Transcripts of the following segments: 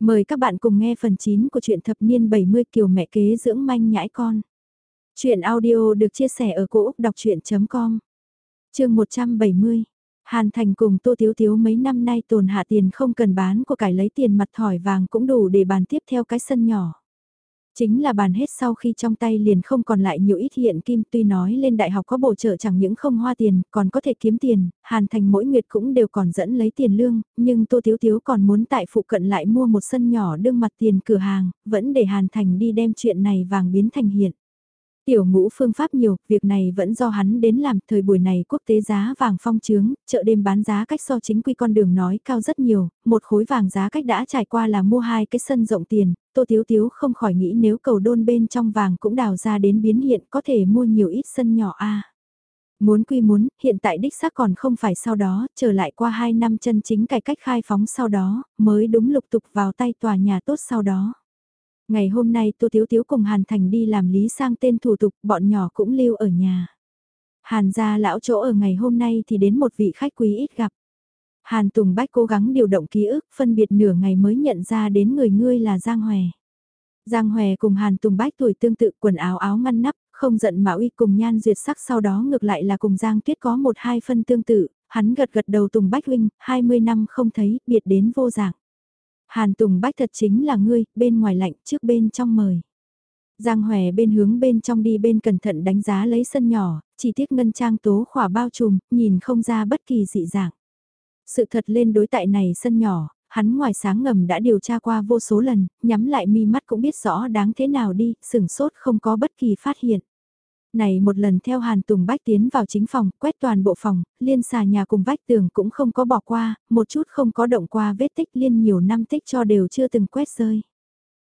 Mời các bạn cùng nghe phần 9 của truyện thập niên 70 kiều mẹ kế dưỡng manh nhãi con. Chuyện audio được chia sẻ ở cỗ đọc chuyện.com Trường 170 Hàn Thành cùng Tô Tiếu Tiếu mấy năm nay tồn hạ tiền không cần bán của cải lấy tiền mặt thỏi vàng cũng đủ để bàn tiếp theo cái sân nhỏ. Chính là bàn hết sau khi trong tay liền không còn lại nhiều ít hiện kim tuy nói lên đại học có bổ trợ chẳng những không hoa tiền, còn có thể kiếm tiền, Hàn Thành mỗi nguyệt cũng đều còn dẫn lấy tiền lương, nhưng Tô thiếu thiếu còn muốn tại phụ cận lại mua một sân nhỏ đương mặt tiền cửa hàng, vẫn để Hàn Thành đi đem chuyện này vàng biến thành hiện. Tiểu ngũ phương pháp nhiều, việc này vẫn do hắn đến làm, thời buổi này quốc tế giá vàng phong trướng, chợ đêm bán giá cách so chính quy con đường nói cao rất nhiều, một khối vàng giá cách đã trải qua là mua hai cái sân rộng tiền, tô tiếu tiếu không khỏi nghĩ nếu cầu đôn bên trong vàng cũng đào ra đến biến hiện có thể mua nhiều ít sân nhỏ a. Muốn quy muốn, hiện tại đích xác còn không phải sau đó, trở lại qua 2 năm chân chính cải cách khai phóng sau đó, mới đúng lục tục vào tay tòa nhà tốt sau đó. Ngày hôm nay Tô Tiếu Tiếu cùng Hàn Thành đi làm lý sang tên thủ tục, bọn nhỏ cũng lưu ở nhà. Hàn gia lão chỗ ở ngày hôm nay thì đến một vị khách quý ít gặp. Hàn Tùng Bách cố gắng điều động ký ức, phân biệt nửa ngày mới nhận ra đến người ngươi là Giang Hòe. Giang Hòe cùng Hàn Tùng Bách tuổi tương tự quần áo áo ngăn nắp, không giận mà uy cùng nhan duyệt sắc sau đó ngược lại là cùng Giang Tuyết có một hai phân tương tự, hắn gật gật đầu Tùng Bách huynh, 20 năm không thấy, biệt đến vô dạng. Hàn Tùng Bách thật chính là ngươi, bên ngoài lạnh trước bên trong mời. Giang Hòe bên hướng bên trong đi bên cẩn thận đánh giá lấy sân nhỏ, chỉ tiếc ngân trang tố khỏa bao trùm, nhìn không ra bất kỳ dị dạng. Sự thật lên đối tại này sân nhỏ, hắn ngoài sáng ngầm đã điều tra qua vô số lần, nhắm lại mi mắt cũng biết rõ đáng thế nào đi, sừng sốt không có bất kỳ phát hiện. Này một lần theo Hàn Tùng Bách tiến vào chính phòng, quét toàn bộ phòng, liên xà nhà cùng vách tường cũng không có bỏ qua, một chút không có động qua vết tích liên nhiều năm tích cho đều chưa từng quét rơi.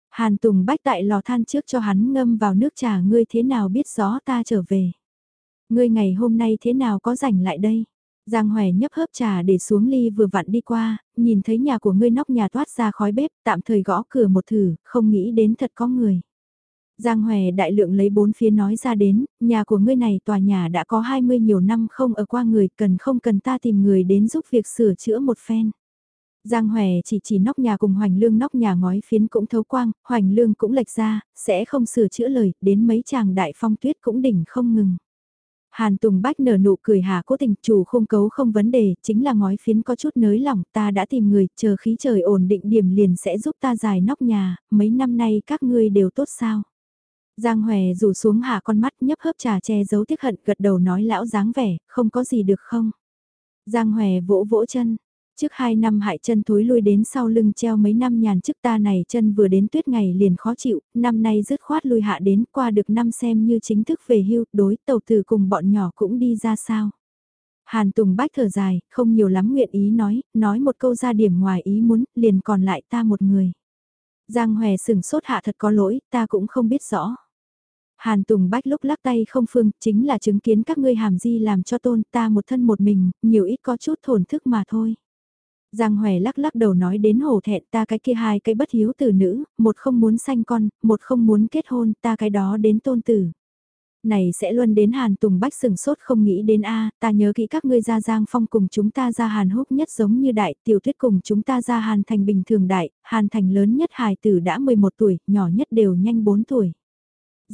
Hàn Tùng Bách tại lò than trước cho hắn ngâm vào nước trà ngươi thế nào biết gió ta trở về. Ngươi ngày hôm nay thế nào có rảnh lại đây. Giang Hoè nhấp hớp trà để xuống ly vừa vặn đi qua, nhìn thấy nhà của ngươi nóc nhà thoát ra khói bếp, tạm thời gõ cửa một thử, không nghĩ đến thật có người. Giang Hòe đại lượng lấy bốn phía nói ra đến, nhà của ngươi này tòa nhà đã có 20 nhiều năm không ở qua người, cần không cần ta tìm người đến giúp việc sửa chữa một phen. Giang Hòe chỉ chỉ nóc nhà cùng Hoành Lương nóc nhà ngói phiến cũng thấu quang, Hoành Lương cũng lệch ra, sẽ không sửa chữa lời, đến mấy chàng đại phong tuyết cũng đỉnh không ngừng. Hàn Tùng Bách nở nụ cười hà cố tình chủ không cấu không vấn đề, chính là ngói phiến có chút nới lỏng, ta đã tìm người, chờ khí trời ổn định điểm liền sẽ giúp ta giải nóc nhà, mấy năm nay các ngươi đều tốt sao. Giang Hòe rủ xuống hạ con mắt nhấp hớp trà che giấu tiếc hận gật đầu nói lão dáng vẻ, không có gì được không. Giang Hòe vỗ vỗ chân, trước hai năm hại chân thối lui đến sau lưng treo mấy năm nhàn chức ta này chân vừa đến tuyết ngày liền khó chịu, năm nay dứt khoát lui hạ đến qua được năm xem như chính thức về hưu, đối tàu từ cùng bọn nhỏ cũng đi ra sao. Hàn Tùng Bách thở dài, không nhiều lắm nguyện ý nói, nói một câu ra điểm ngoài ý muốn, liền còn lại ta một người. Giang Hòe sửng sốt hạ thật có lỗi, ta cũng không biết rõ. Hàn Tùng Bách lúc lắc tay không phương, chính là chứng kiến các ngươi hàm di làm cho tôn ta một thân một mình, nhiều ít có chút thổn thức mà thôi. Giang Hoè lắc lắc đầu nói đến hổ thẹn ta cái kia hai cái bất hiếu tử nữ, một không muốn sanh con, một không muốn kết hôn, ta cái đó đến tôn tử. Này sẽ luôn đến Hàn Tùng Bách sừng sốt không nghĩ đến a ta nhớ kỹ các ngươi ra Giang Phong cùng chúng ta ra Hàn Húc nhất giống như đại, tiểu tuyết cùng chúng ta ra Hàn Thành bình thường đại, Hàn Thành lớn nhất hài tử đã 11 tuổi, nhỏ nhất đều nhanh 4 tuổi.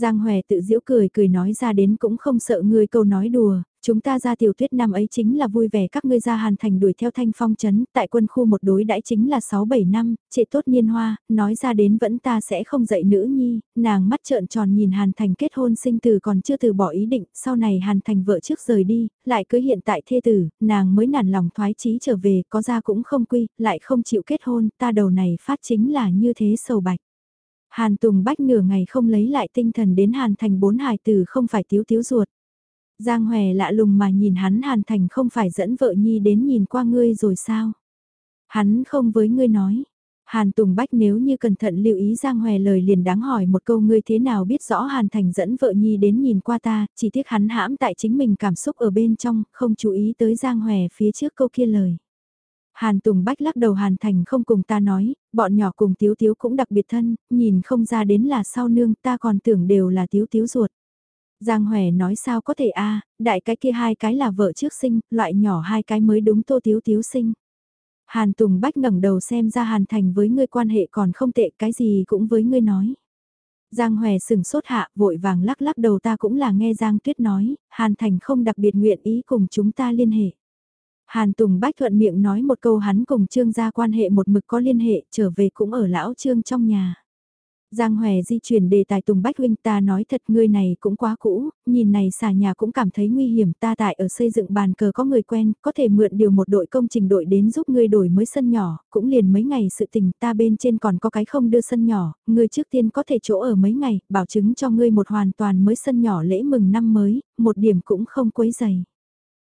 Giang Hòe tự giễu cười cười nói ra đến cũng không sợ ngươi câu nói đùa, chúng ta ra tiểu tuyết năm ấy chính là vui vẻ các ngươi ra hàn thành đuổi theo thanh phong chấn, tại quân khu một đối đãi chính là 6-7 năm, trệ tốt niên hoa, nói ra đến vẫn ta sẽ không dạy nữ nhi, nàng mắt trợn tròn nhìn hàn thành kết hôn sinh tử còn chưa từ bỏ ý định, sau này hàn thành vợ trước rời đi, lại cưới hiện tại thê tử, nàng mới nản lòng thoái chí trở về, có ra cũng không quy, lại không chịu kết hôn, ta đầu này phát chính là như thế sầu bạch. Hàn Tùng Bách nửa ngày không lấy lại tinh thần đến Hàn Thành bốn hài tử không phải tiếu tiếu ruột. Giang Hòe lạ lùng mà nhìn hắn Hàn Thành không phải dẫn vợ nhi đến nhìn qua ngươi rồi sao? Hắn không với ngươi nói. Hàn Tùng Bách nếu như cẩn thận lưu ý Giang Hòe lời liền đáng hỏi một câu ngươi thế nào biết rõ Hàn Thành dẫn vợ nhi đến nhìn qua ta, chỉ tiếc hắn hãm tại chính mình cảm xúc ở bên trong, không chú ý tới Giang Hòe phía trước câu kia lời. Hàn Tùng Bách lắc đầu Hàn Thành không cùng ta nói, bọn nhỏ cùng Tiếu Tiếu cũng đặc biệt thân, nhìn không ra đến là sau nương ta còn tưởng đều là Tiếu Tiếu ruột. Giang Hòe nói sao có thể a đại cái kia hai cái là vợ trước sinh, loại nhỏ hai cái mới đúng tô Tiếu Tiếu sinh. Hàn Tùng Bách ngẩng đầu xem ra Hàn Thành với ngươi quan hệ còn không tệ cái gì cũng với ngươi nói. Giang Hòe sừng sốt hạ vội vàng lắc lắc đầu ta cũng là nghe Giang Tuyết nói, Hàn Thành không đặc biệt nguyện ý cùng chúng ta liên hệ. Hàn Tùng Bách thuận miệng nói một câu hắn cùng Trương gia quan hệ một mực có liên hệ trở về cũng ở lão Trương trong nhà. Giang Hòe di chuyển đề tài Tùng Bách Huynh ta nói thật ngươi này cũng quá cũ, nhìn này xà nhà cũng cảm thấy nguy hiểm ta tại ở xây dựng bàn cờ có người quen, có thể mượn điều một đội công trình đội đến giúp ngươi đổi mới sân nhỏ, cũng liền mấy ngày sự tình ta bên trên còn có cái không đưa sân nhỏ, ngươi trước tiên có thể chỗ ở mấy ngày, bảo chứng cho ngươi một hoàn toàn mới sân nhỏ lễ mừng năm mới, một điểm cũng không quấy dày.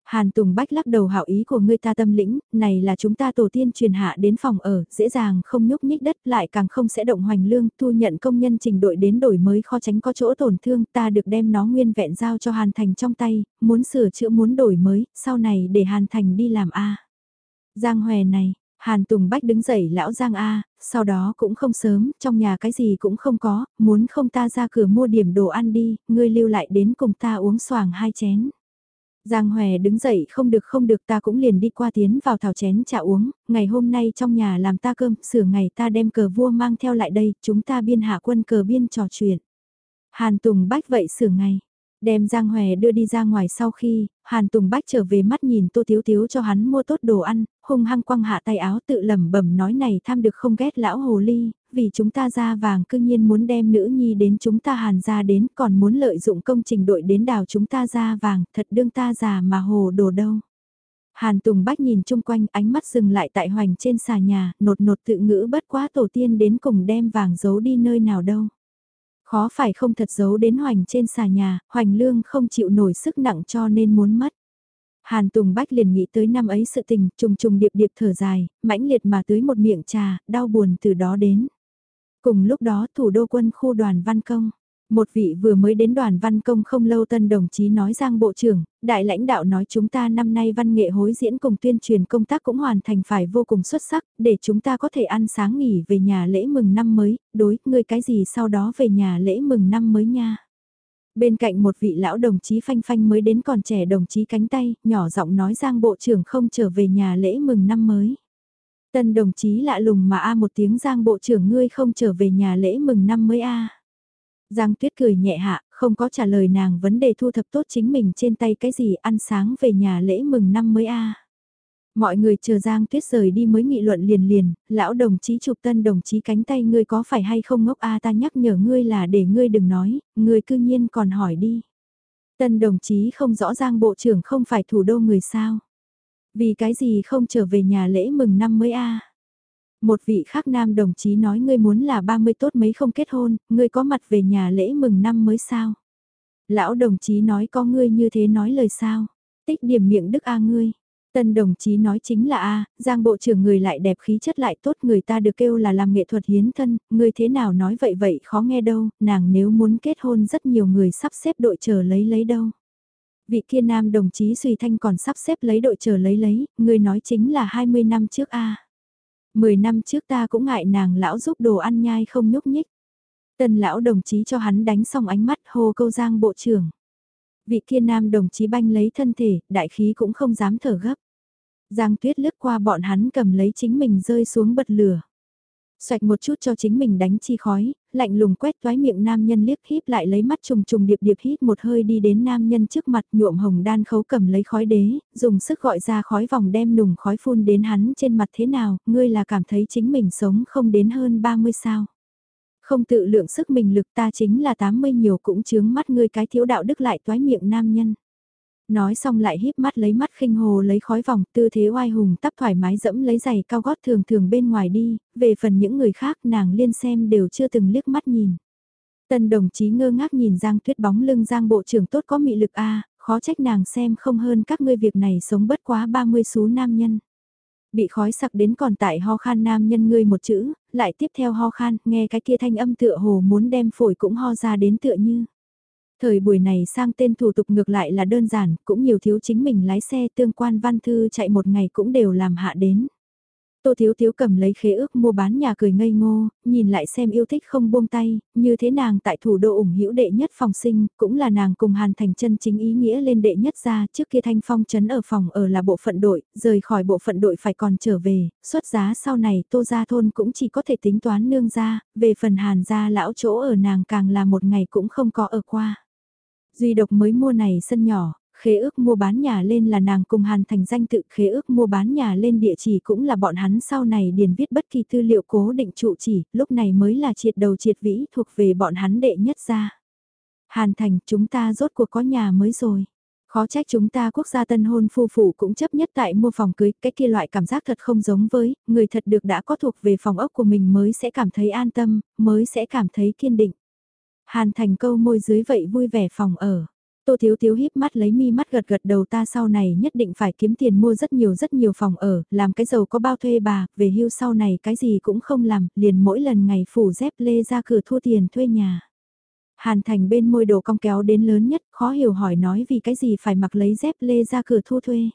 Hàn Tùng Bách lắc đầu hảo ý của ngươi ta tâm lĩnh, này là chúng ta tổ tiên truyền hạ đến phòng ở, dễ dàng không nhúc nhích đất lại càng không sẽ động hoành lương, thu nhận công nhân trình đội đến đổi mới khó tránh có chỗ tổn thương, ta được đem nó nguyên vẹn giao cho Hàn Thành trong tay, muốn sửa chữa muốn đổi mới, sau này để Hàn Thành đi làm A. Giang Hòe này, Hàn Tùng Bách đứng dậy lão Giang A, sau đó cũng không sớm, trong nhà cái gì cũng không có, muốn không ta ra cửa mua điểm đồ ăn đi, ngươi lưu lại đến cùng ta uống xoàng hai chén. Giang Hòe đứng dậy không được không được ta cũng liền đi qua tiến vào thảo chén trà uống, ngày hôm nay trong nhà làm ta cơm, sửa ngày ta đem cờ vua mang theo lại đây, chúng ta biên hạ quân cờ biên trò chuyện. Hàn Tùng Bách vậy sửa ngày, đem Giang Hòe đưa đi ra ngoài sau khi, Hàn Tùng Bách trở về mắt nhìn Tô Thiếu Thiếu cho hắn mua tốt đồ ăn, hung hăng quăng hạ tay áo tự lẩm bẩm nói này tham được không ghét lão hồ ly, vì chúng ta ra vàng cương nhiên muốn đem nữ nhi đến chúng ta hàn ra đến còn muốn lợi dụng công trình đội đến đào chúng ta ra vàng, thật đương ta già mà hồ đồ đâu. Hàn Tùng Bách nhìn chung quanh ánh mắt dừng lại tại hoành trên xà nhà, nột nột tự ngữ bất quá tổ tiên đến cùng đem vàng giấu đi nơi nào đâu. Khó phải không thật giấu đến hoành trên xà nhà, hoành lương không chịu nổi sức nặng cho nên muốn mất. Hàn Tùng Bách liền nghĩ tới năm ấy sự tình, trùng trùng điệp điệp thở dài, mãnh liệt mà tưới một miệng trà, đau buồn từ đó đến. Cùng lúc đó thủ đô quân khu đoàn văn công. Một vị vừa mới đến đoàn văn công không lâu tân đồng chí nói Giang Bộ trưởng, đại lãnh đạo nói chúng ta năm nay văn nghệ hối diễn cùng tuyên truyền công tác cũng hoàn thành phải vô cùng xuất sắc, để chúng ta có thể ăn sáng nghỉ về nhà lễ mừng năm mới, đối, ngươi cái gì sau đó về nhà lễ mừng năm mới nha. Bên cạnh một vị lão đồng chí phanh phanh mới đến còn trẻ đồng chí cánh tay, nhỏ giọng nói Giang Bộ trưởng không trở về nhà lễ mừng năm mới. Tân đồng chí lạ lùng mà a một tiếng Giang Bộ trưởng ngươi không trở về nhà lễ mừng năm mới a. Giang Tuyết cười nhẹ hạ, không có trả lời nàng vấn đề thu thập tốt chính mình trên tay cái gì ăn sáng về nhà lễ mừng năm mới a. Mọi người chờ Giang Tuyết rời đi mới nghị luận liền liền, lão đồng chí chụp tân đồng chí cánh tay ngươi có phải hay không ngốc a ta nhắc nhở ngươi là để ngươi đừng nói, ngươi cư nhiên còn hỏi đi. Tân đồng chí không rõ giang bộ trưởng không phải thủ đô người sao. Vì cái gì không trở về nhà lễ mừng năm mới a Một vị khác nam đồng chí nói ngươi muốn là 30 tốt mấy không kết hôn, ngươi có mặt về nhà lễ mừng năm mới sao? Lão đồng chí nói có ngươi như thế nói lời sao? Tích điểm miệng đức a ngươi. Tân đồng chí nói chính là A, Giang Bộ trưởng người lại đẹp khí chất lại tốt người ta được kêu là làm nghệ thuật hiến thân, người thế nào nói vậy vậy khó nghe đâu, nàng nếu muốn kết hôn rất nhiều người sắp xếp đội chờ lấy lấy đâu. Vị kia nam đồng chí Suy Thanh còn sắp xếp lấy đội chờ lấy lấy, người nói chính là 20 năm trước A. 10 năm trước ta cũng ngại nàng lão giúp đồ ăn nhai không nhúc nhích. tần lão đồng chí cho hắn đánh xong ánh mắt hô câu Giang Bộ trưởng. Vị kia nam đồng chí banh lấy thân thể, đại khí cũng không dám thở gấp. Giang Tuyết lướt qua bọn hắn cầm lấy chính mình rơi xuống bật lửa. Xoạch một chút cho chính mình đánh chi khói, lạnh lùng quét toái miệng nam nhân liếc híp lại lấy mắt trùng trùng điệp điệp hít một hơi đi đến nam nhân trước mặt nhuộm hồng đan khấu cầm lấy khói đế, dùng sức gọi ra khói vòng đem nùng khói phun đến hắn trên mặt thế nào, ngươi là cảm thấy chính mình sống không đến hơn 30 sao. Không tự lượng sức mình lực ta chính là 80 nhiều cũng chướng mắt ngươi cái thiếu đạo đức lại toái miệng nam nhân. Nói xong lại híp mắt lấy mắt khinh hồ lấy khói vòng, tư thế oai hùng tắp thoải mái dẫm lấy giày cao gót thường thường bên ngoài đi, về phần những người khác nàng liên xem đều chưa từng liếc mắt nhìn. Tân đồng chí ngơ ngác nhìn Giang Tuyết bóng lưng Giang bộ trưởng tốt có mị lực a khó trách nàng xem không hơn các ngươi việc này sống bất quá 30 số nam nhân. Bị khói sặc đến còn tại ho khan nam nhân ngươi một chữ, lại tiếp theo ho khan, nghe cái kia thanh âm tựa hồ muốn đem phổi cũng ho ra đến tựa như. Thời buổi này sang tên thủ tục ngược lại là đơn giản, cũng nhiều thiếu chính mình lái xe tương quan văn thư chạy một ngày cũng đều làm hạ đến. Tô Thiếu Thiếu cầm lấy khế ước mua bán nhà cười ngây ngô, nhìn lại xem yêu thích không buông tay, như thế nàng tại thủ đô ủng hữu đệ nhất phòng sinh, cũng là nàng cùng Hàn Thành chân chính ý nghĩa lên đệ nhất ra, trước kia thanh phong chấn ở phòng ở là bộ phận đội, rời khỏi bộ phận đội phải còn trở về, xuất giá sau này Tô Gia Thôn cũng chỉ có thể tính toán nương ra, về phần Hàn gia lão chỗ ở nàng càng là một ngày cũng không có ở qua. Duy độc mới mua này sân nhỏ, khế ước mua bán nhà lên là nàng cùng Hàn Thành danh tự khế ước mua bán nhà lên địa chỉ cũng là bọn hắn sau này điền viết bất kỳ tư liệu cố định trụ chỉ, lúc này mới là triệt đầu triệt vĩ thuộc về bọn hắn đệ nhất gia Hàn Thành chúng ta rốt cuộc có nhà mới rồi. Khó trách chúng ta quốc gia tân hôn phu phụ cũng chấp nhất tại mua phòng cưới, cái kia loại cảm giác thật không giống với, người thật được đã có thuộc về phòng ốc của mình mới sẽ cảm thấy an tâm, mới sẽ cảm thấy kiên định. Hàn Thành câu môi dưới vậy vui vẻ phòng ở. Tô Thiếu Thiếu híp mắt lấy mi mắt gật gật đầu ta sau này nhất định phải kiếm tiền mua rất nhiều rất nhiều phòng ở, làm cái giàu có bao thuê bà, về hưu sau này cái gì cũng không làm, liền mỗi lần ngày phủ dép lê ra cửa thua tiền thuê nhà. Hàn Thành bên môi đồ cong kéo đến lớn nhất, khó hiểu hỏi nói vì cái gì phải mặc lấy dép lê ra cửa thu thuê.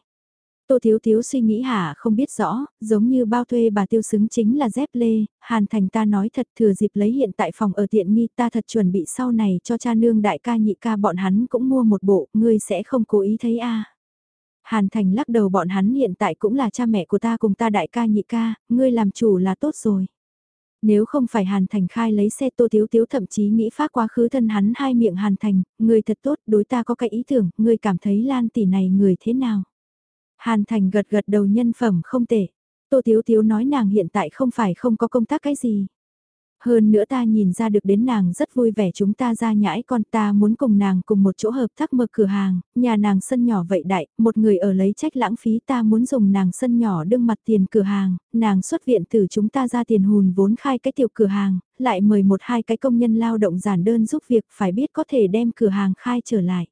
Tô Thiếu Thiếu suy nghĩ hả không biết rõ, giống như bao thuê bà tiêu xứng chính là dép lê, Hàn Thành ta nói thật thừa dịp lấy hiện tại phòng ở tiện nghi ta thật chuẩn bị sau này cho cha nương đại ca nhị ca bọn hắn cũng mua một bộ, ngươi sẽ không cố ý thấy a Hàn Thành lắc đầu bọn hắn hiện tại cũng là cha mẹ của ta cùng ta đại ca nhị ca, ngươi làm chủ là tốt rồi. Nếu không phải Hàn Thành khai lấy xe Tô Thiếu Thiếu thậm chí nghĩ phát quá khứ thân hắn hai miệng Hàn Thành, người thật tốt, đối ta có cái ý tưởng, ngươi cảm thấy Lan tỷ này người thế nào? Hàn Thành gật gật đầu nhân phẩm không tệ. Tô Tiếu Tiếu nói nàng hiện tại không phải không có công tác cái gì. Hơn nữa ta nhìn ra được đến nàng rất vui vẻ chúng ta ra nhãi con ta muốn cùng nàng cùng một chỗ hợp tác mở cửa hàng, nhà nàng sân nhỏ vậy đại, một người ở lấy trách lãng phí ta muốn dùng nàng sân nhỏ đương mặt tiền cửa hàng, nàng xuất viện từ chúng ta ra tiền hùn vốn khai cái tiểu cửa hàng, lại mời một hai cái công nhân lao động giản đơn giúp việc phải biết có thể đem cửa hàng khai trở lại.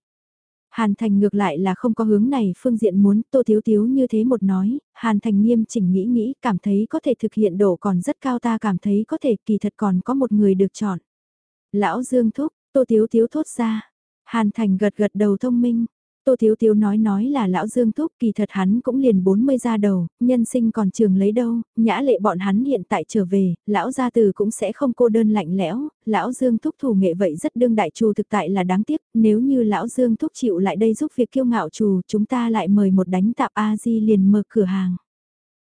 Hàn Thành ngược lại là không có hướng này phương diện muốn Tô Thiếu Thiếu như thế một nói, Hàn Thành nghiêm chỉnh nghĩ nghĩ cảm thấy có thể thực hiện độ còn rất cao ta cảm thấy có thể kỳ thật còn có một người được chọn. Lão Dương Thúc, Tô Thiếu Thiếu thốt ra. Hàn Thành gật gật đầu thông minh, Tô Thiếu Thiếu nói nói là lão Dương Thúc kỳ thật hắn cũng liền 40 ra đầu, nhân sinh còn trường lấy đâu, nhã lệ bọn hắn hiện tại trở về, lão gia từ cũng sẽ không cô đơn lạnh lẽo, lão Dương Thúc thủ nghệ vậy rất đương đại trù thực tại là đáng tiếc, nếu như lão Dương Thúc chịu lại đây giúp việc kiêu ngạo trù, chúng ta lại mời một đánh tạp A-di liền mở cửa hàng.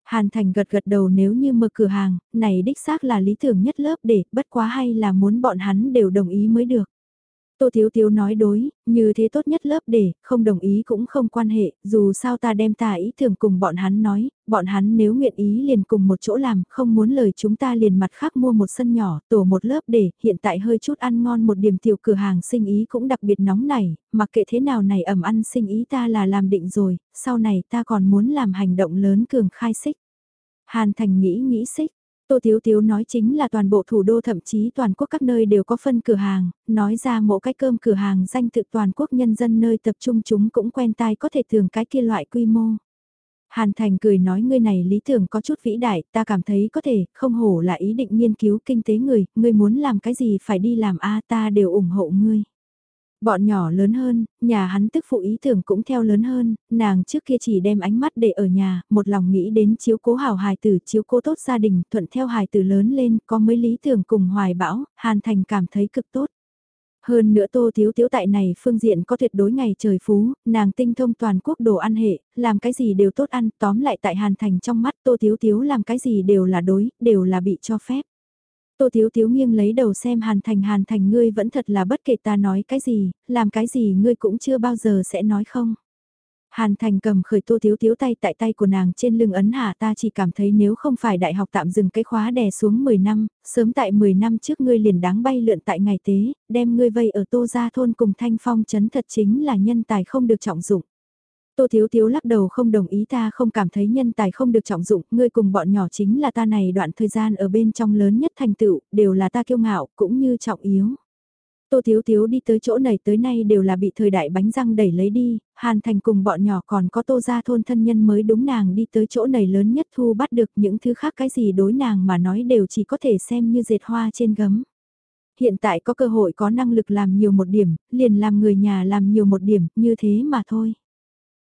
Hàn Thành gật gật đầu nếu như mở cửa hàng, này đích xác là lý tưởng nhất lớp để, bất quá hay là muốn bọn hắn đều đồng ý mới được. Tô Thiếu Thiếu nói đối, như thế tốt nhất lớp để, không đồng ý cũng không quan hệ, dù sao ta đem ta ý tưởng cùng bọn hắn nói, bọn hắn nếu nguyện ý liền cùng một chỗ làm, không muốn lời chúng ta liền mặt khác mua một sân nhỏ, tổ một lớp để, hiện tại hơi chút ăn ngon một điểm tiểu cửa hàng sinh ý cũng đặc biệt nóng này, mặc kệ thế nào này ẩm ăn sinh ý ta là làm định rồi, sau này ta còn muốn làm hành động lớn cường khai xích. Hàn Thành nghĩ nghĩ xích, Tô Thiếu Thiếu nói chính là toàn bộ thủ đô thậm chí toàn quốc các nơi đều có phân cửa hàng, nói ra mỗi cái cơm cửa hàng danh tự toàn quốc nhân dân nơi tập trung chúng cũng quen tai có thể thường cái kia loại quy mô. Hàn Thành cười nói ngươi này lý tưởng có chút vĩ đại, ta cảm thấy có thể, không hổ là ý định nghiên cứu kinh tế người, ngươi muốn làm cái gì phải đi làm a ta đều ủng hộ ngươi. Bọn nhỏ lớn hơn, nhà hắn tức phụ ý tưởng cũng theo lớn hơn, nàng trước kia chỉ đem ánh mắt để ở nhà, một lòng nghĩ đến chiếu cố hảo hài tử, chiếu cố tốt gia đình, thuận theo hài tử lớn lên, có mấy lý tưởng cùng hoài bão, Hàn Thành cảm thấy cực tốt. Hơn nữa Tô Thiếu Thiếu tại này phương diện có tuyệt đối ngày trời phú, nàng tinh thông toàn quốc đồ ăn hệ, làm cái gì đều tốt ăn, tóm lại tại Hàn Thành trong mắt Tô Thiếu Thiếu làm cái gì đều là đối, đều là bị cho phép. Tô Thiếu Thiếu nghiêng lấy đầu xem Hàn Thành Hàn Thành ngươi vẫn thật là bất kể ta nói cái gì, làm cái gì ngươi cũng chưa bao giờ sẽ nói không. Hàn Thành cầm khởi Tô Thiếu Thiếu tay tại tay của nàng trên lưng ấn hạ ta chỉ cảm thấy nếu không phải đại học tạm dừng cái khóa đè xuống 10 năm, sớm tại 10 năm trước ngươi liền đáng bay lượn tại ngày tế, đem ngươi vây ở Tô Gia Thôn cùng Thanh Phong chấn thật chính là nhân tài không được trọng dụng. Tô Thiếu Thiếu lắc đầu không đồng ý ta không cảm thấy nhân tài không được trọng dụng, ngươi cùng bọn nhỏ chính là ta này đoạn thời gian ở bên trong lớn nhất thành tựu, đều là ta kiêu ngạo, cũng như trọng yếu. Tô Thiếu Thiếu đi tới chỗ này tới nay đều là bị thời đại bánh răng đẩy lấy đi, Hàn Thành cùng bọn nhỏ còn có tô gia thôn thân nhân mới đúng nàng đi tới chỗ này lớn nhất thu bắt được những thứ khác cái gì đối nàng mà nói đều chỉ có thể xem như dệt hoa trên gấm. Hiện tại có cơ hội có năng lực làm nhiều một điểm, liền làm người nhà làm nhiều một điểm, như thế mà thôi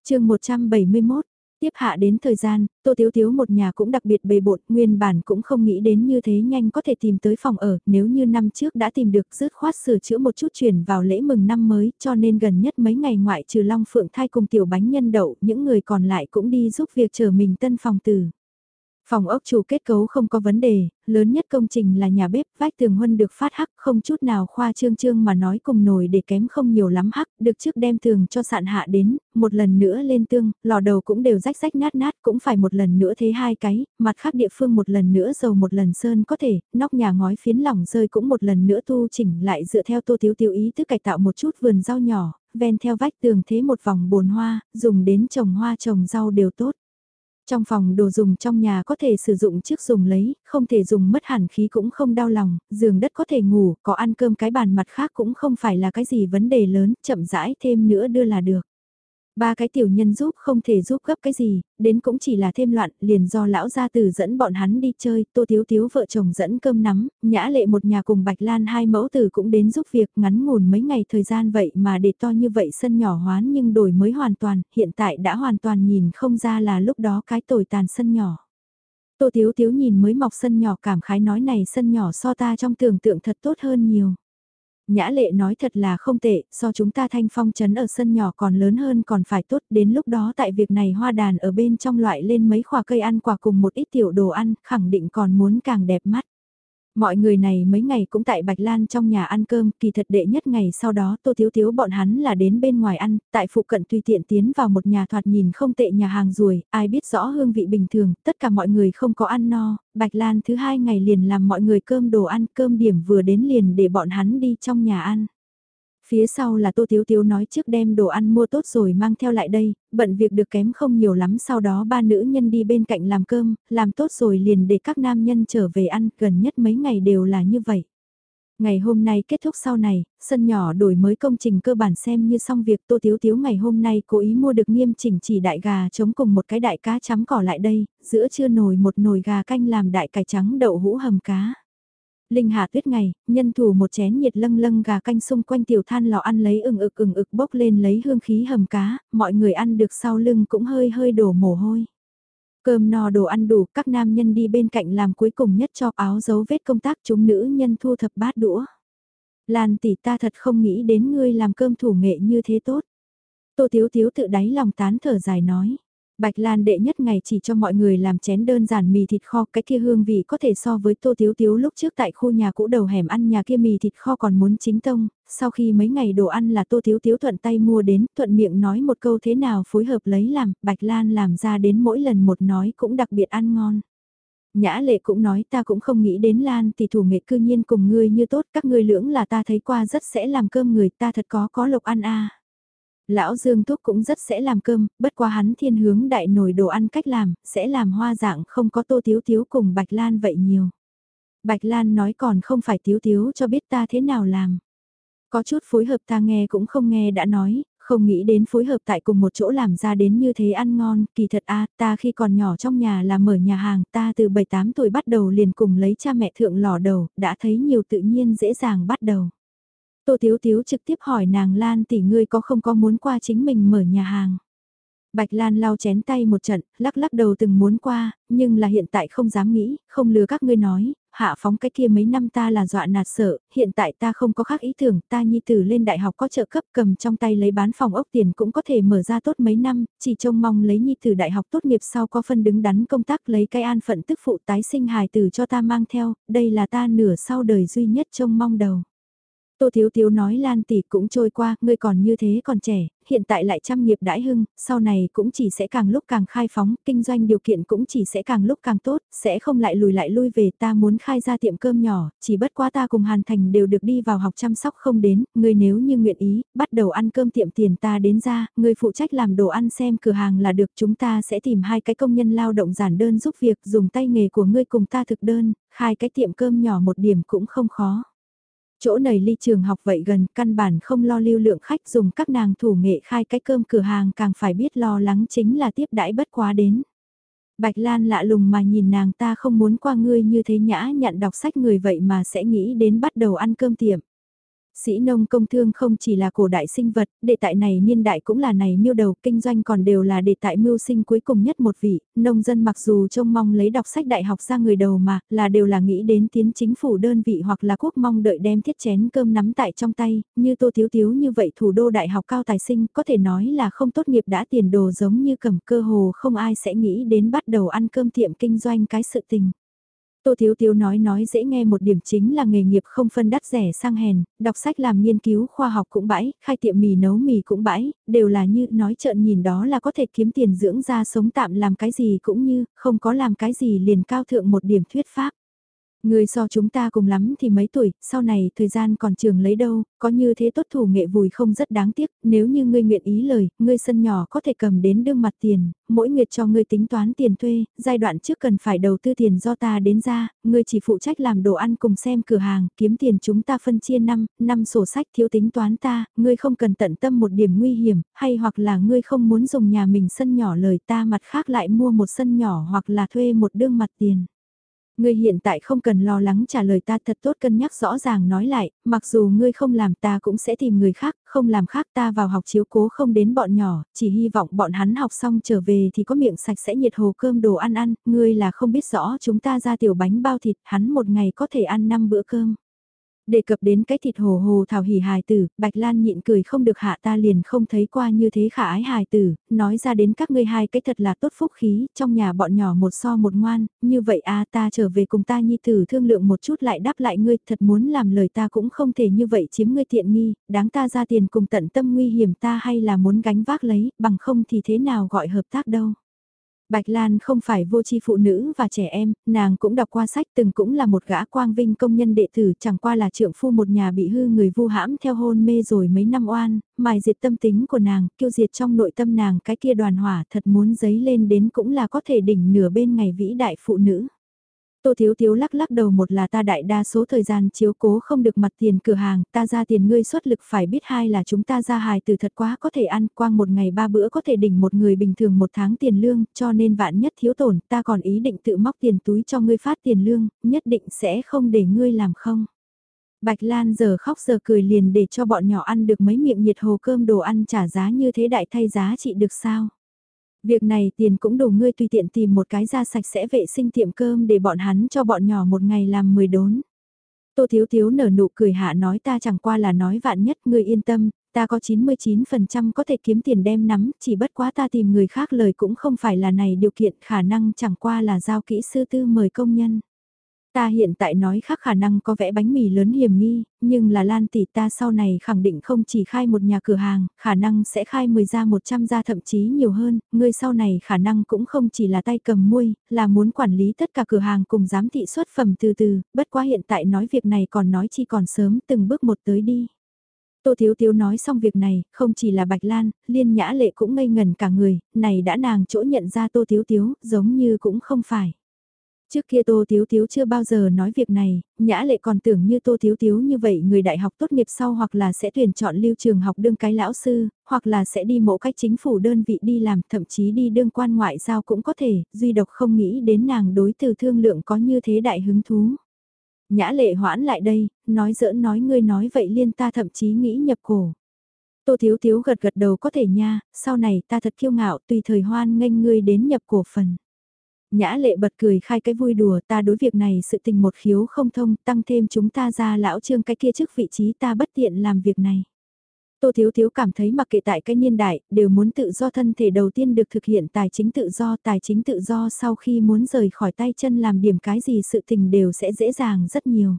chương 171 Tiếp hạ đến thời gian, Tô Tiếu Tiếu một nhà cũng đặc biệt bề bộn, nguyên bản cũng không nghĩ đến như thế nhanh có thể tìm tới phòng ở, nếu như năm trước đã tìm được dứt khoát sửa chữa một chút chuyển vào lễ mừng năm mới, cho nên gần nhất mấy ngày ngoại trừ Long Phượng thai cùng tiểu bánh nhân đậu, những người còn lại cũng đi giúp việc chờ mình tân phòng tử. Phòng ốc chủ kết cấu không có vấn đề, lớn nhất công trình là nhà bếp, vách tường huân được phát hắc, không chút nào khoa trương trương mà nói cùng nồi để kém không nhiều lắm hắc, được trước đem tường cho sạn hạ đến, một lần nữa lên tương, lò đầu cũng đều rách rách nát nát, cũng phải một lần nữa thế hai cái, mặt khác địa phương một lần nữa dầu một lần sơn có thể, nóc nhà ngói phiến lỏng rơi cũng một lần nữa tu chỉnh lại dựa theo tô thiếu tiêu ý tức cải tạo một chút vườn rau nhỏ, ven theo vách tường thế một vòng bồn hoa, dùng đến trồng hoa trồng rau đều tốt. Trong phòng đồ dùng trong nhà có thể sử dụng trước dùng lấy, không thể dùng mất hẳn khí cũng không đau lòng, giường đất có thể ngủ, có ăn cơm cái bàn mặt khác cũng không phải là cái gì vấn đề lớn, chậm rãi thêm nữa đưa là được. Ba cái tiểu nhân giúp không thể giúp gấp cái gì, đến cũng chỉ là thêm loạn, liền do lão gia tử dẫn bọn hắn đi chơi, tô thiếu thiếu vợ chồng dẫn cơm nắm, nhã lệ một nhà cùng Bạch Lan hai mẫu tử cũng đến giúp việc ngắn ngủn mấy ngày thời gian vậy mà để to như vậy sân nhỏ hoán nhưng đổi mới hoàn toàn, hiện tại đã hoàn toàn nhìn không ra là lúc đó cái tồi tàn sân nhỏ. Tô thiếu thiếu nhìn mới mọc sân nhỏ cảm khái nói này sân nhỏ so ta trong tưởng tượng thật tốt hơn nhiều. Nhã lệ nói thật là không tệ, so chúng ta thanh phong trấn ở sân nhỏ còn lớn hơn còn phải tốt, đến lúc đó tại việc này hoa đàn ở bên trong loại lên mấy khoả cây ăn quả cùng một ít tiểu đồ ăn, khẳng định còn muốn càng đẹp mắt. Mọi người này mấy ngày cũng tại Bạch Lan trong nhà ăn cơm, kỳ thật đệ nhất ngày sau đó Tô Thiếu Thiếu bọn hắn là đến bên ngoài ăn, tại phụ cận tùy tiện tiến vào một nhà thoạt nhìn không tệ nhà hàng ruồi, ai biết rõ hương vị bình thường, tất cả mọi người không có ăn no, Bạch Lan thứ hai ngày liền làm mọi người cơm đồ ăn, cơm điểm vừa đến liền để bọn hắn đi trong nhà ăn. Phía sau là Tô Tiếu Tiếu nói trước đem đồ ăn mua tốt rồi mang theo lại đây, bận việc được kém không nhiều lắm sau đó ba nữ nhân đi bên cạnh làm cơm, làm tốt rồi liền để các nam nhân trở về ăn, gần nhất mấy ngày đều là như vậy. Ngày hôm nay kết thúc sau này, sân nhỏ đổi mới công trình cơ bản xem như xong việc Tô Tiếu Tiếu ngày hôm nay cố ý mua được nghiêm chỉnh chỉ đại gà chống cùng một cái đại cá chấm cỏ lại đây, giữa trưa nồi một nồi gà canh làm đại cải trắng đậu hũ hầm cá. Linh Hà tuyết ngày, nhân thủ một chén nhiệt lâng lâng gà canh xung quanh tiểu than lò ăn lấy ừng ực ừng ực bốc lên lấy hương khí hầm cá, mọi người ăn được sau lưng cũng hơi hơi đổ mồ hôi. Cơm no đồ ăn đủ, các nam nhân đi bên cạnh làm cuối cùng nhất cho áo dấu vết công tác chúng nữ nhân thu thập bát đũa. Lan tỷ ta thật không nghĩ đến ngươi làm cơm thủ nghệ như thế tốt. Tô Tiếu Tiếu tự đáy lòng tán thở dài nói. Bạch Lan đệ nhất ngày chỉ cho mọi người làm chén đơn giản mì thịt kho, cái kia hương vị có thể so với tô tiếu tiếu lúc trước tại khu nhà cũ đầu hẻm ăn nhà kia mì thịt kho còn muốn chính tông, sau khi mấy ngày đồ ăn là tô tiếu tiếu thuận tay mua đến, thuận miệng nói một câu thế nào phối hợp lấy làm, Bạch Lan làm ra đến mỗi lần một nói cũng đặc biệt ăn ngon. Nhã lệ cũng nói ta cũng không nghĩ đến Lan thì thủ nghệ cư nhiên cùng ngươi như tốt, các ngươi lưỡng là ta thấy qua rất sẽ làm cơm người ta thật có có lộc ăn a Lão Dương Thúc cũng rất sẽ làm cơm, bất quá hắn thiên hướng đại nồi đồ ăn cách làm, sẽ làm hoa dạng không có tô tiếu tiếu cùng Bạch Lan vậy nhiều. Bạch Lan nói còn không phải tiếu tiếu cho biết ta thế nào làm. Có chút phối hợp ta nghe cũng không nghe đã nói, không nghĩ đến phối hợp tại cùng một chỗ làm ra đến như thế ăn ngon, kỳ thật a ta khi còn nhỏ trong nhà là mở nhà hàng, ta từ 7-8 tuổi bắt đầu liền cùng lấy cha mẹ thượng lò đầu, đã thấy nhiều tự nhiên dễ dàng bắt đầu. Tô Tiếu Tiếu trực tiếp hỏi nàng Lan tỷ ngươi có không có muốn qua chính mình mở nhà hàng. Bạch Lan lau chén tay một trận, lắc lắc đầu từng muốn qua, nhưng là hiện tại không dám nghĩ, không lừa các ngươi nói, hạ phóng cái kia mấy năm ta là dọa nạt sợ, hiện tại ta không có khác ý tưởng, ta nhi tử lên đại học có trợ cấp cầm trong tay lấy bán phòng ốc tiền cũng có thể mở ra tốt mấy năm, chỉ trông mong lấy nhi tử đại học tốt nghiệp sau có phân đứng đắn công tác lấy cái an phận tức phụ tái sinh hài tử cho ta mang theo, đây là ta nửa sau đời duy nhất trông mong đầu. Tô Thiếu Thiếu nói Lan tỷ cũng trôi qua, ngươi còn như thế còn trẻ, hiện tại lại trăm nghiệp đãi hưng, sau này cũng chỉ sẽ càng lúc càng khai phóng, kinh doanh điều kiện cũng chỉ sẽ càng lúc càng tốt, sẽ không lại lùi lại lui về ta muốn khai ra tiệm cơm nhỏ, chỉ bất quá ta cùng Hàn Thành đều được đi vào học chăm sóc không đến, ngươi nếu như nguyện ý, bắt đầu ăn cơm tiệm tiền ta đến ra, ngươi phụ trách làm đồ ăn xem cửa hàng là được chúng ta sẽ tìm hai cái công nhân lao động giản đơn giúp việc dùng tay nghề của ngươi cùng ta thực đơn, khai cái tiệm cơm nhỏ một điểm cũng không khó. Chỗ này ly trường học vậy gần, căn bản không lo lưu lượng khách dùng các nàng thủ nghệ khai cái cơm cửa hàng càng phải biết lo lắng chính là tiếp đãi bất quá đến. Bạch Lan lạ lùng mà nhìn nàng ta không muốn qua ngươi như thế nhã nhận đọc sách người vậy mà sẽ nghĩ đến bắt đầu ăn cơm tiệm. Sĩ nông công thương không chỉ là cổ đại sinh vật, đệ tại này niên đại cũng là này miêu đầu, kinh doanh còn đều là đệ tại mưu sinh cuối cùng nhất một vị, nông dân mặc dù trông mong lấy đọc sách đại học ra người đầu mà, là đều là nghĩ đến tiến chính phủ đơn vị hoặc là quốc mong đợi đem thiết chén cơm nắm tại trong tay, như tô thiếu thiếu như vậy thủ đô đại học cao tài sinh có thể nói là không tốt nghiệp đã tiền đồ giống như cầm cơ hồ không ai sẽ nghĩ đến bắt đầu ăn cơm tiệm kinh doanh cái sự tình. Tô Thiếu Thiếu nói nói dễ nghe một điểm chính là nghề nghiệp không phân đắt rẻ sang hèn, đọc sách làm nghiên cứu khoa học cũng bãi, khai tiệm mì nấu mì cũng bãi, đều là như nói trợn nhìn đó là có thể kiếm tiền dưỡng ra sống tạm làm cái gì cũng như, không có làm cái gì liền cao thượng một điểm thuyết pháp. Người so chúng ta cùng lắm thì mấy tuổi, sau này thời gian còn trường lấy đâu, có như thế tốt thủ nghệ vùi không rất đáng tiếc, nếu như ngươi nguyện ý lời, ngươi sân nhỏ có thể cầm đến đương mặt tiền, mỗi nguyệt cho ngươi tính toán tiền thuê, giai đoạn trước cần phải đầu tư tiền do ta đến ra, ngươi chỉ phụ trách làm đồ ăn cùng xem cửa hàng, kiếm tiền chúng ta phân chia năm, năm sổ sách thiếu tính toán ta, ngươi không cần tận tâm một điểm nguy hiểm, hay hoặc là ngươi không muốn dùng nhà mình sân nhỏ lời ta mặt khác lại mua một sân nhỏ hoặc là thuê một đương mặt tiền. Ngươi hiện tại không cần lo lắng trả lời ta thật tốt cân nhắc rõ ràng nói lại, mặc dù ngươi không làm ta cũng sẽ tìm người khác, không làm khác ta vào học chiếu cố không đến bọn nhỏ, chỉ hy vọng bọn hắn học xong trở về thì có miệng sạch sẽ nhiệt hồ cơm đồ ăn ăn, ngươi là không biết rõ chúng ta ra tiểu bánh bao thịt, hắn một ngày có thể ăn 5 bữa cơm. Đề cập đến cái thịt hồ hồ thảo hỉ hài tử, Bạch Lan nhịn cười không được hạ ta liền không thấy qua như thế khả ái hài tử, nói ra đến các ngươi hai cái thật là tốt phúc khí, trong nhà bọn nhỏ một so một ngoan, như vậy a ta trở về cùng ta nhi tử thương lượng một chút lại đáp lại ngươi, thật muốn làm lời ta cũng không thể như vậy chiếm ngươi tiện nghi, đáng ta ra tiền cùng tận tâm nguy hiểm ta hay là muốn gánh vác lấy, bằng không thì thế nào gọi hợp tác đâu. Bạch Lan không phải vô tri phụ nữ và trẻ em, nàng cũng đọc qua sách từng cũng là một gã quang vinh công nhân đệ tử chẳng qua là trượng phu một nhà bị hư người vu hãm theo hôn mê rồi mấy năm oan, mài diệt tâm tính của nàng, kiêu diệt trong nội tâm nàng cái kia đoàn hỏa thật muốn giấy lên đến cũng là có thể đỉnh nửa bên ngày vĩ đại phụ nữ. Tô Thiếu Thiếu lắc lắc đầu một là ta đại đa số thời gian chiếu cố không được mặt tiền cửa hàng, ta ra tiền ngươi xuất lực phải biết hai là chúng ta ra hài từ thật quá có thể ăn, quang một ngày ba bữa có thể đỉnh một người bình thường một tháng tiền lương, cho nên vạn nhất thiếu tổn, ta còn ý định tự móc tiền túi cho ngươi phát tiền lương, nhất định sẽ không để ngươi làm không. Bạch Lan giờ khóc giờ cười liền để cho bọn nhỏ ăn được mấy miệng nhiệt hồ cơm đồ ăn trả giá như thế đại thay giá trị được sao. Việc này tiền cũng đủ ngươi tùy tiện tìm một cái ra sạch sẽ vệ sinh tiệm cơm để bọn hắn cho bọn nhỏ một ngày làm 10 đốn. Tô Thiếu Thiếu nở nụ cười hạ nói ta chẳng qua là nói vạn nhất ngươi yên tâm, ta có 99% có thể kiếm tiền đem nắm, chỉ bất quá ta tìm người khác lời cũng không phải là này điều kiện khả năng chẳng qua là giao kỹ sư tư mời công nhân. Ta hiện tại nói khác khả năng có vẽ bánh mì lớn hiểm nghi, nhưng là Lan tỷ ta sau này khẳng định không chỉ khai một nhà cửa hàng, khả năng sẽ khai 10 ra 100 ra thậm chí nhiều hơn, ngươi sau này khả năng cũng không chỉ là tay cầm muôi, là muốn quản lý tất cả cửa hàng cùng giám thị xuất phẩm từ từ, bất quá hiện tại nói việc này còn nói chi còn sớm từng bước một tới đi. Tô Thiếu Thiếu nói xong việc này, không chỉ là Bạch Lan, Liên Nhã Lệ cũng ngây ngần cả người, này đã nàng chỗ nhận ra Tô Thiếu Thiếu, giống như cũng không phải. Trước kia Tô Tiếu Tiếu chưa bao giờ nói việc này, Nhã Lệ còn tưởng như Tô Tiếu Tiếu như vậy người đại học tốt nghiệp sau hoặc là sẽ tuyển chọn lưu trường học đương cái lão sư, hoặc là sẽ đi mẫu cách chính phủ đơn vị đi làm, thậm chí đi đương quan ngoại giao cũng có thể, duy độc không nghĩ đến nàng đối từ thương lượng có như thế đại hứng thú. Nhã Lệ hoãn lại đây, nói giỡn nói ngươi nói vậy liên ta thậm chí nghĩ nhập cổ. Tô Thiếu Thiếu gật gật đầu có thể nha, sau này ta thật kiêu ngạo tùy thời hoan nghênh ngươi đến nhập cổ phần. Nhã lệ bật cười khai cái vui đùa ta đối việc này sự tình một khiếu không thông tăng thêm chúng ta ra lão trương cái kia trước vị trí ta bất tiện làm việc này. Tô Thiếu Thiếu cảm thấy mặc kệ tại cái niên đại, đều muốn tự do thân thể đầu tiên được thực hiện tài chính tự do, tài chính tự do sau khi muốn rời khỏi tay chân làm điểm cái gì sự tình đều sẽ dễ dàng rất nhiều.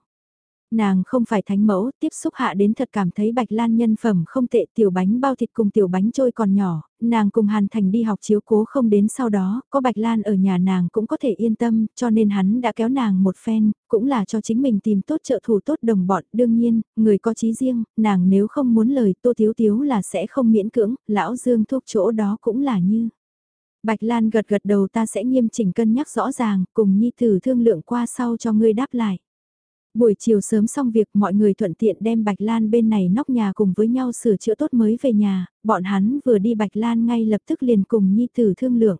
Nàng không phải thánh mẫu, tiếp xúc hạ đến thật cảm thấy Bạch Lan nhân phẩm không tệ tiểu bánh bao thịt cùng tiểu bánh trôi còn nhỏ, nàng cùng Hàn Thành đi học chiếu cố không đến sau đó, có Bạch Lan ở nhà nàng cũng có thể yên tâm, cho nên hắn đã kéo nàng một phen, cũng là cho chính mình tìm tốt trợ thủ tốt đồng bọn, đương nhiên, người có trí riêng, nàng nếu không muốn lời Tô Thiếu Thiếu là sẽ không miễn cưỡng, lão Dương thuốc chỗ đó cũng là như. Bạch Lan gật gật đầu ta sẽ nghiêm chỉnh cân nhắc rõ ràng, cùng Nhi Tử thương lượng qua sau cho ngươi đáp lại. Buổi chiều sớm xong việc mọi người thuận tiện đem Bạch Lan bên này nóc nhà cùng với nhau sửa chữa tốt mới về nhà, bọn hắn vừa đi Bạch Lan ngay lập tức liền cùng Nhi Tử thương lượng.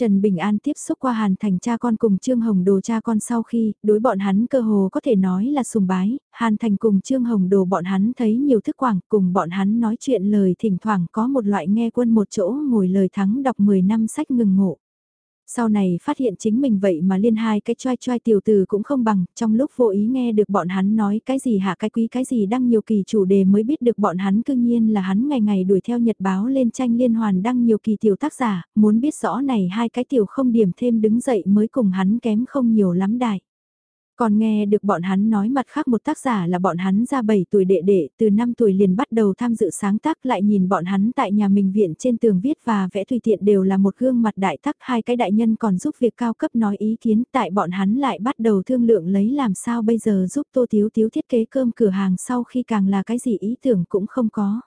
Trần Bình An tiếp xúc qua Hàn Thành cha con cùng Trương Hồng Đồ cha con sau khi, đối bọn hắn cơ hồ có thể nói là sùng bái, Hàn Thành cùng Trương Hồng Đồ bọn hắn thấy nhiều thức quảng, cùng bọn hắn nói chuyện lời thỉnh thoảng có một loại nghe quân một chỗ ngồi lời thắng đọc 10 năm sách ngừng ngộ. Sau này phát hiện chính mình vậy mà liên hai cái choai choai tiểu từ cũng không bằng, trong lúc vô ý nghe được bọn hắn nói cái gì hạ cái quý cái gì đăng nhiều kỳ chủ đề mới biết được bọn hắn cương nhiên là hắn ngày ngày đuổi theo nhật báo lên tranh liên hoàn đăng nhiều kỳ tiểu tác giả, muốn biết rõ này hai cái tiểu không điểm thêm đứng dậy mới cùng hắn kém không nhiều lắm đại. Còn nghe được bọn hắn nói mặt khác một tác giả là bọn hắn ra 7 tuổi đệ đệ, từ 5 tuổi liền bắt đầu tham dự sáng tác lại nhìn bọn hắn tại nhà mình viện trên tường viết và vẽ tùy tiện đều là một gương mặt đại tắc hai cái đại nhân còn giúp việc cao cấp nói ý kiến tại bọn hắn lại bắt đầu thương lượng lấy làm sao bây giờ giúp Tô Tiếu Tiếu thiết kế cơm cửa hàng sau khi càng là cái gì ý tưởng cũng không có.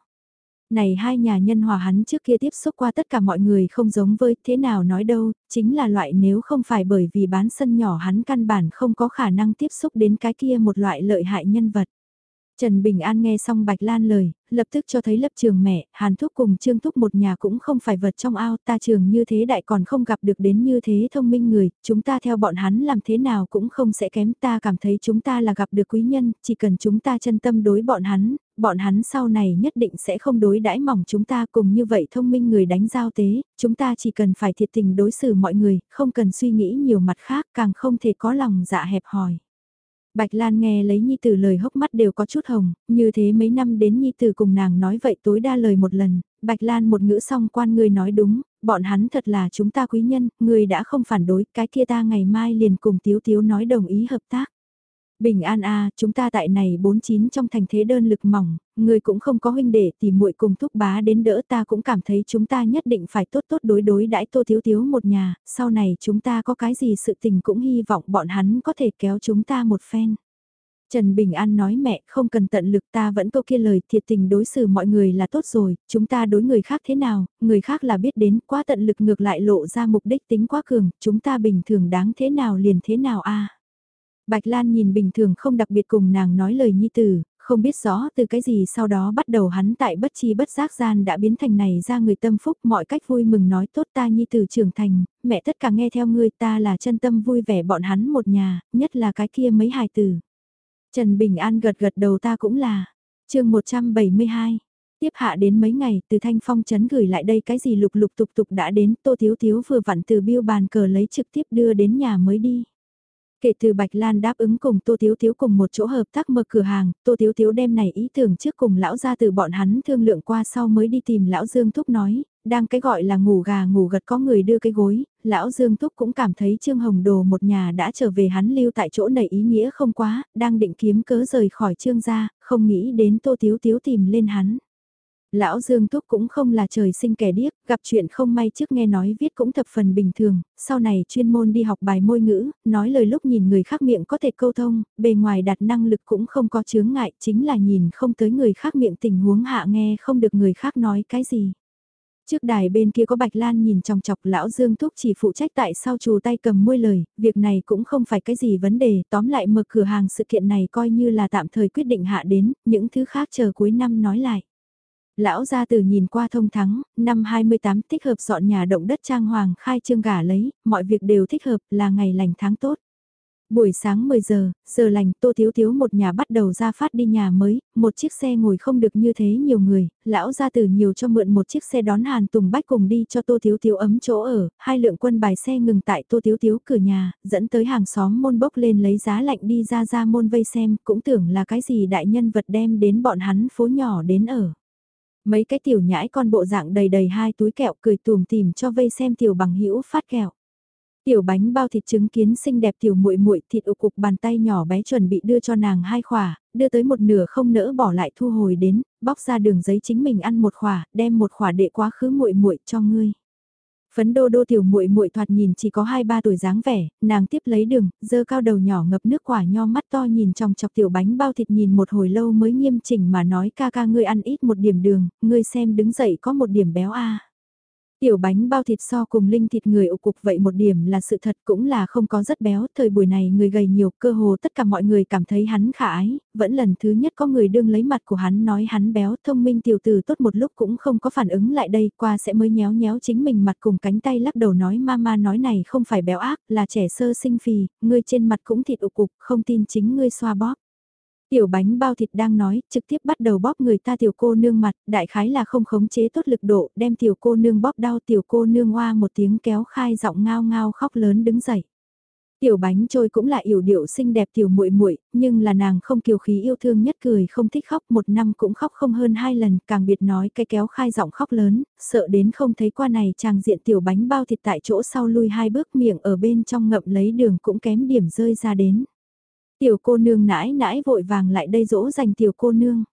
Này hai nhà nhân hòa hắn trước kia tiếp xúc qua tất cả mọi người không giống với thế nào nói đâu, chính là loại nếu không phải bởi vì bán sân nhỏ hắn căn bản không có khả năng tiếp xúc đến cái kia một loại lợi hại nhân vật. Trần Bình An nghe xong Bạch Lan lời, lập tức cho thấy lập trường mẹ, Hàn Thúc cùng Trương Thúc một nhà cũng không phải vật trong ao, ta trường như thế đại còn không gặp được đến như thế thông minh người, chúng ta theo bọn hắn làm thế nào cũng không sẽ kém, ta cảm thấy chúng ta là gặp được quý nhân, chỉ cần chúng ta chân tâm đối bọn hắn, bọn hắn sau này nhất định sẽ không đối đãi mỏng chúng ta cùng như vậy thông minh người đánh giao tế, chúng ta chỉ cần phải thiệt tình đối xử mọi người, không cần suy nghĩ nhiều mặt khác, càng không thể có lòng dạ hẹp hòi. Bạch Lan nghe lấy Nhi Tử lời hốc mắt đều có chút hồng, như thế mấy năm đến Nhi Tử cùng nàng nói vậy tối đa lời một lần, Bạch Lan một ngữ song quan người nói đúng, bọn hắn thật là chúng ta quý nhân, người đã không phản đối, cái kia ta ngày mai liền cùng Tiếu Tiếu nói đồng ý hợp tác. Bình an a, chúng ta tại này 49 trong thành thế đơn lực mỏng, người cũng không có huynh đệ thì muội cùng thúc bá đến đỡ ta cũng cảm thấy chúng ta nhất định phải tốt tốt đối đối đãi tô thiếu thiếu một nhà, sau này chúng ta có cái gì sự tình cũng hy vọng bọn hắn có thể kéo chúng ta một phen. Trần Bình An nói mẹ không cần tận lực ta vẫn câu kia lời thiệt tình đối xử mọi người là tốt rồi, chúng ta đối người khác thế nào, người khác là biết đến quá tận lực ngược lại lộ ra mục đích tính quá cường, chúng ta bình thường đáng thế nào liền thế nào a Bạch Lan nhìn bình thường không đặc biệt cùng nàng nói lời nhi tử, không biết rõ từ cái gì sau đó bắt đầu hắn tại bất chi bất giác gian đã biến thành này ra người tâm phúc mọi cách vui mừng nói tốt ta nhi tử trưởng thành, mẹ tất cả nghe theo ngươi ta là chân tâm vui vẻ bọn hắn một nhà, nhất là cái kia mấy hài tử. Trần Bình An gật gật đầu ta cũng là, chương 172. Tiếp hạ đến mấy ngày, từ thanh phong chấn gửi lại đây cái gì lục lục tục tục đã đến, tô thiếu thiếu vừa vặn từ biêu bàn cờ lấy trực tiếp đưa đến nhà mới đi. Kể từ Bạch Lan đáp ứng cùng Tô Thiếu Thiếu cùng một chỗ hợp tác mở cửa hàng, Tô Thiếu Thiếu đem này ý tưởng trước cùng lão ra từ bọn hắn thương lượng qua sau mới đi tìm lão Dương Thúc nói, đang cái gọi là ngủ gà ngủ gật có người đưa cái gối, lão Dương Thúc cũng cảm thấy Trương Hồng Đồ một nhà đã trở về hắn lưu tại chỗ này ý nghĩa không quá, đang định kiếm cớ rời khỏi Trương gia, không nghĩ đến Tô Thiếu Thiếu tìm lên hắn. Lão Dương Thúc cũng không là trời sinh kẻ điếc, gặp chuyện không may trước nghe nói viết cũng thập phần bình thường, sau này chuyên môn đi học bài môi ngữ, nói lời lúc nhìn người khác miệng có thể câu thông, bề ngoài đặt năng lực cũng không có chướng ngại, chính là nhìn không tới người khác miệng tình huống hạ nghe không được người khác nói cái gì. Trước đài bên kia có Bạch Lan nhìn trong chọc lão Dương Thúc chỉ phụ trách tại sao chủ tay cầm môi lời, việc này cũng không phải cái gì vấn đề, tóm lại mở cửa hàng sự kiện này coi như là tạm thời quyết định hạ đến, những thứ khác chờ cuối năm nói lại. Lão gia tử nhìn qua thông thắng, năm 28 thích hợp dọn nhà động đất trang hoàng khai trương gả lấy, mọi việc đều thích hợp là ngày lành tháng tốt. Buổi sáng 10 giờ, giờ lành Tô Thiếu Thiếu một nhà bắt đầu ra phát đi nhà mới, một chiếc xe ngồi không được như thế nhiều người, lão gia tử nhiều cho mượn một chiếc xe đón Hàn Tùng Bách cùng đi cho Tô Thiếu Thiếu ấm chỗ ở, hai lượng quân bài xe ngừng tại Tô Thiếu Thiếu cửa nhà, dẫn tới hàng xóm môn bốc lên lấy giá lạnh đi ra ra môn vây xem, cũng tưởng là cái gì đại nhân vật đem đến bọn hắn phố nhỏ đến ở. Mấy cái tiểu nhãi con bộ dạng đầy đầy hai túi kẹo cười tùm tìm cho vây xem tiểu bằng hữu phát kẹo. Tiểu bánh bao thịt trứng kiến xinh đẹp tiểu muội muội thịt ụ cục bàn tay nhỏ bé chuẩn bị đưa cho nàng hai khỏa, đưa tới một nửa không nỡ bỏ lại thu hồi đến, bóc ra đường giấy chính mình ăn một khỏa, đem một khỏa đệ quá khứ muội muội cho ngươi. Phấn đô đô tiểu muội muội thoạt nhìn chỉ có 2-3 tuổi dáng vẻ, nàng tiếp lấy đường, dơ cao đầu nhỏ ngập nước quả nho mắt to nhìn trong chọc tiểu bánh bao thịt nhìn một hồi lâu mới nghiêm chỉnh mà nói ca ca ngươi ăn ít một điểm đường, ngươi xem đứng dậy có một điểm béo a. Tiểu bánh bao thịt so cùng linh thịt người ụ cục vậy một điểm là sự thật cũng là không có rất béo, thời buổi này người gầy nhiều cơ hồ tất cả mọi người cảm thấy hắn khả ái, vẫn lần thứ nhất có người đương lấy mặt của hắn nói hắn béo thông minh tiểu tử tốt một lúc cũng không có phản ứng lại đây qua sẽ mới nhéo nhéo chính mình mặt cùng cánh tay lắc đầu nói mama nói này không phải béo ác là trẻ sơ sinh phì, ngươi trên mặt cũng thịt ụ cục không tin chính ngươi xoa bóp. Tiểu bánh bao thịt đang nói, trực tiếp bắt đầu bóp người ta tiểu cô nương mặt, đại khái là không khống chế tốt lực độ, đem tiểu cô nương bóp đau tiểu cô nương hoa một tiếng kéo khai giọng ngao ngao khóc lớn đứng dậy. Tiểu bánh trôi cũng là yểu điệu xinh đẹp tiểu muội muội, nhưng là nàng không kiều khí yêu thương nhất cười không thích khóc một năm cũng khóc không hơn hai lần, càng biệt nói cái kéo khai giọng khóc lớn, sợ đến không thấy qua này chàng diện tiểu bánh bao thịt tại chỗ sau lui hai bước miệng ở bên trong ngậm lấy đường cũng kém điểm rơi ra đến. Tiểu cô nương nãi nãi vội vàng lại đây dỗ dành tiểu cô nương.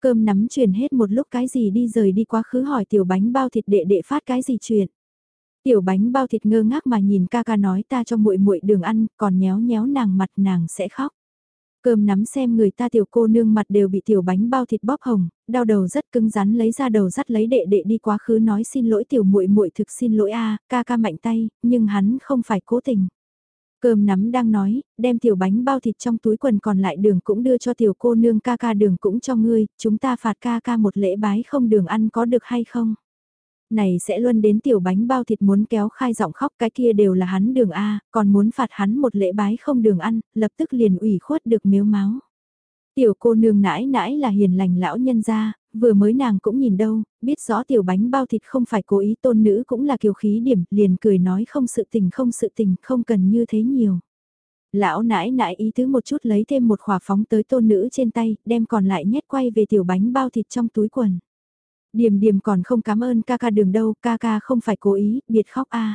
Cơm nắm truyền hết một lúc cái gì đi rời đi quá khứ hỏi tiểu bánh bao thịt đệ đệ phát cái gì truyền. Tiểu bánh bao thịt ngơ ngác mà nhìn ca ca nói ta cho muội muội đường ăn, còn nhéo nhéo nàng mặt nàng sẽ khóc. Cơm nắm xem người ta tiểu cô nương mặt đều bị tiểu bánh bao thịt bóp hồng, đau đầu rất cứng rắn lấy ra đầu dắt lấy đệ đệ đi quá khứ nói xin lỗi tiểu muội muội thực xin lỗi a, ca ca mạnh tay, nhưng hắn không phải cố tình. Cơm nắm đang nói, đem tiểu bánh bao thịt trong túi quần còn lại đường cũng đưa cho tiểu cô nương ca ca đường cũng cho ngươi, chúng ta phạt ca ca một lễ bái không đường ăn có được hay không? Này sẽ luôn đến tiểu bánh bao thịt muốn kéo khai giọng khóc cái kia đều là hắn đường A, còn muốn phạt hắn một lễ bái không đường ăn, lập tức liền ủy khuất được miếu máu. Tiểu cô nương nãi nãi là hiền lành lão nhân gia, vừa mới nàng cũng nhìn đâu, biết rõ tiểu bánh bao thịt không phải cố ý tôn nữ cũng là kiều khí điểm, liền cười nói không sự tình không sự tình, không cần như thế nhiều. Lão nãi nãi ý tứ một chút lấy thêm một khỏa phóng tới tôn nữ trên tay, đem còn lại nhét quay về tiểu bánh bao thịt trong túi quần. Điềm điềm còn không cảm ơn ca ca đường đâu, ca ca không phải cố ý, biệt khóc a.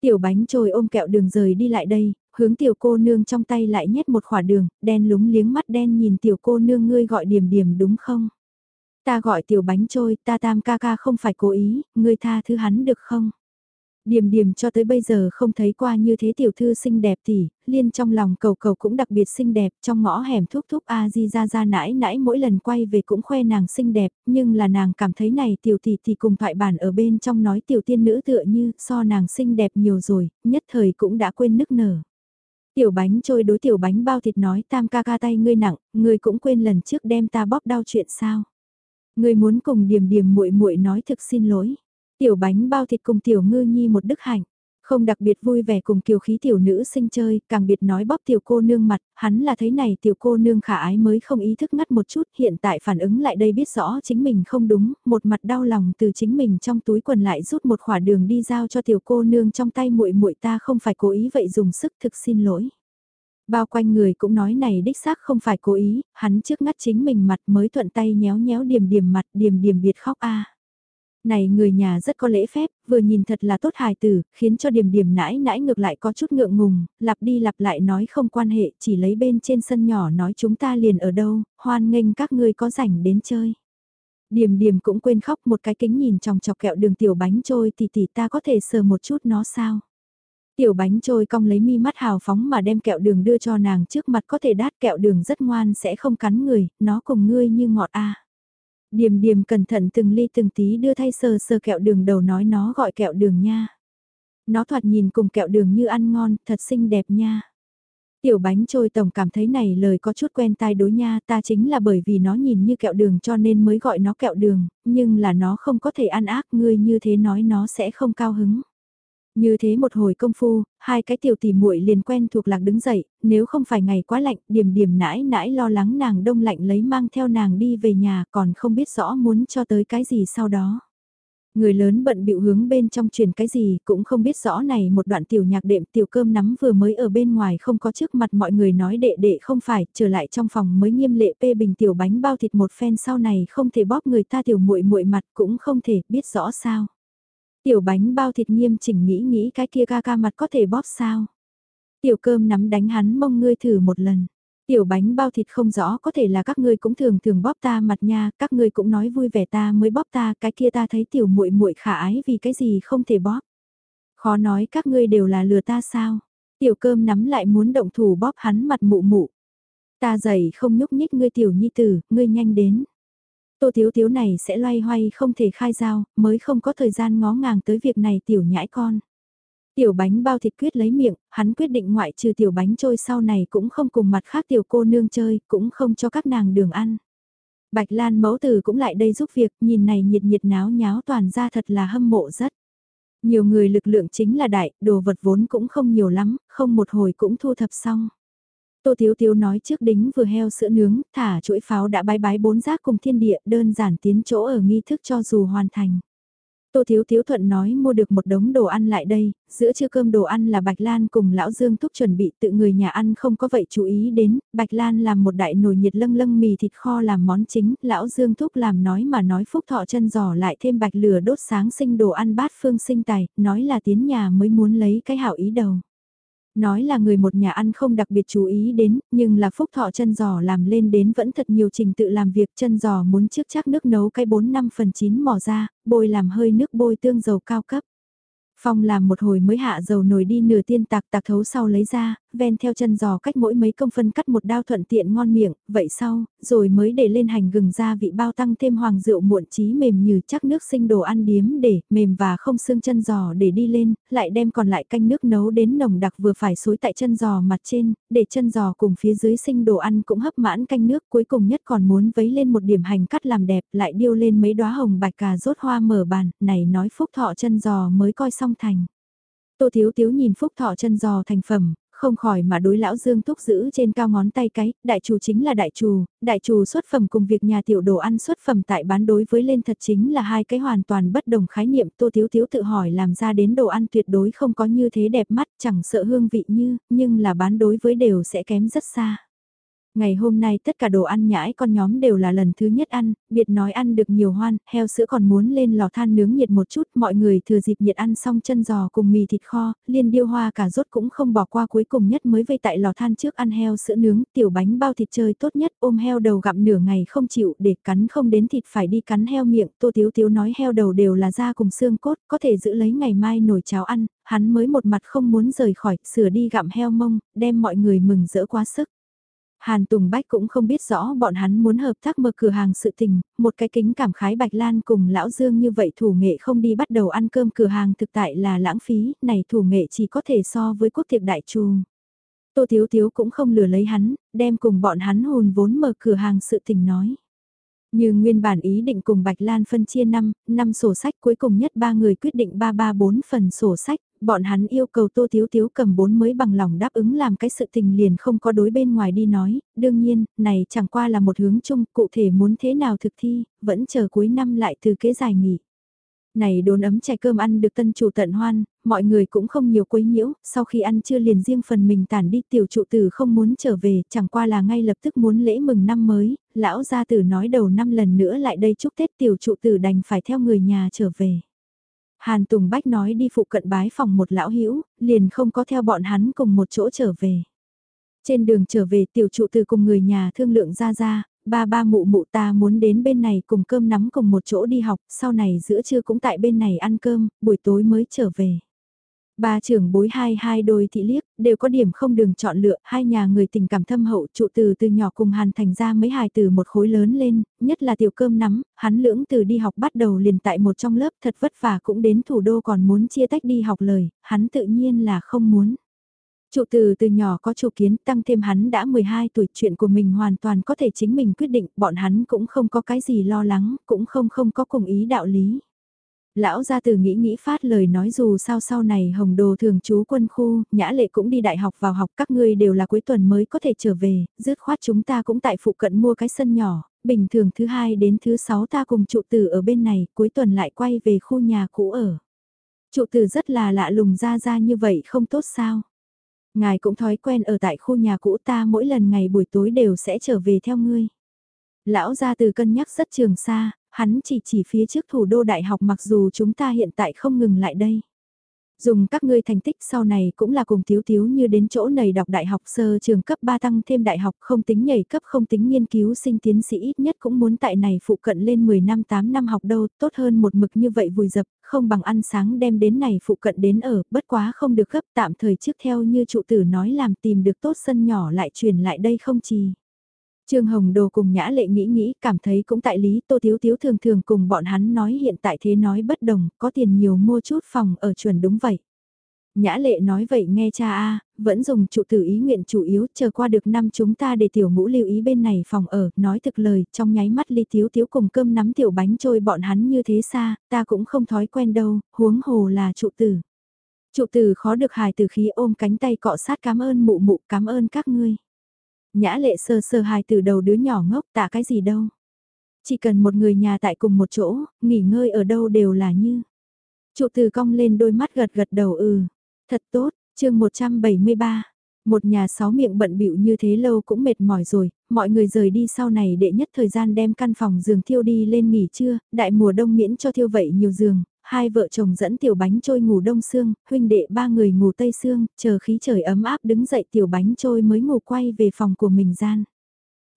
Tiểu bánh trồi ôm kẹo đường rời đi lại đây, hướng tiểu cô nương trong tay lại nhét một khỏa đường, đen lúng liếng mắt đen nhìn tiểu cô nương ngươi gọi điểm điểm đúng không? Ta gọi tiểu bánh trôi, ta tam ca ca không phải cố ý, ngươi tha thứ hắn được không? Điềm điềm cho tới bây giờ không thấy qua như thế tiểu thư xinh đẹp thì, liên trong lòng cầu cầu cũng đặc biệt xinh đẹp, trong ngõ hẻm thúc thúc a di ra ra nãi nãi mỗi lần quay về cũng khoe nàng xinh đẹp, nhưng là nàng cảm thấy này tiểu tỷ thì cùng thoại bản ở bên trong nói tiểu tiên nữ tựa như so nàng xinh đẹp nhiều rồi, nhất thời cũng đã quên nức nở. Tiểu bánh trôi đối tiểu bánh bao thịt nói tam ca ca tay ngươi nặng, ngươi cũng quên lần trước đem ta bóp đau chuyện sao. Ngươi muốn cùng điểm điểm muội muội nói thực xin lỗi. Tiểu bánh bao thịt cùng tiểu ngư nhi một đức hạnh. Không đặc biệt vui vẻ cùng kiều khí tiểu nữ sinh chơi, càng biệt nói bóp tiểu cô nương mặt, hắn là thấy này tiểu cô nương khả ái mới không ý thức ngắt một chút, hiện tại phản ứng lại đây biết rõ chính mình không đúng, một mặt đau lòng từ chính mình trong túi quần lại rút một khỏa đường đi giao cho tiểu cô nương trong tay muội muội ta không phải cố ý vậy dùng sức thực xin lỗi. Bao quanh người cũng nói này đích xác không phải cố ý, hắn trước ngắt chính mình mặt mới thuận tay nhéo nhéo điểm điểm mặt điểm điểm biệt khóc a Này người nhà rất có lễ phép, vừa nhìn thật là tốt hài tử, khiến cho điểm điểm nãi nãi ngược lại có chút ngượng ngùng, lặp đi lặp lại nói không quan hệ, chỉ lấy bên trên sân nhỏ nói chúng ta liền ở đâu, hoan nghênh các ngươi có rảnh đến chơi. điểm điểm cũng quên khóc một cái kính nhìn trong chọc kẹo đường tiểu bánh trôi thì tỷ ta có thể sờ một chút nó sao. Tiểu bánh trôi cong lấy mi mắt hào phóng mà đem kẹo đường đưa cho nàng trước mặt có thể đát kẹo đường rất ngoan sẽ không cắn người, nó cùng ngươi như ngọt a. Điềm điềm cẩn thận từng ly từng tí đưa thay sờ sờ kẹo đường đầu nói nó gọi kẹo đường nha. Nó thoạt nhìn cùng kẹo đường như ăn ngon, thật xinh đẹp nha. Tiểu bánh trôi tổng cảm thấy này lời có chút quen tai đối nha ta chính là bởi vì nó nhìn như kẹo đường cho nên mới gọi nó kẹo đường, nhưng là nó không có thể ăn ác ngươi như thế nói nó sẽ không cao hứng. Như thế một hồi công phu, hai cái tiểu tỷ muội liền quen thuộc lạc đứng dậy, nếu không phải ngày quá lạnh, điểm điểm nãi nãi lo lắng nàng đông lạnh lấy mang theo nàng đi về nhà còn không biết rõ muốn cho tới cái gì sau đó. Người lớn bận bịu hướng bên trong truyền cái gì cũng không biết rõ này một đoạn tiểu nhạc đệm tiểu cơm nắm vừa mới ở bên ngoài không có trước mặt mọi người nói đệ đệ không phải trở lại trong phòng mới nghiêm lệ phê bình tiểu bánh bao thịt một phen sau này không thể bóp người ta tiểu muội muội mặt cũng không thể biết rõ sao. Tiểu bánh bao thịt nghiêm chỉnh nghĩ nghĩ cái kia ca ca mặt có thể bóp sao. Tiểu cơm nắm đánh hắn mông ngươi thử một lần. Tiểu bánh bao thịt không rõ có thể là các ngươi cũng thường thường bóp ta mặt nha, các ngươi cũng nói vui vẻ ta mới bóp ta, cái kia ta thấy tiểu muội muội khả ái vì cái gì không thể bóp. Khó nói các ngươi đều là lừa ta sao. Tiểu cơm nắm lại muốn động thủ bóp hắn mặt mụ mụ. Ta dậy không nhúc nhích ngươi tiểu nhi tử, ngươi nhanh đến. Tô Thiếu Thiếu này sẽ loay hoay không thể khai giao, mới không có thời gian ngó ngàng tới việc này tiểu nhãi con. Tiểu bánh bao thịt quyết lấy miệng, hắn quyết định ngoại trừ tiểu bánh trôi sau này cũng không cùng mặt khác tiểu cô nương chơi, cũng không cho các nàng đường ăn. Bạch Lan mẫu tử cũng lại đây giúp việc, nhìn này nhiệt nhiệt náo nháo toàn ra thật là hâm mộ rất. Nhiều người lực lượng chính là đại, đồ vật vốn cũng không nhiều lắm, không một hồi cũng thu thập xong. Tô Thiếu Thiếu nói trước đính vừa heo sữa nướng, thả chuỗi pháo đã bái bái bốn giác cùng thiên địa đơn giản tiến chỗ ở nghi thức cho dù hoàn thành. Tô Thiếu Thiếu Thuận nói mua được một đống đồ ăn lại đây, giữa trưa cơm đồ ăn là Bạch Lan cùng Lão Dương Thúc chuẩn bị tự người nhà ăn không có vậy chú ý đến, Bạch Lan làm một đại nồi nhiệt lâng lâng mì thịt kho làm món chính, Lão Dương Thúc làm nói mà nói phúc thọ chân giò lại thêm bạch lửa đốt sáng sinh đồ ăn bát phương sinh tài, nói là tiến nhà mới muốn lấy cái hảo ý đầu. Nói là người một nhà ăn không đặc biệt chú ý đến, nhưng là phúc thọ chân giò làm lên đến vẫn thật nhiều trình tự làm việc chân giò muốn trước chắc nước nấu cái 4 5 phần 9 mỏ ra, bôi làm hơi nước bôi tương dầu cao cấp. Phong làm một hồi mới hạ dầu nồi đi nửa tiên tạc tạc thấu sau lấy ra, ven theo chân giò cách mỗi mấy công phân cắt một đao thuận tiện ngon miệng, vậy sau, rồi mới để lên hành gừng ra vị bao tăng thêm hoàng rượu muộn trí mềm như chắc nước sinh đồ ăn điếm để mềm và không xương chân giò để đi lên, lại đem còn lại canh nước nấu đến nồng đặc vừa phải xối tại chân giò mặt trên, để chân giò cùng phía dưới sinh đồ ăn cũng hấp mãn canh nước cuối cùng nhất còn muốn vấy lên một điểm hành cắt làm đẹp lại điêu lên mấy đóa hồng bạch cà rốt hoa mở bàn, này nói phúc thọ chân giò mới coi xong thành. Tô Thiếu Thiếu nhìn Phúc Thọ chân giò thành phẩm, không khỏi mà đối lão Dương túc giữ trên cao ngón tay cái, đại chủ chính là đại chủ, đại chủ xuất phẩm cùng việc nhà tiểu đồ ăn xuất phẩm tại bán đối với lên thật chính là hai cái hoàn toàn bất đồng khái niệm. Tô Thiếu Thiếu tự hỏi làm ra đến đồ ăn tuyệt đối không có như thế đẹp mắt, chẳng sợ hương vị như, nhưng là bán đối với đều sẽ kém rất xa. Ngày hôm nay tất cả đồ ăn nhãi con nhóm đều là lần thứ nhất ăn, biệt nói ăn được nhiều hoan, heo sữa còn muốn lên lò than nướng nhiệt một chút, mọi người thừa dịp nhiệt ăn xong chân giò cùng mì thịt kho, liên điêu hoa cả rốt cũng không bỏ qua cuối cùng nhất mới vây tại lò than trước ăn heo sữa nướng, tiểu bánh bao thịt chơi tốt nhất, ôm heo đầu gặm nửa ngày không chịu để cắn không đến thịt phải đi cắn heo miệng, tô tiếu tiếu nói heo đầu đều là da cùng xương cốt, có thể giữ lấy ngày mai nồi cháo ăn, hắn mới một mặt không muốn rời khỏi, sửa đi gặm heo mông, đem mọi người mừng rỡ quá sức. Hàn Tùng Bách cũng không biết rõ bọn hắn muốn hợp tác mở cửa hàng sự tình, một cái kính cảm khái Bạch Lan cùng Lão Dương như vậy thủ nghệ không đi bắt đầu ăn cơm cửa hàng thực tại là lãng phí, này thủ nghệ chỉ có thể so với quốc tiệp đại trù. Tô Thiếu Thiếu cũng không lừa lấy hắn, đem cùng bọn hắn hồn vốn mở cửa hàng sự tình nói. Như nguyên bản ý định cùng Bạch Lan phân chia 5, 5 sổ sách cuối cùng nhất ba người quyết định 334 phần sổ sách, bọn hắn yêu cầu Tô Thiếu Thiếu cầm bốn mới bằng lòng đáp ứng làm cái sự tình liền không có đối bên ngoài đi nói, đương nhiên, này chẳng qua là một hướng chung, cụ thể muốn thế nào thực thi, vẫn chờ cuối năm lại từ kế dài nghỉ. Này đốn ấm chè cơm ăn được tân chủ tận hoan, mọi người cũng không nhiều quấy nhiễu, sau khi ăn chưa liền riêng phần mình tản đi tiểu trụ tử không muốn trở về, chẳng qua là ngay lập tức muốn lễ mừng năm mới, lão gia tử nói đầu năm lần nữa lại đây chúc Tết tiểu trụ tử đành phải theo người nhà trở về. Hàn Tùng Bách nói đi phụ cận bái phòng một lão hữu liền không có theo bọn hắn cùng một chỗ trở về. Trên đường trở về tiểu trụ từ cùng người nhà thương lượng ra ra, ba ba mụ mụ ta muốn đến bên này cùng cơm nắm cùng một chỗ đi học, sau này giữa trưa cũng tại bên này ăn cơm, buổi tối mới trở về. Ba trưởng bối hai hai đôi thị liếc, đều có điểm không đường chọn lựa, hai nhà người tình cảm thâm hậu trụ từ từ nhỏ cùng hàn thành ra mấy hài từ một khối lớn lên, nhất là tiểu cơm nắm, hắn lưỡng từ đi học bắt đầu liền tại một trong lớp thật vất vả cũng đến thủ đô còn muốn chia tách đi học lời, hắn tự nhiên là không muốn. Trụ từ từ nhỏ có chủ kiến tăng thêm hắn đã 12 tuổi chuyện của mình hoàn toàn có thể chính mình quyết định, bọn hắn cũng không có cái gì lo lắng, cũng không không có cùng ý đạo lý. Lão gia từ nghĩ nghĩ phát lời nói dù sao sau này hồng đồ thường trú quân khu, nhã lệ cũng đi đại học vào học các ngươi đều là cuối tuần mới có thể trở về, dứt khoát chúng ta cũng tại phụ cận mua cái sân nhỏ, bình thường thứ hai đến thứ sáu ta cùng trụ tử ở bên này, cuối tuần lại quay về khu nhà cũ ở. Trụ tử rất là lạ lùng ra ra như vậy không tốt sao? Ngài cũng thói quen ở tại khu nhà cũ ta mỗi lần ngày buổi tối đều sẽ trở về theo ngươi. Lão gia từ cân nhắc rất trường xa, hắn chỉ chỉ phía trước thủ đô đại học mặc dù chúng ta hiện tại không ngừng lại đây. Dùng các ngươi thành tích sau này cũng là cùng thiếu thiếu như đến chỗ này đọc đại học sơ trường cấp 3 tăng thêm đại học không tính nhảy cấp không tính nghiên cứu sinh tiến sĩ ít nhất cũng muốn tại này phụ cận lên 10 năm 8 năm học đâu, tốt hơn một mực như vậy vùi dập, không bằng ăn sáng đem đến này phụ cận đến ở, bất quá không được gấp, tạm thời trước theo như trụ tử nói làm tìm được tốt sân nhỏ lại chuyển lại đây không chỉ Trương Hồng Đồ cùng Nhã Lệ nghĩ nghĩ, cảm thấy cũng tại lý, Tô Thiếu Thiếu thường thường cùng bọn hắn nói hiện tại thế nói bất đồng, có tiền nhiều mua chút phòng ở chuẩn đúng vậy. Nhã Lệ nói vậy nghe cha a, vẫn dùng trụ tử ý nguyện chủ yếu, chờ qua được năm chúng ta để tiểu ngũ lưu ý bên này phòng ở, nói thực lời, trong nháy mắt ly thiếu thiếu cùng cơm nắm tiểu bánh trôi bọn hắn như thế xa, ta cũng không thói quen đâu, huống hồ là trụ tử. Trụ tử khó được hài từ khí ôm cánh tay cọ sát cảm ơn mụ mụ, cảm ơn các ngươi. Nhã lệ sơ sơ hài từ đầu đứa nhỏ ngốc tạ cái gì đâu. Chỉ cần một người nhà tại cùng một chỗ, nghỉ ngơi ở đâu đều là như. Trụ từ cong lên đôi mắt gật gật đầu ừ. Thật tốt, chương 173. Một nhà sáu miệng bận bịu như thế lâu cũng mệt mỏi rồi, mọi người rời đi sau này để nhất thời gian đem căn phòng giường thiêu đi lên nghỉ trưa, đại mùa đông miễn cho thiêu vậy nhiều giường, hai vợ chồng dẫn tiểu bánh trôi ngủ đông xương, huynh đệ ba người ngủ tây xương, chờ khí trời ấm áp đứng dậy tiểu bánh trôi mới ngủ quay về phòng của mình gian.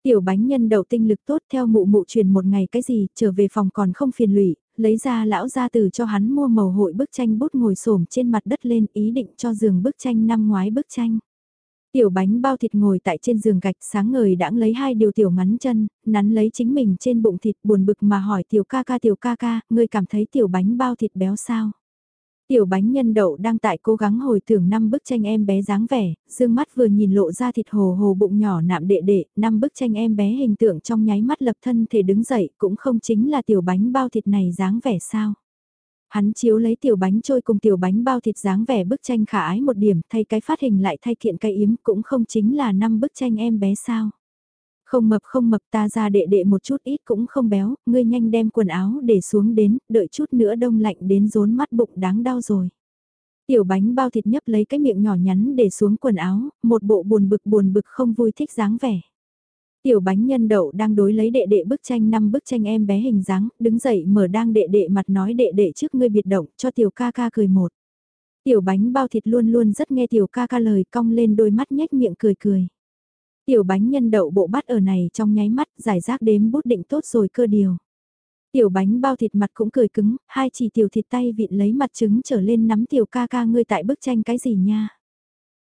Tiểu bánh nhân đậu tinh lực tốt theo mụ mụ truyền một ngày cái gì, trở về phòng còn không phiền lụy, lấy ra lão gia từ cho hắn mua màu hội bức tranh bút ngồi xổm trên mặt đất lên ý định cho giường bức tranh năm ngoái bức tranh. Tiểu bánh bao thịt ngồi tại trên giường gạch sáng ngời đãng lấy hai điều tiểu ngắn chân, nắn lấy chính mình trên bụng thịt buồn bực mà hỏi tiểu ca ca tiểu ca ca, ngươi cảm thấy tiểu bánh bao thịt béo sao? Tiểu bánh nhân đậu đang tại cố gắng hồi tưởng năm bức tranh em bé dáng vẻ, dương mắt vừa nhìn lộ ra thịt hồ hồ bụng nhỏ nạm đệ đệ, năm bức tranh em bé hình tượng trong nháy mắt lập thân thể đứng dậy cũng không chính là tiểu bánh bao thịt này dáng vẻ sao. Hắn chiếu lấy tiểu bánh trôi cùng tiểu bánh bao thịt dáng vẻ bức tranh khả ái một điểm thay cái phát hình lại thay kiện cây yếm cũng không chính là năm bức tranh em bé sao. Không mập không mập ta ra đệ đệ một chút ít cũng không béo, ngươi nhanh đem quần áo để xuống đến, đợi chút nữa đông lạnh đến rốn mắt bụng đáng đau rồi. Tiểu bánh bao thịt nhấp lấy cái miệng nhỏ nhắn để xuống quần áo, một bộ buồn bực buồn bực không vui thích dáng vẻ. Tiểu bánh nhân đậu đang đối lấy đệ đệ bức tranh năm bức tranh em bé hình dáng, đứng dậy mở đang đệ đệ mặt nói đệ đệ trước ngươi biệt động cho tiểu ca ca cười một. Tiểu bánh bao thịt luôn luôn rất nghe tiểu ca ca lời cong lên đôi mắt nhếch miệng cười cười. Tiểu bánh nhân đậu bộ bắt ở này trong nháy mắt giải rác đếm bút định tốt rồi cơ điều. Tiểu bánh bao thịt mặt cũng cười cứng, hai chỉ tiểu thịt tay vịn lấy mặt trứng trở lên nắm tiểu ca ca ngươi tại bức tranh cái gì nha.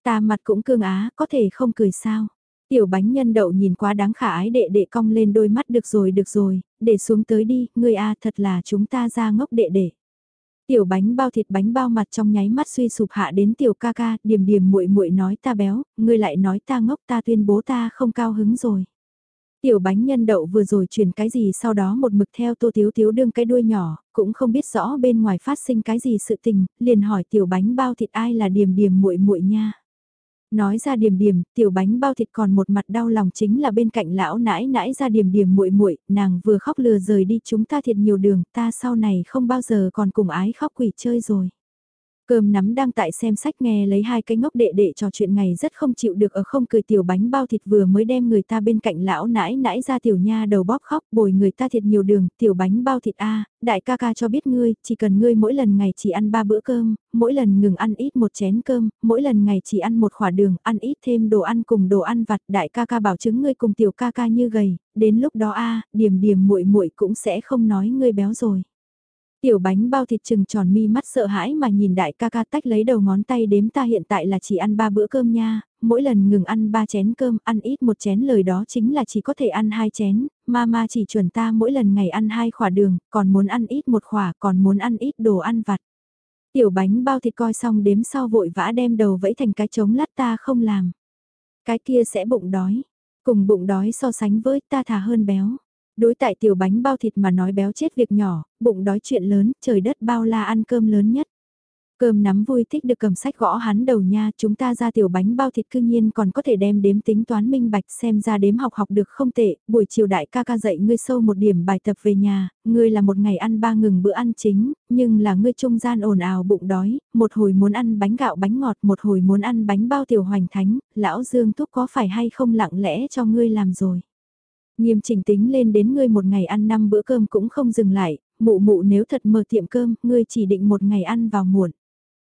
Ta mặt cũng cương á, có thể không cười sao. Tiểu bánh nhân đậu nhìn quá đáng khả ái đệ đệ cong lên đôi mắt được rồi được rồi, để xuống tới đi, ngươi a thật là chúng ta ra ngốc đệ đệ. Tiểu bánh bao thịt bánh bao mặt trong nháy mắt suy sụp hạ đến tiểu ca ca, điểm điểm muội muội nói ta béo, ngươi lại nói ta ngốc ta tuyên bố ta không cao hứng rồi. Tiểu bánh nhân đậu vừa rồi truyền cái gì sau đó một mực theo tô thiếu thiếu đương cái đuôi nhỏ, cũng không biết rõ bên ngoài phát sinh cái gì sự tình, liền hỏi tiểu bánh bao thịt ai là điểm điểm muội muội nha. Nói ra điểm điểm, tiểu bánh bao thịt còn một mặt đau lòng chính là bên cạnh lão nãi nãi ra điểm điểm muội muội, nàng vừa khóc lừa rời đi chúng ta thiệt nhiều đường, ta sau này không bao giờ còn cùng ái khóc quỷ chơi rồi. Cơm nắm đang tại xem sách nghe lấy hai cái ngốc đệ đệ trò chuyện ngày rất không chịu được ở không cười tiểu bánh bao thịt vừa mới đem người ta bên cạnh lão nãi nãi ra tiểu nha đầu bóp khóc bồi người ta thiệt nhiều đường, tiểu bánh bao thịt a đại ca ca cho biết ngươi, chỉ cần ngươi mỗi lần ngày chỉ ăn ba bữa cơm, mỗi lần ngừng ăn ít một chén cơm, mỗi lần ngày chỉ ăn một khỏa đường, ăn ít thêm đồ ăn cùng đồ ăn vặt, đại ca ca bảo chứng ngươi cùng tiểu ca ca như gầy, đến lúc đó a điểm điểm muội muội cũng sẽ không nói ngươi béo rồi. Tiểu bánh bao thịt trừng tròn mi mắt sợ hãi mà nhìn đại ca ca tách lấy đầu ngón tay đếm ta hiện tại là chỉ ăn ba bữa cơm nha, mỗi lần ngừng ăn ba chén cơm, ăn ít một chén lời đó chính là chỉ có thể ăn hai chén, mama chỉ chuẩn ta mỗi lần ngày ăn hai khỏa đường, còn muốn ăn ít một khỏa, còn muốn ăn ít đồ ăn vặt. Tiểu bánh bao thịt coi xong đếm sau vội vã đem đầu vẫy thành cái trống lát ta không làm. Cái kia sẽ bụng đói, cùng bụng đói so sánh với ta thà hơn béo. Đối tại tiểu bánh bao thịt mà nói béo chết việc nhỏ, bụng đói chuyện lớn, trời đất bao la ăn cơm lớn nhất. Cơm nắm vui thích được cầm sách gõ hắn đầu nha, chúng ta ra tiểu bánh bao thịt cư nhiên còn có thể đem đếm tính toán minh bạch xem ra đếm học học được không tệ, buổi chiều đại ca ca dạy ngươi sâu một điểm bài tập về nhà, ngươi là một ngày ăn ba ngừng bữa ăn chính, nhưng là ngươi trung gian ồn ào bụng đói, một hồi muốn ăn bánh gạo bánh ngọt, một hồi muốn ăn bánh bao tiểu hoành thánh, lão Dương Thúc có phải hay không lặng lẽ cho ngươi làm rồi. Nghiêm chỉnh tính lên đến ngươi một ngày ăn năm bữa cơm cũng không dừng lại, mụ mụ nếu thật mở tiệm cơm, ngươi chỉ định một ngày ăn vào muộn.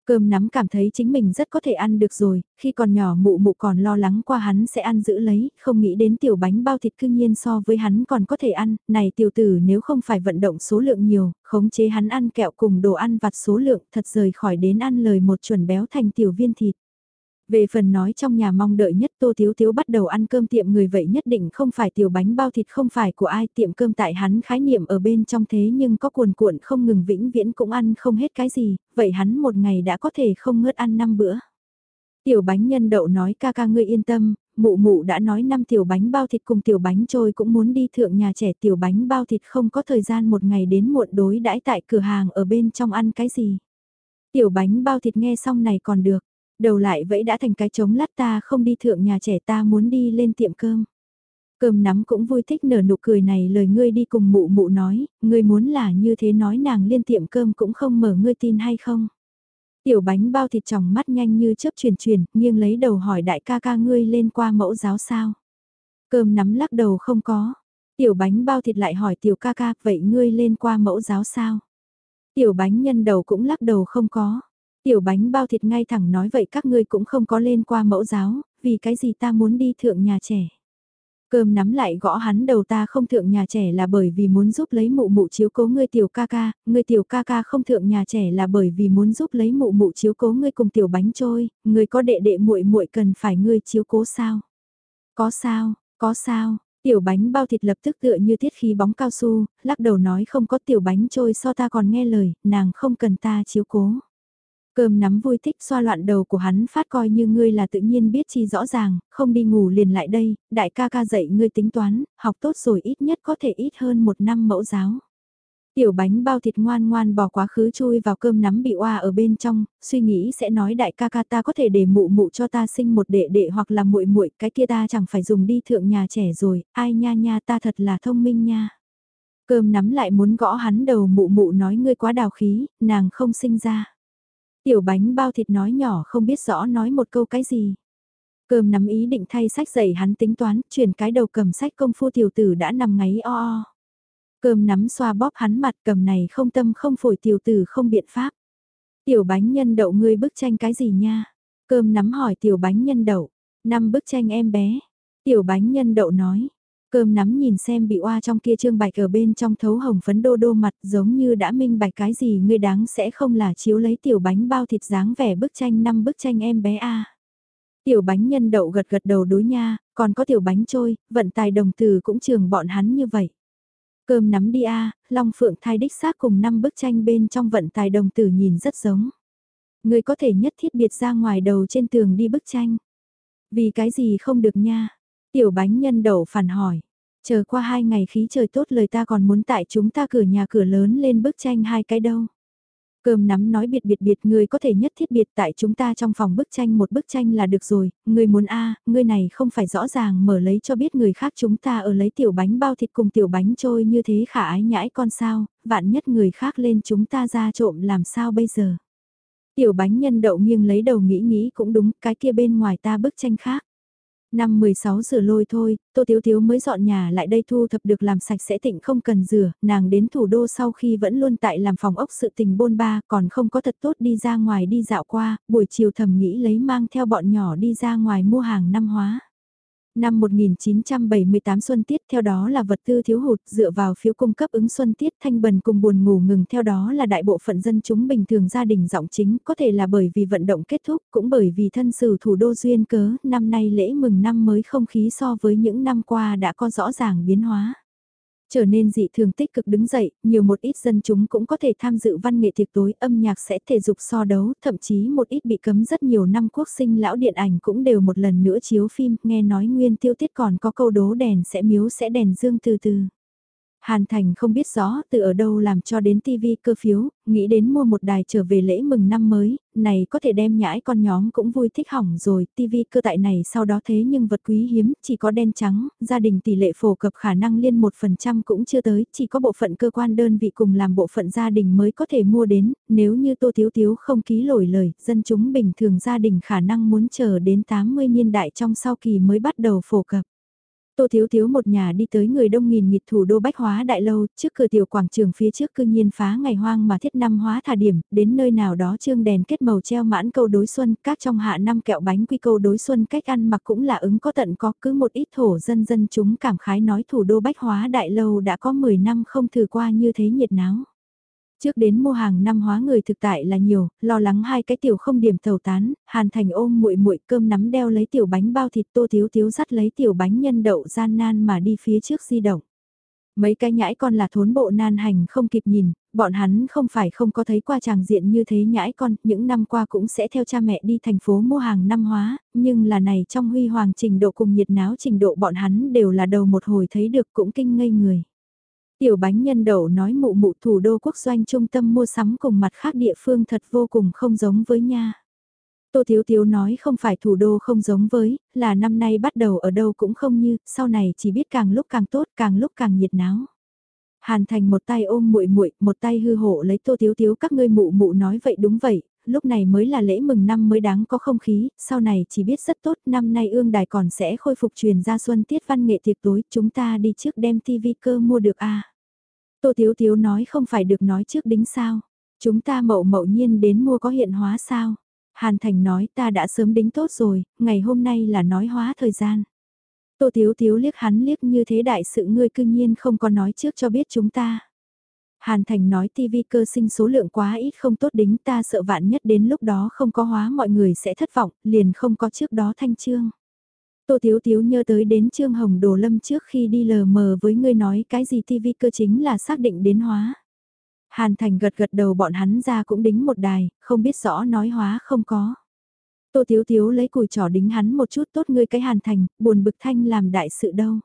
Cơm nắm cảm thấy chính mình rất có thể ăn được rồi, khi còn nhỏ mụ mụ còn lo lắng qua hắn sẽ ăn giữ lấy, không nghĩ đến tiểu bánh bao thịt cương nhiên so với hắn còn có thể ăn, này tiểu tử nếu không phải vận động số lượng nhiều, khống chế hắn ăn kẹo cùng đồ ăn vặt số lượng thật rời khỏi đến ăn lời một chuẩn béo thành tiểu viên thịt. Về phần nói trong nhà mong đợi nhất Tô Thiếu Thiếu bắt đầu ăn cơm tiệm người vậy nhất định không phải tiểu bánh bao thịt không phải của ai tiệm cơm tại hắn khái niệm ở bên trong thế nhưng có cuồn cuộn không ngừng vĩnh viễn cũng ăn không hết cái gì, vậy hắn một ngày đã có thể không ngớt ăn năm bữa. Tiểu bánh nhân đậu nói ca ca ngươi yên tâm, mụ mụ đã nói năm tiểu bánh bao thịt cùng tiểu bánh trôi cũng muốn đi thượng nhà trẻ tiểu bánh bao thịt không có thời gian một ngày đến muộn đối đãi tại cửa hàng ở bên trong ăn cái gì. Tiểu bánh bao thịt nghe xong này còn được, đầu lại vẫy đã thành cái trống lát ta không đi thượng nhà trẻ ta muốn đi lên tiệm cơm. Cơm nắm cũng vui thích nở nụ cười này lời ngươi đi cùng mụ mụ nói, ngươi muốn là như thế nói nàng liên tiệm cơm cũng không mở ngươi tin hay không. Tiểu bánh bao thịt tròng mắt nhanh như chớp chuyển chuyển, nghiêng lấy đầu hỏi đại ca ca ngươi lên qua mẫu giáo sao. Cơm nắm lắc đầu không có. Tiểu bánh bao thịt lại hỏi tiểu ca ca, vậy ngươi lên qua mẫu giáo sao? Tiểu bánh nhân đầu cũng lắc đầu không có. Tiểu bánh bao thịt ngay thẳng nói vậy các ngươi cũng không có lên qua mẫu giáo, vì cái gì ta muốn đi thượng nhà trẻ. Cơm nắm lại gõ hắn đầu ta không thượng nhà trẻ là bởi vì muốn giúp lấy mụ mụ chiếu cố ngươi tiểu ca ca, ngươi tiểu ca ca không thượng nhà trẻ là bởi vì muốn giúp lấy mụ mụ chiếu cố ngươi cùng tiểu bánh trôi, ngươi có đệ đệ muội muội cần phải ngươi chiếu cố sao? Có sao, có sao, tiểu bánh bao thịt lập tức tựa như thiết khí bóng cao su, lắc đầu nói không có tiểu bánh trôi so ta còn nghe lời, nàng không cần ta chiếu cố. Cơm nắm vui thích xoa loạn đầu của hắn phát coi như ngươi là tự nhiên biết chi rõ ràng, không đi ngủ liền lại đây, đại ca ca dạy ngươi tính toán, học tốt rồi ít nhất có thể ít hơn một năm mẫu giáo. Tiểu bánh bao thịt ngoan ngoan bỏ quá khứ chui vào cơm nắm bị oa ở bên trong, suy nghĩ sẽ nói đại ca ca ta có thể để mụ mụ cho ta sinh một đệ đệ hoặc là muội muội cái kia ta chẳng phải dùng đi thượng nhà trẻ rồi, ai nha nha ta thật là thông minh nha. Cơm nắm lại muốn gõ hắn đầu mụ mụ nói ngươi quá đào khí, nàng không sinh ra. Tiểu bánh bao thịt nói nhỏ không biết rõ nói một câu cái gì. Cơm nắm ý định thay sách dạy hắn tính toán, chuyển cái đầu cầm sách công phu tiểu tử đã nằm ngáy o o. Cơm nắm xoa bóp hắn mặt cầm này không tâm không phổi tiểu tử không biện pháp. Tiểu bánh nhân đậu ngươi bức tranh cái gì nha? Cơm nắm hỏi tiểu bánh nhân đậu. Năm bức tranh em bé. Tiểu bánh nhân đậu nói. Cơm nắm nhìn xem bị oa trong kia trương bạch ở bên trong thấu hồng phấn đô đô mặt giống như đã minh bạch cái gì ngươi đáng sẽ không là chiếu lấy tiểu bánh bao thịt dáng vẻ bức tranh năm bức tranh em bé a Tiểu bánh nhân đậu gật gật đầu đối nha, còn có tiểu bánh trôi, vận tài đồng từ cũng trường bọn hắn như vậy. Cơm nắm đi a Long Phượng thai đích xác cùng năm bức tranh bên trong vận tài đồng tử nhìn rất giống. Ngươi có thể nhất thiết biệt ra ngoài đầu trên tường đi bức tranh. Vì cái gì không được nha? Tiểu bánh nhân đậu phản hỏi. Chờ qua hai ngày khí trời tốt lời ta còn muốn tại chúng ta cửa nhà cửa lớn lên bức tranh hai cái đâu. Cơm nắm nói biệt biệt biệt người có thể nhất thiết biệt tại chúng ta trong phòng bức tranh một bức tranh là được rồi, người muốn a à, người này không phải rõ ràng mở lấy cho biết người khác chúng ta ở lấy tiểu bánh bao thịt cùng tiểu bánh trôi như thế khả ái nhãi con sao, vạn nhất người khác lên chúng ta ra trộm làm sao bây giờ. Tiểu bánh nhân đậu nghiêng lấy đầu nghĩ nghĩ cũng đúng, cái kia bên ngoài ta bức tranh khác. Năm 16 rửa lôi thôi, Tô Tiếu Tiếu mới dọn nhà lại đây thu thập được làm sạch sẽ tịnh không cần rửa, nàng đến thủ đô sau khi vẫn luôn tại làm phòng ốc sự tình bôn ba còn không có thật tốt đi ra ngoài đi dạo qua, buổi chiều thầm nghĩ lấy mang theo bọn nhỏ đi ra ngoài mua hàng năm hóa. Năm 1978 Xuân Tiết, theo đó là vật tư thiếu hụt, dựa vào phiếu cung cấp ứng Xuân Tiết, thanh bần cùng buồn ngủ ngừng, theo đó là đại bộ phận dân chúng bình thường gia đình giọng chính, có thể là bởi vì vận động kết thúc, cũng bởi vì thân sử thủ đô duyên cớ, năm nay lễ mừng năm mới không khí so với những năm qua đã có rõ ràng biến hóa. Trở nên dị thường tích cực đứng dậy, nhiều một ít dân chúng cũng có thể tham dự văn nghệ tiệc tối âm nhạc sẽ thể dục so đấu, thậm chí một ít bị cấm rất nhiều năm quốc sinh lão điện ảnh cũng đều một lần nữa chiếu phim, nghe nói nguyên tiêu tiết còn có câu đố đèn sẽ miếu sẽ đèn dương từ từ. Hàn Thành không biết rõ từ ở đâu làm cho đến TV cơ phiếu, nghĩ đến mua một đài trở về lễ mừng năm mới, này có thể đem nhãi con nhóm cũng vui thích hỏng rồi, TV cơ tại này sau đó thế nhưng vật quý hiếm, chỉ có đen trắng, gia đình tỷ lệ phổ cập khả năng liên 1% cũng chưa tới, chỉ có bộ phận cơ quan đơn vị cùng làm bộ phận gia đình mới có thể mua đến, nếu như Tô Thiếu Thiếu không ký lỗi lời, dân chúng bình thường gia đình khả năng muốn chờ đến 80 niên đại trong sau kỳ mới bắt đầu phổ cập. Tô Thiếu Thiếu một nhà đi tới người đông nghìn nghịt thủ đô Bách Hóa Đại Lâu, trước cửa tiểu quảng trường phía trước cư nhiên phá ngày hoang mà thiết năm hóa thả điểm, đến nơi nào đó trương đèn kết màu treo mãn câu đối xuân, các trong hạ năm kẹo bánh quy câu đối xuân cách ăn mặc cũng là ứng có tận có cứ một ít thổ dân dân chúng cảm khái nói thủ đô Bách Hóa Đại Lâu đã có 10 năm không thử qua như thế nhiệt náo. Trước đến mua hàng năm hóa người thực tại là nhiều, lo lắng hai cái tiểu không điểm tàu tán, Hàn Thành ôm muội muội cơm nắm đeo lấy tiểu bánh bao thịt tô thiếu thiếu dắt lấy tiểu bánh nhân đậu gian nan mà đi phía trước di động. Mấy cái nhãi con là thốn bộ nan hành không kịp nhìn, bọn hắn không phải không có thấy qua tràng diện như thế nhãi con, những năm qua cũng sẽ theo cha mẹ đi thành phố mua hàng năm hóa, nhưng là này trong huy hoàng trình độ cùng nhiệt náo trình độ bọn hắn đều là đầu một hồi thấy được cũng kinh ngây người. Tiểu bánh nhân đậu nói mụ mụ thủ đô quốc doanh trung tâm mua sắm cùng mặt khác địa phương thật vô cùng không giống với nha. Tô Thiếu Thiếu nói không phải thủ đô không giống với, là năm nay bắt đầu ở đâu cũng không như, sau này chỉ biết càng lúc càng tốt, càng lúc càng nhiệt náo. Hàn Thành một tay ôm muội muội, một tay hư hộ lấy Tô Thiếu Thiếu các ngươi mụ mụ nói vậy đúng vậy, lúc này mới là lễ mừng năm mới đáng có không khí, sau này chỉ biết rất tốt, năm nay ương đài còn sẽ khôi phục truyền ra xuân tiết văn nghệ tiệc tối, chúng ta đi trước đem tivi cơ mua được à? Tô Thiếu Thiếu nói không phải được nói trước đính sao, chúng ta mậu mậu nhiên đến mua có hiện hóa sao. Hàn Thành nói ta đã sớm đính tốt rồi, ngày hôm nay là nói hóa thời gian. Tô Thiếu Thiếu liếc hắn liếc như thế đại sự ngươi cương nhiên không có nói trước cho biết chúng ta. Hàn Thành nói TV cơ sinh số lượng quá ít không tốt đính ta sợ vạn nhất đến lúc đó không có hóa mọi người sẽ thất vọng, liền không có trước đó thanh trương. Tô Thiếu Thiếu nhớ tới đến Trương Hồng Đồ Lâm trước khi đi lờ mờ với ngươi nói cái gì TV cơ chính là xác định đến hóa. Hàn Thành gật gật đầu bọn hắn ra cũng đính một đài, không biết rõ nói hóa không có. Tô Thiếu Thiếu lấy cùi trỏ đính hắn một chút tốt ngươi cái Hàn Thành, buồn bực thanh làm đại sự đâu.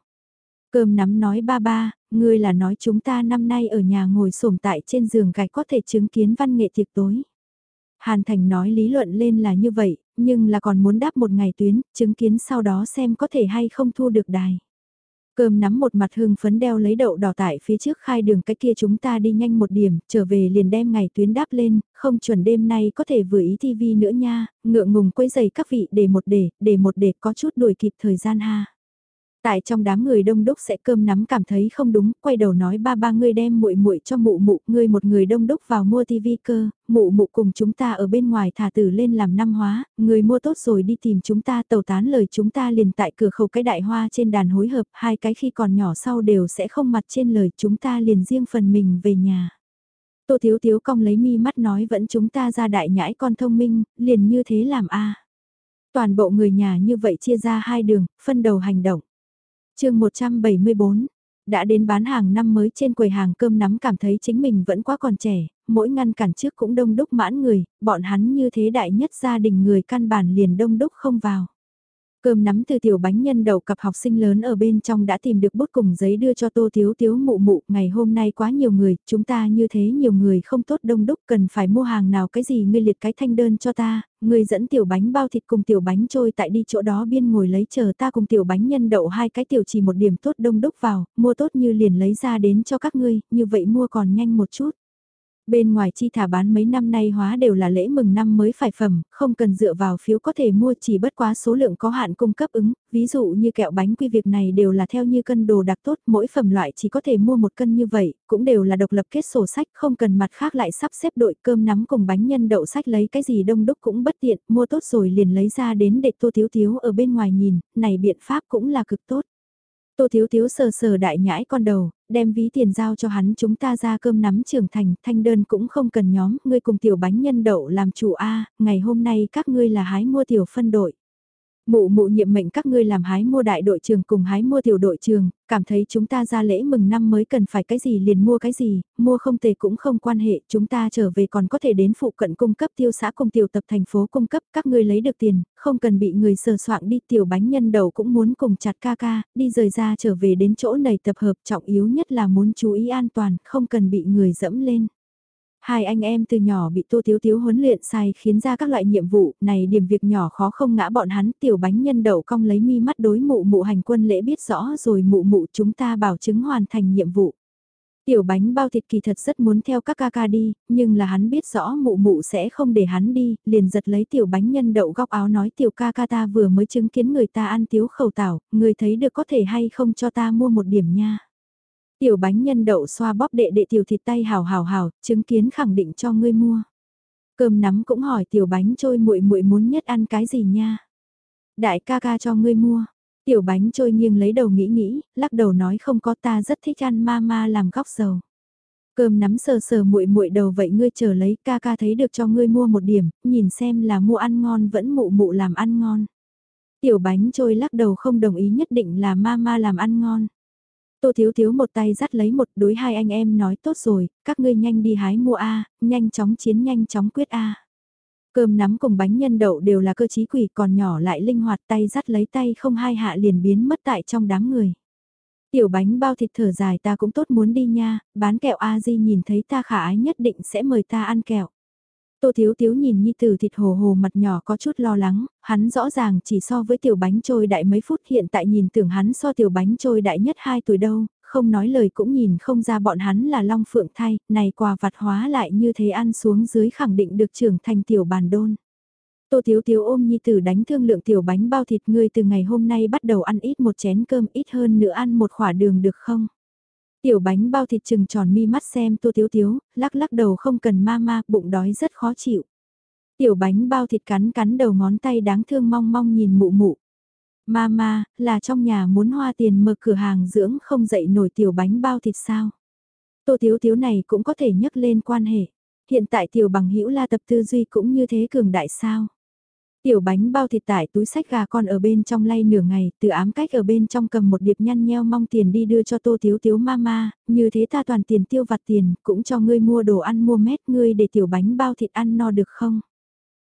Cơm nắm nói ba ba, ngươi là nói chúng ta năm nay ở nhà ngồi sổm tại trên giường gạch có thể chứng kiến văn nghệ tiệc tối. Hàn Thành nói lý luận lên là như vậy, nhưng là còn muốn đáp một ngày tuyến, chứng kiến sau đó xem có thể hay không thu được đài. Cơm nắm một mặt hưng phấn đeo lấy đậu đỏ tại phía trước khai đường cái kia chúng ta đi nhanh một điểm, trở về liền đem ngày tuyến đáp lên, không chuẩn đêm nay có thể vừa ý TV nữa nha, ngựa ngùng quấy giày các vị để một để, để một để có chút đuổi kịp thời gian ha. Tại trong đám người đông đúc sẽ cơm nắm cảm thấy không đúng, quay đầu nói ba ba ngươi đem muội muội cho mụ mụ, ngươi một người đông đúc vào mua tivi cơ, mụ mụ cùng chúng ta ở bên ngoài thả tử lên làm năm hóa, người mua tốt rồi đi tìm chúng ta tẩu tán lời chúng ta liền tại cửa khẩu cái đại hoa trên đàn hối hợp, hai cái khi còn nhỏ sau đều sẽ không mặt trên lời chúng ta liền riêng phần mình về nhà. Tô Thiếu Thiếu cong lấy mi mắt nói vẫn chúng ta ra đại nhãi con thông minh, liền như thế làm a Toàn bộ người nhà như vậy chia ra hai đường, phân đầu hành động chương 174, đã đến bán hàng năm mới trên quầy hàng cơm nắm cảm thấy chính mình vẫn quá còn trẻ, mỗi ngăn cản trước cũng đông đúc mãn người, bọn hắn như thế đại nhất gia đình người căn bản liền đông đúc không vào. Cơm nắm từ tiểu bánh nhân đầu cặp học sinh lớn ở bên trong đã tìm được bút cùng giấy đưa cho tô thiếu thiếu mụ mụ, ngày hôm nay quá nhiều người, chúng ta như thế nhiều người không tốt đông đúc cần phải mua hàng nào cái gì ngươi liệt cái thanh đơn cho ta, ngươi dẫn tiểu bánh bao thịt cùng tiểu bánh trôi tại đi chỗ đó biên ngồi lấy chờ ta cùng tiểu bánh nhân đậu hai cái tiểu chỉ một điểm tốt đông đúc vào, mua tốt như liền lấy ra đến cho các ngươi, như vậy mua còn nhanh một chút. Bên ngoài chi thả bán mấy năm nay hóa đều là lễ mừng năm mới phải phẩm, không cần dựa vào phiếu có thể mua chỉ bất quá số lượng có hạn cung cấp ứng, ví dụ như kẹo bánh quy việc này đều là theo như cân đồ đặc tốt, mỗi phẩm loại chỉ có thể mua một cân như vậy, cũng đều là độc lập kết sổ sách, không cần mặt khác lại sắp xếp đội cơm nắm cùng bánh nhân đậu sách lấy cái gì đông đúc cũng bất tiện, mua tốt rồi liền lấy ra đến để tô thiếu thiếu ở bên ngoài nhìn, này biện pháp cũng là cực tốt. Tô Thiếu Thiếu sờ sờ đại nhãi con đầu, đem ví tiền giao cho hắn chúng ta ra cơm nắm trưởng thành, thanh đơn cũng không cần nhóm, ngươi cùng tiểu bánh nhân đậu làm chủ A, ngày hôm nay các ngươi là hái mua tiểu phân đội. Mụ mụ nhiệm mệnh các ngươi làm hái mua đại đội trường cùng hái mua tiểu đội trường, cảm thấy chúng ta ra lễ mừng năm mới cần phải cái gì liền mua cái gì, mua không tề cũng không quan hệ, chúng ta trở về còn có thể đến phụ cận cung cấp tiêu xã cùng tiểu tập thành phố cung cấp, các ngươi lấy được tiền, không cần bị người sờ soạn đi tiểu bánh nhân đầu cũng muốn cùng chặt ca ca, đi rời ra trở về đến chỗ này tập hợp trọng yếu nhất là muốn chú ý an toàn, không cần bị người dẫm lên. Hai anh em từ nhỏ bị Tô Thiếu Thiếu huấn luyện sai khiến ra các loại nhiệm vụ, này điểm việc nhỏ khó không ngã bọn hắn tiểu bánh nhân đậu cong lấy mi mắt đối mụ mụ hành quân lễ biết rõ rồi mụ mụ chúng ta bảo chứng hoàn thành nhiệm vụ. Tiểu bánh bao thịt kỳ thật rất muốn theo các ca ca đi, nhưng là hắn biết rõ mụ mụ sẽ không để hắn đi, liền giật lấy tiểu bánh nhân đậu góc áo nói tiểu ca ca ta vừa mới chứng kiến người ta ăn tiếu khẩu tảo, người thấy được có thể hay không cho ta mua một điểm nha. Tiểu bánh nhân đậu xoa bóp đệ đệ tiểu thịt tay hào hào hào, chứng kiến khẳng định cho ngươi mua. Cơm nắm cũng hỏi tiểu bánh trôi muội muội muốn nhất ăn cái gì nha. Đại ca ca cho ngươi mua. Tiểu bánh trôi nghiêng lấy đầu nghĩ nghĩ, lắc đầu nói không có ta rất thích ăn ma ma làm góc dầu. Cơm nắm sờ sờ muội muội đầu vậy ngươi chờ lấy ca ca thấy được cho ngươi mua một điểm, nhìn xem là mua ăn ngon vẫn mụ mụ làm ăn ngon. Tiểu bánh trôi lắc đầu không đồng ý nhất định là mama làm ăn ngon. Tô Thiếu Thiếu một tay dắt lấy một đối hai anh em nói tốt rồi, các ngươi nhanh đi hái mua A, nhanh chóng chiến nhanh chóng quyết A. Cơm nắm cùng bánh nhân đậu đều là cơ chí quỷ còn nhỏ lại linh hoạt tay dắt lấy tay không hai hạ liền biến mất tại trong đám người. Tiểu bánh bao thịt thở dài ta cũng tốt muốn đi nha, bán kẹo A Di nhìn thấy ta khả ái nhất định sẽ mời ta ăn kẹo. Tô Thiếu Thiếu nhìn Nhi Tử thịt hồ hồ mặt nhỏ có chút lo lắng, hắn rõ ràng chỉ so với tiểu bánh trôi đại mấy phút hiện tại nhìn tưởng hắn so tiểu bánh trôi đại nhất 2 tuổi đâu, không nói lời cũng nhìn không ra bọn hắn là long phượng thay, này quà vặt hóa lại như thế ăn xuống dưới khẳng định được trưởng thành tiểu bàn đôn. Tô Thiếu Thiếu ôm Nhi Tử đánh thương lượng tiểu bánh bao thịt ngươi từ ngày hôm nay bắt đầu ăn ít một chén cơm ít hơn nữa ăn một khỏa đường được không? Tiểu bánh bao thịt trừng tròn mi mắt xem Tô Thiếu Thiếu, lắc lắc đầu không cần ma ma, bụng đói rất khó chịu. Tiểu bánh bao thịt cắn cắn đầu ngón tay đáng thương mong mong nhìn mụ mụ. Mama, là trong nhà muốn hoa tiền mở cửa hàng dưỡng không dậy nổi tiểu bánh bao thịt sao? Tô Thiếu Thiếu này cũng có thể nhắc lên quan hệ. Hiện tại tiểu bằng hữu la tập tư duy cũng như thế cường đại sao? Tiểu bánh bao thịt tại túi sách gà con ở bên trong lay nửa ngày, từ ám cách ở bên trong cầm một điệp nhăn nheo mong tiền đi đưa cho tô thiếu thiếu mama, như thế ta toàn tiền tiêu vặt tiền, cũng cho ngươi mua đồ ăn mua mét ngươi để tiểu bánh bao thịt ăn no được không?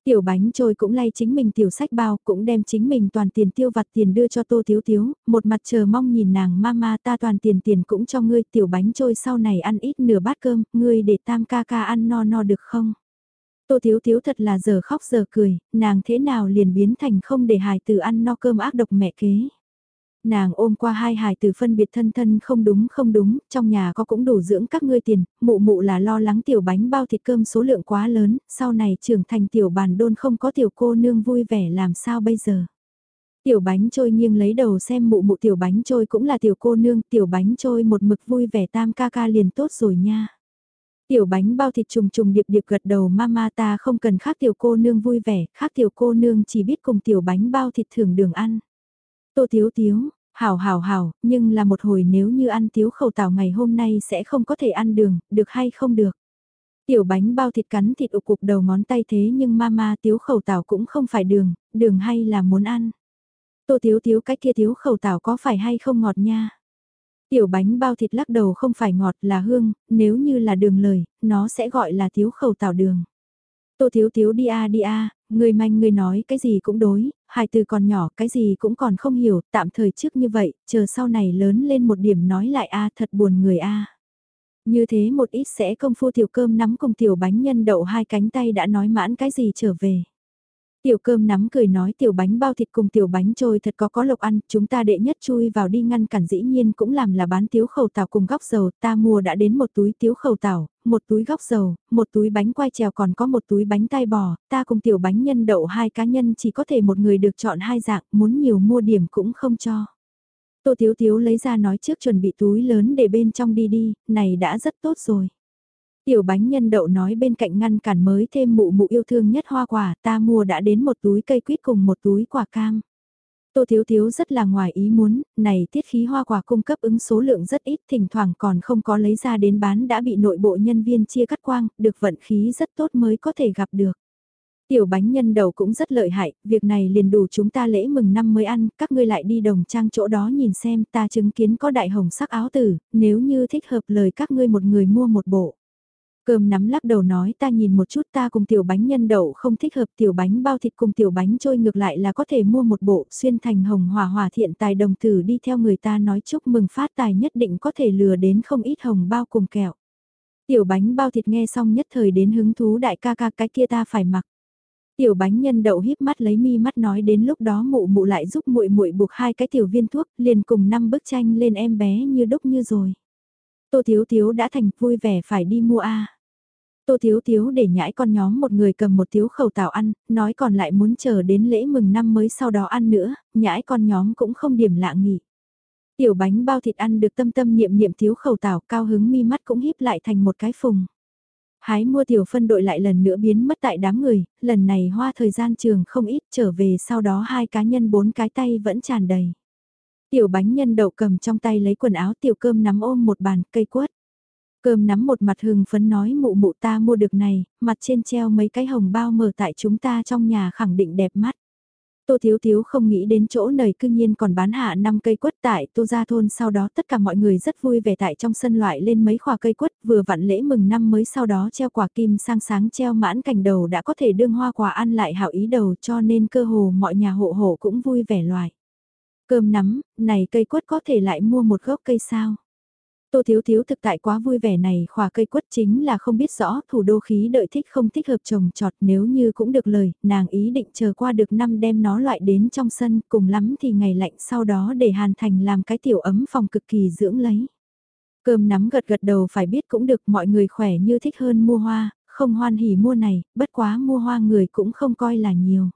Tiểu bánh trôi cũng lay chính mình tiểu sách bao, cũng đem chính mình toàn tiền tiêu vặt tiền đưa cho tô thiếu thiếu, một mặt chờ mong nhìn nàng mama ta toàn tiền tiền cũng cho ngươi tiểu bánh trôi sau này ăn ít nửa bát cơm, ngươi để tam ca ca ăn no no được không? Tô Thiếu Thiếu thật là giờ khóc giờ cười, nàng thế nào liền biến thành không để hài tử ăn no cơm ác độc mẹ kế. Nàng ôm qua hai hài tử phân biệt thân thân không đúng không đúng, trong nhà có cũng đủ dưỡng các ngươi tiền, mụ mụ là lo lắng tiểu bánh bao thịt cơm số lượng quá lớn, sau này trưởng thành tiểu bàn đôn không có tiểu cô nương vui vẻ làm sao bây giờ. Tiểu bánh trôi nghiêng lấy đầu xem mụ mụ tiểu bánh trôi cũng là tiểu cô nương, tiểu bánh trôi một mực vui vẻ tam ca ca liền tốt rồi nha. Tiểu bánh bao thịt trùng trùng điệp điệp gật đầu mama ta không cần khác tiểu cô nương vui vẻ, khác tiểu cô nương chỉ biết cùng tiểu bánh bao thịt thưởng đường ăn. Tô thiếu thiếu, hảo hảo hảo, nhưng là một hồi nếu như ăn tiếu khẩu tảo ngày hôm nay sẽ không có thể ăn đường, được hay không được. Tiểu bánh bao thịt cắn thịt ục cục đầu ngón tay thế nhưng mama tiếu khẩu tảo cũng không phải đường, đường hay là muốn ăn. Tô thiếu thiếu cái kia tiếu khẩu tảo có phải hay không ngọt nha. Tiểu bánh bao thịt lắc đầu không phải ngọt là hương, nếu như là đường lời, nó sẽ gọi là thiếu khẩu tảo đường. Tô thiếu thiếu đi a đi a, người manh người nói cái gì cũng đối, hai từ còn nhỏ cái gì cũng còn không hiểu, tạm thời trước như vậy, chờ sau này lớn lên một điểm nói lại a thật buồn người a. Như thế một ít sẽ công phu tiểu cơm nắm cùng tiểu bánh nhân đậu hai cánh tay đã nói mãn cái gì trở về. Tiểu cơm nắm cười nói tiểu bánh bao thịt cùng tiểu bánh trôi thật có có lộc ăn, chúng ta đệ nhất chui vào đi ngăn cản dĩ nhiên cũng làm là bán tiếu khẩu tảo cùng góc dầu, ta mua đã đến một túi tiếu khẩu tảo, một túi góc dầu, một túi bánh quai trèo còn có một túi bánh tai bò, ta cùng tiểu bánh nhân đậu hai cá nhân chỉ có thể một người được chọn hai dạng, muốn nhiều mua điểm cũng không cho. Tô Tiếu Tiếu lấy ra nói trước chuẩn bị túi lớn để bên trong đi đi, này đã rất tốt rồi. Tiểu bánh nhân đậu nói bên cạnh ngăn cản mới thêm mụ mụ yêu thương nhất hoa quả, ta mua đã đến một túi cây quýt cùng một túi quả cam. Tô Thiếu Thiếu rất là ngoài ý muốn, này tiết khí hoa quả cung cấp ứng số lượng rất ít, thỉnh thoảng còn không có lấy ra đến bán đã bị nội bộ nhân viên chia cắt quang, được vận khí rất tốt mới có thể gặp được. Tiểu bánh nhân đầu cũng rất lợi hại, việc này liền đủ chúng ta lễ mừng năm mới ăn, các ngươi lại đi đồng trang chỗ đó nhìn xem ta chứng kiến có đại hồng sắc áo tử, nếu như thích hợp lời các ngươi một người mua một bộ. Cơm nắm lắc đầu nói ta nhìn một chút ta cùng tiểu bánh nhân đậu không thích hợp, tiểu bánh bao thịt cùng tiểu bánh trôi ngược lại là có thể mua một bộ, xuyên thành hồng hòa hòa thiện tài đồng tử đi theo người ta nói chúc mừng phát tài nhất định có thể lừa đến không ít hồng bao cùng kẹo. Tiểu bánh bao thịt nghe xong nhất thời đến hứng thú đại ca ca, cái kia ta phải mặc. Tiểu bánh nhân đậu híp mắt lấy mi mắt nói đến lúc đó mụ mụ lại giúp muội muội buộc hai cái tiểu viên thuốc, liền cùng năm bức tranh lên em bé như đúc như rồi. Tô Thiếu Thiếu đã thành, vui vẻ phải đi mua A. Tô Thiếu Thiếu để nhãi con nhóm một người cầm một thiếu khẩu tảo ăn, nói còn lại muốn chờ đến lễ mừng năm mới sau đó ăn nữa, nhãi con nhóm cũng không điểm lạ nghỉ. Tiểu bánh bao thịt ăn được tâm tâm niệm niệm thiếu khẩu tảo cao hứng mi mắt cũng híp lại thành một cái phùng. Hái mua tiểu phân đội lại lần nữa biến mất tại đám người, lần này hoa thời gian trường không ít trở về sau đó hai cá nhân bốn cái tay vẫn tràn đầy. Tiểu bánh nhân đậu cầm trong tay lấy quần áo tiểu cơm nắm ôm một bàn cây quất. Cơm nắm một mặt hừng phấn nói mụ mụ ta mua được này, mặt trên treo mấy cái hồng bao mở tại chúng ta trong nhà khẳng định đẹp mắt. Tô Thiếu Thiếu không nghĩ đến chỗ này cư nhiên còn bán hạ 5 cây quất tại Tô Gia Thôn sau đó tất cả mọi người rất vui vẻ tại trong sân loại lên mấy khoa cây quất vừa vặn lễ mừng năm mới sau đó treo quả kim sang sáng treo mãn cành đầu đã có thể đương hoa quả ăn lại hảo ý đầu cho nên cơ hồ mọi nhà hộ hộ cũng vui vẻ loại. Cơm nắm, này cây quất có thể lại mua một gốc cây sao? Tô Thiếu Thiếu thực tại quá vui vẻ này khỏa cây quất chính là không biết rõ thủ đô khí đợi thích không thích hợp trồng trọt nếu như cũng được lời, nàng ý định chờ qua được năm đem nó loại đến trong sân cùng lắm thì ngày lạnh sau đó để Hàn Thành làm cái tiểu ấm phòng cực kỳ dưỡng lấy. Cơm nắm gật gật đầu phải biết cũng được mọi người khỏe như thích hơn mua hoa, không hoan hỉ mua này, bất quá mua hoa người cũng không coi là nhiều.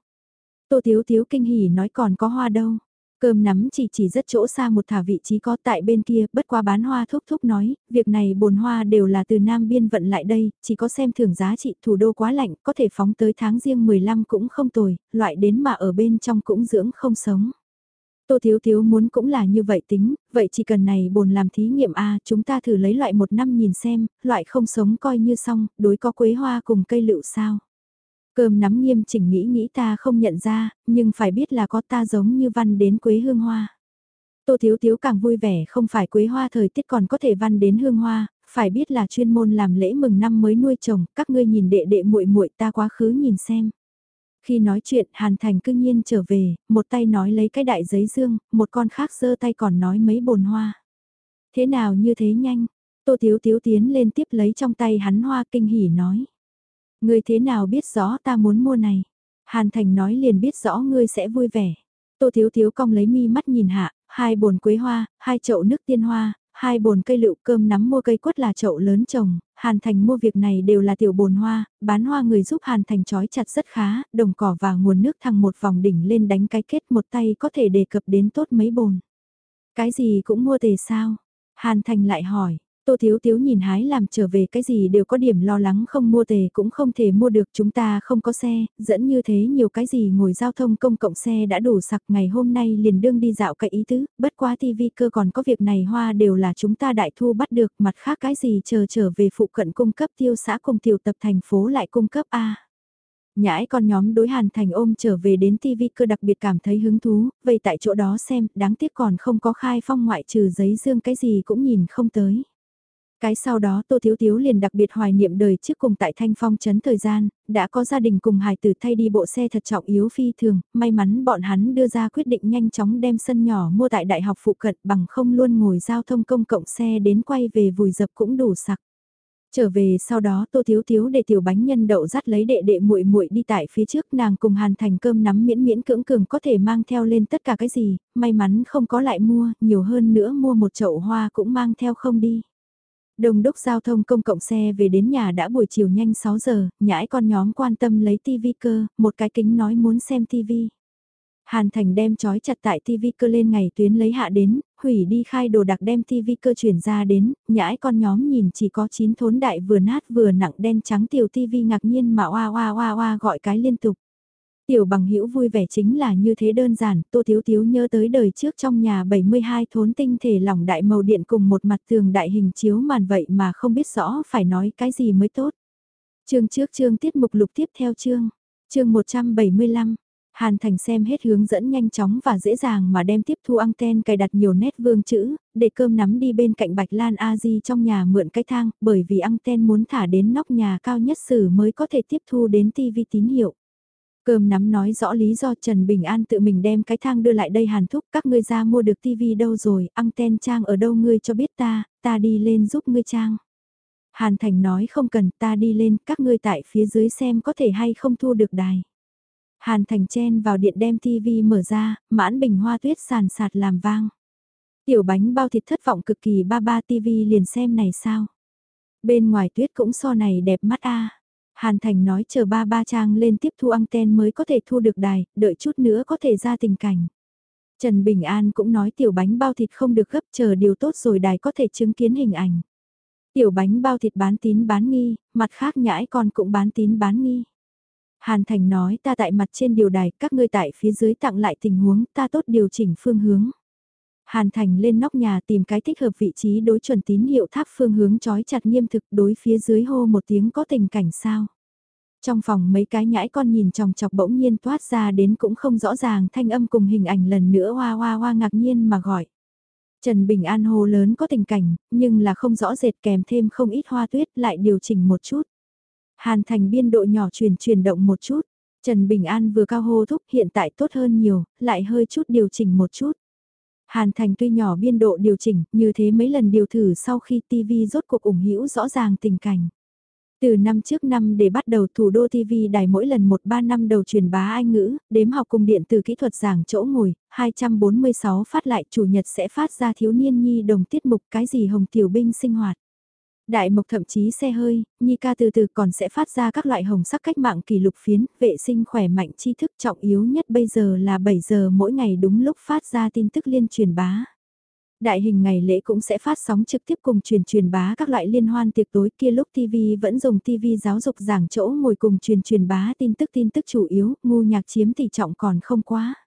Tô Thiếu Thiếu kinh hỉ nói còn có hoa đâu. Cơm nắm chỉ chỉ rất chỗ xa một thả vị trí có tại bên kia, bất qua bán hoa thúc thúc nói, việc này bồn hoa đều là từ Nam Biên vận lại đây, chỉ có xem thưởng giá trị thủ đô quá lạnh, có thể phóng tới tháng riêng 15 cũng không tồi, loại đến mà ở bên trong cũng dưỡng không sống. Tô Thiếu Thiếu muốn cũng là như vậy tính, vậy chỉ cần này bồn làm thí nghiệm A, chúng ta thử lấy loại một năm nhìn xem, loại không sống coi như xong, đối có quế hoa cùng cây lựu sao. Cơm nắm nghiêm chỉnh nghĩ nghĩ ta không nhận ra, nhưng phải biết là có ta giống như văn đến quế hương hoa. Tô Thiếu Thiếu càng vui vẻ không phải quế hoa thời tiết còn có thể văn đến hương hoa, phải biết là chuyên môn làm lễ mừng năm mới nuôi chồng, các ngươi nhìn đệ đệ muội muội ta quá khứ nhìn xem. Khi nói chuyện Hàn Thành cương nhiên trở về, một tay nói lấy cái đại giấy dương, một con khác giơ tay còn nói mấy bồn hoa. Thế nào như thế nhanh? Tô Thiếu Thiếu tiến lên tiếp lấy trong tay hắn hoa kinh hỉ nói. Ngươi thế nào biết rõ ta muốn mua này? Hàn Thành nói liền biết rõ ngươi sẽ vui vẻ. Tô Thiếu Thiếu cong lấy mi mắt nhìn hạ, hai bồn quế hoa, hai chậu nước tiên hoa, hai bồn cây lựu cơm nắm mua cây quất là chậu lớn trồng, Hàn Thành mua việc này đều là tiểu bồn hoa, bán hoa người giúp Hàn Thành trói chặt rất khá, đồng cỏ và nguồn nước thăng một vòng đỉnh lên đánh cái kết một tay có thể đề cập đến tốt mấy bồn. Cái gì cũng mua tề sao? Hàn Thành lại hỏi, Tô Thiếu Thiếu nhìn hái làm trở về cái gì đều có điểm lo lắng không mua tề cũng không thể mua được chúng ta không có xe, dẫn như thế nhiều cái gì ngồi giao thông công cộng xe đã đủ sặc ngày hôm nay liền đương đi dạo cái ý tứ, bất quá TV cơ còn có việc này hoa đều là chúng ta đại thu bắt được mặt khác cái gì chờ trở về phụ cận cung cấp tiêu xã cùng tiểu tập thành phố lại cung cấp A. Nhãi con nhóm đối hàn thành ôm trở về đến TV cơ đặc biệt cảm thấy hứng thú, vậy tại chỗ đó xem, đáng tiếc còn không có khai phong ngoại trừ giấy dương cái gì cũng nhìn không tới. Cái sau đó Tô Thiếu Thiếu liền đặc biệt hoài niệm đời trước cùng tại Thanh Phong chấn thời gian, đã có gia đình cùng hài tử thay đi bộ xe thật trọng yếu phi thường, may mắn bọn hắn đưa ra quyết định nhanh chóng đem sân nhỏ mua tại đại học phụ cận bằng không luôn ngồi giao thông công cộng xe đến quay về vùi dập cũng đủ sặc. Trở về sau đó Tô Thiếu Thiếu để tiểu bánh nhân đậu dắt lấy đệ đệ muội muội đi tại phía trước nàng cùng hàn thành cơm nắm miễn miễn cưỡng cường có thể mang theo lên tất cả cái gì, may mắn không có lại mua, nhiều hơn nữa mua một chậu hoa cũng mang theo không đi. Đồng đốc giao thông công cộng xe về đến nhà đã buổi chiều nhanh 6 giờ, nhãi con nhóm quan tâm lấy tivi cơ, một cái kính nói muốn xem tivi. Hàn Thành đem chói chặt tại tivi cơ lên ngày tuyến lấy hạ đến, hủy đi khai đồ đặc đem tivi cơ chuyển ra đến, nhãi con nhóm nhìn chỉ có 9 thốn đại vừa nát vừa nặng đen trắng tiểu tivi ngạc nhiên mà oa oa oa oa gọi cái liên tục. Tiểu bằng hữu vui vẻ chính là như thế đơn giản, Tô Thiếu Thiếu nhớ tới đời trước trong nhà 72 thốn tinh thể lỏng đại màu điện cùng một mặt tường đại hình chiếu màn vậy mà không biết rõ phải nói cái gì mới tốt. Chương trước chương tiết mục lục tiếp theo chương, chương 175. Hàn Thành xem hết hướng dẫn nhanh chóng và dễ dàng mà đem tiếp thu anten cài đặt nhiều nét vương chữ, để cơm nắm đi bên cạnh Bạch Lan A Di trong nhà mượn cái thang, bởi vì anten muốn thả đến nóc nhà cao nhất sử mới có thể tiếp thu đến TV tín hiệu. Cơm nắm nói rõ lý do Trần Bình An tự mình đem cái thang đưa lại đây hàn thúc các ngươi ra mua được tivi đâu rồi, anten trang ở đâu ngươi cho biết ta, ta đi lên giúp ngươi trang. Hàn Thành nói không cần ta đi lên, các ngươi tại phía dưới xem có thể hay không thu được đài. Hàn Thành chen vào điện đem tivi mở ra, mãn bình hoa tuyết sàn sạt làm vang. Tiểu bánh bao thịt thất vọng cực kỳ ba ba tivi liền xem này sao. Bên ngoài tuyết cũng so này đẹp mắt a Hàn Thành nói chờ ba ba trang lên tiếp thu anten mới có thể thu được đài, đợi chút nữa có thể ra tình cảnh. Trần Bình An cũng nói tiểu bánh bao thịt không được gấp chờ điều tốt rồi đài có thể chứng kiến hình ảnh. Tiểu bánh bao thịt bán tín bán nghi, mặt khác nhãi con cũng bán tín bán nghi. Hàn Thành nói ta tại mặt trên điều đài, các ngươi tại phía dưới tặng lại tình huống, ta tốt điều chỉnh phương hướng. Hàn Thành lên nóc nhà tìm cái thích hợp vị trí đối chuẩn tín hiệu tháp phương hướng trói chặt nghiêm thực đối phía dưới hô một tiếng có tình cảnh sao. Trong phòng mấy cái nhãi con nhìn chòng chọc bỗng nhiên toát ra đến cũng không rõ ràng thanh âm cùng hình ảnh lần nữa hoa hoa hoa ngạc nhiên mà gọi. Trần Bình An hô lớn có tình cảnh, nhưng là không rõ rệt kèm thêm không ít hoa tuyết lại điều chỉnh một chút. Hàn thành biên độ nhỏ chuyển chuyển động một chút. Trần Bình An vừa cao hô thúc hiện tại tốt hơn nhiều, lại hơi chút điều chỉnh một chút. Hàn Thành tuy nhỏ biên độ điều chỉnh, như thế mấy lần điều thử sau khi TV rốt cuộc ủng hữu rõ ràng tình cảnh. Từ năm trước năm để bắt đầu thủ đô TV đài mỗi lần 1-3 năm đầu truyền bá Anh ngữ, đếm học cùng điện từ kỹ thuật giảng chỗ ngồi, 246 phát lại chủ nhật sẽ phát ra thiếu niên nhi đồng tiết mục cái gì hồng tiểu binh sinh hoạt. Đại mộc thậm chí xe hơi, Nhi ca từ từ còn sẽ phát ra các loại hồng sắc cách mạng kỷ lục phiến, vệ sinh khỏe mạnh tri thức trọng yếu nhất bây giờ là 7 giờ mỗi ngày đúng lúc phát ra tin tức liên truyền bá. Đại hình ngày lễ cũng sẽ phát sóng trực tiếp cùng truyền truyền bá các loại liên hoan tiệc tối kia lúc TV vẫn dùng TV giáo dục giảng chỗ ngồi cùng truyền truyền bá tin tức tin tức chủ yếu, ngu nhạc chiếm tỷ trọng còn không quá.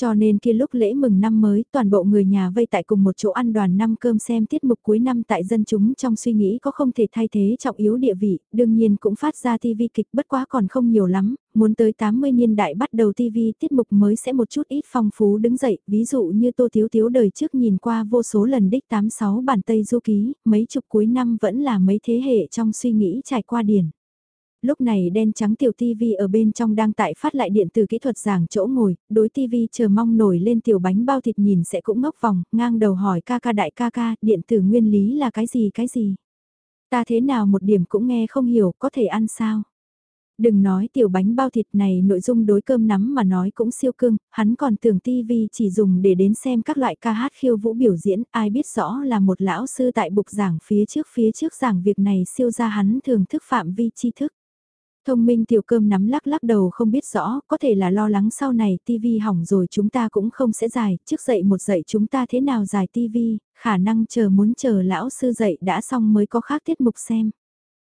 Cho nên kia lúc lễ mừng năm mới, toàn bộ người nhà vây tại cùng một chỗ ăn đoàn năm cơm xem tiết mục cuối năm tại dân chúng trong suy nghĩ có không thể thay thế trọng yếu địa vị, đương nhiên cũng phát ra TV kịch bất quá còn không nhiều lắm, muốn tới 80 niên đại bắt đầu TV tiết mục mới sẽ một chút ít phong phú đứng dậy, ví dụ như Tô Thiếu Thiếu đời trước nhìn qua vô số lần đích 86 bản Tây Du Ký, mấy chục cuối năm vẫn là mấy thế hệ trong suy nghĩ trải qua điển lúc này đen trắng tiểu TV ở bên trong đang tại phát lại điện từ kỹ thuật giảng chỗ ngồi, đối TV chờ mong nổi lên tiểu bánh bao thịt nhìn sẽ cũng ngốc vòng, ngang đầu hỏi ca ca đại ca ca, điện tử nguyên lý là cái gì cái gì. Ta thế nào một điểm cũng nghe không hiểu, có thể ăn sao. Đừng nói tiểu bánh bao thịt này nội dung đối cơm nắm mà nói cũng siêu cưng, hắn còn tưởng TV chỉ dùng để đến xem các loại ca hát khiêu vũ biểu diễn, ai biết rõ là một lão sư tại bục giảng phía trước phía trước giảng việc này siêu ra hắn thường thức phạm vi tri thức. Thông minh tiểu cơm nắm lắc lắc đầu không biết rõ, có thể là lo lắng sau này tivi hỏng rồi chúng ta cũng không sẽ dài, trước dậy một dậy chúng ta thế nào dài tivi, khả năng chờ muốn chờ lão sư dậy đã xong mới có khác tiết mục xem.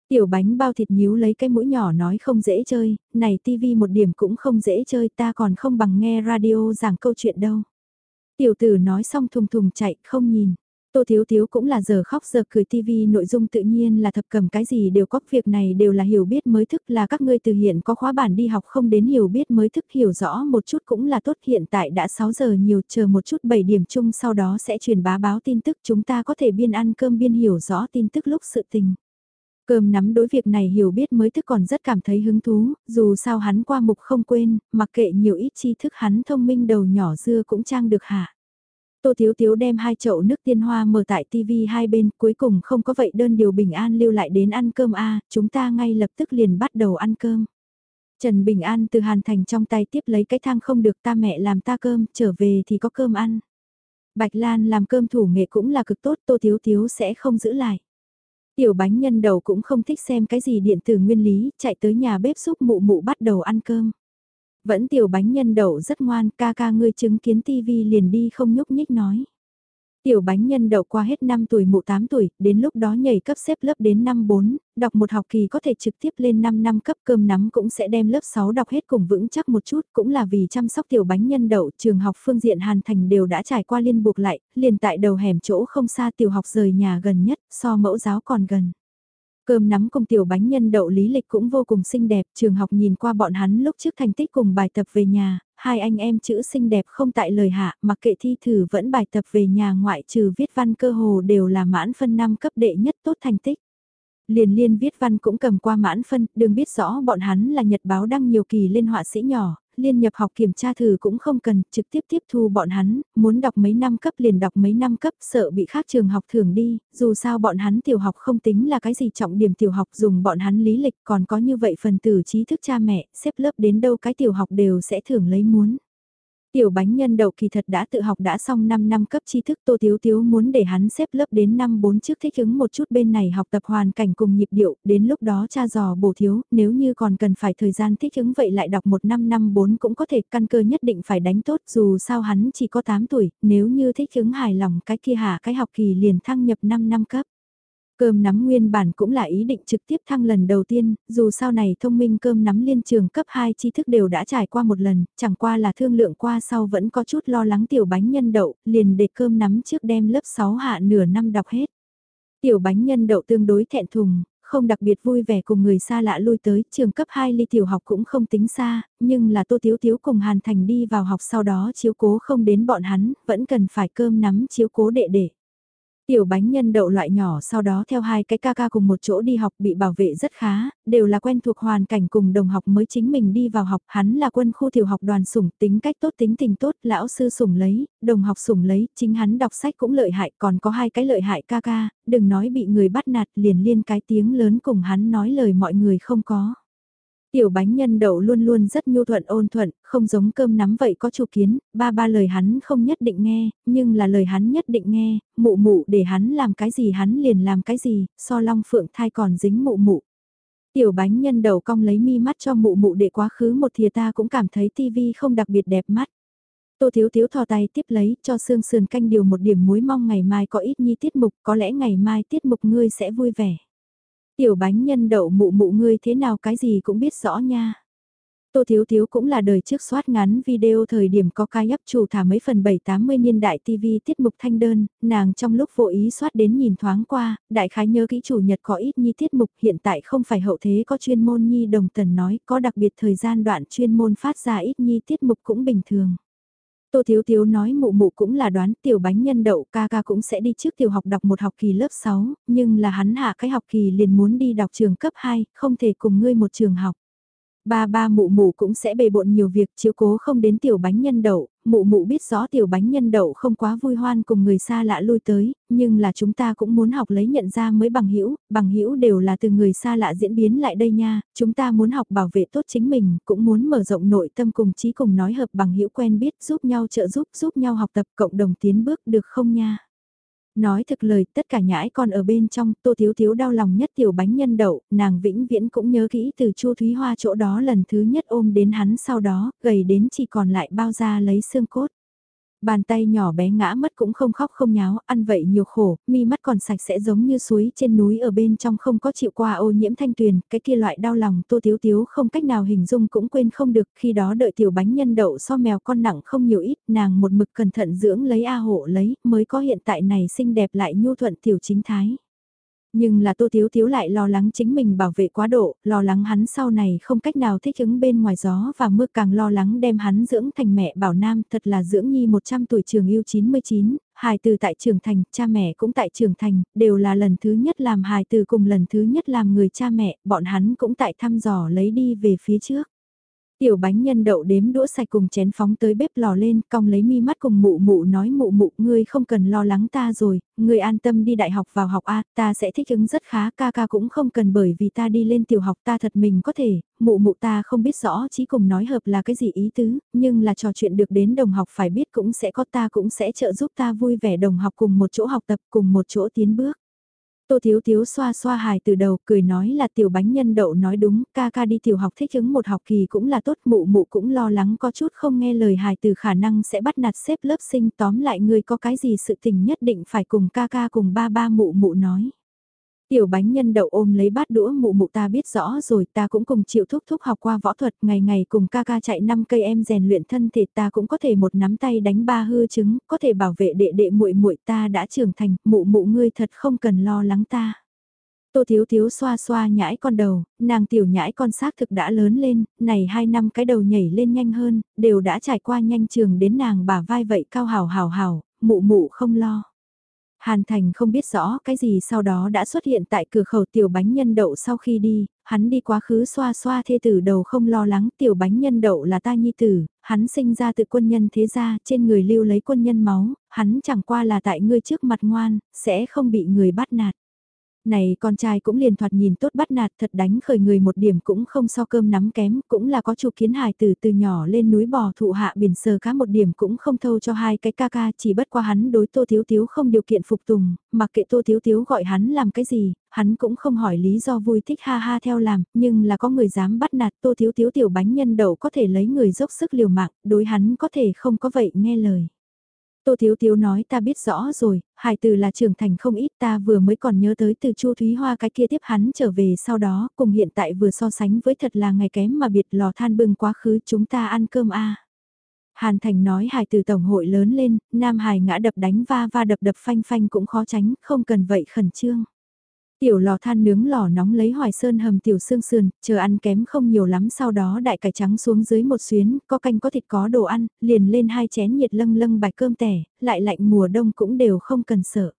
Tiểu bánh bao thịt nhíu lấy cái mũi nhỏ nói không dễ chơi, này tivi một điểm cũng không dễ chơi ta còn không bằng nghe radio giảng câu chuyện đâu. Tiểu tử nói xong thùng thùng chạy không nhìn. Tô Thiếu Thiếu cũng là giờ khóc giờ cười TV nội dung tự nhiên là thập cầm cái gì đều có việc này đều là hiểu biết mới thức là các ngươi từ hiện có khóa bản đi học không đến hiểu biết mới thức hiểu rõ một chút cũng là tốt hiện tại đã 6 giờ nhiều chờ một chút 7 điểm chung sau đó sẽ truyền bá báo tin tức chúng ta có thể biên ăn cơm biên hiểu rõ tin tức lúc sự tình. Cơm nắm đối việc này hiểu biết mới thức còn rất cảm thấy hứng thú, dù sao hắn qua mục không quên, mặc kệ nhiều ít tri thức hắn thông minh đầu nhỏ dưa cũng trang được hả. Tô Thiếu Thiếu đem hai chậu nước tiên hoa mở tại TV hai bên, cuối cùng không có vậy đơn điều bình an lưu lại đến ăn cơm a chúng ta ngay lập tức liền bắt đầu ăn cơm. Trần Bình An từ Hàn Thành trong tay tiếp lấy cái thang không được ta mẹ làm ta cơm, trở về thì có cơm ăn. Bạch Lan làm cơm thủ nghệ cũng là cực tốt, Tô Thiếu Thiếu sẽ không giữ lại. Tiểu bánh nhân đầu cũng không thích xem cái gì điện tử nguyên lý, chạy tới nhà bếp giúp mụ mụ bắt đầu ăn cơm. Vẫn tiểu bánh nhân đậu rất ngoan, ca ca ngươi chứng kiến tivi liền đi không nhúc nhích nói. Tiểu bánh nhân đậu qua hết 5 tuổi mụ 8 tuổi, đến lúc đó nhảy cấp xếp lớp đến năm 4, đọc một học kỳ có thể trực tiếp lên 5 năm cấp cơm nắm cũng sẽ đem lớp 6 đọc hết cùng vững chắc một chút, cũng là vì chăm sóc tiểu bánh nhân đậu, trường học phương diện Hàn Thành đều đã trải qua liên buộc lại, liền tại đầu hẻm chỗ không xa tiểu học rời nhà gần nhất, so mẫu giáo còn gần. Cơm nắm cùng tiểu bánh nhân đậu lý lịch cũng vô cùng xinh đẹp, trường học nhìn qua bọn hắn lúc trước thành tích cùng bài tập về nhà, hai anh em chữ xinh đẹp không tại lời hạ, mặc kệ thi thử vẫn bài tập về nhà ngoại trừ viết văn cơ hồ đều là mãn phân năm cấp đệ nhất tốt thành tích. Liền liên viết văn cũng cầm qua mãn phân, đừng biết rõ bọn hắn là nhật báo đăng nhiều kỳ lên họa sĩ nhỏ, liên nhập học kiểm tra thử cũng không cần, trực tiếp tiếp thu bọn hắn, muốn đọc mấy năm cấp liền đọc mấy năm cấp, sợ bị khác trường học thường đi, dù sao bọn hắn tiểu học không tính là cái gì trọng điểm tiểu học dùng bọn hắn lý lịch còn có như vậy phần tử trí thức cha mẹ, xếp lớp đến đâu cái tiểu học đều sẽ thường lấy muốn. Tiểu bánh nhân đậu kỳ thật đã tự học đã xong 5 năm cấp tri thức Tô Tiếu Tiếu muốn để hắn xếp lớp đến năm 4 trước thích ứng một chút bên này học tập hoàn cảnh cùng nhịp điệu, đến lúc đó cha dò bổ thiếu, nếu như còn cần phải thời gian thích ứng vậy lại đọc một năm năm 4 cũng có thể căn cơ nhất định phải đánh tốt dù sao hắn chỉ có 8 tuổi, nếu như thích ứng hài lòng cái kia hạ cái học kỳ liền thăng nhập 5 năm cấp. Cơm nắm nguyên bản cũng là ý định trực tiếp thăng lần đầu tiên, dù sau này thông minh cơm nắm liên trường cấp 2 tri thức đều đã trải qua một lần, chẳng qua là thương lượng qua sau vẫn có chút lo lắng tiểu bánh nhân đậu, liền để cơm nắm trước đem lớp 6 hạ nửa năm đọc hết. Tiểu bánh nhân đậu tương đối thẹn thùng, không đặc biệt vui vẻ cùng người xa lạ lui tới, trường cấp 2 ly tiểu học cũng không tính xa, nhưng là Tô Tiếu Tiếu cùng Hàn Thành đi vào học sau đó chiếu cố không đến bọn hắn, vẫn cần phải cơm nắm chiếu cố đệ đệ. Tiểu bánh nhân đậu loại nhỏ sau đó theo hai cái ca ca cùng một chỗ đi học bị bảo vệ rất khá, đều là quen thuộc hoàn cảnh cùng đồng học mới chính mình đi vào học. Hắn là quân khu tiểu học đoàn sủng, tính cách tốt tính tình tốt, lão sư sủng lấy, đồng học sủng lấy, chính hắn đọc sách cũng lợi hại, còn có hai cái lợi hại ca ca, đừng nói bị người bắt nạt liền liên cái tiếng lớn cùng hắn nói lời mọi người không có. Tiểu bánh nhân đậu luôn luôn rất nhu thuận ôn thuận, không giống cơm nắm vậy có chủ kiến, ba ba lời hắn không nhất định nghe, nhưng là lời hắn nhất định nghe, mụ mụ để hắn làm cái gì hắn liền làm cái gì, so long phượng thai còn dính mụ mụ. Tiểu bánh nhân đậu cong lấy mi mắt cho mụ mụ để quá khứ một thìa ta cũng cảm thấy tivi không đặc biệt đẹp mắt. Tô Thiếu Thiếu thò tay tiếp lấy cho xương sườn canh điều một điểm muối mong ngày mai có ít nhi tiết mục, có lẽ ngày mai tiết mục ngươi sẽ vui vẻ. Tiểu bánh nhân đậu mụ mụ ngươi thế nào cái gì cũng biết rõ nha. Tô Thiếu Thiếu cũng là đời trước soát ngắn video thời điểm có ca ấp chủ thả mấy phần 7-80 niên đại TV tiết mục thanh đơn, nàng trong lúc vô ý soát đến nhìn thoáng qua, đại khái nhớ kỹ chủ nhật có ít nhi tiết mục hiện tại không phải hậu thế có chuyên môn nhi đồng tần nói có đặc biệt thời gian đoạn chuyên môn phát ra ít nhi tiết mục cũng bình thường. Tô Thiếu Thiếu nói mụ mụ cũng là đoán tiểu bánh nhân đậu ca ca cũng sẽ đi trước tiểu học đọc một học kỳ lớp 6, nhưng là hắn hạ cái học kỳ liền muốn đi đọc trường cấp 2, không thể cùng ngươi một trường học. Ba ba mụ mụ cũng sẽ bề bộn nhiều việc chiếu cố không đến tiểu bánh nhân đậu, mụ mụ biết rõ tiểu bánh nhân đậu không quá vui hoan cùng người xa lạ lui tới, nhưng là chúng ta cũng muốn học lấy nhận ra mới bằng hữu bằng hữu đều là từ người xa lạ diễn biến lại đây nha, chúng ta muốn học bảo vệ tốt chính mình, cũng muốn mở rộng nội tâm cùng trí cùng nói hợp bằng hữu quen biết giúp nhau trợ giúp, giúp nhau học tập cộng đồng tiến bước được không nha. Nói thực lời, tất cả nhãi con ở bên trong, Tô Thiếu Thiếu đau lòng nhất tiểu bánh nhân đậu, nàng vĩnh viễn cũng nhớ kỹ từ Chu Thúy Hoa chỗ đó lần thứ nhất ôm đến hắn sau đó, gầy đến chỉ còn lại bao da lấy xương cốt. Bàn tay nhỏ bé ngã mất cũng không khóc không nháo, ăn vậy nhiều khổ, mi mắt còn sạch sẽ giống như suối trên núi ở bên trong không có chịu qua ô nhiễm thanh tuyền, cái kia loại đau lòng tô tiếu tiếu không cách nào hình dung cũng quên không được, khi đó đợi tiểu bánh nhân đậu so mèo con nặng không nhiều ít, nàng một mực cẩn thận dưỡng lấy A hộ lấy, mới có hiện tại này xinh đẹp lại nhu thuận tiểu chính thái. Nhưng là Tô thiếu thiếu lại lo lắng chính mình bảo vệ quá độ, lo lắng hắn sau này không cách nào thích ứng bên ngoài gió và mưa càng lo lắng đem hắn dưỡng thành mẹ bảo nam thật là dưỡng nhi 100 tuổi trường yêu 99, hài từ tại trường thành, cha mẹ cũng tại trường thành, đều là lần thứ nhất làm hài từ cùng lần thứ nhất làm người cha mẹ, bọn hắn cũng tại thăm dò lấy đi về phía trước. Tiểu bánh nhân đậu đếm đũa sạch cùng chén phóng tới bếp lò lên, cong lấy mi mắt cùng mụ mụ nói mụ mụ, ngươi không cần lo lắng ta rồi, ngươi an tâm đi đại học vào học A, ta sẽ thích ứng rất khá, ca ca cũng không cần bởi vì ta đi lên tiểu học ta thật mình có thể, mụ mụ ta không biết rõ chỉ cùng nói hợp là cái gì ý tứ, nhưng là trò chuyện được đến đồng học phải biết cũng sẽ có ta cũng sẽ trợ giúp ta vui vẻ đồng học cùng một chỗ học tập cùng một chỗ tiến bước. Tô Thiếu Thiếu xoa xoa hài từ đầu, cười nói là tiểu bánh nhân đậu nói đúng, ca ca đi tiểu học thích ứng một học kỳ cũng là tốt, mụ mụ cũng lo lắng có chút không nghe lời hài từ khả năng sẽ bắt nạt xếp lớp sinh tóm lại người có cái gì sự tình nhất định phải cùng ca ca cùng ba ba mụ mụ nói. Tiểu bánh nhân đậu ôm lấy bát đũa mụ mụ ta biết rõ rồi ta cũng cùng chịu thúc thúc học qua võ thuật ngày ngày cùng ca ca chạy 5 cây em rèn luyện thân thể ta cũng có thể một nắm tay đánh ba hư chứng, có thể bảo vệ đệ đệ muội muội ta đã trưởng thành, mụ mụ ngươi thật không cần lo lắng ta. Tô Thiếu Thiếu xoa xoa nhãi con đầu, nàng tiểu nhãi con xác thực đã lớn lên, này hai năm cái đầu nhảy lên nhanh hơn, đều đã trải qua nhanh trường đến nàng bà vai vậy cao hào hào hào, mụ mụ không lo. Hàn Thành không biết rõ cái gì sau đó đã xuất hiện tại cửa khẩu tiểu bánh nhân đậu sau khi đi, hắn đi quá khứ xoa xoa thê tử đầu không lo lắng tiểu bánh nhân đậu là ta nhi tử, hắn sinh ra từ quân nhân thế gia trên người lưu lấy quân nhân máu, hắn chẳng qua là tại ngươi trước mặt ngoan, sẽ không bị người bắt nạt. Này con trai cũng liền thoạt nhìn tốt bắt nạt thật đánh khởi người một điểm cũng không so cơm nắm kém, cũng là có chu kiến hài từ từ nhỏ lên núi bò thụ hạ biển sờ cá một điểm cũng không thâu cho hai cái ca ca chỉ bất qua hắn đối tô thiếu thiếu không điều kiện phục tùng, mặc kệ tô thiếu thiếu gọi hắn làm cái gì, hắn cũng không hỏi lý do vui thích ha ha theo làm, nhưng là có người dám bắt nạt tô thiếu thiếu tiểu bánh nhân đậu có thể lấy người dốc sức liều mạng, đối hắn có thể không có vậy nghe lời. Tô Thiếu Thiếu nói ta biết rõ rồi, hài từ là trưởng thành không ít ta vừa mới còn nhớ tới từ Chu Thúy Hoa cái kia tiếp hắn trở về sau đó, cùng hiện tại vừa so sánh với thật là ngày kém mà biệt lò than bưng quá khứ chúng ta ăn cơm a Hàn Thành nói hài từ tổng hội lớn lên, Nam hài ngã đập đánh va va đập đập phanh phanh cũng khó tránh, không cần vậy khẩn trương. Tiểu lò than nướng lò nóng lấy hoài sơn hầm tiểu xương sườn, chờ ăn kém không nhiều lắm sau đó đại cải trắng xuống dưới một xuyến, có canh có thịt có đồ ăn, liền lên hai chén nhiệt lâng lâng bạch cơm tẻ, lại lạnh mùa đông cũng đều không cần sợ.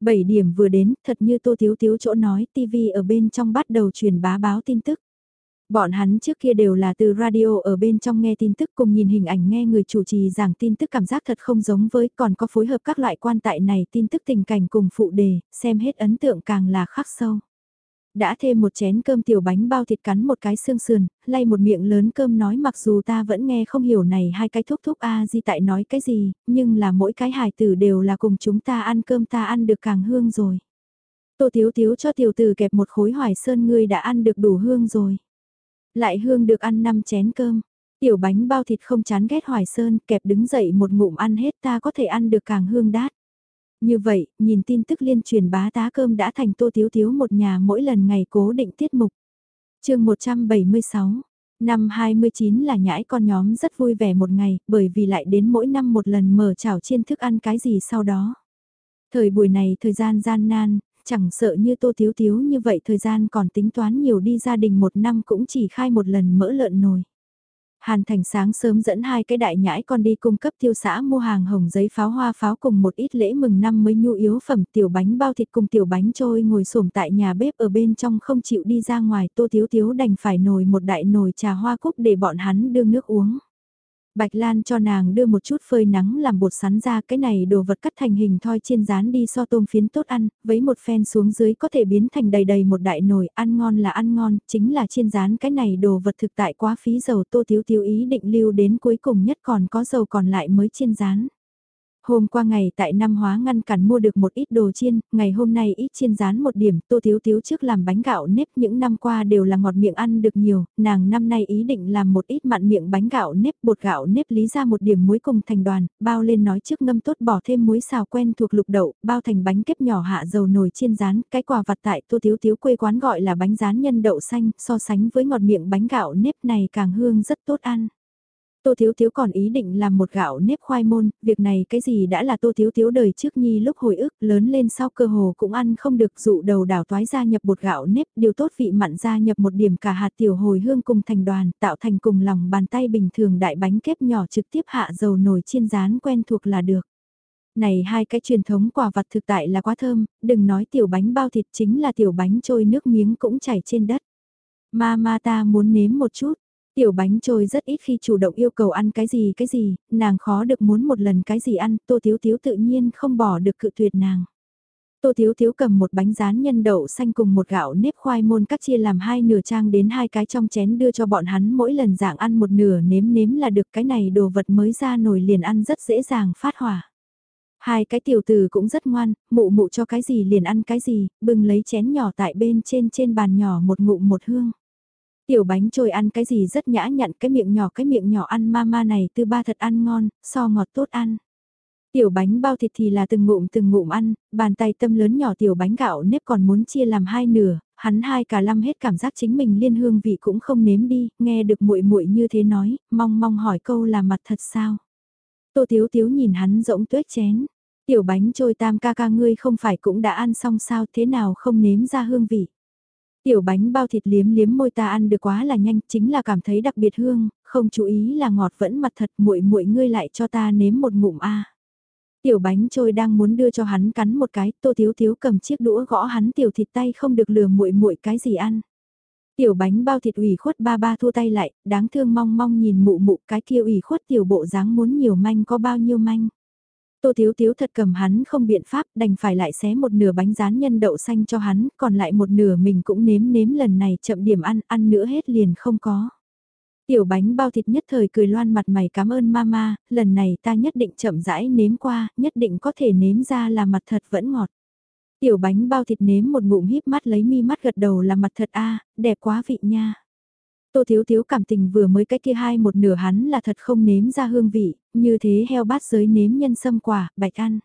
Bảy điểm vừa đến, thật như tô thiếu thiếu chỗ nói, tivi ở bên trong bắt đầu truyền bá báo tin tức. Bọn hắn trước kia đều là từ radio ở bên trong nghe tin tức cùng nhìn hình ảnh nghe người chủ trì giảng tin tức cảm giác thật không giống với còn có phối hợp các loại quan tại này tin tức tình cảnh cùng phụ đề, xem hết ấn tượng càng là khắc sâu. Đã thêm một chén cơm tiểu bánh bao thịt cắn một cái xương sườn, lay một miệng lớn cơm nói mặc dù ta vẫn nghe không hiểu này hai cái thúc thúc A di tại nói cái gì, nhưng là mỗi cái hài tử đều là cùng chúng ta ăn cơm ta ăn được càng hương rồi. Tô Tiếu Tiếu cho tiểu tử kẹp một khối hoài sơn ngươi đã ăn được đủ hương rồi. Lại hương được ăn 5 chén cơm. Tiểu bánh bao thịt không chán ghét hoài sơn, kẹp đứng dậy một ngụm ăn hết ta có thể ăn được càng hương đát. Như vậy, nhìn tin tức liên truyền bá tá cơm đã thành tô thiếu thiếu một nhà mỗi lần ngày cố định tiết mục. chương 176 Năm 29 là nhãi con nhóm rất vui vẻ một ngày, bởi vì lại đến mỗi năm một lần mở chảo chiên thức ăn cái gì sau đó. Thời buổi này thời gian gian nan, chẳng sợ như tô thiếu thiếu như vậy thời gian còn tính toán nhiều đi gia đình một năm cũng chỉ khai một lần mỡ lợn nồi. Hàn Thành sáng sớm dẫn hai cái đại nhãi con đi cung cấp tiêu xã mua hàng hồng giấy pháo hoa pháo cùng một ít lễ mừng năm mới nhu yếu phẩm tiểu bánh bao thịt cùng tiểu bánh trôi ngồi xổm tại nhà bếp ở bên trong không chịu đi ra ngoài tô thiếu thiếu đành phải nồi một đại nồi trà hoa cúc để bọn hắn đương nước uống. Bạch Lan cho nàng đưa một chút phơi nắng làm bột sắn ra cái này đồ vật cắt thành hình thoi chiên rán đi so tôm phiến tốt ăn, với một phen xuống dưới có thể biến thành đầy đầy một đại nồi, ăn ngon là ăn ngon, chính là chiên rán cái này đồ vật thực tại quá phí dầu tô thiếu thiếu ý định lưu đến cuối cùng nhất còn có dầu còn lại mới chiên rán. Hôm qua ngày tại Nam Hóa ngăn cản mua được một ít đồ chiên, ngày hôm nay ít chiên rán một điểm, tô thiếu thiếu trước làm bánh gạo nếp những năm qua đều là ngọt miệng ăn được nhiều, nàng năm nay ý định làm một ít mặn miệng bánh gạo nếp bột gạo nếp lý ra một điểm muối cùng thành đoàn, bao lên nói trước ngâm tốt bỏ thêm muối xào quen thuộc lục đậu, bao thành bánh kép nhỏ hạ dầu nồi chiên rán, cái quà vặt tại tô thiếu thiếu quê quán gọi là bánh rán nhân đậu xanh, so sánh với ngọt miệng bánh gạo nếp này càng hương rất tốt ăn. Tô Thiếu Thiếu còn ý định làm một gạo nếp khoai môn, việc này cái gì đã là Tô Thiếu Thiếu đời trước nhi lúc hồi ức lớn lên sau cơ hồ cũng ăn không được dụ đầu đảo toái gia nhập bột gạo nếp, điều tốt vị mặn gia nhập một điểm cả hạt tiểu hồi hương cùng thành đoàn, tạo thành cùng lòng bàn tay bình thường đại bánh kép nhỏ trực tiếp hạ dầu nồi chiên rán quen thuộc là được. Này hai cái truyền thống quả vặt thực tại là quá thơm, đừng nói tiểu bánh bao thịt chính là tiểu bánh trôi nước miếng cũng chảy trên đất. Ma ma ta muốn nếm một chút, Tiểu bánh trôi rất ít khi chủ động yêu cầu ăn cái gì cái gì, nàng khó được muốn một lần cái gì ăn, tô thiếu thiếu tự nhiên không bỏ được cự tuyệt nàng. Tô Thiếu Thiếu cầm một bánh rán nhân đậu xanh cùng một gạo nếp khoai môn cắt chia làm hai nửa trang đến hai cái trong chén đưa cho bọn hắn mỗi lần dạng ăn một nửa nếm nếm là được cái này đồ vật mới ra nồi liền ăn rất dễ dàng phát hỏa. Hai cái tiểu từ cũng rất ngoan, mụ mụ cho cái gì liền ăn cái gì, bưng lấy chén nhỏ tại bên trên trên bàn nhỏ một ngụm một hương. Tiểu bánh trôi ăn cái gì rất nhã nhặn cái miệng nhỏ cái miệng nhỏ ăn mama này tư ba thật ăn ngon, so ngọt tốt ăn. Tiểu bánh bao thịt thì là từng ngụm từng ngụm ăn, bàn tay tâm lớn nhỏ tiểu bánh gạo nếp còn muốn chia làm hai nửa, hắn hai cả lăm hết cảm giác chính mình liên hương vị cũng không nếm đi, nghe được muội muội như thế nói, mong mong hỏi câu là mặt thật sao. Tô Tiếu Tiếu nhìn hắn rỗng tuếch chén, tiểu bánh trôi tam ca ca ngươi không phải cũng đã ăn xong sao thế nào không nếm ra hương vị. Tiểu bánh bao thịt liếm liếm môi ta ăn được quá là nhanh, chính là cảm thấy đặc biệt hương, không chú ý là ngọt vẫn mặt thật muội muội ngươi lại cho ta nếm một ngụm a. Tiểu bánh trôi đang muốn đưa cho hắn cắn một cái, Tô Thiếu Thiếu cầm chiếc đũa gõ hắn tiểu thịt tay không được lừa muội muội cái gì ăn. Tiểu bánh bao thịt ủy khuất ba ba thua tay lại, đáng thương mong mong nhìn mụ mụ cái kia ủy khuất tiểu bộ dáng muốn nhiều manh có bao nhiêu manh. Tô Thiếu Thiếu thật cầm hắn không biện pháp đành phải lại xé một nửa bánh rán nhân đậu xanh cho hắn, còn lại một nửa mình cũng nếm nếm lần này chậm điểm ăn, ăn nữa hết liền không có. Tiểu bánh bao thịt nhất thời cười loan mặt mày cảm ơn mama, lần này ta nhất định chậm rãi nếm qua, nhất định có thể nếm ra là mặt thật vẫn ngọt. Tiểu bánh bao thịt nếm một ngụm híp mắt lấy mi mắt gật đầu là mặt thật a đẹp quá vị nha. Tô Thiếu Thiếu cảm tình vừa mới cái kia hai một nửa hắn là thật không nếm ra hương vị, như thế heo bát giới nếm nhân sâm quả, bạch ăn.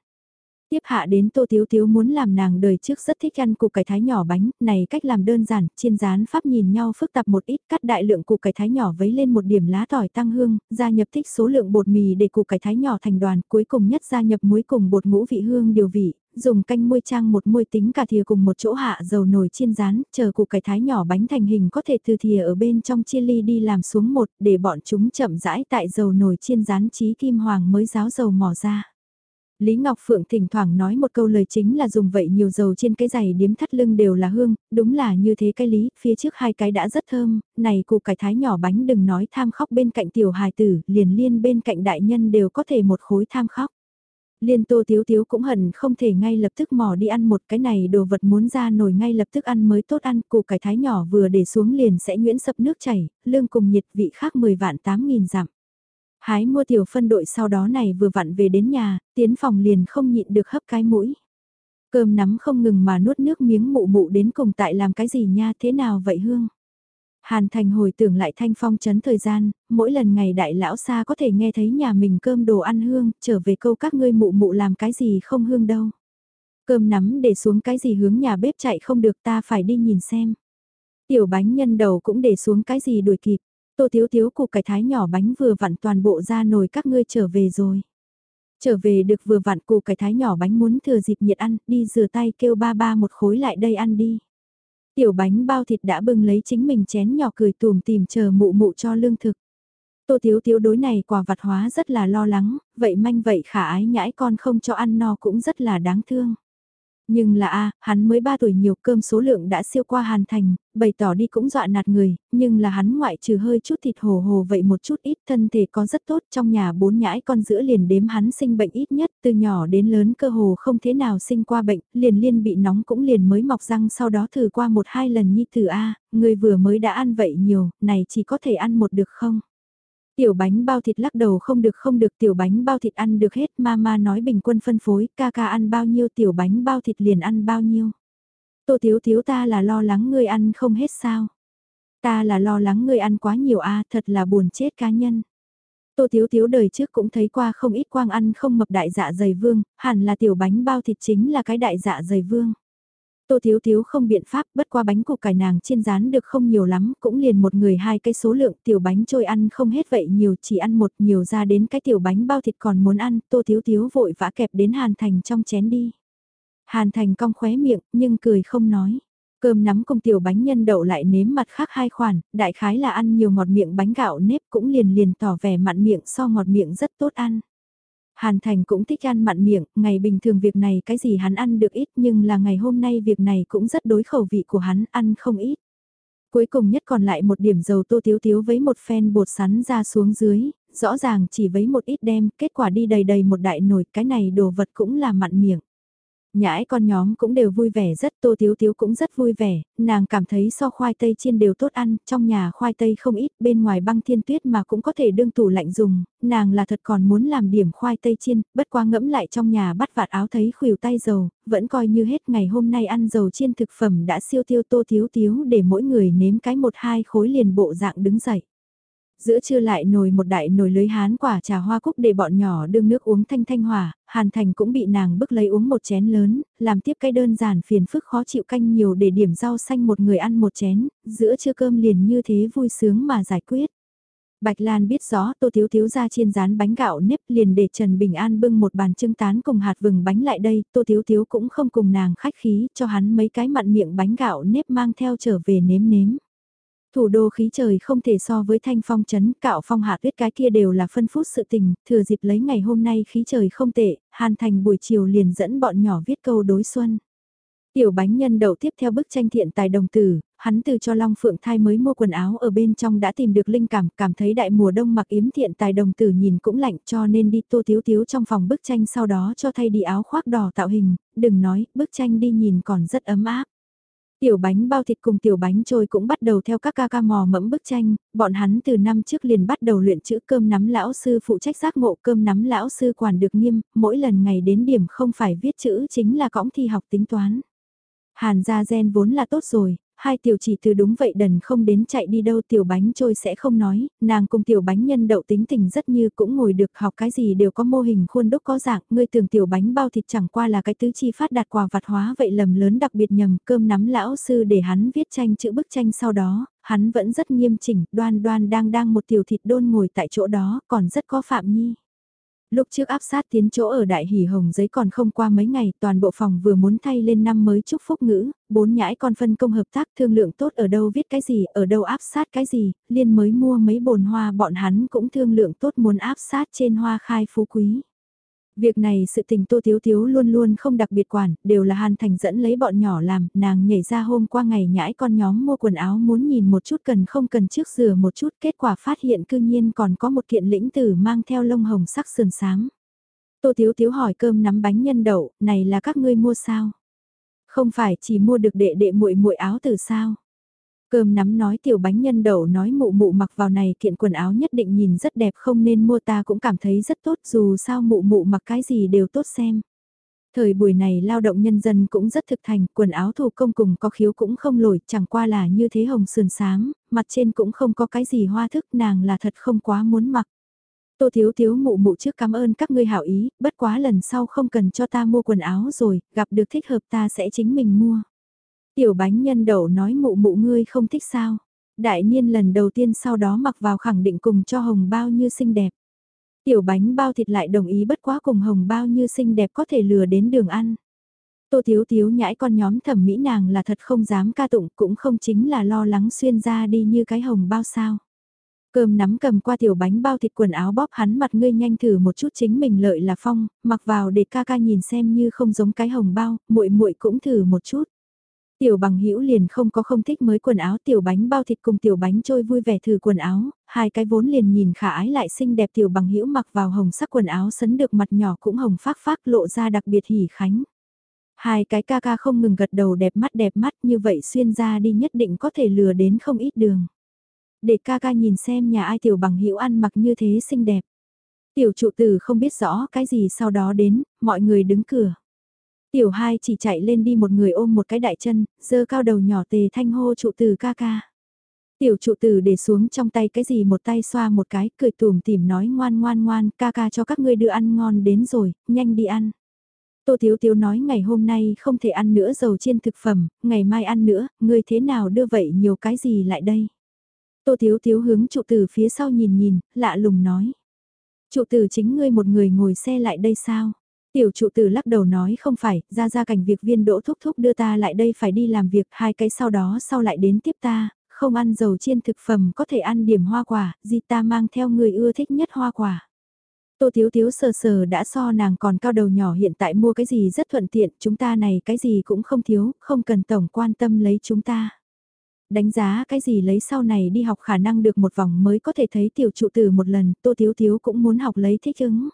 Tiếp hạ đến Tô Thiếu Thiếu muốn làm nàng đời trước rất thích ăn củ cải thái nhỏ bánh, này cách làm đơn giản, chiên rán pháp nhìn nhau phức tạp một ít, cắt đại lượng củ cải thái nhỏ vấy lên một điểm lá tỏi tăng hương, gia nhập thích số lượng bột mì để củ cải thái nhỏ thành đoàn, cuối cùng nhất gia nhập muối cùng bột ngũ vị hương điều vị, dùng canh muôi trang một muôi tính cả thìa cùng một chỗ hạ dầu nồi chiên rán, chờ củ cải thái nhỏ bánh thành hình có thể từ thìa ở bên trong chia ly đi làm xuống một để bọn chúng chậm rãi tại dầu nồi chiên rán trí kim hoàng mới ráo dầu mỏ ra. Lý Ngọc Phượng thỉnh thoảng nói một câu lời chính là dùng vậy nhiều dầu trên cái giày điếm thắt lưng đều là hương, đúng là như thế cái lý, phía trước hai cái đã rất thơm, này cụ cải thái nhỏ bánh đừng nói tham khóc bên cạnh tiểu hài tử, liền liên bên cạnh đại nhân đều có thể một khối tham khóc. Liên tô tiếu tiếu cũng hận không thể ngay lập tức mò đi ăn một cái này đồ vật muốn ra nổi ngay lập tức ăn mới tốt ăn, củ cải thái nhỏ vừa để xuống liền sẽ nhuyễn sập nước chảy, lương cùng nhiệt vị khác 10 vạn 8 nghìn giảm. Hái mua tiểu phân đội sau đó này vừa vặn về đến nhà, tiến phòng liền không nhịn được hấp cái mũi. Cơm nắm không ngừng mà nuốt nước miếng mụ mụ đến cùng tại làm cái gì nha thế nào vậy Hương? Hàn Thành hồi tưởng lại thanh phong chấn thời gian, mỗi lần ngày đại lão xa có thể nghe thấy nhà mình cơm đồ ăn hương, trở về câu các ngươi mụ mụ làm cái gì không hương đâu. Cơm nắm để xuống cái gì hướng nhà bếp chạy không được ta phải đi nhìn xem. Tiểu bánh nhân đầu cũng để xuống cái gì đuổi kịp. Tô thiếu thiếu cục cải thái nhỏ bánh vừa vặn toàn bộ ra nồi các ngươi trở về rồi. Trở về được vừa vặn củ cải thái nhỏ bánh muốn thừa dịp nhiệt ăn, đi rửa tay kêu ba ba một khối lại đây ăn đi. Tiểu bánh bao thịt đã bưng lấy chính mình chén nhỏ cười tùm tìm chờ mụ mụ cho lương thực. Tô thiếu thiếu đối này quả vặt hóa rất là lo lắng, vậy manh vậy khả ái nhãi con không cho ăn no cũng rất là đáng thương. Nhưng là a hắn mới 3 tuổi nhiều cơm số lượng đã siêu qua hàn thành, bày tỏ đi cũng dọa nạt người, nhưng là hắn ngoại trừ hơi chút thịt hồ hồ vậy một chút ít thân thể có rất tốt trong nhà bốn nhãi con giữa liền đếm hắn sinh bệnh ít nhất từ nhỏ đến lớn cơ hồ không thế nào sinh qua bệnh, liền liên bị nóng cũng liền mới mọc răng sau đó thử qua một hai lần nhi thử a người vừa mới đã ăn vậy nhiều, này chỉ có thể ăn một được không? Tiểu bánh bao thịt lắc đầu không được không được tiểu bánh bao thịt ăn được hết mama nói bình quân phân phối ca ca ăn bao nhiêu tiểu bánh bao thịt liền ăn bao nhiêu. Tô thiếu thiếu ta là lo lắng ngươi ăn không hết sao. Ta là lo lắng ngươi ăn quá nhiều a thật là buồn chết cá nhân. Tô thiếu thiếu đời trước cũng thấy qua không ít quang ăn không mập đại dạ dày vương, hẳn là tiểu bánh bao thịt chính là cái đại dạ dày vương. Tô Thiếu Thiếu không biện pháp, bất qua bánh củ cải nàng chiên rán được không nhiều lắm, cũng liền một người hai cái số lượng tiểu bánh trôi ăn không hết vậy nhiều, chỉ ăn một nhiều ra đến cái tiểu bánh bao thịt còn muốn ăn, Tô Thiếu Thiếu vội vã kẹp đến Hàn Thành trong chén đi. Hàn Thành cong khóe miệng, nhưng cười không nói. Cơm nắm cùng tiểu bánh nhân đậu lại nếm mặt khác hai khoản, đại khái là ăn nhiều ngọt miệng bánh gạo nếp cũng liền liền tỏ vẻ mặn miệng so ngọt miệng rất tốt ăn. Hàn Thành cũng thích ăn mặn miệng, ngày bình thường việc này cái gì hắn ăn được ít nhưng là ngày hôm nay việc này cũng rất đối khẩu vị của hắn ăn không ít. Cuối cùng nhất còn lại một điểm dầu tô tiếu tiếu với một phen bột sắn ra xuống dưới, rõ ràng chỉ với một ít đem, kết quả đi đầy đầy một đại nồi, cái này đồ vật cũng là mặn miệng. Nhãi con nhóm cũng đều vui vẻ rất tô thiếu thiếu cũng rất vui vẻ, nàng cảm thấy so khoai tây chiên đều tốt ăn, trong nhà khoai tây không ít, bên ngoài băng thiên tuyết mà cũng có thể đương tủ lạnh dùng, nàng là thật còn muốn làm điểm khoai tây chiên, bất quá ngẫm lại trong nhà bắt vạt áo thấy khuỷu tay dầu, vẫn coi như hết ngày hôm nay ăn dầu chiên thực phẩm đã siêu tiêu tô thiếu thiếu để mỗi người nếm cái một hai khối liền bộ dạng đứng dậy. Giữa trưa lại nồi một đại nồi lưới hán quả trà hoa cúc để bọn nhỏ đương nước uống thanh thanh hỏa, Hàn Thành cũng bị nàng bức lấy uống một chén lớn, làm tiếp cái đơn giản phiền phức khó chịu canh nhiều để điểm rau xanh một người ăn một chén, giữa trưa cơm liền như thế vui sướng mà giải quyết. Bạch Lan biết rõ Tô Thiếu Thiếu ra chiên rán bánh gạo nếp liền để Trần Bình An bưng một bàn trưng tán cùng hạt vừng bánh lại đây, Tô Thiếu Thiếu cũng không cùng nàng khách khí cho hắn mấy cái mặn miệng bánh gạo nếp mang theo trở về nếm nếm. Thủ đô khí trời không thể so với thanh phong chấn, cạo phong hạ tuyết cái kia đều là phân phút sự tình, thừa dịp lấy ngày hôm nay khí trời không tệ, Hàn Thành buổi chiều liền dẫn bọn nhỏ viết câu đối xuân. Tiểu bánh nhân đậu tiếp theo bức tranh thiện tài đồng tử, hắn từ cho Long Phượng thai mới mua quần áo ở bên trong đã tìm được linh cảm, cảm thấy đại mùa đông mặc yếm thiện tài đồng tử nhìn cũng lạnh cho nên đi tô thiếu thiếu trong phòng bức tranh sau đó cho thay đi áo khoác đỏ tạo hình, đừng nói, bức tranh đi nhìn còn rất ấm áp. Tiểu bánh bao thịt cùng tiểu bánh trôi cũng bắt đầu theo các ca ca mò mẫm bức tranh, bọn hắn từ năm trước liền bắt đầu luyện chữ cơm nắm lão sư phụ trách giác ngộ cơm nắm lão sư quản được nghiêm, mỗi lần ngày đến điểm không phải viết chữ chính là cõng thi học tính toán. Hàn gia gen vốn là tốt rồi, hai tiểu chỉ từ đúng vậy đần không đến chạy đi đâu tiểu bánh trôi sẽ không nói, nàng cùng tiểu bánh nhân đậu tính tình rất như cũng ngồi được học cái gì đều có mô hình khuôn đúc có dạng, ngươi tưởng tiểu bánh bao thịt chẳng qua là cái tứ chi phát đạt quà vặt hóa vậy lầm lớn đặc biệt nhầm cơm nắm lão sư để hắn viết tranh chữ bức tranh sau đó, hắn vẫn rất nghiêm chỉnh, đoan đoan đang đang một tiểu thịt đôn ngồi tại chỗ đó, còn rất có phạm nhi. Lúc trước áp sát tiến chỗ ở đại hỉ hồng giấy còn không qua mấy ngày, toàn bộ phòng vừa muốn thay lên năm mới chúc phúc ngữ, bốn nhãi con phân công hợp tác thương lượng tốt ở đâu viết cái gì, ở đâu áp sát cái gì, liên mới mua mấy bồn hoa bọn hắn cũng thương lượng tốt muốn áp sát trên hoa khai phú quý. Việc này sự tình Tô thiếu thiếu luôn luôn không đặc biệt quản, đều là Hàn Thành dẫn lấy bọn nhỏ làm, nàng nhảy ra hôm qua ngày nhãi con nhóm mua quần áo muốn nhìn một chút cần không cần trước rửa một chút, kết quả phát hiện cư nhiên còn có một kiện lĩnh tử mang theo lông hồng sắc sườn sáng. Tô thiếu thiếu hỏi cơm nắm bánh nhân đậu, này là các ngươi mua sao? Không phải chỉ mua được đệ đệ muội muội áo từ sao? Cơm nắm nói tiểu bánh nhân đậu nói mụ mụ mặc vào này kiện quần áo nhất định nhìn rất đẹp không nên mua ta cũng cảm thấy rất tốt dù sao mụ mụ mặc cái gì đều tốt xem. Thời buổi này lao động nhân dân cũng rất thực thành, quần áo thủ công cùng có khiếu cũng không lồi, chẳng qua là như thế hồng sườn sáng, mặt trên cũng không có cái gì hoa thức nàng là thật không quá muốn mặc. Tô Thiếu Thiếu mụ mụ trước cảm ơn các ngươi hảo ý, bất quá lần sau không cần cho ta mua quần áo rồi, gặp được thích hợp ta sẽ chính mình mua. Tiểu bánh nhân đậu nói mụ mụ ngươi không thích sao. Đại niên lần đầu tiên sau đó mặc vào khẳng định cùng cho hồng bao như xinh đẹp. Tiểu bánh bao thịt lại đồng ý bất quá cùng hồng bao như xinh đẹp có thể lừa đến đường ăn. Tô Thiếu Thiếu nhãi con nhóm thẩm mỹ nàng là thật không dám ca tụng cũng không chính là lo lắng xuyên ra đi như cái hồng bao sao. Cơm nắm cầm qua tiểu bánh bao thịt quần áo bóp hắn mặt ngươi nhanh thử một chút chính mình lợi là phong, mặc vào để ca ca nhìn xem như không giống cái hồng bao, muội muội cũng thử một chút. Tiểu bằng hữu liền không có không thích mới quần áo tiểu bánh bao thịt cùng tiểu bánh trôi vui vẻ thử quần áo, hai cái vốn liền nhìn khả ái lại xinh đẹp tiểu bằng hữu mặc vào hồng sắc quần áo sấn được mặt nhỏ cũng hồng phác phác lộ ra đặc biệt hỉ khánh. Hai cái ca ca không ngừng gật đầu đẹp mắt đẹp mắt như vậy xuyên ra đi nhất định có thể lừa đến không ít đường. Để ca ca nhìn xem nhà ai tiểu bằng hữu ăn mặc như thế xinh đẹp. Tiểu trụ tử không biết rõ cái gì sau đó đến, mọi người đứng cửa. Tiểu hai chỉ chạy lên đi một người ôm một cái đại chân, dơ cao đầu nhỏ tề thanh hô trụ tử ca ca. Tiểu trụ tử để xuống trong tay cái gì một tay xoa một cái, cười tùm tìm nói ngoan ngoan ngoan, ca ca cho các ngươi đưa ăn ngon đến rồi, nhanh đi ăn. Tô Thiếu Thiếu nói ngày hôm nay không thể ăn nữa dầu chiên thực phẩm, ngày mai ăn nữa, ngươi thế nào đưa vậy nhiều cái gì lại đây. Tô Thiếu Thiếu hướng trụ tử phía sau nhìn nhìn, lạ lùng nói. Trụ tử chính ngươi một người ngồi xe lại đây sao? Tiểu trụ tử lắc đầu nói không phải, ra ra cảnh việc viên đỗ thúc thúc đưa ta lại đây phải đi làm việc hai cái sau đó sau lại đến tiếp ta, không ăn dầu chiên thực phẩm có thể ăn điểm hoa quả, gì ta mang theo người ưa thích nhất hoa quả. Tô Tiếu Tiếu sờ sờ đã so nàng còn cao đầu nhỏ hiện tại mua cái gì rất thuận tiện, chúng ta này cái gì cũng không thiếu, không cần tổng quan tâm lấy chúng ta. Đánh giá cái gì lấy sau này đi học khả năng được một vòng mới có thể thấy tiểu trụ tử một lần, Tô Tiếu Tiếu cũng muốn học lấy thích ứng.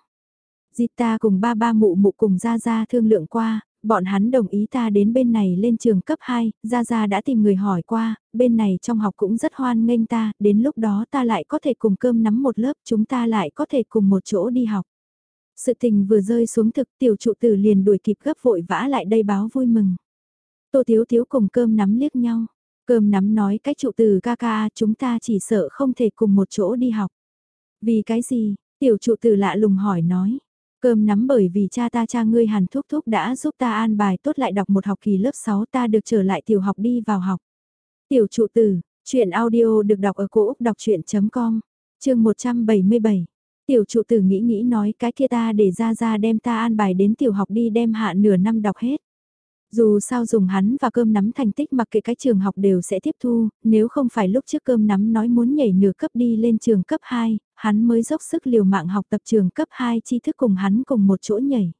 Zita cùng ba ba mụ mụ cùng Gia Gia thương lượng qua, bọn hắn đồng ý ta đến bên này lên trường cấp 2, Gia Gia đã tìm người hỏi qua, bên này trong học cũng rất hoan nghênh ta, đến lúc đó ta lại có thể cùng cơm nắm một lớp, chúng ta lại có thể cùng một chỗ đi học. Sự tình vừa rơi xuống thực tiểu trụ tử liền đuổi kịp gấp vội vã lại đây báo vui mừng. Tô thiếu thiếu cùng cơm nắm liếc nhau, cơm nắm nói cách trụ tử ca ca chúng ta chỉ sợ không thể cùng một chỗ đi học. Vì cái gì, tiểu trụ tử lạ lùng hỏi nói. Cơm nắm bởi vì cha ta cha ngươi hàn thúc thúc đã giúp ta an bài tốt lại đọc một học kỳ lớp 6 ta được trở lại tiểu học đi vào học. Tiểu trụ tử, chuyện audio được đọc ở cổ Úc đọc chuyện.com, chương 177. Tiểu trụ tử nghĩ nghĩ nói cái kia ta để ra ra đem ta an bài đến tiểu học đi đem hạ nửa năm đọc hết. Dù sao dùng hắn và cơm nắm thành tích mặc kệ cái trường học đều sẽ tiếp thu, nếu không phải lúc trước cơm nắm nói muốn nhảy nửa cấp đi lên trường cấp 2, hắn mới dốc sức liều mạng học tập trường cấp 2 tri thức cùng hắn cùng một chỗ nhảy.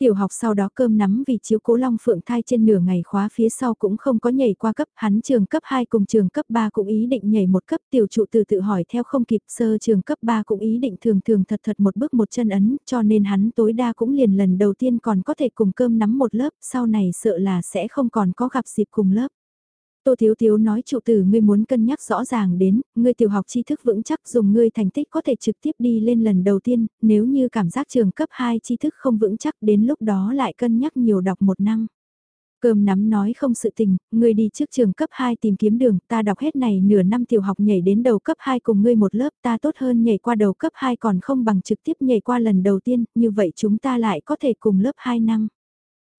Tiểu học sau đó cơm nắm vì chiếu cố Long Phượng thai trên nửa ngày khóa phía sau cũng không có nhảy qua cấp, hắn trường cấp 2 cùng trường cấp 3 cũng ý định nhảy một cấp, tiểu trụ từ tự hỏi theo không kịp sơ trường cấp 3 cũng ý định thường thường thật thật một bước một chân ấn, cho nên hắn tối đa cũng liền lần đầu tiên còn có thể cùng cơm nắm một lớp, sau này sợ là sẽ không còn có gặp dịp cùng lớp. Tô Thiếu Thiếu nói trụ tử ngươi muốn cân nhắc rõ ràng đến, ngươi tiểu học tri thức vững chắc dùng ngươi thành tích có thể trực tiếp đi lên lần đầu tiên, nếu như cảm giác trường cấp 2 tri thức không vững chắc đến lúc đó lại cân nhắc nhiều đọc một năm. Cơm nắm nói không sự tình, ngươi đi trước trường cấp 2 tìm kiếm đường, ta đọc hết này nửa năm tiểu học nhảy đến đầu cấp 2 cùng ngươi một lớp ta tốt hơn nhảy qua đầu cấp 2 còn không bằng trực tiếp nhảy qua lần đầu tiên, như vậy chúng ta lại có thể cùng lớp 2 năm.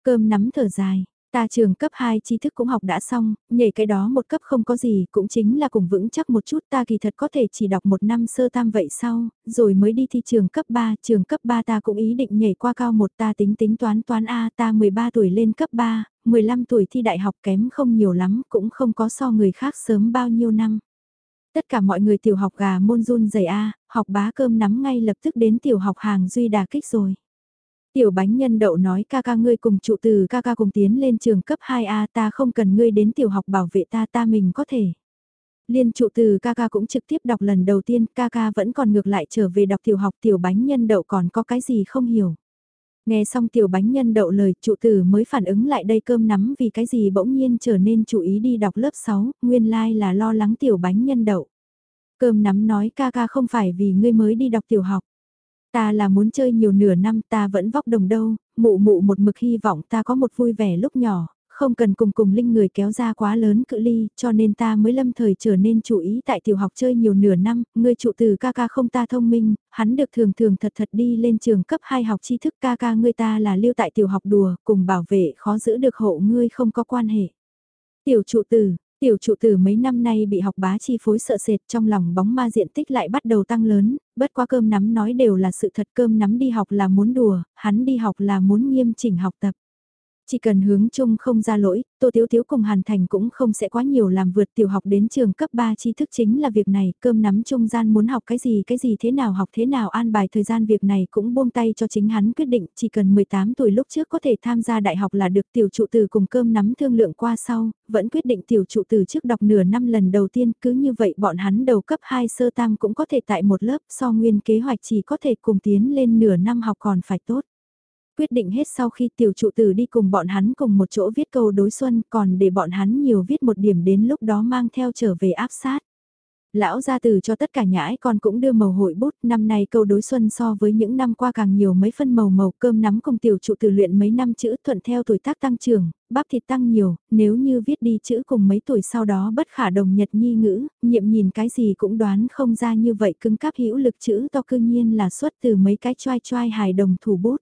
Cơm nắm thở dài, Ta trường cấp 2 tri thức cũng học đã xong, nhảy cái đó một cấp không có gì, cũng chính là cùng vững chắc một chút ta kỳ thật có thể chỉ đọc một năm sơ tam vậy sau, rồi mới đi thi trường cấp 3, trường cấp 3 ta cũng ý định nhảy qua cao một ta tính tính toán toán A ta 13 tuổi lên cấp 3, 15 tuổi thi đại học kém không nhiều lắm, cũng không có so người khác sớm bao nhiêu năm. Tất cả mọi người tiểu học gà môn run dày A, học bá cơm nắm ngay lập tức đến tiểu học hàng duy đà kích rồi. Tiểu bánh nhân đậu nói ca ca ngươi cùng trụ từ ca ca cùng tiến lên trường cấp 2A ta không cần ngươi đến tiểu học bảo vệ ta ta mình có thể. Liên trụ từ ca ca cũng trực tiếp đọc lần đầu tiên ca ca vẫn còn ngược lại trở về đọc tiểu học tiểu bánh nhân đậu còn có cái gì không hiểu. Nghe xong tiểu bánh nhân đậu lời trụ từ mới phản ứng lại đây cơm nắm vì cái gì bỗng nhiên trở nên chú ý đi đọc lớp 6, nguyên lai like là lo lắng tiểu bánh nhân đậu. Cơm nắm nói ca ca không phải vì ngươi mới đi đọc tiểu học. Ta là muốn chơi nhiều nửa năm ta vẫn vóc đồng đâu, mụ mụ một mực hy vọng ta có một vui vẻ lúc nhỏ, không cần cùng cùng linh người kéo ra quá lớn cự ly, cho nên ta mới lâm thời trở nên chú ý tại tiểu học chơi nhiều nửa năm, ngươi trụ từ ca ca không ta thông minh, hắn được thường thường thật thật đi lên trường cấp 2 học tri thức ca ca ngươi ta là lưu tại tiểu học đùa, cùng bảo vệ khó giữ được hộ ngươi không có quan hệ. Tiểu trụ từ, Tiểu trụ tử mấy năm nay bị học bá chi phối sợ sệt trong lòng bóng ma diện tích lại bắt đầu tăng lớn, bất qua cơm nắm nói đều là sự thật cơm nắm đi học là muốn đùa, hắn đi học là muốn nghiêm chỉnh học tập. Chỉ cần hướng chung không ra lỗi, Tô Tiếu Tiếu cùng Hàn Thành cũng không sẽ quá nhiều làm vượt tiểu học đến trường cấp 3 tri thức chính là việc này, cơm nắm trung gian muốn học cái gì cái gì thế nào học thế nào an bài thời gian việc này cũng buông tay cho chính hắn quyết định, chỉ cần 18 tuổi lúc trước có thể tham gia đại học là được tiểu trụ tử cùng cơm nắm thương lượng qua sau, vẫn quyết định tiểu trụ tử trước đọc nửa năm lần đầu tiên, cứ như vậy bọn hắn đầu cấp 2 sơ tam cũng có thể tại một lớp so nguyên kế hoạch chỉ có thể cùng tiến lên nửa năm học còn phải tốt quyết định hết sau khi tiểu trụ tử đi cùng bọn hắn cùng một chỗ viết câu đối xuân còn để bọn hắn nhiều viết một điểm đến lúc đó mang theo trở về áp sát. Lão gia tử cho tất cả nhãi con cũng đưa màu hội bút, năm nay câu đối xuân so với những năm qua càng nhiều mấy phân màu màu cơm nắm cùng tiểu trụ tử luyện mấy năm chữ thuận theo tuổi tác tăng trưởng, bắp thịt tăng nhiều, nếu như viết đi chữ cùng mấy tuổi sau đó bất khả đồng nhật nhi ngữ, nhiệm nhìn cái gì cũng đoán không ra như vậy cưng cáp hữu lực chữ to cư nhiên là xuất từ mấy cái choai choai hài đồng thủ bút.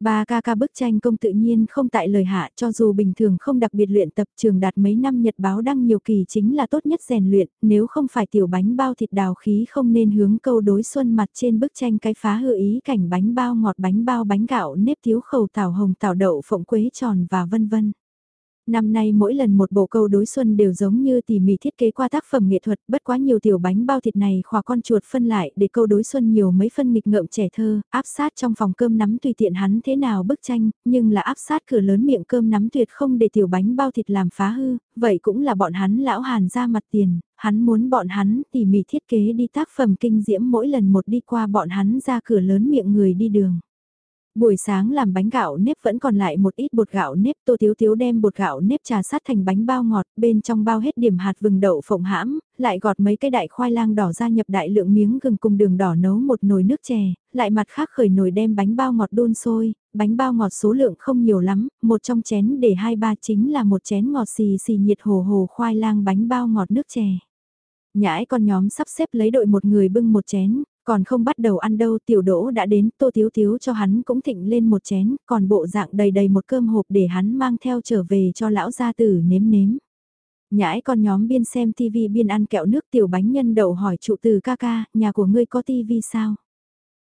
Ba ca ca bức tranh công tự nhiên không tại lời hạ cho dù bình thường không đặc biệt luyện tập trường đạt mấy năm nhật báo đăng nhiều kỳ chính là tốt nhất rèn luyện, nếu không phải tiểu bánh bao thịt đào khí không nên hướng câu đối xuân mặt trên bức tranh cái phá hư ý cảnh bánh bao ngọt bánh bao bánh gạo nếp thiếu khẩu tảo hồng tảo đậu phộng quế tròn và vân vân. Năm nay mỗi lần một bộ câu đối xuân đều giống như tỉ mỉ thiết kế qua tác phẩm nghệ thuật, bất quá nhiều tiểu bánh bao thịt này khỏa con chuột phân lại để câu đối xuân nhiều mấy phân nghịch ngợm trẻ thơ, áp sát trong phòng cơm nắm tùy tiện hắn thế nào bức tranh, nhưng là áp sát cửa lớn miệng cơm nắm tuyệt không để tiểu bánh bao thịt làm phá hư, vậy cũng là bọn hắn lão hàn ra mặt tiền, hắn muốn bọn hắn tỉ mỉ thiết kế đi tác phẩm kinh diễm mỗi lần một đi qua bọn hắn ra cửa lớn miệng người đi đường. Buổi sáng làm bánh gạo nếp vẫn còn lại một ít bột gạo nếp, Tô thiếu thiếu đem bột gạo nếp trà sát thành bánh bao ngọt, bên trong bao hết điểm hạt vừng đậu phộng hãm, lại gọt mấy cái đại khoai lang đỏ ra nhập đại lượng miếng gừng cùng đường đỏ nấu một nồi nước chè, lại mặt khác khởi nồi đem bánh bao ngọt đun sôi, bánh bao ngọt số lượng không nhiều lắm, một trong chén để hai ba chính là một chén ngọt xì xì nhiệt hồ hồ khoai lang bánh bao ngọt nước chè. Nhãi con nhóm sắp xếp lấy đội một người bưng một chén, còn không bắt đầu ăn đâu tiểu đỗ đã đến tô thiếu thiếu cho hắn cũng thịnh lên một chén, còn bộ dạng đầy đầy một cơm hộp để hắn mang theo trở về cho lão gia tử nếm nếm. Nhãi con nhóm biên xem tivi biên ăn kẹo nước tiểu bánh nhân đậu hỏi trụ từ ca ca, nhà của ngươi có tivi sao?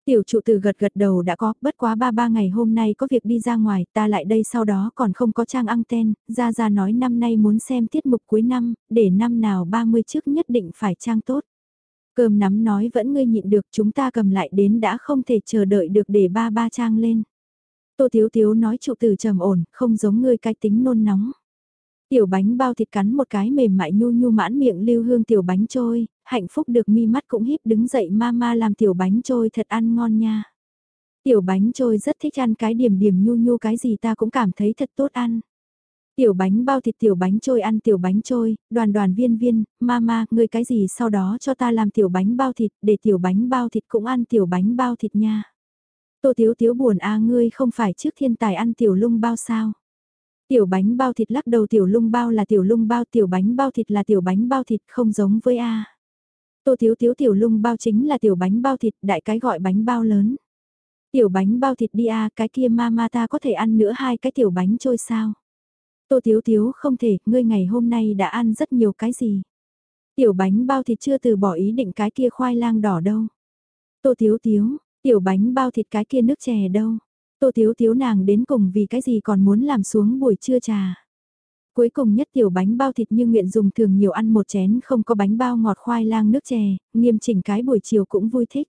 Tiểu trụ từ gật gật đầu đã có, bất quá ba ba ngày hôm nay có việc đi ra ngoài, ta lại đây sau đó còn không có trang anten, ra ra nói năm nay muốn xem tiết mục cuối năm, để năm nào 30 trước nhất định phải trang tốt. Cơm nắm nói vẫn ngươi nhịn được chúng ta cầm lại đến đã không thể chờ đợi được để ba ba trang lên. Tô thiếu thiếu nói trụ từ trầm ổn, không giống ngươi cái tính nôn nóng. Tiểu bánh bao thịt cắn một cái mềm mại nhu nhu mãn miệng lưu hương tiểu bánh trôi, hạnh phúc được mi mắt cũng híp đứng dậy mama làm tiểu bánh trôi thật ăn ngon nha. Tiểu bánh trôi rất thích ăn cái điểm điểm nhu nhu cái gì ta cũng cảm thấy thật tốt ăn. Tiểu bánh bao thịt tiểu bánh trôi ăn tiểu bánh trôi, đoàn đoàn viên viên, mama, ngươi cái gì sau đó cho ta làm tiểu bánh bao thịt, để tiểu bánh bao thịt cũng ăn tiểu bánh bao thịt nha. Tô Tiếu Tiếu buồn a ngươi không phải trước thiên tài ăn tiểu lung bao sao. Tiểu bánh bao thịt lắc đầu tiểu lung bao là tiểu lung bao, tiểu bánh bao thịt là tiểu bánh bao thịt không giống với A. Tô thiếu thiếu tiểu lung bao chính là tiểu bánh bao thịt, đại cái gọi bánh bao lớn. Tiểu bánh bao thịt đi A, cái kia mama ta có thể ăn nữa hai cái tiểu bánh trôi sao. Tô thiếu thiếu không thể, ngươi ngày hôm nay đã ăn rất nhiều cái gì. Tiểu bánh bao thịt chưa từ bỏ ý định cái kia khoai lang đỏ đâu. Tô thiếu thiếu, tiểu bánh bao thịt cái kia nước chè đâu. Tô thiếu thiếu nàng đến cùng vì cái gì còn muốn làm xuống buổi trưa trà. Cuối cùng nhất tiểu bánh bao thịt như nguyện dùng thường nhiều ăn một chén không có bánh bao ngọt khoai lang nước chè, nghiêm chỉnh cái buổi chiều cũng vui thích.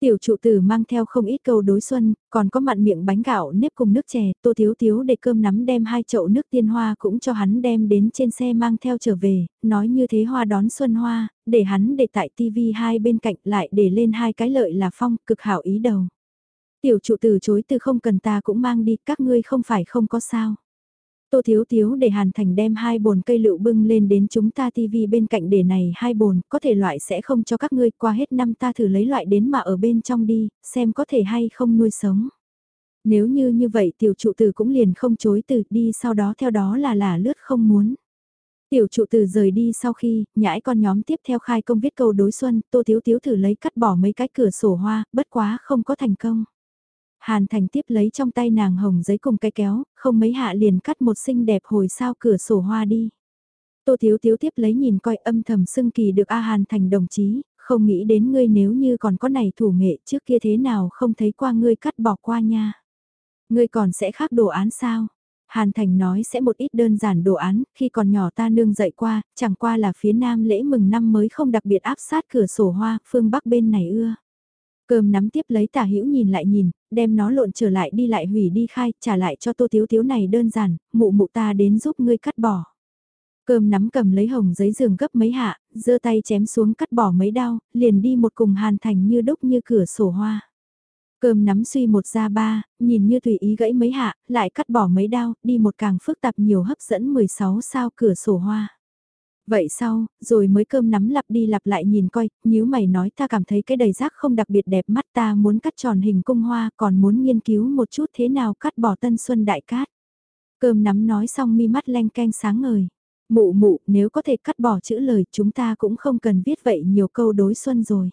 Tiểu trụ tử mang theo không ít câu đối xuân, còn có mặn miệng bánh gạo nếp cùng nước chè, tô thiếu thiếu để cơm nắm đem hai chậu nước tiên hoa cũng cho hắn đem đến trên xe mang theo trở về, nói như thế hoa đón xuân hoa, để hắn để tại tivi hai bên cạnh lại để lên hai cái lợi là phong, cực hảo ý đầu. Tiểu trụ từ chối từ không cần ta cũng mang đi, các ngươi không phải không có sao. Tô Thiếu Thiếu để Hàn Thành đem hai bồn cây lựu bưng lên đến chúng ta TV bên cạnh để này hai bồn, có thể loại sẽ không cho các ngươi qua hết năm ta thử lấy loại đến mà ở bên trong đi, xem có thể hay không nuôi sống. Nếu như như vậy tiểu trụ tử cũng liền không chối từ đi sau đó theo đó là là lướt không muốn. Tiểu trụ tử rời đi sau khi, nhãi con nhóm tiếp theo khai công viết câu đối xuân, tô thiếu thiếu thử lấy cắt bỏ mấy cái cửa sổ hoa, bất quá không có thành công. Hàn Thành tiếp lấy trong tay nàng hồng giấy cùng cái kéo, không mấy hạ liền cắt một xinh đẹp hồi sao cửa sổ hoa đi. Tô Thiếu Thiếu tiếp lấy nhìn coi âm thầm xưng kỳ được A Hàn Thành đồng chí, không nghĩ đến ngươi nếu như còn có này thủ nghệ trước kia thế nào không thấy qua ngươi cắt bỏ qua nha. Ngươi còn sẽ khác đồ án sao? Hàn Thành nói sẽ một ít đơn giản đồ án, khi còn nhỏ ta nương dậy qua, chẳng qua là phía nam lễ mừng năm mới không đặc biệt áp sát cửa sổ hoa, phương bắc bên này ưa. Cơm nắm tiếp lấy tả hữu nhìn lại nhìn, đem nó lộn trở lại đi lại hủy đi khai, trả lại cho tô thiếu thiếu này đơn giản, mụ mụ ta đến giúp ngươi cắt bỏ. Cơm nắm cầm lấy hồng giấy giường gấp mấy hạ, giơ tay chém xuống cắt bỏ mấy đao, liền đi một cùng hàn thành như đúc như cửa sổ hoa. Cơm nắm suy một ra ba, nhìn như tùy ý gãy mấy hạ, lại cắt bỏ mấy đao, đi một càng phức tạp nhiều hấp dẫn 16 sao cửa sổ hoa. Vậy sau, rồi mới cơm nắm lặp đi lặp lại nhìn coi, nếu mày nói ta cảm thấy cái đầy rác không đặc biệt đẹp mắt ta muốn cắt tròn hình cung hoa còn muốn nghiên cứu một chút thế nào cắt bỏ tân xuân đại cát. Cơm nắm nói xong mi mắt len canh sáng ngời. Mụ mụ, nếu có thể cắt bỏ chữ lời chúng ta cũng không cần viết vậy nhiều câu đối xuân rồi.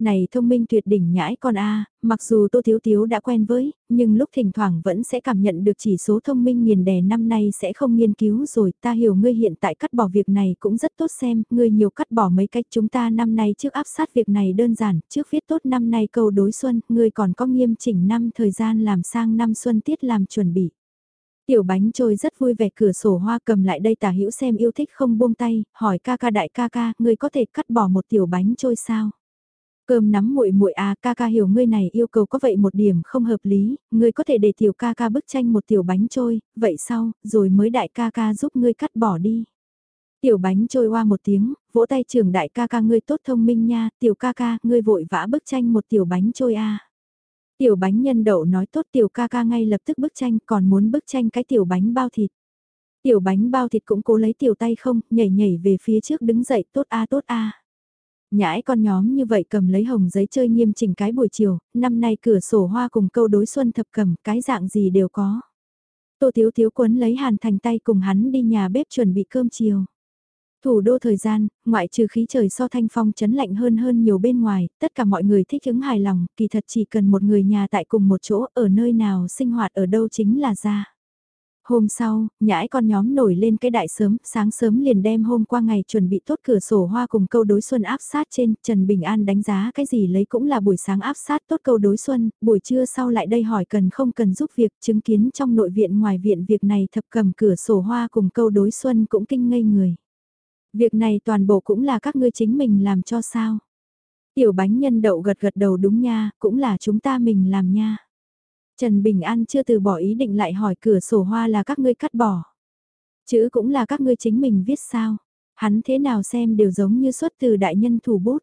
Này thông minh tuyệt đỉnh nhãi con A, mặc dù Tô Thiếu Thiếu đã quen với, nhưng lúc thỉnh thoảng vẫn sẽ cảm nhận được chỉ số thông minh nghiền đè năm nay sẽ không nghiên cứu rồi, ta hiểu ngươi hiện tại cắt bỏ việc này cũng rất tốt xem, ngươi nhiều cắt bỏ mấy cách chúng ta năm nay trước áp sát việc này đơn giản, trước viết tốt năm nay câu đối xuân, ngươi còn có nghiêm chỉnh năm thời gian làm sang năm xuân tiết làm chuẩn bị. Tiểu bánh trôi rất vui vẻ cửa sổ hoa cầm lại đây tả hữu xem yêu thích không buông tay, hỏi ca ca đại ca ca, ngươi có thể cắt bỏ một tiểu bánh trôi sao? Cơm nắm muội muội à ca ca hiểu ngươi này yêu cầu có vậy một điểm không hợp lý, ngươi có thể để tiểu ca ca bức tranh một tiểu bánh trôi, vậy sau, rồi mới đại ca ca giúp ngươi cắt bỏ đi. Tiểu bánh trôi qua một tiếng, vỗ tay trưởng đại ca ca ngươi tốt thông minh nha, tiểu ca ca, ngươi vội vã bức tranh một tiểu bánh trôi à. Tiểu bánh nhân đậu nói tốt tiểu ca ca ngay lập tức bức tranh còn muốn bức tranh cái tiểu bánh bao thịt. Tiểu bánh bao thịt cũng cố lấy tiểu tay không, nhảy nhảy về phía trước đứng dậy tốt a tốt a. Nhãi con nhóm như vậy cầm lấy hồng giấy chơi nghiêm chỉnh cái buổi chiều, năm nay cửa sổ hoa cùng câu đối xuân thập cầm, cái dạng gì đều có. Tô Thiếu Thiếu quấn lấy Hàn Thành tay cùng hắn đi nhà bếp chuẩn bị cơm chiều. Thủ đô thời gian, ngoại trừ khí trời so thanh phong chấn lạnh hơn hơn nhiều bên ngoài, tất cả mọi người thích ứng hài lòng, kỳ thật chỉ cần một người nhà tại cùng một chỗ ở nơi nào sinh hoạt ở đâu chính là ra. Hôm sau, nhãi con nhóm nổi lên cái đại sớm, sáng sớm liền đem hôm qua ngày chuẩn bị tốt cửa sổ hoa cùng câu đối xuân áp sát trên, Trần Bình An đánh giá cái gì lấy cũng là buổi sáng áp sát tốt câu đối xuân, buổi trưa sau lại đây hỏi cần không cần giúp việc chứng kiến trong nội viện ngoài viện việc này thập cầm cửa sổ hoa cùng câu đối xuân cũng kinh ngây người. Việc này toàn bộ cũng là các ngươi chính mình làm cho sao. Tiểu bánh nhân đậu gật gật đầu đúng nha, cũng là chúng ta mình làm nha. Trần Bình An chưa từ bỏ ý định lại hỏi cửa sổ hoa là các ngươi cắt bỏ. Chữ cũng là các ngươi chính mình viết sao. Hắn thế nào xem đều giống như xuất từ đại nhân thủ bút.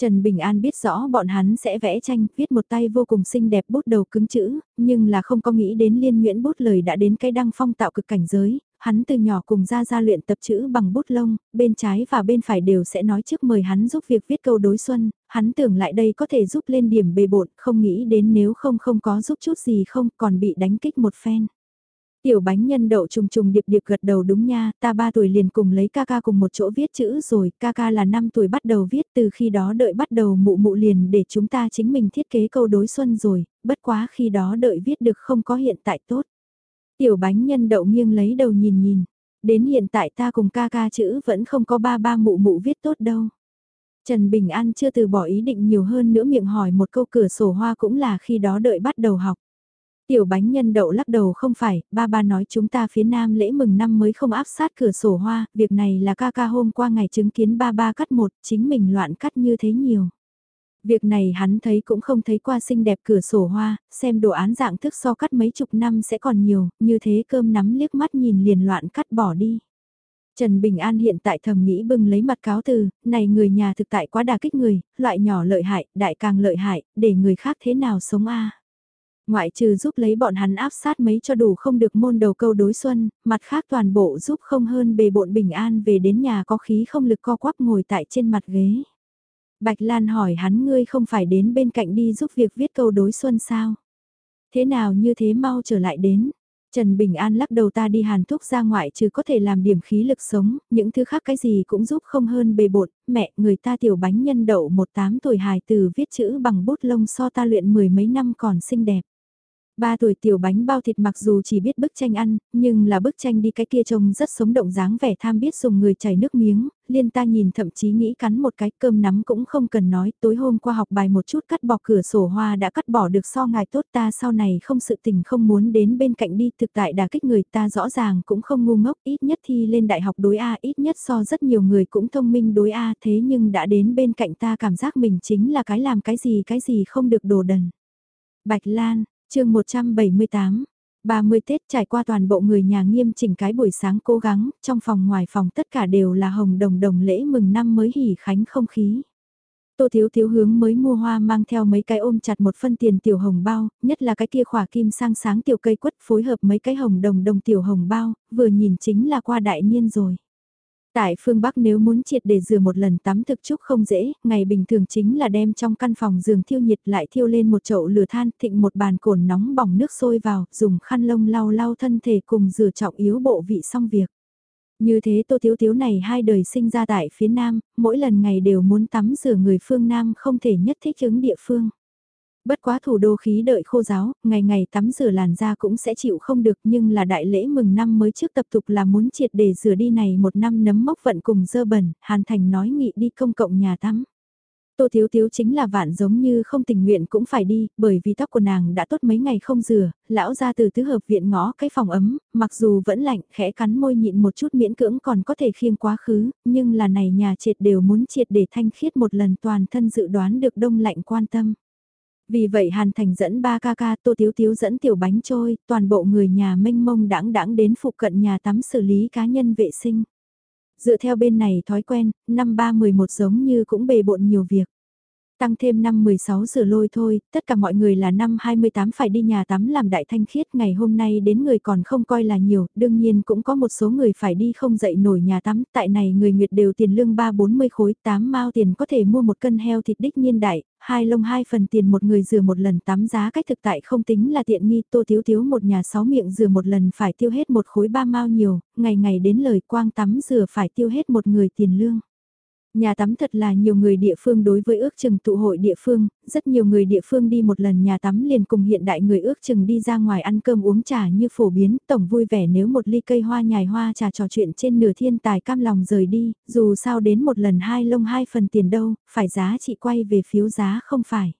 Trần Bình An biết rõ bọn hắn sẽ vẽ tranh, viết một tay vô cùng xinh đẹp bút đầu cứng chữ, nhưng là không có nghĩ đến liên nguyễn bút lời đã đến cái đăng phong tạo cực cảnh giới, hắn từ nhỏ cùng ra ra luyện tập chữ bằng bút lông, bên trái và bên phải đều sẽ nói trước mời hắn giúp việc viết câu đối xuân, hắn tưởng lại đây có thể giúp lên điểm bề bộn, không nghĩ đến nếu không không có giúp chút gì không còn bị đánh kích một phen. Tiểu bánh nhân đậu trùng trùng điệp điệp gật đầu đúng nha, ta 3 tuổi liền cùng lấy ca ca cùng một chỗ viết chữ rồi, ca ca là 5 tuổi bắt đầu viết từ khi đó đợi bắt đầu mụ mụ liền để chúng ta chính mình thiết kế câu đối xuân rồi, bất quá khi đó đợi viết được không có hiện tại tốt. Tiểu bánh nhân đậu nghiêng lấy đầu nhìn nhìn, đến hiện tại ta cùng ca ca chữ vẫn không có ba ba mụ mụ viết tốt đâu. Trần Bình An chưa từ bỏ ý định nhiều hơn nữa miệng hỏi một câu cửa sổ hoa cũng là khi đó đợi bắt đầu học. Tiểu bánh nhân đậu lắc đầu không phải, ba ba nói chúng ta phía nam lễ mừng năm mới không áp sát cửa sổ hoa, việc này là ca ca hôm qua ngày chứng kiến ba ba cắt một, chính mình loạn cắt như thế nhiều. Việc này hắn thấy cũng không thấy qua xinh đẹp cửa sổ hoa, xem đồ án dạng thức so cắt mấy chục năm sẽ còn nhiều, như thế cơm nắm liếc mắt nhìn liền loạn cắt bỏ đi. Trần Bình An hiện tại thầm nghĩ bưng lấy mặt cáo từ, này người nhà thực tại quá đà kích người, loại nhỏ lợi hại, đại càng lợi hại, để người khác thế nào sống a Ngoại trừ giúp lấy bọn hắn áp sát mấy cho đủ không được môn đầu câu đối xuân, mặt khác toàn bộ giúp không hơn bề bộn bình an về đến nhà có khí không lực co quắp ngồi tại trên mặt ghế. Bạch Lan hỏi hắn ngươi không phải đến bên cạnh đi giúp việc viết câu đối xuân sao? Thế nào như thế mau trở lại đến? Trần Bình An lắc đầu ta đi hàn thuốc ra ngoại trừ có thể làm điểm khí lực sống, những thứ khác cái gì cũng giúp không hơn bề bộn, mẹ người ta tiểu bánh nhân đậu một tám tuổi hài từ viết chữ bằng bút lông so ta luyện mười mấy năm còn xinh đẹp. Ba tuổi tiểu bánh bao thịt mặc dù chỉ biết bức tranh ăn, nhưng là bức tranh đi cái kia trông rất sống động dáng vẻ tham biết dùng người chảy nước miếng, liên ta nhìn thậm chí nghĩ cắn một cái cơm nắm cũng không cần nói, tối hôm qua học bài một chút cắt bỏ cửa sổ hoa đã cắt bỏ được so ngài tốt ta sau này không sự tình không muốn đến bên cạnh đi thực tại đà kích người ta rõ ràng cũng không ngu ngốc ít nhất thi lên đại học đối A ít nhất so rất nhiều người cũng thông minh đối A thế nhưng đã đến bên cạnh ta cảm giác mình chính là cái làm cái gì cái gì không được đồ đần. Bạch Lan, chương 178 30 Tết trải qua toàn bộ người nhà nghiêm chỉnh cái buổi sáng cố gắng, trong phòng ngoài phòng tất cả đều là hồng đồng đồng lễ mừng năm mới hỉ khánh không khí. Tô Thiếu Thiếu hướng mới mua hoa mang theo mấy cái ôm chặt một phân tiền tiểu hồng bao, nhất là cái kia khỏa kim sang sáng tiểu cây quất phối hợp mấy cái hồng đồng đồng tiểu hồng bao, vừa nhìn chính là qua đại niên rồi. Tại phương Bắc nếu muốn triệt để rửa một lần tắm thực chúc không dễ, ngày bình thường chính là đem trong căn phòng giường thiêu nhiệt lại thiêu lên một chậu lửa than thịnh một bàn cồn nóng bỏng nước sôi vào, dùng khăn lông lau lau thân thể cùng rửa trọng yếu bộ vị xong việc. Như thế tô thiếu thiếu này hai đời sinh ra tại phía Nam, mỗi lần ngày đều muốn tắm rửa người phương Nam không thể nhất thích ứng địa phương. Bất quá thủ đô khí đợi khô giáo, ngày ngày tắm rửa làn da cũng sẽ chịu không được nhưng là đại lễ mừng năm mới trước tập tục là muốn triệt để rửa đi này một năm nấm mốc vận cùng dơ bẩn, Hàn Thành nói nghị đi công cộng nhà tắm. Tô Thiếu Thiếu chính là vạn giống như không tình nguyện cũng phải đi, bởi vì tóc của nàng đã tốt mấy ngày không rửa, lão ra từ tứ hợp viện ngõ cái phòng ấm, mặc dù vẫn lạnh, khẽ cắn môi nhịn một chút miễn cưỡng còn có thể khiêng quá khứ, nhưng là này nhà triệt đều muốn triệt để thanh khiết một lần toàn thân dự đoán được đông lạnh quan tâm. Vì vậy Hàn Thành dẫn ba ca ca Tô Tiếu Tiếu dẫn tiểu bánh trôi, toàn bộ người nhà mênh mông đãng đãng đến phụ cận nhà tắm xử lý cá nhân vệ sinh. Dựa theo bên này thói quen, năm ba mười một giống như cũng bề bộn nhiều việc. Tăng thêm năm 16 giờ lôi thôi, tất cả mọi người là năm 28 phải đi nhà tắm làm đại thanh khiết ngày hôm nay đến người còn không coi là nhiều, đương nhiên cũng có một số người phải đi không dậy nổi nhà tắm, tại này người nguyệt đều tiền lương 3-40 khối, 8 mao tiền có thể mua một cân heo thịt đích niên đại, hai lông hai phần tiền một người rửa một lần tắm giá cách thực tại không tính là tiện nghi, tô thiếu thiếu một nhà sáu miệng rửa một lần phải tiêu hết một khối ba mao nhiều, ngày ngày đến lời quang tắm rửa phải tiêu hết một người tiền lương. Nhà tắm thật là nhiều người địa phương đối với ước chừng tụ hội địa phương, rất nhiều người địa phương đi một lần nhà tắm liền cùng hiện đại người ước chừng đi ra ngoài ăn cơm uống trà như phổ biến, tổng vui vẻ nếu một ly cây hoa nhài hoa trà trò chuyện trên nửa thiên tài cam lòng rời đi, dù sao đến một lần hai lông hai phần tiền đâu, phải giá trị quay về phiếu giá không phải.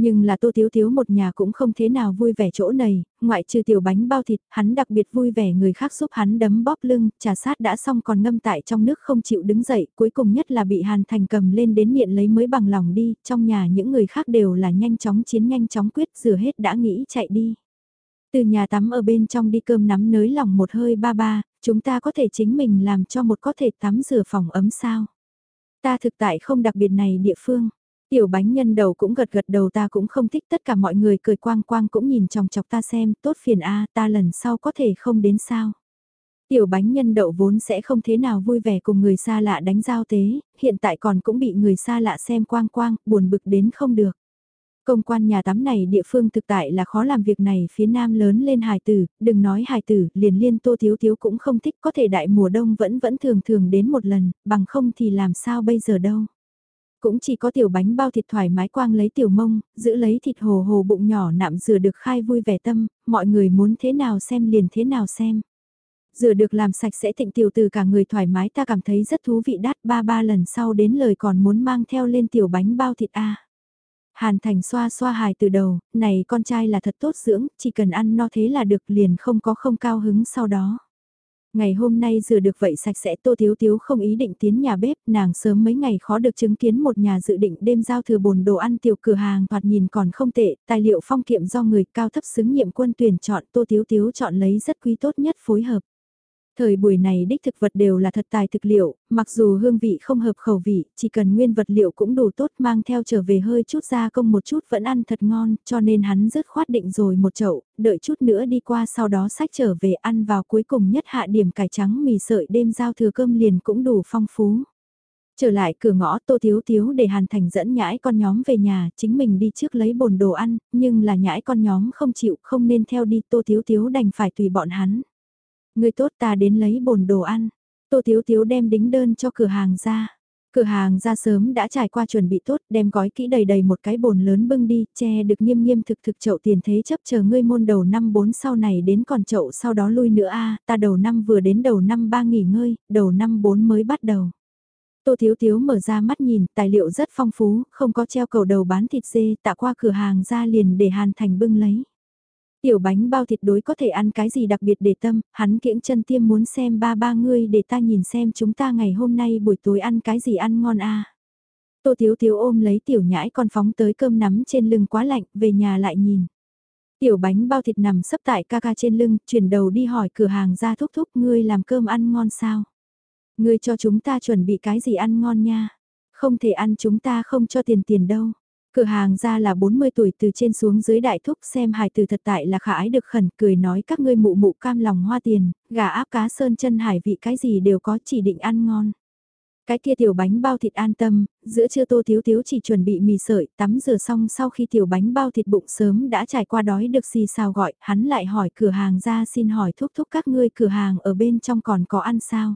Nhưng là Tô Thiếu Thiếu một nhà cũng không thế nào vui vẻ chỗ này, ngoại trừ tiểu bánh bao thịt, hắn đặc biệt vui vẻ người khác giúp hắn đấm bóp lưng, trà sát đã xong còn ngâm tại trong nước không chịu đứng dậy, cuối cùng nhất là bị Hàn Thành cầm lên đến miệng lấy mới bằng lòng đi, trong nhà những người khác đều là nhanh chóng chiến nhanh chóng quyết rửa hết đã nghĩ chạy đi. Từ nhà tắm ở bên trong đi cơm nắm nới lòng một hơi ba ba, chúng ta có thể chính mình làm cho một có thể tắm rửa phòng ấm sao. Ta thực tại không đặc biệt này địa phương. Tiểu bánh nhân đầu cũng gật gật đầu ta cũng không thích tất cả mọi người cười quang quang cũng nhìn chòng chọc ta xem tốt phiền a ta lần sau có thể không đến sao. Tiểu bánh nhân đậu vốn sẽ không thế nào vui vẻ cùng người xa lạ đánh giao tế, hiện tại còn cũng bị người xa lạ xem quang quang, buồn bực đến không được. Công quan nhà tắm này địa phương thực tại là khó làm việc này phía nam lớn lên hài tử, đừng nói hài tử, liền liên tô thiếu thiếu cũng không thích có thể đại mùa đông vẫn vẫn thường thường đến một lần, bằng không thì làm sao bây giờ đâu. Cũng chỉ có tiểu bánh bao thịt thoải mái quang lấy tiểu mông, giữ lấy thịt hồ hồ bụng nhỏ nạm rửa được khai vui vẻ tâm, mọi người muốn thế nào xem liền thế nào xem. Rửa được làm sạch sẽ thịnh tiểu từ cả người thoải mái ta cảm thấy rất thú vị đắt ba ba lần sau đến lời còn muốn mang theo lên tiểu bánh bao thịt A. Hàn Thành xoa xoa hài từ đầu, này con trai là thật tốt dưỡng, chỉ cần ăn no thế là được liền không có không cao hứng sau đó. Ngày hôm nay rửa được vậy sạch sẽ Tô Thiếu Thiếu không ý định tiến nhà bếp, nàng sớm mấy ngày khó được chứng kiến một nhà dự định đêm giao thừa bồn đồ ăn tiểu cửa hàng thoạt nhìn còn không tệ, tài liệu phong kiệm do người cao thấp xứng nhiệm quân tuyển chọn Tô Thiếu Thiếu chọn lấy rất quý tốt nhất phối hợp. Thời buổi này đích thực vật đều là thật tài thực liệu, mặc dù hương vị không hợp khẩu vị, chỉ cần nguyên vật liệu cũng đủ tốt mang theo trở về hơi chút gia công một chút vẫn ăn thật ngon, cho nên hắn dứt khoát định rồi một chậu, đợi chút nữa đi qua sau đó sách trở về ăn vào cuối cùng nhất hạ điểm cải trắng mì sợi đêm giao thừa cơm liền cũng đủ phong phú. Trở lại cửa ngõ Tô Thiếu Thiếu để Hàn Thành dẫn nhãi con nhóm về nhà, chính mình đi trước lấy bồn đồ ăn, nhưng là nhãi con nhóm không chịu, không nên theo đi, Tô Thiếu Thiếu đành phải tùy bọn hắn. Người tốt ta đến lấy bồn đồ ăn. Tô Thiếu Thiếu đem đính đơn cho cửa hàng ra. Cửa hàng ra sớm đã trải qua chuẩn bị tốt, đem gói kỹ đầy đầy một cái bồn lớn bưng đi, che được nghiêm nghiêm thực thực chậu tiền thế chấp chờ ngươi môn đầu năm bốn sau này đến còn chậu sau đó lui nữa a à, ta đầu năm vừa đến đầu năm ba nghỉ ngơi, đầu năm bốn mới bắt đầu. Tô Thiếu Thiếu mở ra mắt nhìn, tài liệu rất phong phú, không có treo cầu đầu bán thịt dê, tạ qua cửa hàng ra liền để Hàn Thành bưng lấy. Tiểu bánh bao thịt đối có thể ăn cái gì đặc biệt để tâm, hắn kiễng chân tiêm muốn xem ba ba ngươi để ta nhìn xem chúng ta ngày hôm nay buổi tối ăn cái gì ăn ngon a. Tô Thiếu Thiếu ôm lấy tiểu nhãi con phóng tới cơm nắm trên lưng quá lạnh, về nhà lại nhìn. Tiểu bánh bao thịt nằm sấp tại ca ca trên lưng, chuyển đầu đi hỏi cửa hàng ra thúc thúc ngươi làm cơm ăn ngon sao? Ngươi cho chúng ta chuẩn bị cái gì ăn ngon nha? Không thể ăn chúng ta không cho tiền tiền đâu. Cửa hàng ra là 40 tuổi từ trên xuống dưới đại thúc xem hài từ thật tại là khả ái được khẩn cười nói các ngươi mụ mụ cam lòng hoa tiền, gà áp cá sơn chân hải vị cái gì đều có chỉ định ăn ngon. Cái kia tiểu bánh bao thịt an tâm, giữa trưa tô thiếu thiếu chỉ chuẩn bị mì sợi, tắm rửa xong sau khi tiểu bánh bao thịt bụng sớm đã trải qua đói được xì sao gọi, hắn lại hỏi cửa hàng ra xin hỏi thúc thúc các ngươi cửa hàng ở bên trong còn có ăn sao?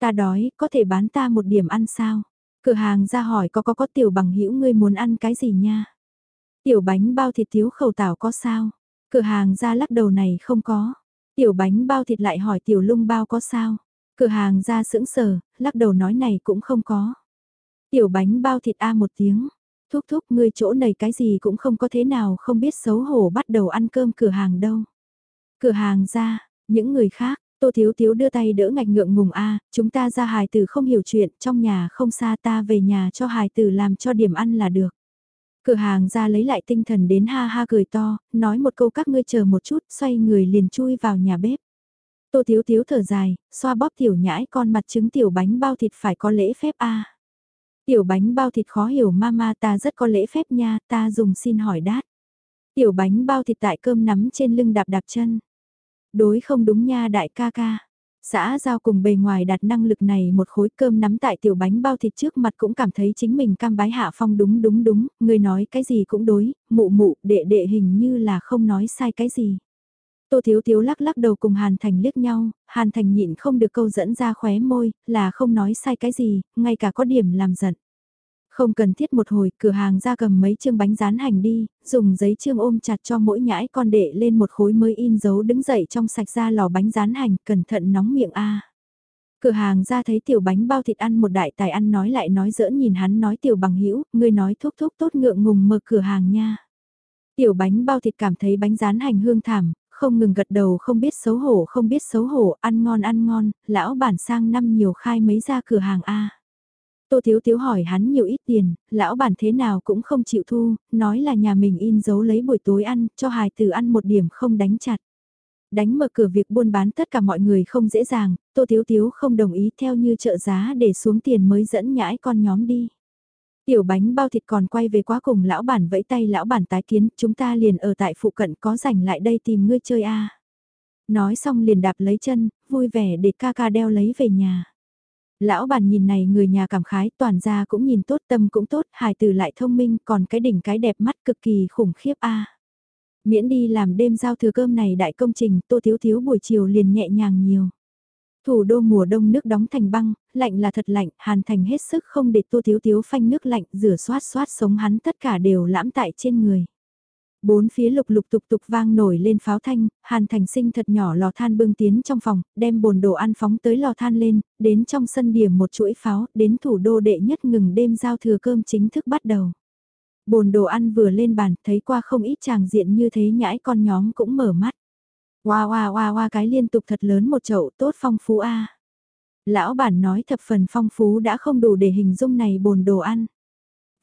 Ta đói, có thể bán ta một điểm ăn sao? Cửa hàng ra hỏi có có có tiểu bằng hữu ngươi muốn ăn cái gì nha? Tiểu bánh bao thịt thiếu khẩu tảo có sao? Cửa hàng ra lắc đầu này không có. Tiểu bánh bao thịt lại hỏi tiểu lung bao có sao? Cửa hàng ra sững sờ, lắc đầu nói này cũng không có. Tiểu bánh bao thịt A một tiếng. Thúc thúc ngươi chỗ này cái gì cũng không có thế nào không biết xấu hổ bắt đầu ăn cơm cửa hàng đâu. Cửa hàng ra, những người khác, Tô Thiếu Thiếu đưa tay đỡ ngạch ngượng ngùng a, chúng ta ra hài tử không hiểu chuyện, trong nhà không xa ta về nhà cho hài tử làm cho điểm ăn là được. Cửa hàng ra lấy lại tinh thần đến ha ha cười to, nói một câu các ngươi chờ một chút, xoay người liền chui vào nhà bếp. Tô Thiếu Thiếu thở dài, xoa bóp tiểu nhãi con mặt trứng tiểu bánh bao thịt phải có lễ phép a. Tiểu bánh bao thịt khó hiểu mama ta rất có lễ phép nha, ta dùng xin hỏi đát. Tiểu bánh bao thịt tại cơm nắm trên lưng đạp đạp chân. Đối không đúng nha đại ca ca. Xã giao cùng bề ngoài đạt năng lực này một khối cơm nắm tại tiểu bánh bao thịt trước mặt cũng cảm thấy chính mình cam bái hạ phong đúng đúng đúng, người nói cái gì cũng đối, mụ mụ, đệ đệ hình như là không nói sai cái gì. Tô Thiếu Thiếu lắc lắc đầu cùng Hàn Thành liếc nhau, Hàn Thành nhịn không được câu dẫn ra khóe môi, là không nói sai cái gì, ngay cả có điểm làm giận. Không cần thiết một hồi, cửa hàng ra cầm mấy chương bánh rán hành đi, dùng giấy chương ôm chặt cho mỗi nhãi con đệ lên một khối mới in dấu đứng dậy trong sạch ra lò bánh rán hành, cẩn thận nóng miệng a. Cửa hàng ra thấy tiểu bánh bao thịt ăn một đại tài ăn nói lại nói giỡn nhìn hắn nói tiểu bằng hữu người nói thúc thúc tốt ngượng ngùng mở cửa hàng nha. Tiểu bánh bao thịt cảm thấy bánh rán hành hương thảm, không ngừng gật đầu không biết xấu hổ không biết xấu hổ, ăn ngon ăn ngon, lão bản sang năm nhiều khai mấy ra cửa hàng A. Tô Thiếu Thiếu hỏi hắn nhiều ít tiền, lão bản thế nào cũng không chịu thu, nói là nhà mình in dấu lấy buổi tối ăn, cho hài tử ăn một điểm không đánh chặt. Đánh mở cửa việc buôn bán tất cả mọi người không dễ dàng, Tô Thiếu Thiếu không đồng ý theo như trợ giá để xuống tiền mới dẫn nhãi con nhóm đi. Tiểu bánh bao thịt còn quay về quá cùng lão bản vẫy tay lão bản tái kiến, chúng ta liền ở tại phụ cận có rảnh lại đây tìm ngươi chơi a. Nói xong liền đạp lấy chân, vui vẻ để ca ca đeo lấy về nhà. Lão bản nhìn này người nhà cảm khái, toàn gia cũng nhìn tốt tâm cũng tốt, hài tử lại thông minh, còn cái đỉnh cái đẹp mắt cực kỳ khủng khiếp a. Miễn đi làm đêm giao thừa cơm này đại công trình, Tô Thiếu Thiếu buổi chiều liền nhẹ nhàng nhiều. Thủ đô mùa đông nước đóng thành băng, lạnh là thật lạnh, Hàn Thành hết sức không để Tô Thiếu Thiếu phanh nước lạnh, rửa xoát xoát sống hắn tất cả đều lãm tại trên người. Bốn phía lục lục tục tục vang nổi lên pháo thanh, Hàn Thành sinh thật nhỏ lò than bưng tiến trong phòng, đem bồn đồ ăn phóng tới lò than lên, đến trong sân điểm một chuỗi pháo, đến thủ đô đệ nhất ngừng đêm giao thừa cơm chính thức bắt đầu. Bồn đồ ăn vừa lên bàn, thấy qua không ít chàng diện như thế nhãi con nhóm cũng mở mắt. Hoa hoa hoa hoa cái liên tục thật lớn một chậu tốt phong phú a. Lão bản nói thập phần phong phú đã không đủ để hình dung này bồn đồ ăn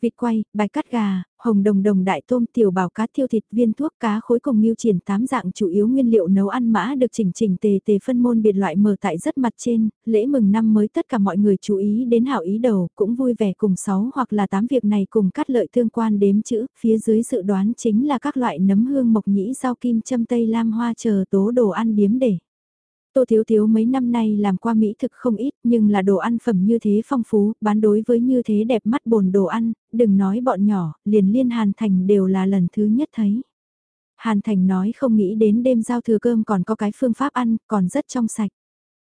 vịt quay, bài cắt gà, hồng đồng đồng đại tôm tiểu bảo cá thiêu thịt viên thuốc cá khối cùng nghiêu triển tám dạng chủ yếu nguyên liệu nấu ăn mã được chỉnh chỉnh tề tề phân môn biệt loại mở tại rất mặt trên, lễ mừng năm mới tất cả mọi người chú ý đến hảo ý đầu cũng vui vẻ cùng sáu hoặc là tám việc này cùng cắt lợi tương quan đếm chữ, phía dưới dự đoán chính là các loại nấm hương mộc nhĩ rau kim châm tây lam hoa chờ tố đồ ăn điếm để. Tô Thiếu Thiếu mấy năm nay làm qua Mỹ thực không ít nhưng là đồ ăn phẩm như thế phong phú, bán đối với như thế đẹp mắt bồn đồ ăn, đừng nói bọn nhỏ, liền liên Hàn Thành đều là lần thứ nhất thấy. Hàn Thành nói không nghĩ đến đêm giao thừa cơm còn có cái phương pháp ăn, còn rất trong sạch.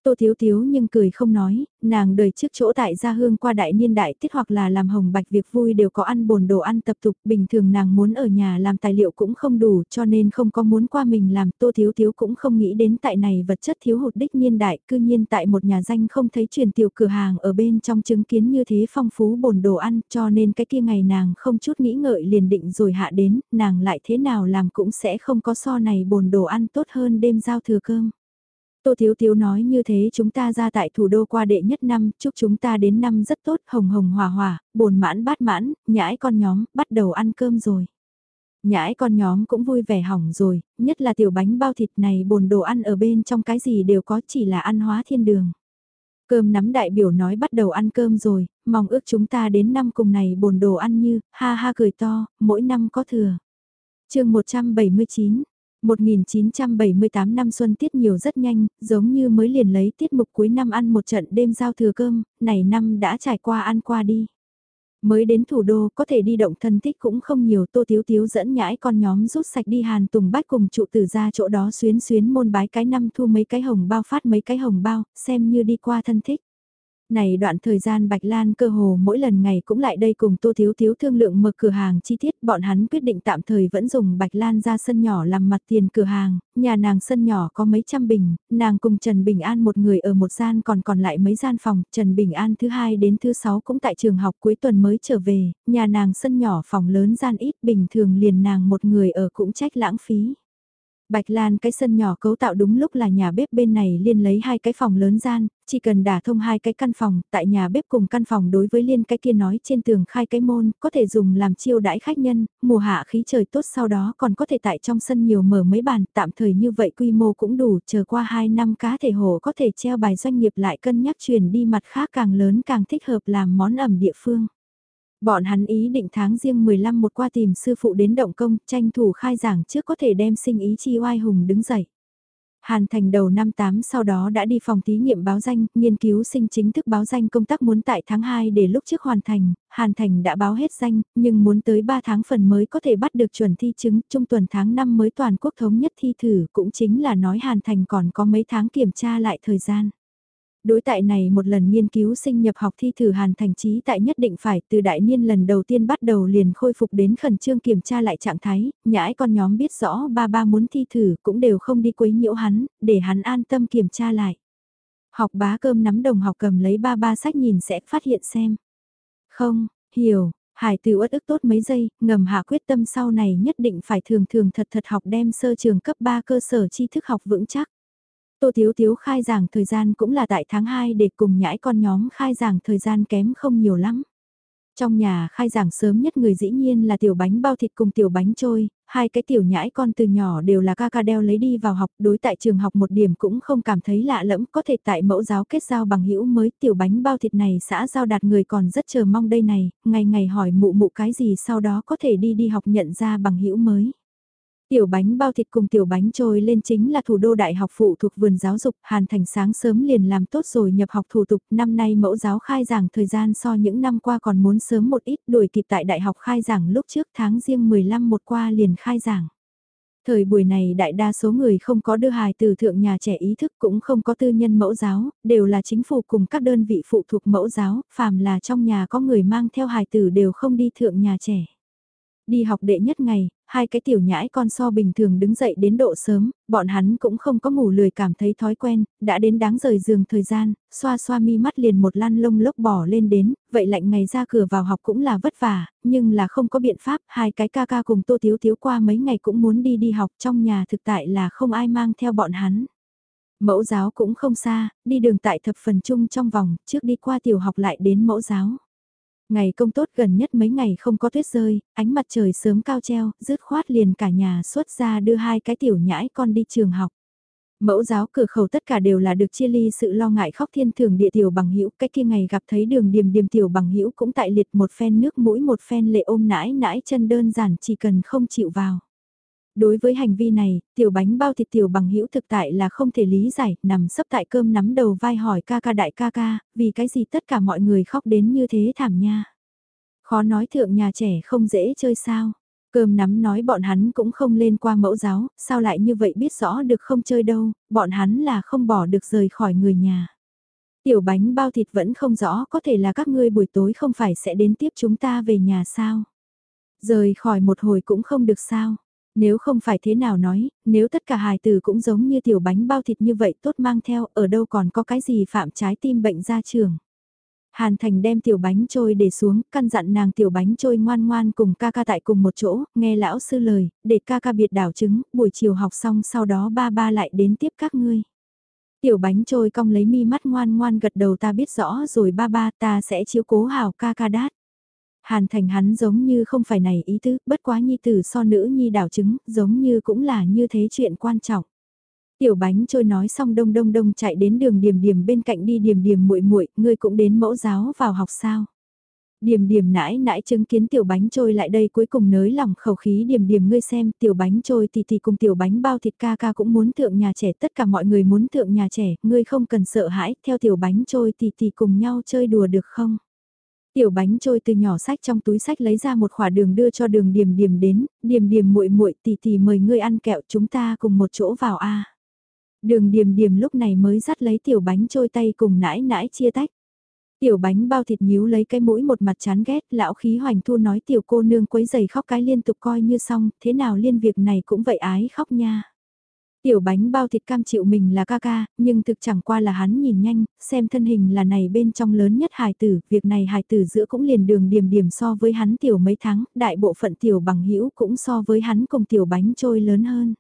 Tô Thiếu Thiếu nhưng cười không nói, nàng đời trước chỗ tại gia hương qua đại niên đại tiết hoặc là làm hồng bạch việc vui đều có ăn bồn đồ ăn tập tục, bình thường nàng muốn ở nhà làm tài liệu cũng không đủ cho nên không có muốn qua mình làm, Tô Thiếu Thiếu cũng không nghĩ đến tại này vật chất thiếu hụt đích niên đại, cư nhiên tại một nhà danh không thấy truyền tiểu cửa hàng ở bên trong chứng kiến như thế phong phú bồn đồ ăn, cho nên cái kia ngày nàng không chút nghĩ ngợi liền định rồi hạ đến, nàng lại thế nào làm cũng sẽ không có so này bồn đồ ăn tốt hơn đêm giao thừa cơm. Tô Thiếu Thiếu nói như thế chúng ta ra tại thủ đô qua đệ nhất năm, chúc chúng ta đến năm rất tốt, hồng hồng hòa hòa, bồn mãn bát mãn, nhãi con nhóm, bắt đầu ăn cơm rồi. Nhãi con nhóm cũng vui vẻ hỏng rồi, nhất là tiểu bánh bao thịt này bồn đồ ăn ở bên trong cái gì đều có chỉ là ăn hóa thiên đường. Cơm nắm đại biểu nói bắt đầu ăn cơm rồi, mong ước chúng ta đến năm cùng này bồn đồ ăn như, ha ha cười to, mỗi năm có thừa. chương 179 1978 năm xuân tiết nhiều rất nhanh, giống như mới liền lấy tiết mục cuối năm ăn một trận đêm giao thừa cơm, này năm đã trải qua ăn qua đi. Mới đến thủ đô có thể đi động thân thích cũng không nhiều tô tiếu tiếu dẫn nhãi con nhóm rút sạch đi hàn tùng bách cùng trụ tử ra chỗ đó xuyến xuyến môn bái cái năm thu mấy cái hồng bao phát mấy cái hồng bao, xem như đi qua thân thích. Này đoạn thời gian Bạch Lan cơ hồ mỗi lần ngày cũng lại đây cùng Tô Thiếu Thiếu thương lượng mở cửa hàng chi tiết, bọn hắn quyết định tạm thời vẫn dùng Bạch Lan ra sân nhỏ làm mặt tiền cửa hàng, nhà nàng sân nhỏ có mấy trăm bình, nàng cùng Trần Bình An một người ở một gian còn còn lại mấy gian phòng, Trần Bình An thứ hai đến thứ sáu cũng tại trường học cuối tuần mới trở về, nhà nàng sân nhỏ phòng lớn gian ít bình thường liền nàng một người ở cũng trách lãng phí. Bạch Lan cái sân nhỏ cấu tạo đúng lúc là nhà bếp bên này liên lấy hai cái phòng lớn gian, chỉ cần đả thông hai cái căn phòng, tại nhà bếp cùng căn phòng đối với liên cái kia nói trên tường khai cái môn, có thể dùng làm chiêu đãi khách nhân, mùa hạ khí trời tốt sau đó còn có thể tại trong sân nhiều mở mấy bàn, tạm thời như vậy quy mô cũng đủ, chờ qua 2 năm cá thể hồ có thể treo bài doanh nghiệp lại cân nhắc chuyển đi mặt khác càng lớn càng thích hợp làm món ẩm địa phương. Bọn hắn ý định tháng riêng 15 một qua tìm sư phụ đến động công, tranh thủ khai giảng trước có thể đem sinh ý chi oai hùng đứng dậy. Hàn Thành đầu năm 8 sau đó đã đi phòng thí nghiệm báo danh, nghiên cứu sinh chính thức báo danh công tác muốn tại tháng 2 để lúc trước hoàn thành, Hàn Thành đã báo hết danh, nhưng muốn tới 3 tháng phần mới có thể bắt được chuẩn thi chứng, trung tuần tháng 5 mới toàn quốc thống nhất thi thử, cũng chính là nói Hàn Thành còn có mấy tháng kiểm tra lại thời gian. Đối tại này một lần nghiên cứu sinh nhập học thi thử hàn thành trí tại nhất định phải từ đại niên lần đầu tiên bắt đầu liền khôi phục đến khẩn trương kiểm tra lại trạng thái, nhãi con nhóm biết rõ ba ba muốn thi thử cũng đều không đi quấy nhiễu hắn, để hắn an tâm kiểm tra lại. Học bá cơm nắm đồng học cầm lấy ba ba sách nhìn sẽ phát hiện xem. Không, hiểu, Hải từ uất ức tốt mấy giây, ngầm hạ quyết tâm sau này nhất định phải thường thường thật thật học đem sơ trường cấp 3 cơ sở tri thức học vững chắc. Tô Thiếu Thiếu khai giảng thời gian cũng là tại tháng 2 để cùng nhãi con nhóm khai giảng thời gian kém không nhiều lắm. Trong nhà khai giảng sớm nhất người dĩ nhiên là tiểu bánh bao thịt cùng tiểu bánh trôi, hai cái tiểu nhãi con từ nhỏ đều là ca ca đeo lấy đi vào học đối tại trường học một điểm cũng không cảm thấy lạ lẫm có thể tại mẫu giáo kết giao bằng hữu mới tiểu bánh bao thịt này xã giao đạt người còn rất chờ mong đây này, ngày ngày hỏi mụ mụ cái gì sau đó có thể đi đi học nhận ra bằng hữu mới. Tiểu bánh bao thịt cùng tiểu bánh trôi lên chính là thủ đô đại học phụ thuộc vườn giáo dục, Hàn Thành sáng sớm liền làm tốt rồi nhập học thủ tục, năm nay mẫu giáo khai giảng thời gian so những năm qua còn muốn sớm một ít đuổi kịp tại đại học khai giảng lúc trước tháng riêng 15 một qua liền khai giảng. Thời buổi này đại đa số người không có đưa hài từ thượng nhà trẻ ý thức cũng không có tư nhân mẫu giáo, đều là chính phủ cùng các đơn vị phụ thuộc mẫu giáo, phàm là trong nhà có người mang theo hài tử đều không đi thượng nhà trẻ. Đi học đệ nhất ngày, hai cái tiểu nhãi con so bình thường đứng dậy đến độ sớm, bọn hắn cũng không có ngủ lười cảm thấy thói quen, đã đến đáng rời giường thời gian, xoa xoa mi mắt liền một lan lông lốc bỏ lên đến, vậy lạnh ngày ra cửa vào học cũng là vất vả, nhưng là không có biện pháp, hai cái ca ca cùng tô thiếu thiếu qua mấy ngày cũng muốn đi đi học trong nhà thực tại là không ai mang theo bọn hắn. Mẫu giáo cũng không xa, đi đường tại thập phần chung trong vòng, trước đi qua tiểu học lại đến mẫu giáo. Ngày công tốt gần nhất mấy ngày không có tuyết rơi, ánh mặt trời sớm cao treo, rứt khoát liền cả nhà xuất ra đưa hai cái tiểu nhãi con đi trường học. Mẫu giáo cửa khẩu tất cả đều là được chia ly sự lo ngại khóc thiên thường địa tiểu bằng hữu cái kia ngày gặp thấy đường điềm điềm tiểu bằng hữu cũng tại liệt một phen nước mũi một phen lệ ôm nãi nãi chân đơn giản chỉ cần không chịu vào. Đối với hành vi này, tiểu bánh bao thịt tiểu bằng hữu thực tại là không thể lý giải, nằm sấp tại cơm nắm đầu vai hỏi ca ca đại ca ca, vì cái gì tất cả mọi người khóc đến như thế thảm nha. Khó nói thượng nhà trẻ không dễ chơi sao. Cơm nắm nói bọn hắn cũng không lên qua mẫu giáo, sao lại như vậy biết rõ được không chơi đâu, bọn hắn là không bỏ được rời khỏi người nhà. Tiểu bánh bao thịt vẫn không rõ có thể là các ngươi buổi tối không phải sẽ đến tiếp chúng ta về nhà sao. Rời khỏi một hồi cũng không được sao. Nếu không phải thế nào nói, nếu tất cả hài tử cũng giống như tiểu bánh bao thịt như vậy tốt mang theo, ở đâu còn có cái gì phạm trái tim bệnh ra trường. Hàn Thành đem tiểu bánh trôi để xuống, căn dặn nàng tiểu bánh trôi ngoan ngoan cùng ca ca tại cùng một chỗ, nghe lão sư lời, để ca ca biệt đảo trứng, buổi chiều học xong sau đó ba ba lại đến tiếp các ngươi. Tiểu bánh trôi cong lấy mi mắt ngoan ngoan gật đầu ta biết rõ rồi ba ba ta sẽ chiếu cố hảo ca ca đát. Hàn thành hắn giống như không phải này ý tứ, bất quá nhi tử so nữ nhi đảo chứng giống như cũng là như thế chuyện quan trọng. Tiểu bánh trôi nói xong đông đông đông chạy đến đường điểm điểm bên cạnh đi điểm điểm muội muội ngươi cũng đến mẫu giáo vào học sao. Điểm điểm nãi nãi chứng kiến tiểu bánh trôi lại đây cuối cùng nới lòng khẩu khí điểm điểm ngươi xem tiểu bánh trôi thì thì cùng tiểu bánh bao thịt ca ca cũng muốn thượng nhà trẻ tất cả mọi người muốn thượng nhà trẻ ngươi không cần sợ hãi theo tiểu bánh trôi thì thì cùng nhau chơi đùa được không. Tiểu bánh trôi từ nhỏ sách trong túi sách lấy ra một khỏa đường đưa cho đường điểm điểm đến, điểm điểm muội muội tỷ tỷ mời ngươi ăn kẹo chúng ta cùng một chỗ vào a. Đường điểm điểm lúc này mới dắt lấy tiểu bánh trôi tay cùng nãi nãi chia tách. Tiểu bánh bao thịt nhíu lấy cái mũi một mặt chán ghét, lão khí hoành thu nói tiểu cô nương quấy giày khóc cái liên tục coi như xong, thế nào liên việc này cũng vậy ái khóc nha. Tiểu bánh bao thịt cam chịu mình là ca ca, nhưng thực chẳng qua là hắn nhìn nhanh, xem thân hình là này bên trong lớn nhất hài tử, việc này hài tử giữa cũng liền đường điểm điểm so với hắn tiểu mấy tháng, đại bộ phận tiểu bằng hữu cũng so với hắn cùng tiểu bánh trôi lớn hơn.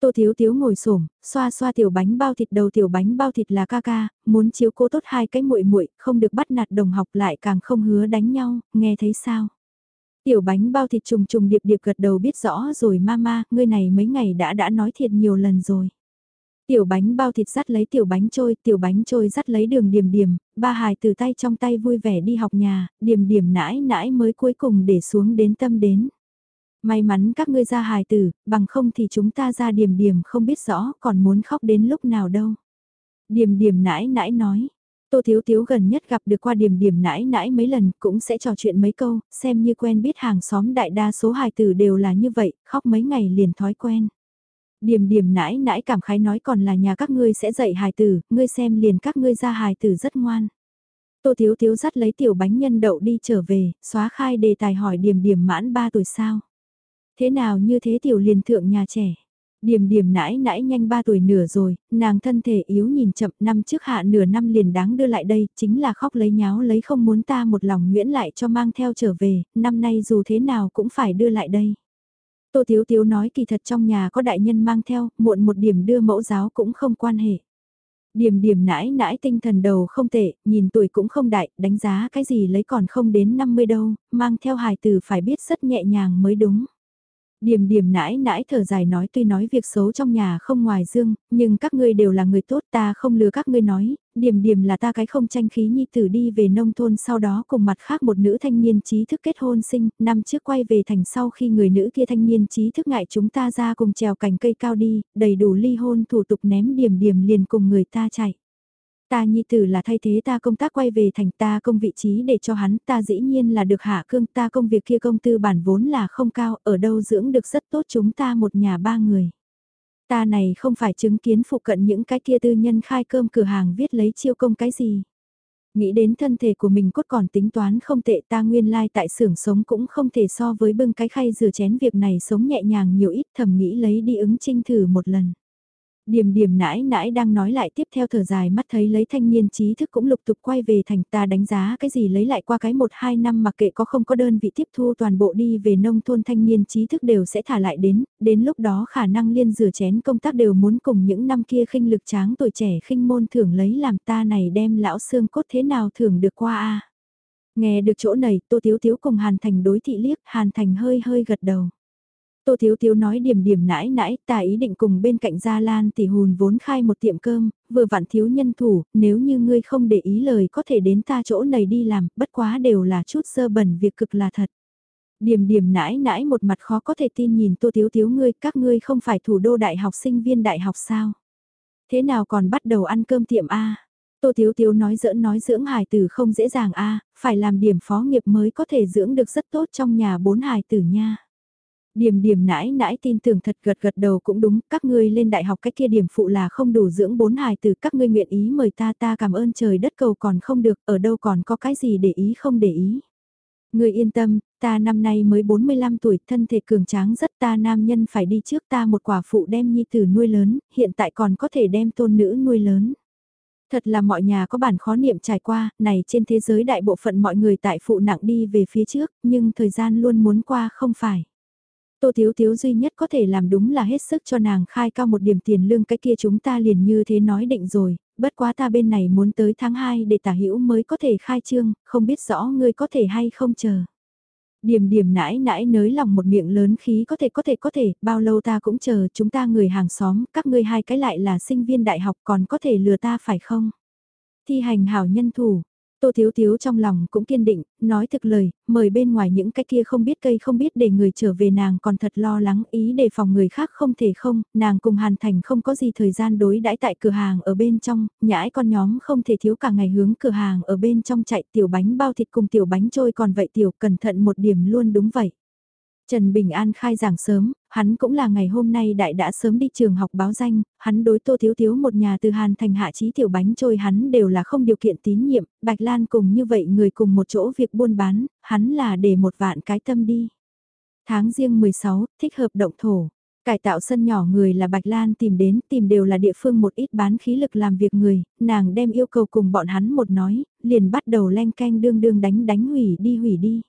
Tô Thiếu Thiếu ngồi xổm, xoa xoa tiểu bánh bao thịt đầu tiểu bánh bao thịt là ca ca, muốn chiếu cố tốt hai cái muội muội, không được bắt nạt đồng học lại càng không hứa đánh nhau, nghe thấy sao? Tiểu bánh bao thịt trùng trùng điệp điệp gật đầu biết rõ rồi mama, ngươi này mấy ngày đã đã nói thiệt nhiều lần rồi. Tiểu bánh bao thịt dắt lấy tiểu bánh trôi, tiểu bánh trôi dắt lấy đường điểm điểm, ba hài từ tay trong tay vui vẻ đi học nhà, điểm điểm nãi nãi mới cuối cùng để xuống đến tâm đến. May mắn các ngươi ra hài tử, bằng không thì chúng ta ra điểm điểm không biết rõ còn muốn khóc đến lúc nào đâu. Điểm điểm nãi nãi nói, Tô Thiếu Thiếu gần nhất gặp được qua điểm điểm nãi nãi mấy lần cũng sẽ trò chuyện mấy câu, xem như quen biết hàng xóm đại đa số hài tử đều là như vậy, khóc mấy ngày liền thói quen. Điểm điểm nãi nãi cảm khái nói còn là nhà các ngươi sẽ dạy hài tử, ngươi xem liền các ngươi ra hài tử rất ngoan. Tô Thiếu Thiếu dắt lấy tiểu bánh nhân đậu đi trở về, xóa khai đề tài hỏi điểm điểm mãn 3 tuổi sao. Thế nào như thế tiểu liền thượng nhà trẻ. Điểm điểm nãi nãi nhanh 3 tuổi nửa rồi, nàng thân thể yếu nhìn chậm năm trước hạ nửa năm liền đáng đưa lại đây, chính là khóc lấy nháo lấy không muốn ta một lòng nguyễn lại cho mang theo trở về, năm nay dù thế nào cũng phải đưa lại đây. Tô Thiếu Thiếu nói kỳ thật trong nhà có đại nhân mang theo, muộn một điểm đưa mẫu giáo cũng không quan hệ. Điểm điểm nãi nãi tinh thần đầu không tệ, nhìn tuổi cũng không đại, đánh giá cái gì lấy còn không đến 50 đâu, mang theo hài từ phải biết rất nhẹ nhàng mới đúng. Điềm điềm nãi nãi thở dài nói tuy nói việc xấu trong nhà không ngoài dương, nhưng các ngươi đều là người tốt ta không lừa các ngươi nói, điểm điểm là ta cái không tranh khí nhi tử đi về nông thôn sau đó cùng mặt khác một nữ thanh niên trí thức kết hôn sinh, năm trước quay về thành sau khi người nữ kia thanh niên trí thức ngại chúng ta ra cùng trèo cành cây cao đi, đầy đủ ly hôn thủ tục ném điểm điểm liền cùng người ta chạy. Ta nhi tử là thay thế ta công tác quay về thành ta công vị trí để cho hắn, ta dĩ nhiên là được hạ cương, ta công việc kia công tư bản vốn là không cao, ở đâu dưỡng được rất tốt chúng ta một nhà ba người. Ta này không phải chứng kiến phụ cận những cái kia tư nhân khai cơm cửa hàng viết lấy chiêu công cái gì. Nghĩ đến thân thể của mình cốt còn tính toán không tệ, ta nguyên lai like tại xưởng sống cũng không thể so với bưng cái khay rửa chén việc này sống nhẹ nhàng nhiều ít, thầm nghĩ lấy đi ứng trinh thử một lần. Điềm điềm nãi nãi đang nói lại tiếp theo thở dài mắt thấy lấy thanh niên trí thức cũng lục tục quay về thành ta đánh giá cái gì lấy lại qua cái một hai năm mặc kệ có không có đơn vị tiếp thu toàn bộ đi về nông thôn thanh niên trí thức đều sẽ thả lại đến, đến lúc đó khả năng liên rửa chén công tác đều muốn cùng những năm kia khinh lực tráng tuổi trẻ khinh môn thưởng lấy làm ta này đem lão xương cốt thế nào thưởng được qua a Nghe được chỗ này, Tô Tiếu Tiếu cùng Hàn Thành đối thị liếc, Hàn Thành hơi hơi gật đầu. Tô Thiếu Thiếu nói điểm điểm nãi nãi, ta ý định cùng bên cạnh Gia Lan tỷ hùn vốn khai một tiệm cơm, vừa vặn thiếu nhân thủ, nếu như ngươi không để ý lời có thể đến ta chỗ này đi làm, bất quá đều là chút sơ bẩn việc cực là thật. Điểm điểm nãi nãi một mặt khó có thể tin nhìn Tô Thiếu Thiếu ngươi, các ngươi không phải thủ đô đại học sinh viên đại học sao? Thế nào còn bắt đầu ăn cơm tiệm A? Tô Thiếu Thiếu nói giỡn nói dưỡng hài tử không dễ dàng A, phải làm điểm phó nghiệp mới có thể dưỡng được rất tốt trong nhà bốn hài tử nha. Điểm điểm nãi nãi tin tưởng thật gật gật đầu cũng đúng, các ngươi lên đại học cách kia điểm phụ là không đủ dưỡng bốn hài từ các ngươi nguyện ý mời ta ta cảm ơn trời đất cầu còn không được, ở đâu còn có cái gì để ý không để ý. Ngươi yên tâm, ta năm nay mới 45 tuổi, thân thể cường tráng rất ta nam nhân phải đi trước ta một quả phụ đem nhi tử nuôi lớn, hiện tại còn có thể đem tôn nữ nuôi lớn. Thật là mọi nhà có bản khó niệm trải qua, này trên thế giới đại bộ phận mọi người tại phụ nặng đi về phía trước, nhưng thời gian luôn muốn qua không phải. Tô Thiếu Thiếu duy nhất có thể làm đúng là hết sức cho nàng khai cao một điểm tiền lương cái kia chúng ta liền như thế nói định rồi, bất quá ta bên này muốn tới tháng 2 để tả hữu mới có thể khai trương, không biết rõ ngươi có thể hay không chờ. Điểm điểm nãi nãi nới lòng một miệng lớn khí có thể có thể có thể, bao lâu ta cũng chờ, chúng ta người hàng xóm, các ngươi hai cái lại là sinh viên đại học còn có thể lừa ta phải không? Thi hành hảo nhân thủ, Tô Thiếu Thiếu trong lòng cũng kiên định, nói thực lời, mời bên ngoài những cái kia không biết cây không biết để người trở về nàng còn thật lo lắng ý đề phòng người khác không thể không, nàng cùng Hàn Thành không có gì thời gian đối đãi tại cửa hàng ở bên trong, nhãi con nhóm không thể thiếu cả ngày hướng cửa hàng ở bên trong chạy tiểu bánh bao thịt cùng tiểu bánh trôi còn vậy tiểu cẩn thận một điểm luôn đúng vậy. Trần Bình An khai giảng sớm, hắn cũng là ngày hôm nay đại đã sớm đi trường học báo danh, hắn đối Tô Thiếu Thiếu một nhà từ Hàn thành hạ trí tiểu bánh trôi hắn đều là không điều kiện tín nhiệm, Bạch Lan cùng như vậy người cùng một chỗ việc buôn bán, hắn là để một vạn cái tâm đi. Tháng riêng 16, thích hợp động thổ. Cải tạo sân nhỏ người là Bạch Lan tìm đến, tìm đều là địa phương một ít bán khí lực làm việc người, nàng đem yêu cầu cùng bọn hắn một nói, liền bắt đầu len canh đương đương đánh đánh hủy đi hủy đi.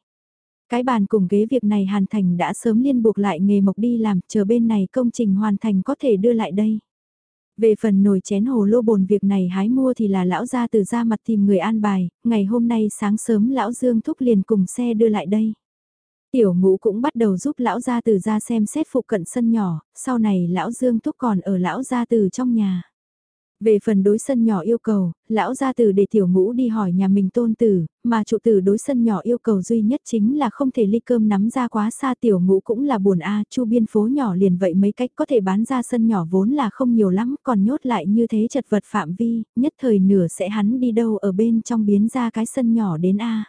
Cái bàn cùng ghế việc này Hàn Thành đã sớm liên buộc lại nghề mộc đi làm, chờ bên này công trình hoàn thành có thể đưa lại đây. Về phần nồi chén hồ lô bồn việc này hái mua thì là lão gia từ ra mặt tìm người an bài, ngày hôm nay sáng sớm lão Dương thúc liền cùng xe đưa lại đây. Tiểu ngũ cũng bắt đầu giúp lão gia từ ra xem xét phụ cận sân nhỏ, sau này lão Dương thúc còn ở lão gia từ trong nhà. Về phần đối sân nhỏ yêu cầu, lão gia tử để tiểu ngũ đi hỏi nhà mình tôn tử, mà trụ tử đối sân nhỏ yêu cầu duy nhất chính là không thể ly cơm nắm ra quá xa tiểu ngũ cũng là buồn a chu biên phố nhỏ liền vậy mấy cách có thể bán ra sân nhỏ vốn là không nhiều lắm còn nhốt lại như thế chật vật phạm vi, nhất thời nửa sẽ hắn đi đâu ở bên trong biến ra cái sân nhỏ đến a.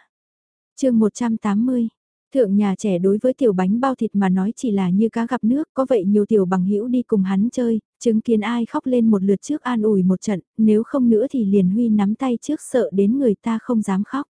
Chương 180 Thượng nhà trẻ đối với tiểu bánh bao thịt mà nói chỉ là như cá gặp nước, có vậy nhiều tiểu bằng hữu đi cùng hắn chơi, chứng kiến ai khóc lên một lượt trước an ủi một trận, nếu không nữa thì liền huy nắm tay trước sợ đến người ta không dám khóc.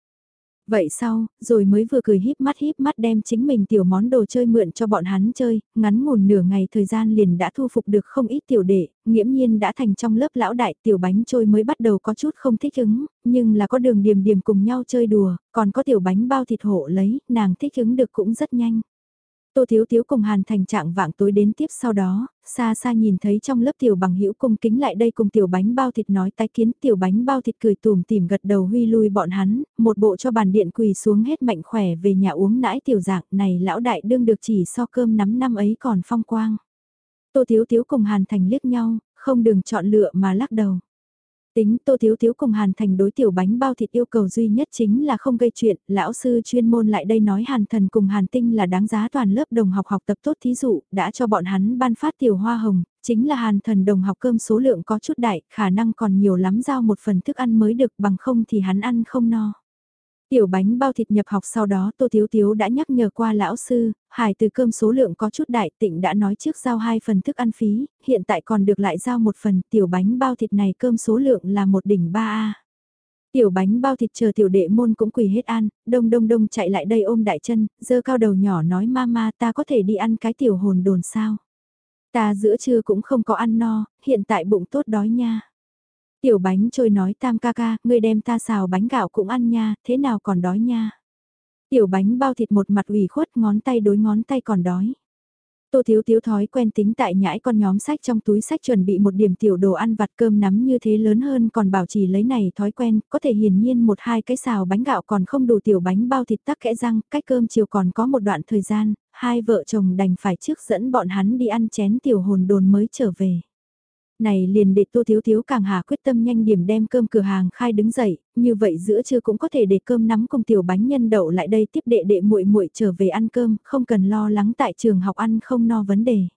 Vậy sau, rồi mới vừa cười híp mắt híp mắt đem chính mình tiểu món đồ chơi mượn cho bọn hắn chơi, ngắn ngủn nửa ngày thời gian liền đã thu phục được không ít tiểu đệ, nghiễm nhiên đã thành trong lớp lão đại tiểu bánh trôi mới bắt đầu có chút không thích ứng, nhưng là có đường điểm điểm cùng nhau chơi đùa, còn có tiểu bánh bao thịt hộ lấy, nàng thích ứng được cũng rất nhanh. Tô Thiếu Thiếu cùng Hàn Thành trạng vạng tối đến tiếp sau đó, xa xa nhìn thấy trong lớp tiểu bằng hữu cung kính lại đây cùng tiểu bánh bao thịt nói tái kiến tiểu bánh bao thịt cười tùm tìm gật đầu huy lui bọn hắn, một bộ cho bàn điện quỳ xuống hết mạnh khỏe về nhà uống nãi tiểu dạng này lão đại đương được chỉ so cơm nắm năm ấy còn phong quang. Tô Thiếu Thiếu cùng Hàn Thành liếc nhau, không đừng chọn lựa mà lắc đầu. Tính Tô Thiếu Thiếu cùng Hàn Thành đối tiểu bánh bao thịt yêu cầu duy nhất chính là không gây chuyện, lão sư chuyên môn lại đây nói Hàn Thần cùng Hàn Tinh là đáng giá toàn lớp đồng học học tập tốt thí dụ, đã cho bọn hắn ban phát tiểu hoa hồng, chính là Hàn Thần đồng học cơm số lượng có chút đại, khả năng còn nhiều lắm giao một phần thức ăn mới được bằng không thì hắn ăn không no. Tiểu bánh bao thịt nhập học sau đó Tô Thiếu Thiếu đã nhắc nhở qua lão sư, hải từ cơm số lượng có chút đại tịnh đã nói trước giao hai phần thức ăn phí, hiện tại còn được lại giao một phần tiểu bánh bao thịt này cơm số lượng là một đỉnh ba a Tiểu bánh bao thịt chờ tiểu đệ môn cũng quỳ hết ăn, đông đông đông chạy lại đây ôm đại chân, dơ cao đầu nhỏ nói mama ta có thể đi ăn cái tiểu hồn đồn sao. Ta giữa trưa cũng không có ăn no, hiện tại bụng tốt đói nha. Tiểu bánh trôi nói tam ca ca, ngươi đem ta xào bánh gạo cũng ăn nha, thế nào còn đói nha. Tiểu bánh bao thịt một mặt ủy khuất ngón tay đối ngón tay còn đói. Tô Thiếu Thiếu thói quen tính tại nhãi con nhóm sách trong túi sách chuẩn bị một điểm tiểu đồ ăn vặt cơm nắm như thế lớn hơn còn bảo trì lấy này thói quen, có thể hiển nhiên một hai cái xào bánh gạo còn không đủ tiểu bánh bao thịt tắc kẽ răng, cách cơm chiều còn có một đoạn thời gian, hai vợ chồng đành phải trước dẫn bọn hắn đi ăn chén tiểu hồn đồn mới trở về. Này liền để Tô Thiếu Thiếu càng hà quyết tâm nhanh điểm đem cơm cửa hàng khai đứng dậy, như vậy giữa trưa cũng có thể để cơm nắm cùng tiểu bánh nhân đậu lại đây tiếp đệ đệ muội muội trở về ăn cơm, không cần lo lắng tại trường học ăn không no vấn đề.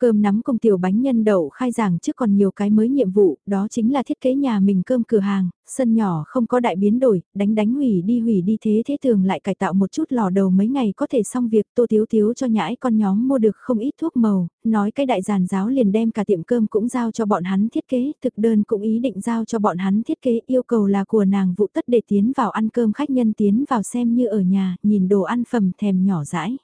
Cơm nắm cùng tiểu bánh nhân đậu khai giảng trước còn nhiều cái mới nhiệm vụ, đó chính là thiết kế nhà mình cơm cửa hàng, sân nhỏ không có đại biến đổi, đánh đánh hủy đi hủy đi thế thế thường lại cải tạo một chút lò đầu mấy ngày có thể xong việc tô thiếu thiếu cho nhãi con nhóm mua được không ít thuốc màu, nói cái đại giàn giáo liền đem cả tiệm cơm cũng giao cho bọn hắn thiết kế, thực đơn cũng ý định giao cho bọn hắn thiết kế yêu cầu là của nàng vụ tất để tiến vào ăn cơm khách nhân tiến vào xem như ở nhà, nhìn đồ ăn phẩm thèm nhỏ rãi.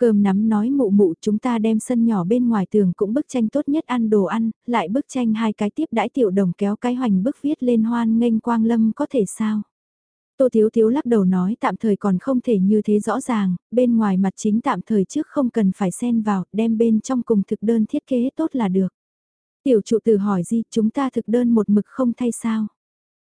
Cơm nắm nói mụ mụ chúng ta đem sân nhỏ bên ngoài tường cũng bức tranh tốt nhất ăn đồ ăn, lại bức tranh hai cái tiếp đãi tiểu đồng kéo cái hoành bức viết lên hoan nghênh quang lâm có thể sao. Tô Thiếu Thiếu lắc đầu nói tạm thời còn không thể như thế rõ ràng, bên ngoài mặt chính tạm thời trước không cần phải xen vào, đem bên trong cùng thực đơn thiết kế tốt là được. Tiểu trụ từ hỏi gì, chúng ta thực đơn một mực không thay sao?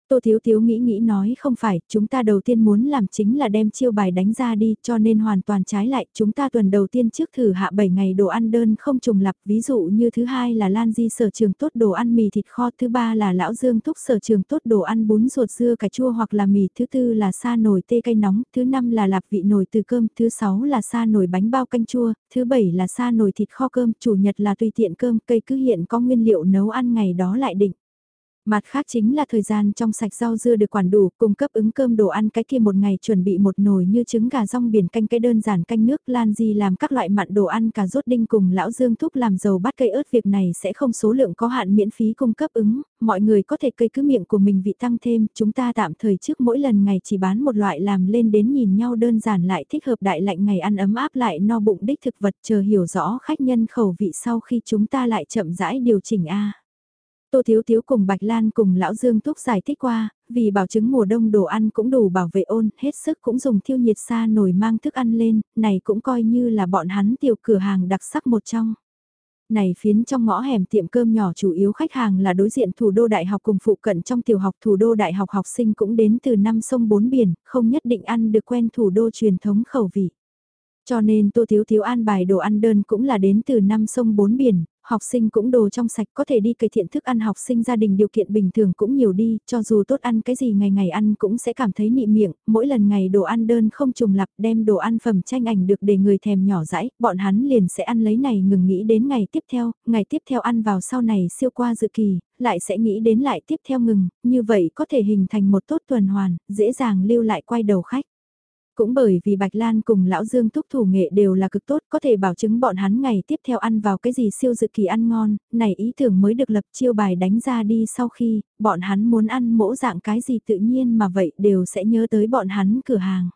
Tô Thiếu Thiếu nghĩ nghĩ nói không phải, chúng ta đầu tiên muốn làm chính là đem chiêu bài đánh ra đi cho nên hoàn toàn trái lại, chúng ta tuần đầu tiên trước thử hạ 7 ngày đồ ăn đơn không trùng lập, ví dụ như thứ hai là Lan Di sở trường tốt đồ ăn mì thịt kho, thứ ba là Lão Dương Thúc sở trường tốt đồ ăn bún ruột dưa cà chua hoặc là mì, thứ tư là sa nồi tê cay nóng, thứ năm là lạp vị nồi từ cơm, thứ sáu là sa nồi bánh bao canh chua, thứ bảy là sa nồi thịt kho cơm, chủ nhật là tùy tiện cơm, cây cứ hiện có nguyên liệu nấu ăn ngày đó lại định. Mặt khác chính là thời gian trong sạch rau dưa được quản đủ, cung cấp ứng cơm đồ ăn cái kia một ngày chuẩn bị một nồi như trứng gà rong biển canh cái đơn giản canh nước lan gì làm các loại mặn đồ ăn cà rốt đinh cùng lão dương thúc làm dầu bát cây ớt việc này sẽ không số lượng có hạn miễn phí cung cấp ứng, mọi người có thể cây cứ miệng của mình vị tăng thêm, chúng ta tạm thời trước mỗi lần ngày chỉ bán một loại làm lên đến nhìn nhau đơn giản lại thích hợp đại lạnh ngày ăn ấm áp lại no bụng đích thực vật chờ hiểu rõ khách nhân khẩu vị sau khi chúng ta lại chậm rãi điều chỉnh A. Tô Thiếu Thiếu cùng Bạch Lan cùng Lão Dương Túc giải thích qua, vì bảo chứng mùa đông đồ ăn cũng đủ bảo vệ ôn, hết sức cũng dùng thiêu nhiệt xa nổi mang thức ăn lên, này cũng coi như là bọn hắn tiểu cửa hàng đặc sắc một trong. Này phiến trong ngõ hẻm tiệm cơm nhỏ chủ yếu khách hàng là đối diện thủ đô đại học cùng phụ cận trong tiểu học thủ đô đại học học sinh cũng đến từ năm sông bốn biển, không nhất định ăn được quen thủ đô truyền thống khẩu vị. Cho nên Tô Thiếu Thiếu an bài đồ ăn đơn cũng là đến từ năm sông bốn biển, học sinh cũng đồ trong sạch có thể đi cải thiện thức ăn học sinh gia đình điều kiện bình thường cũng nhiều đi, cho dù tốt ăn cái gì ngày ngày ăn cũng sẽ cảm thấy nị miệng, mỗi lần ngày đồ ăn đơn không trùng lặp đem đồ ăn phẩm tranh ảnh được để người thèm nhỏ dãi, bọn hắn liền sẽ ăn lấy này ngừng nghĩ đến ngày tiếp theo, ngày tiếp theo ăn vào sau này siêu qua dự kỳ, lại sẽ nghĩ đến lại tiếp theo ngừng, như vậy có thể hình thành một tốt tuần hoàn, dễ dàng lưu lại quay đầu khách. Cũng bởi vì Bạch Lan cùng Lão Dương thúc thủ nghệ đều là cực tốt có thể bảo chứng bọn hắn ngày tiếp theo ăn vào cái gì siêu dự kỳ ăn ngon, này ý tưởng mới được lập chiêu bài đánh ra đi sau khi, bọn hắn muốn ăn mỗ dạng cái gì tự nhiên mà vậy đều sẽ nhớ tới bọn hắn cửa hàng.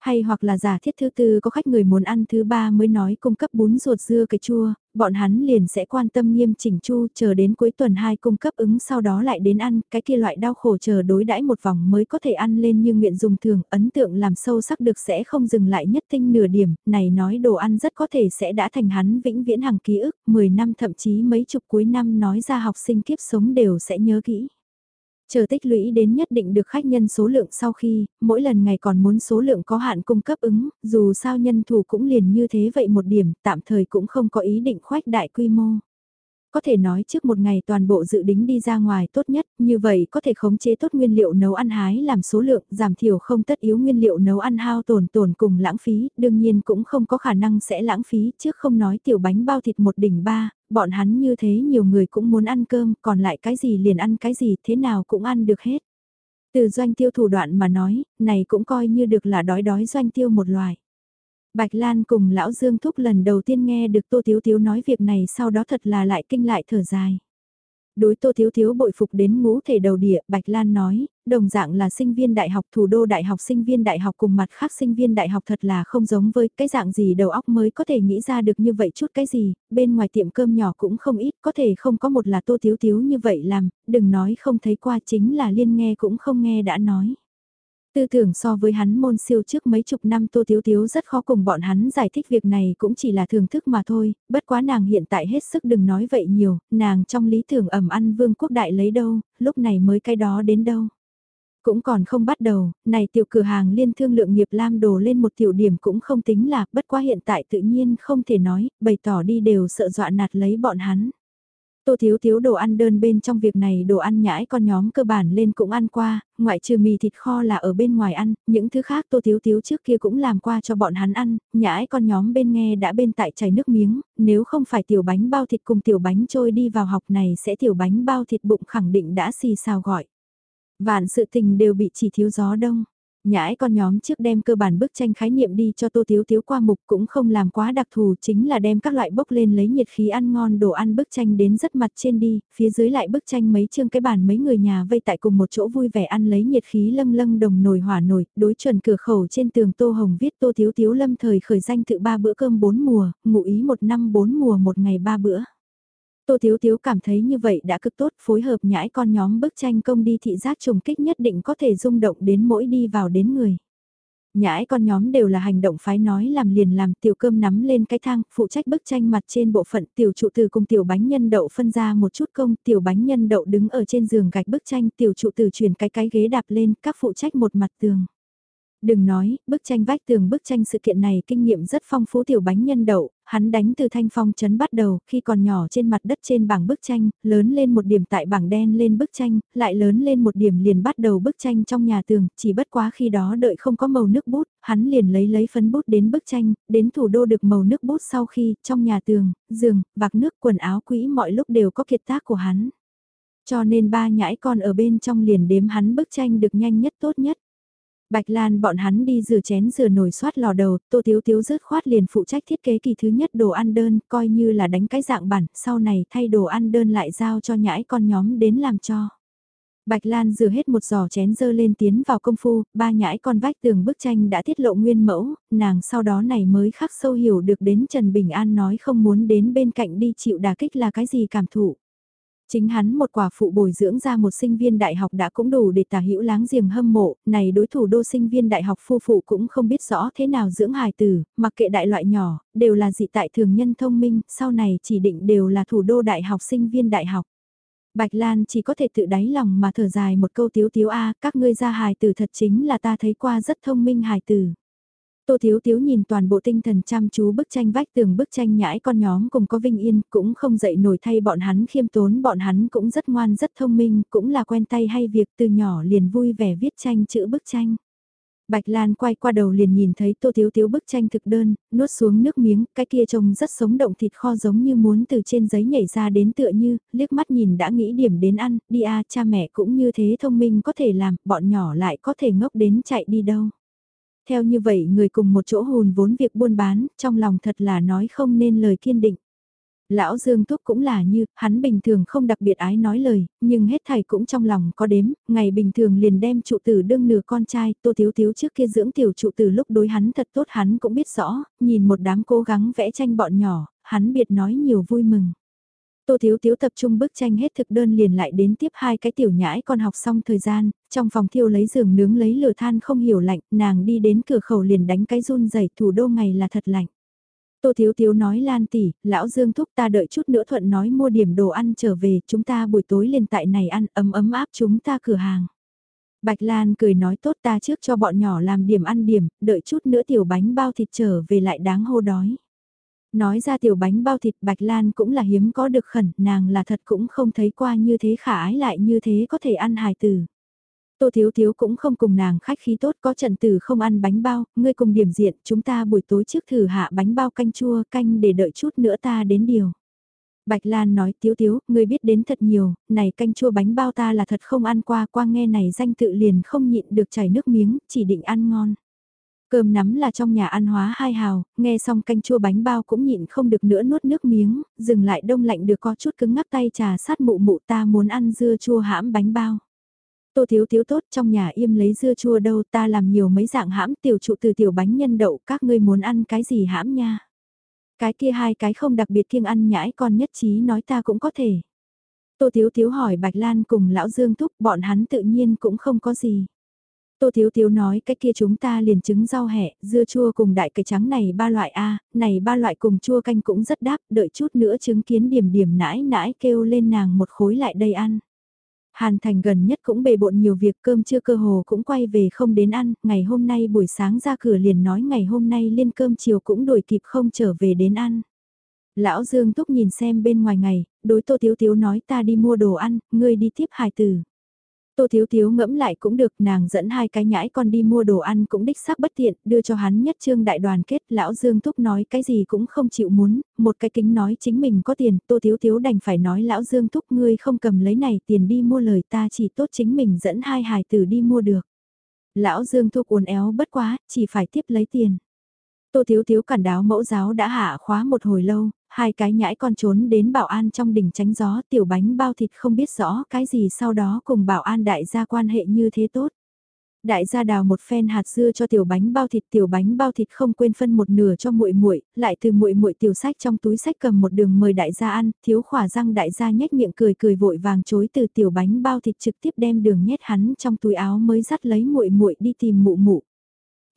Hay hoặc là giả thiết thứ tư có khách người muốn ăn thứ ba mới nói cung cấp bún ruột dưa cải chua, bọn hắn liền sẽ quan tâm nghiêm chỉnh chu chờ đến cuối tuần hai cung cấp ứng sau đó lại đến ăn, cái kia loại đau khổ chờ đối đãi một vòng mới có thể ăn lên như nguyện dùng thường, ấn tượng làm sâu sắc được sẽ không dừng lại nhất tinh nửa điểm, này nói đồ ăn rất có thể sẽ đã thành hắn vĩnh viễn hàng ký ức, 10 năm thậm chí mấy chục cuối năm nói ra học sinh kiếp sống đều sẽ nhớ kỹ. Chờ tích lũy đến nhất định được khách nhân số lượng sau khi, mỗi lần ngày còn muốn số lượng có hạn cung cấp ứng, dù sao nhân thủ cũng liền như thế vậy một điểm, tạm thời cũng không có ý định khoách đại quy mô. Có thể nói trước một ngày toàn bộ dự đính đi ra ngoài tốt nhất, như vậy có thể khống chế tốt nguyên liệu nấu ăn hái làm số lượng, giảm thiểu không tất yếu nguyên liệu nấu ăn hao tổn tổn cùng lãng phí, đương nhiên cũng không có khả năng sẽ lãng phí, trước không nói tiểu bánh bao thịt một đỉnh ba, bọn hắn như thế nhiều người cũng muốn ăn cơm, còn lại cái gì liền ăn cái gì, thế nào cũng ăn được hết. Từ doanh tiêu thủ đoạn mà nói, này cũng coi như được là đói đói doanh tiêu một loài. Bạch Lan cùng Lão Dương Thúc lần đầu tiên nghe được Tô Thiếu Thiếu nói việc này sau đó thật là lại kinh lại thở dài. Đối Tô Thiếu Thiếu bội phục đến ngũ thể đầu địa, Bạch Lan nói, đồng dạng là sinh viên đại học thủ đô đại học sinh viên đại học cùng mặt khác sinh viên đại học thật là không giống với cái dạng gì đầu óc mới có thể nghĩ ra được như vậy chút cái gì, bên ngoài tiệm cơm nhỏ cũng không ít, có thể không có một là Tô Thiếu Thiếu như vậy làm, đừng nói không thấy qua chính là liên nghe cũng không nghe đã nói. Tư tưởng so với hắn môn siêu trước mấy chục năm Tô Tiếu Tiếu rất khó cùng bọn hắn giải thích việc này cũng chỉ là thưởng thức mà thôi, bất quá nàng hiện tại hết sức đừng nói vậy nhiều, nàng trong lý tưởng ẩm ăn vương quốc đại lấy đâu, lúc này mới cái đó đến đâu. Cũng còn không bắt đầu, này tiểu cửa hàng liên thương lượng nghiệp lam đồ lên một tiểu điểm cũng không tính là, bất quá hiện tại tự nhiên không thể nói, bày tỏ đi đều sợ dọa nạt lấy bọn hắn. Tô thiếu thiếu đồ ăn đơn bên trong việc này đồ ăn nhãi con nhóm cơ bản lên cũng ăn qua, ngoại trừ mì thịt kho là ở bên ngoài ăn, những thứ khác tô thiếu thiếu trước kia cũng làm qua cho bọn hắn ăn, nhãi con nhóm bên nghe đã bên tại chảy nước miếng, nếu không phải tiểu bánh bao thịt cùng tiểu bánh trôi đi vào học này sẽ tiểu bánh bao thịt bụng khẳng định đã xì xào gọi. Vạn sự tình đều bị chỉ thiếu gió đông. Nhãi con nhóm trước đem cơ bản bức tranh khái niệm đi cho Tô Tiếu Tiếu qua mục cũng không làm quá đặc thù chính là đem các loại bốc lên lấy nhiệt khí ăn ngon đồ ăn bức tranh đến rất mặt trên đi, phía dưới lại bức tranh mấy chương cái bàn mấy người nhà vây tại cùng một chỗ vui vẻ ăn lấy nhiệt khí lâng lâng đồng nồi hỏa nồi, đối chuẩn cửa khẩu trên tường Tô Hồng viết Tô Tiếu Tiếu lâm thời khởi danh tự ba bữa cơm bốn mùa, ngụ ý một năm bốn mùa một ngày ba bữa. Tô Thiếu Thiếu cảm thấy như vậy đã cực tốt phối hợp nhãi con nhóm bức tranh công đi thị giác trùng kích nhất định có thể rung động đến mỗi đi vào đến người. Nhãi con nhóm đều là hành động phái nói làm liền làm tiểu cơm nắm lên cái thang, phụ trách bức tranh mặt trên bộ phận tiểu trụ từ cùng tiểu bánh nhân đậu phân ra một chút công, tiểu bánh nhân đậu đứng ở trên giường gạch bức tranh, tiểu trụ từ chuyển cái cái ghế đạp lên, các phụ trách một mặt tường. Đừng nói, bức tranh vách tường bức tranh sự kiện này kinh nghiệm rất phong phú tiểu bánh nhân đậu, hắn đánh từ thanh phong chấn bắt đầu, khi còn nhỏ trên mặt đất trên bảng bức tranh, lớn lên một điểm tại bảng đen lên bức tranh, lại lớn lên một điểm liền bắt đầu bức tranh trong nhà tường, chỉ bất quá khi đó đợi không có màu nước bút, hắn liền lấy lấy phấn bút đến bức tranh, đến thủ đô được màu nước bút sau khi, trong nhà tường, giường, vạc nước, quần áo quỹ mọi lúc đều có kiệt tác của hắn. Cho nên ba nhãi con ở bên trong liền đếm hắn bức tranh được nhanh nhất tốt nhất. Bạch Lan bọn hắn đi rửa chén rửa nồi xoát lò đầu, Tô Thiếu Thiếu rớt khoát liền phụ trách thiết kế kỳ thứ nhất đồ ăn đơn, coi như là đánh cái dạng bản, sau này thay đồ ăn đơn lại giao cho nhãi con nhóm đến làm cho. Bạch Lan rửa hết một giò chén dơ lên tiến vào công phu, ba nhãi con vách tường bức tranh đã tiết lộ nguyên mẫu, nàng sau đó này mới khắc sâu hiểu được đến Trần Bình An nói không muốn đến bên cạnh đi chịu đà kích là cái gì cảm thụ. Chính hắn một quả phụ bồi dưỡng ra một sinh viên đại học đã cũng đủ để tả hữu láng giềng hâm mộ, này đối thủ đô sinh viên đại học phu phụ cũng không biết rõ thế nào dưỡng hài tử, mặc kệ đại loại nhỏ, đều là dị tại thường nhân thông minh, sau này chỉ định đều là thủ đô đại học sinh viên đại học. Bạch Lan chỉ có thể tự đáy lòng mà thở dài một câu tiếu tiếu a các ngươi ra hài tử thật chính là ta thấy qua rất thông minh hài tử. Tô Thiếu Thiếu nhìn toàn bộ tinh thần chăm chú bức tranh vách tường bức tranh nhãi con nhóm cùng có vinh yên, cũng không dậy nổi thay bọn hắn khiêm tốn bọn hắn cũng rất ngoan rất thông minh, cũng là quen tay hay việc từ nhỏ liền vui vẻ viết tranh chữ bức tranh. Bạch Lan quay qua đầu liền nhìn thấy Tô Thiếu Thiếu bức tranh thực đơn, nuốt xuống nước miếng, cái kia trông rất sống động thịt kho giống như muốn từ trên giấy nhảy ra đến tựa như, liếc mắt nhìn đã nghĩ điểm đến ăn, đi a cha mẹ cũng như thế thông minh có thể làm, bọn nhỏ lại có thể ngốc đến chạy đi đâu. Theo như vậy người cùng một chỗ hùn vốn việc buôn bán, trong lòng thật là nói không nên lời kiên định. Lão Dương Thúc cũng là như, hắn bình thường không đặc biệt ái nói lời, nhưng hết thầy cũng trong lòng có đếm, ngày bình thường liền đem trụ tử đương nửa con trai, tô thiếu thiếu trước kia dưỡng tiểu trụ tử lúc đối hắn thật tốt hắn cũng biết rõ, nhìn một đám cố gắng vẽ tranh bọn nhỏ, hắn biệt nói nhiều vui mừng. Tô Thiếu Thiếu tập trung bức tranh hết thực đơn liền lại đến tiếp hai cái tiểu nhãi con học xong thời gian, trong phòng thiêu lấy giường nướng lấy lửa than không hiểu lạnh, nàng đi đến cửa khẩu liền đánh cái run rẩy thủ đô ngày là thật lạnh. Tô Thiếu Thiếu nói Lan tỷ, lão Dương thúc ta đợi chút nữa thuận nói mua điểm đồ ăn trở về, chúng ta buổi tối liền tại này ăn ấm ấm áp chúng ta cửa hàng. Bạch Lan cười nói tốt ta trước cho bọn nhỏ làm điểm ăn điểm, đợi chút nữa tiểu bánh bao thịt trở về lại đáng hô đói. Nói ra tiểu bánh bao thịt Bạch Lan cũng là hiếm có được khẩn, nàng là thật cũng không thấy qua như thế khả ái lại như thế có thể ăn hài tử. Tô Thiếu Thiếu cũng không cùng nàng khách khí tốt có trận tử không ăn bánh bao, ngươi cùng điểm diện, chúng ta buổi tối trước thử hạ bánh bao canh chua canh để đợi chút nữa ta đến điều. Bạch Lan nói Tiếu Tiếu, ngươi biết đến thật nhiều, này canh chua bánh bao ta là thật không ăn qua, qua nghe này danh tự liền không nhịn được chảy nước miếng, chỉ định ăn ngon. Cơm nắm là trong nhà ăn hóa hai hào, nghe xong canh chua bánh bao cũng nhịn không được nữa nuốt nước miếng, dừng lại đông lạnh được có chút cứng ngắc tay trà sát mụ mụ ta muốn ăn dưa chua hãm bánh bao. Tô thiếu thiếu tốt trong nhà im lấy dưa chua đâu ta làm nhiều mấy dạng hãm tiểu trụ từ tiểu bánh nhân đậu các ngươi muốn ăn cái gì hãm nha. Cái kia hai cái không đặc biệt kiêng ăn nhãi con nhất trí nói ta cũng có thể. Tô thiếu thiếu hỏi Bạch Lan cùng lão Dương Thúc bọn hắn tự nhiên cũng không có gì. Tô Thiếu Thiếu nói cái kia chúng ta liền trứng rau hẹ, dưa chua cùng đại cải trắng này ba loại A, này ba loại cùng chua canh cũng rất đáp, đợi chút nữa chứng kiến điểm điểm nãi nãi kêu lên nàng một khối lại đây ăn. Hàn Thành gần nhất cũng bề bộn nhiều việc cơm chưa cơ hồ cũng quay về không đến ăn, ngày hôm nay buổi sáng ra cửa liền nói ngày hôm nay liên cơm chiều cũng đổi kịp không trở về đến ăn. Lão Dương Túc nhìn xem bên ngoài ngày, đối Tô Thiếu Thiếu nói ta đi mua đồ ăn, ngươi đi tiếp hài tử. Tô Thiếu Thiếu ngẫm lại cũng được, nàng dẫn hai cái nhãi con đi mua đồ ăn cũng đích xác bất tiện, đưa cho hắn nhất trương đại đoàn kết, lão Dương Thúc nói cái gì cũng không chịu muốn, một cái kính nói chính mình có tiền, Tô Thiếu Thiếu đành phải nói lão Dương Thúc ngươi không cầm lấy này tiền đi mua lời ta chỉ tốt chính mình dẫn hai hài tử đi mua được. Lão Dương Thúc uốn éo bất quá, chỉ phải tiếp lấy tiền. Tô Thiếu Thiếu cản đáo mẫu giáo đã hạ khóa một hồi lâu, hai cái nhãi con trốn đến bảo an trong đỉnh tránh gió tiểu bánh bao thịt không biết rõ cái gì sau đó cùng bảo an đại gia quan hệ như thế tốt. Đại gia đào một phen hạt dưa cho tiểu bánh bao thịt, tiểu bánh bao thịt không quên phân một nửa cho muội muội, lại từ muội muội tiểu sách trong túi sách cầm một đường mời đại gia ăn, thiếu khỏa răng đại gia nhếch miệng cười cười vội vàng chối từ tiểu bánh bao thịt trực tiếp đem đường nhét hắn trong túi áo mới dắt lấy muội muội đi tìm mụ mụ.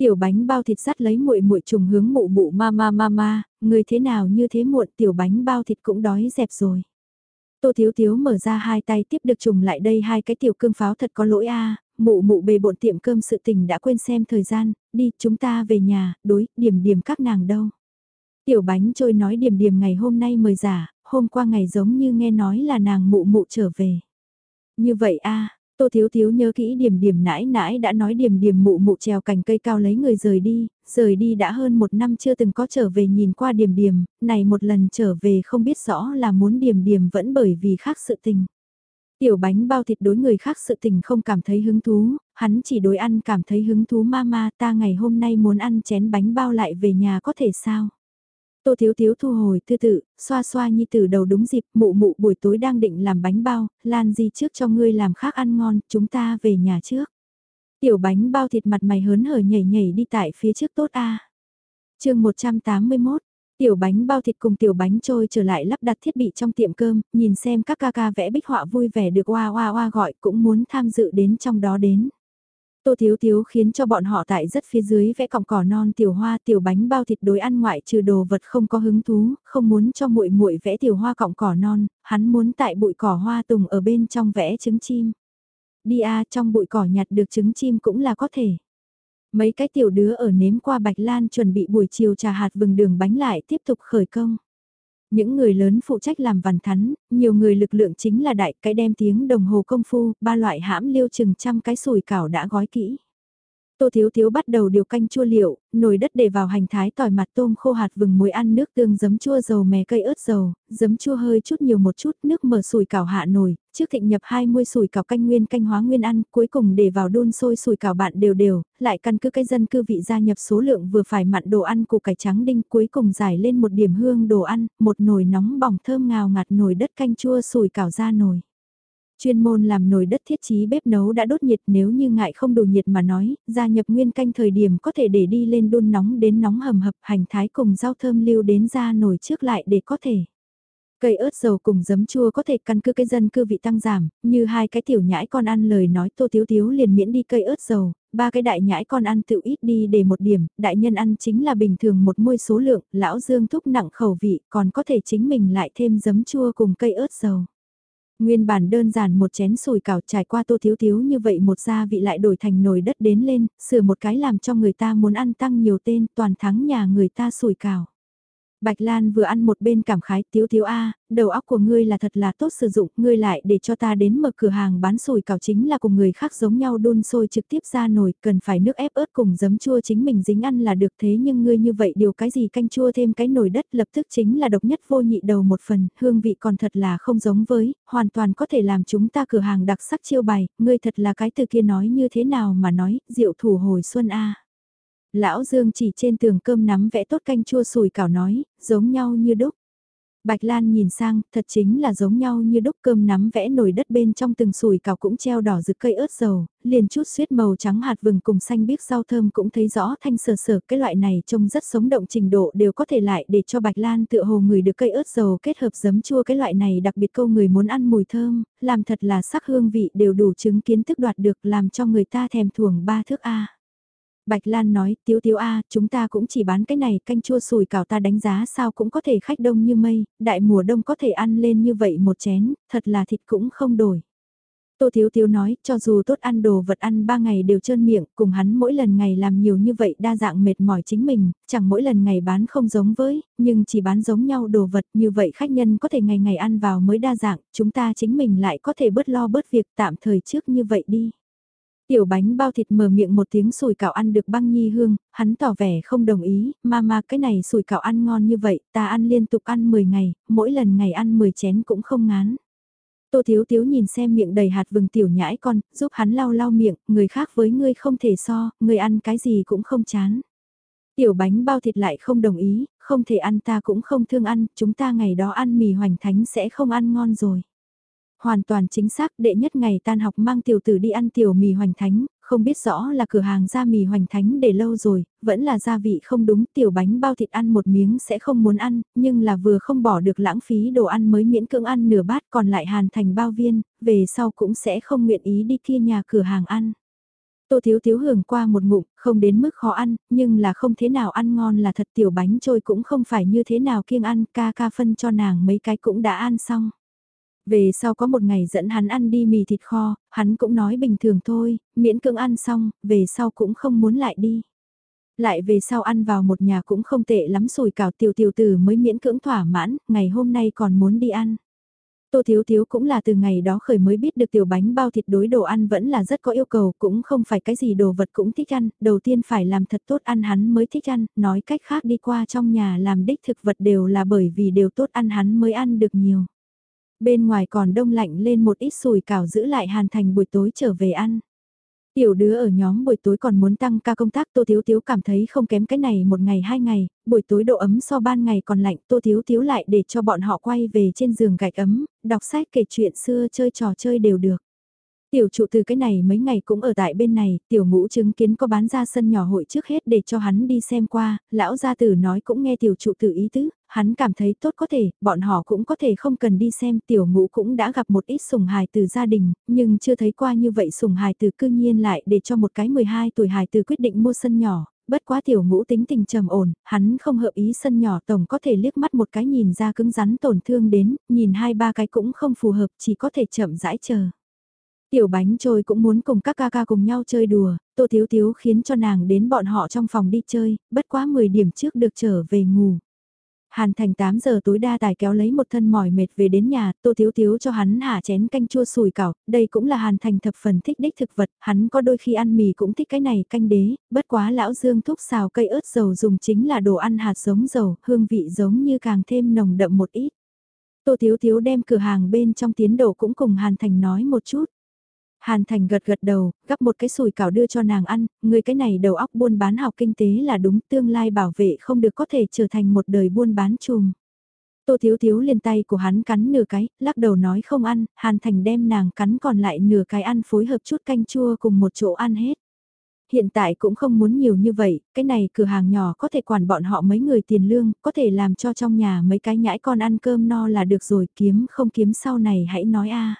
Tiểu bánh bao thịt sắt lấy muội muội trùng hướng mụ mụ ma ma ma ma, người thế nào như thế muộn tiểu bánh bao thịt cũng đói dẹp rồi. Tô Thiếu Thiếu mở ra hai tay tiếp được trùng lại đây hai cái tiểu cương pháo thật có lỗi a mụ mụ bề bộn tiệm cơm sự tình đã quên xem thời gian, đi chúng ta về nhà, đối, điểm điểm các nàng đâu. Tiểu bánh trôi nói điểm điểm ngày hôm nay mời giả, hôm qua ngày giống như nghe nói là nàng mụ mụ trở về. Như vậy a Tô Thiếu Thiếu nhớ kỹ điểm điểm nãi nãi đã nói điểm điểm mụ mụ trèo cành cây cao lấy người rời đi, rời đi đã hơn một năm chưa từng có trở về nhìn qua điểm điểm, này một lần trở về không biết rõ là muốn điểm điểm vẫn bởi vì khác sự tình. Tiểu bánh bao thịt đối người khác sự tình không cảm thấy hứng thú, hắn chỉ đối ăn cảm thấy hứng thú mama ta ngày hôm nay muốn ăn chén bánh bao lại về nhà có thể sao? Tô Thiếu Thiếu thu hồi tư tự, xoa xoa nhi từ đầu đúng dịp, mụ mụ buổi tối đang định làm bánh bao, Lan Di trước cho ngươi làm khác ăn ngon, chúng ta về nhà trước. Tiểu bánh bao thịt mặt mày hớn hở nhảy nhảy đi tại phía trước tốt a. À. Chương 181 Tiểu bánh bao thịt cùng tiểu bánh trôi trở lại lắp đặt thiết bị trong tiệm cơm, nhìn xem các ca ca vẽ bích họa vui vẻ được oa oa oa gọi cũng muốn tham dự đến trong đó đến. Tô Thiếu Thiếu khiến cho bọn họ tại rất phía dưới vẽ cọng cỏ non tiểu hoa tiểu bánh bao thịt đối ăn ngoại trừ đồ vật không có hứng thú, không muốn cho muội muội vẽ tiểu hoa cọng cỏ non, hắn muốn tại bụi cỏ hoa tùng ở bên trong vẽ trứng chim. Đi a trong bụi cỏ nhặt được trứng chim cũng là có thể. Mấy cái tiểu đứa ở nếm qua Bạch Lan chuẩn bị buổi chiều trà hạt vừng đường bánh lại tiếp tục khởi công. Những người lớn phụ trách làm vằn thắn, nhiều người lực lượng chính là đại cái đem tiếng đồng hồ công phu, ba loại hãm liêu chừng trăm cái sủi cảo đã gói kỹ. Tô Thiếu Thiếu bắt đầu điều canh chua liệu, nồi đất để vào hành thái tỏi mặt tôm khô hạt vừng muối ăn nước tương giấm chua dầu mè cây ớt dầu, giấm chua hơi chút nhiều một chút, nước mở sủi cảo hạ nồi, trước thịnh nhập 20 sủi cảo canh nguyên canh hóa nguyên ăn, cuối cùng để vào đun sôi sủi cảo bạn đều đều, lại căn cứ cái dân cư vị gia nhập số lượng vừa phải mặn đồ ăn củ cải trắng đinh, cuối cùng giải lên một điểm hương đồ ăn, một nồi nóng bỏng thơm ngào ngạt nồi đất canh chua sủi cảo ra nồi. Chuyên môn làm nồi đất thiết trí bếp nấu đã đốt nhiệt nếu như ngại không đủ nhiệt mà nói, gia nhập nguyên canh thời điểm có thể để đi lên đun nóng đến nóng hầm hập hành thái cùng rau thơm lưu đến ra nồi trước lại để có thể. Cây ớt dầu cùng giấm chua có thể căn cứ cái dân cư vị tăng giảm, như hai cái tiểu nhãi con ăn lời nói tô thiếu thiếu liền miễn đi cây ớt dầu, ba cái đại nhãi con ăn tự ít đi để một điểm, đại nhân ăn chính là bình thường một môi số lượng, lão dương thúc nặng khẩu vị, còn có thể chính mình lại thêm giấm chua cùng cây ớt dầu. Nguyên bản đơn giản một chén sùi cảo trải qua tô thiếu thiếu như vậy một gia vị lại đổi thành nồi đất đến lên, sửa một cái làm cho người ta muốn ăn tăng nhiều tên toàn thắng nhà người ta sùi cảo. Bạch Lan vừa ăn một bên cảm khái tiếu tiếu a, đầu óc của ngươi là thật là tốt sử dụng, ngươi lại để cho ta đến mở cửa hàng bán sồi cảo chính là cùng người khác giống nhau đun sôi trực tiếp ra nồi, cần phải nước ép ớt cùng giấm chua chính mình dính ăn là được thế nhưng ngươi như vậy điều cái gì canh chua thêm cái nồi đất lập tức chính là độc nhất vô nhị đầu một phần, hương vị còn thật là không giống với, hoàn toàn có thể làm chúng ta cửa hàng đặc sắc chiêu bày, ngươi thật là cái từ kia nói như thế nào mà nói, diệu thủ hồi xuân a. Lão Dương chỉ trên tường cơm nắm vẽ tốt canh chua sùi cảo nói, giống nhau như đúc. Bạch Lan nhìn sang, thật chính là giống nhau như đúc cơm nắm vẽ nồi đất bên trong từng sùi cảo cũng treo đỏ rực cây ớt dầu, liền chút suyết màu trắng hạt vừng cùng xanh biếc rau thơm cũng thấy rõ thanh sờ sờ cái loại này trông rất sống động trình độ đều có thể lại để cho Bạch Lan tựa hồ người được cây ớt dầu kết hợp giấm chua cái loại này đặc biệt câu người muốn ăn mùi thơm, làm thật là sắc hương vị đều đủ chứng kiến thức đoạt được làm cho người ta thèm thuồng ba thước A. Bạch Lan nói, tiếu tiếu A, chúng ta cũng chỉ bán cái này, canh chua sùi cảo ta đánh giá sao cũng có thể khách đông như mây, đại mùa đông có thể ăn lên như vậy một chén, thật là thịt cũng không đổi. Tô Thiếu Thiếu nói, cho dù tốt ăn đồ vật ăn ba ngày đều trơn miệng, cùng hắn mỗi lần ngày làm nhiều như vậy đa dạng mệt mỏi chính mình, chẳng mỗi lần ngày bán không giống với, nhưng chỉ bán giống nhau đồ vật như vậy khách nhân có thể ngày ngày ăn vào mới đa dạng, chúng ta chính mình lại có thể bớt lo bớt việc tạm thời trước như vậy đi. Tiểu bánh bao thịt mở miệng một tiếng sùi cảo ăn được băng nhi hương, hắn tỏ vẻ không đồng ý, mama cái này sùi cảo ăn ngon như vậy, ta ăn liên tục ăn 10 ngày, mỗi lần ngày ăn 10 chén cũng không ngán. Tô Thiếu Thiếu nhìn xem miệng đầy hạt vừng tiểu nhãi con, giúp hắn lau lau miệng, người khác với ngươi không thể so, người ăn cái gì cũng không chán. Tiểu bánh bao thịt lại không đồng ý, không thể ăn ta cũng không thương ăn, chúng ta ngày đó ăn mì hoành thánh sẽ không ăn ngon rồi hoàn toàn chính xác đệ nhất ngày tan học mang tiểu tử đi ăn tiểu mì hoành thánh, không biết rõ là cửa hàng gia mì hoành thánh để lâu rồi, vẫn là gia vị không đúng, tiểu bánh bao thịt ăn một miếng sẽ không muốn ăn, nhưng là vừa không bỏ được lãng phí đồ ăn mới miễn cưỡng ăn nửa bát còn lại hàn thành bao viên, về sau cũng sẽ không nguyện ý đi kia nhà cửa hàng ăn. Tô Thiếu Thiếu hưởng qua một ngụm, không đến mức khó ăn, nhưng là không thế nào ăn ngon là thật tiểu bánh trôi cũng không phải như thế nào kiêng ăn, ca ca phân cho nàng mấy cái cũng đã ăn xong. Về sau có một ngày dẫn hắn ăn đi mì thịt kho, hắn cũng nói bình thường thôi, miễn cưỡng ăn xong, về sau cũng không muốn lại đi. Lại về sau ăn vào một nhà cũng không tệ lắm sùi cảo tiểu tiểu tử mới miễn cưỡng thỏa mãn, ngày hôm nay còn muốn đi ăn. Tô Thiếu Thiếu cũng là từ ngày đó khởi mới biết được tiểu bánh bao thịt đối đồ ăn vẫn là rất có yêu cầu, cũng không phải cái gì đồ vật cũng thích ăn, đầu tiên phải làm thật tốt ăn hắn mới thích ăn, nói cách khác đi qua trong nhà làm đích thực vật đều là bởi vì đều tốt ăn hắn mới ăn được nhiều. Bên ngoài còn đông lạnh lên một ít sùi cảo giữ lại hàn thành buổi tối trở về ăn. Tiểu đứa ở nhóm buổi tối còn muốn tăng ca công tác Tô Thiếu Thiếu cảm thấy không kém cái này một ngày hai ngày, buổi tối độ ấm so ban ngày còn lạnh Tô Thiếu Thiếu lại để cho bọn họ quay về trên giường gạch ấm, đọc sách kể chuyện xưa chơi trò chơi đều được. Tiểu trụ từ cái này mấy ngày cũng ở tại bên này, tiểu ngũ chứng kiến có bán ra sân nhỏ hội trước hết để cho hắn đi xem qua, lão gia tử nói cũng nghe tiểu trụ từ ý tứ, hắn cảm thấy tốt có thể, bọn họ cũng có thể không cần đi xem tiểu ngũ cũng đã gặp một ít sùng hài từ gia đình, nhưng chưa thấy qua như vậy sùng hài từ cư nhiên lại để cho một cái 12 tuổi hài từ quyết định mua sân nhỏ, bất quá tiểu ngũ tính tình trầm ổn, hắn không hợp ý sân nhỏ tổng có thể liếc mắt một cái nhìn ra cứng rắn tổn thương đến, nhìn hai ba cái cũng không phù hợp chỉ có thể chậm rãi chờ. Tiểu bánh trôi cũng muốn cùng các ca ca cùng nhau chơi đùa, Tô Thiếu Thiếu khiến cho nàng đến bọn họ trong phòng đi chơi, bất quá 10 điểm trước được trở về ngủ. Hàn Thành 8 giờ tối đa tài kéo lấy một thân mỏi mệt về đến nhà, Tô Thiếu Thiếu cho hắn hạ chén canh chua sùi cảo, đây cũng là Hàn Thành thập phần thích đích thực vật, hắn có đôi khi ăn mì cũng thích cái này canh đế, bất quá lão Dương thúc xào cây ớt dầu dùng chính là đồ ăn hạt giống dầu, hương vị giống như càng thêm nồng đậm một ít. Tô Thiếu Thiếu đem cửa hàng bên trong tiến độ cũng cùng Hàn Thành nói một chút. Hàn Thành gật gật đầu, gắp một cái sùi cảo đưa cho nàng ăn, người cái này đầu óc buôn bán học kinh tế là đúng tương lai bảo vệ không được có thể trở thành một đời buôn bán chùm. Tô Thiếu Thiếu liền tay của hắn cắn nửa cái, lắc đầu nói không ăn, Hàn Thành đem nàng cắn còn lại nửa cái ăn phối hợp chút canh chua cùng một chỗ ăn hết. Hiện tại cũng không muốn nhiều như vậy, cái này cửa hàng nhỏ có thể quản bọn họ mấy người tiền lương, có thể làm cho trong nhà mấy cái nhãi con ăn cơm no là được rồi, kiếm không kiếm sau này hãy nói a.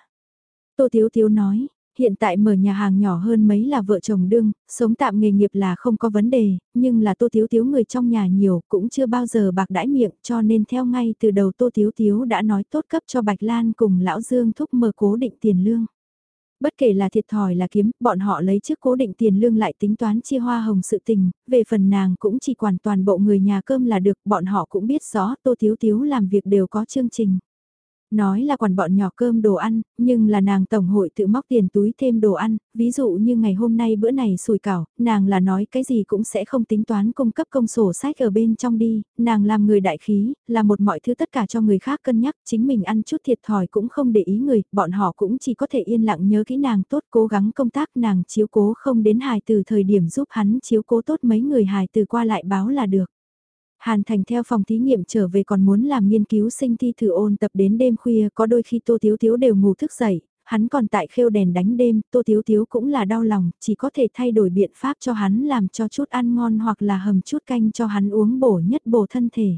Tô Thiếu Thiếu nói, hiện tại mở nhà hàng nhỏ hơn mấy là vợ chồng đương, sống tạm nghề nghiệp là không có vấn đề, nhưng là tô thiếu thiếu người trong nhà nhiều cũng chưa bao giờ bạc đãi miệng cho nên theo ngay từ đầu tô thiếu thiếu đã nói tốt cấp cho Bạch Lan cùng Lão Dương thúc mở cố định tiền lương. Bất kể là thiệt thòi là kiếm, bọn họ lấy trước cố định tiền lương lại tính toán chia hoa hồng sự tình, về phần nàng cũng chỉ quản toàn bộ người nhà cơm là được, bọn họ cũng biết rõ Tô Thiếu Thiếu làm việc đều có chương trình. Nói là quản bọn nhỏ cơm đồ ăn, nhưng là nàng tổng hội tự móc tiền túi thêm đồ ăn, ví dụ như ngày hôm nay bữa này sùi cảo, nàng là nói cái gì cũng sẽ không tính toán cung cấp công sổ sách ở bên trong đi, nàng làm người đại khí, là một mọi thứ tất cả cho người khác cân nhắc, chính mình ăn chút thiệt thòi cũng không để ý người, bọn họ cũng chỉ có thể yên lặng nhớ kỹ nàng tốt cố gắng công tác nàng chiếu cố không đến hài từ thời điểm giúp hắn chiếu cố tốt mấy người hài từ qua lại báo là được. Hàn Thành theo phòng thí nghiệm trở về còn muốn làm nghiên cứu sinh thi thử ôn tập đến đêm khuya có đôi khi Tô Thiếu Thiếu đều ngủ thức dậy, hắn còn tại khêu đèn đánh đêm, Tô Thiếu Thiếu cũng là đau lòng, chỉ có thể thay đổi biện pháp cho hắn làm cho chút ăn ngon hoặc là hầm chút canh cho hắn uống bổ nhất bổ thân thể.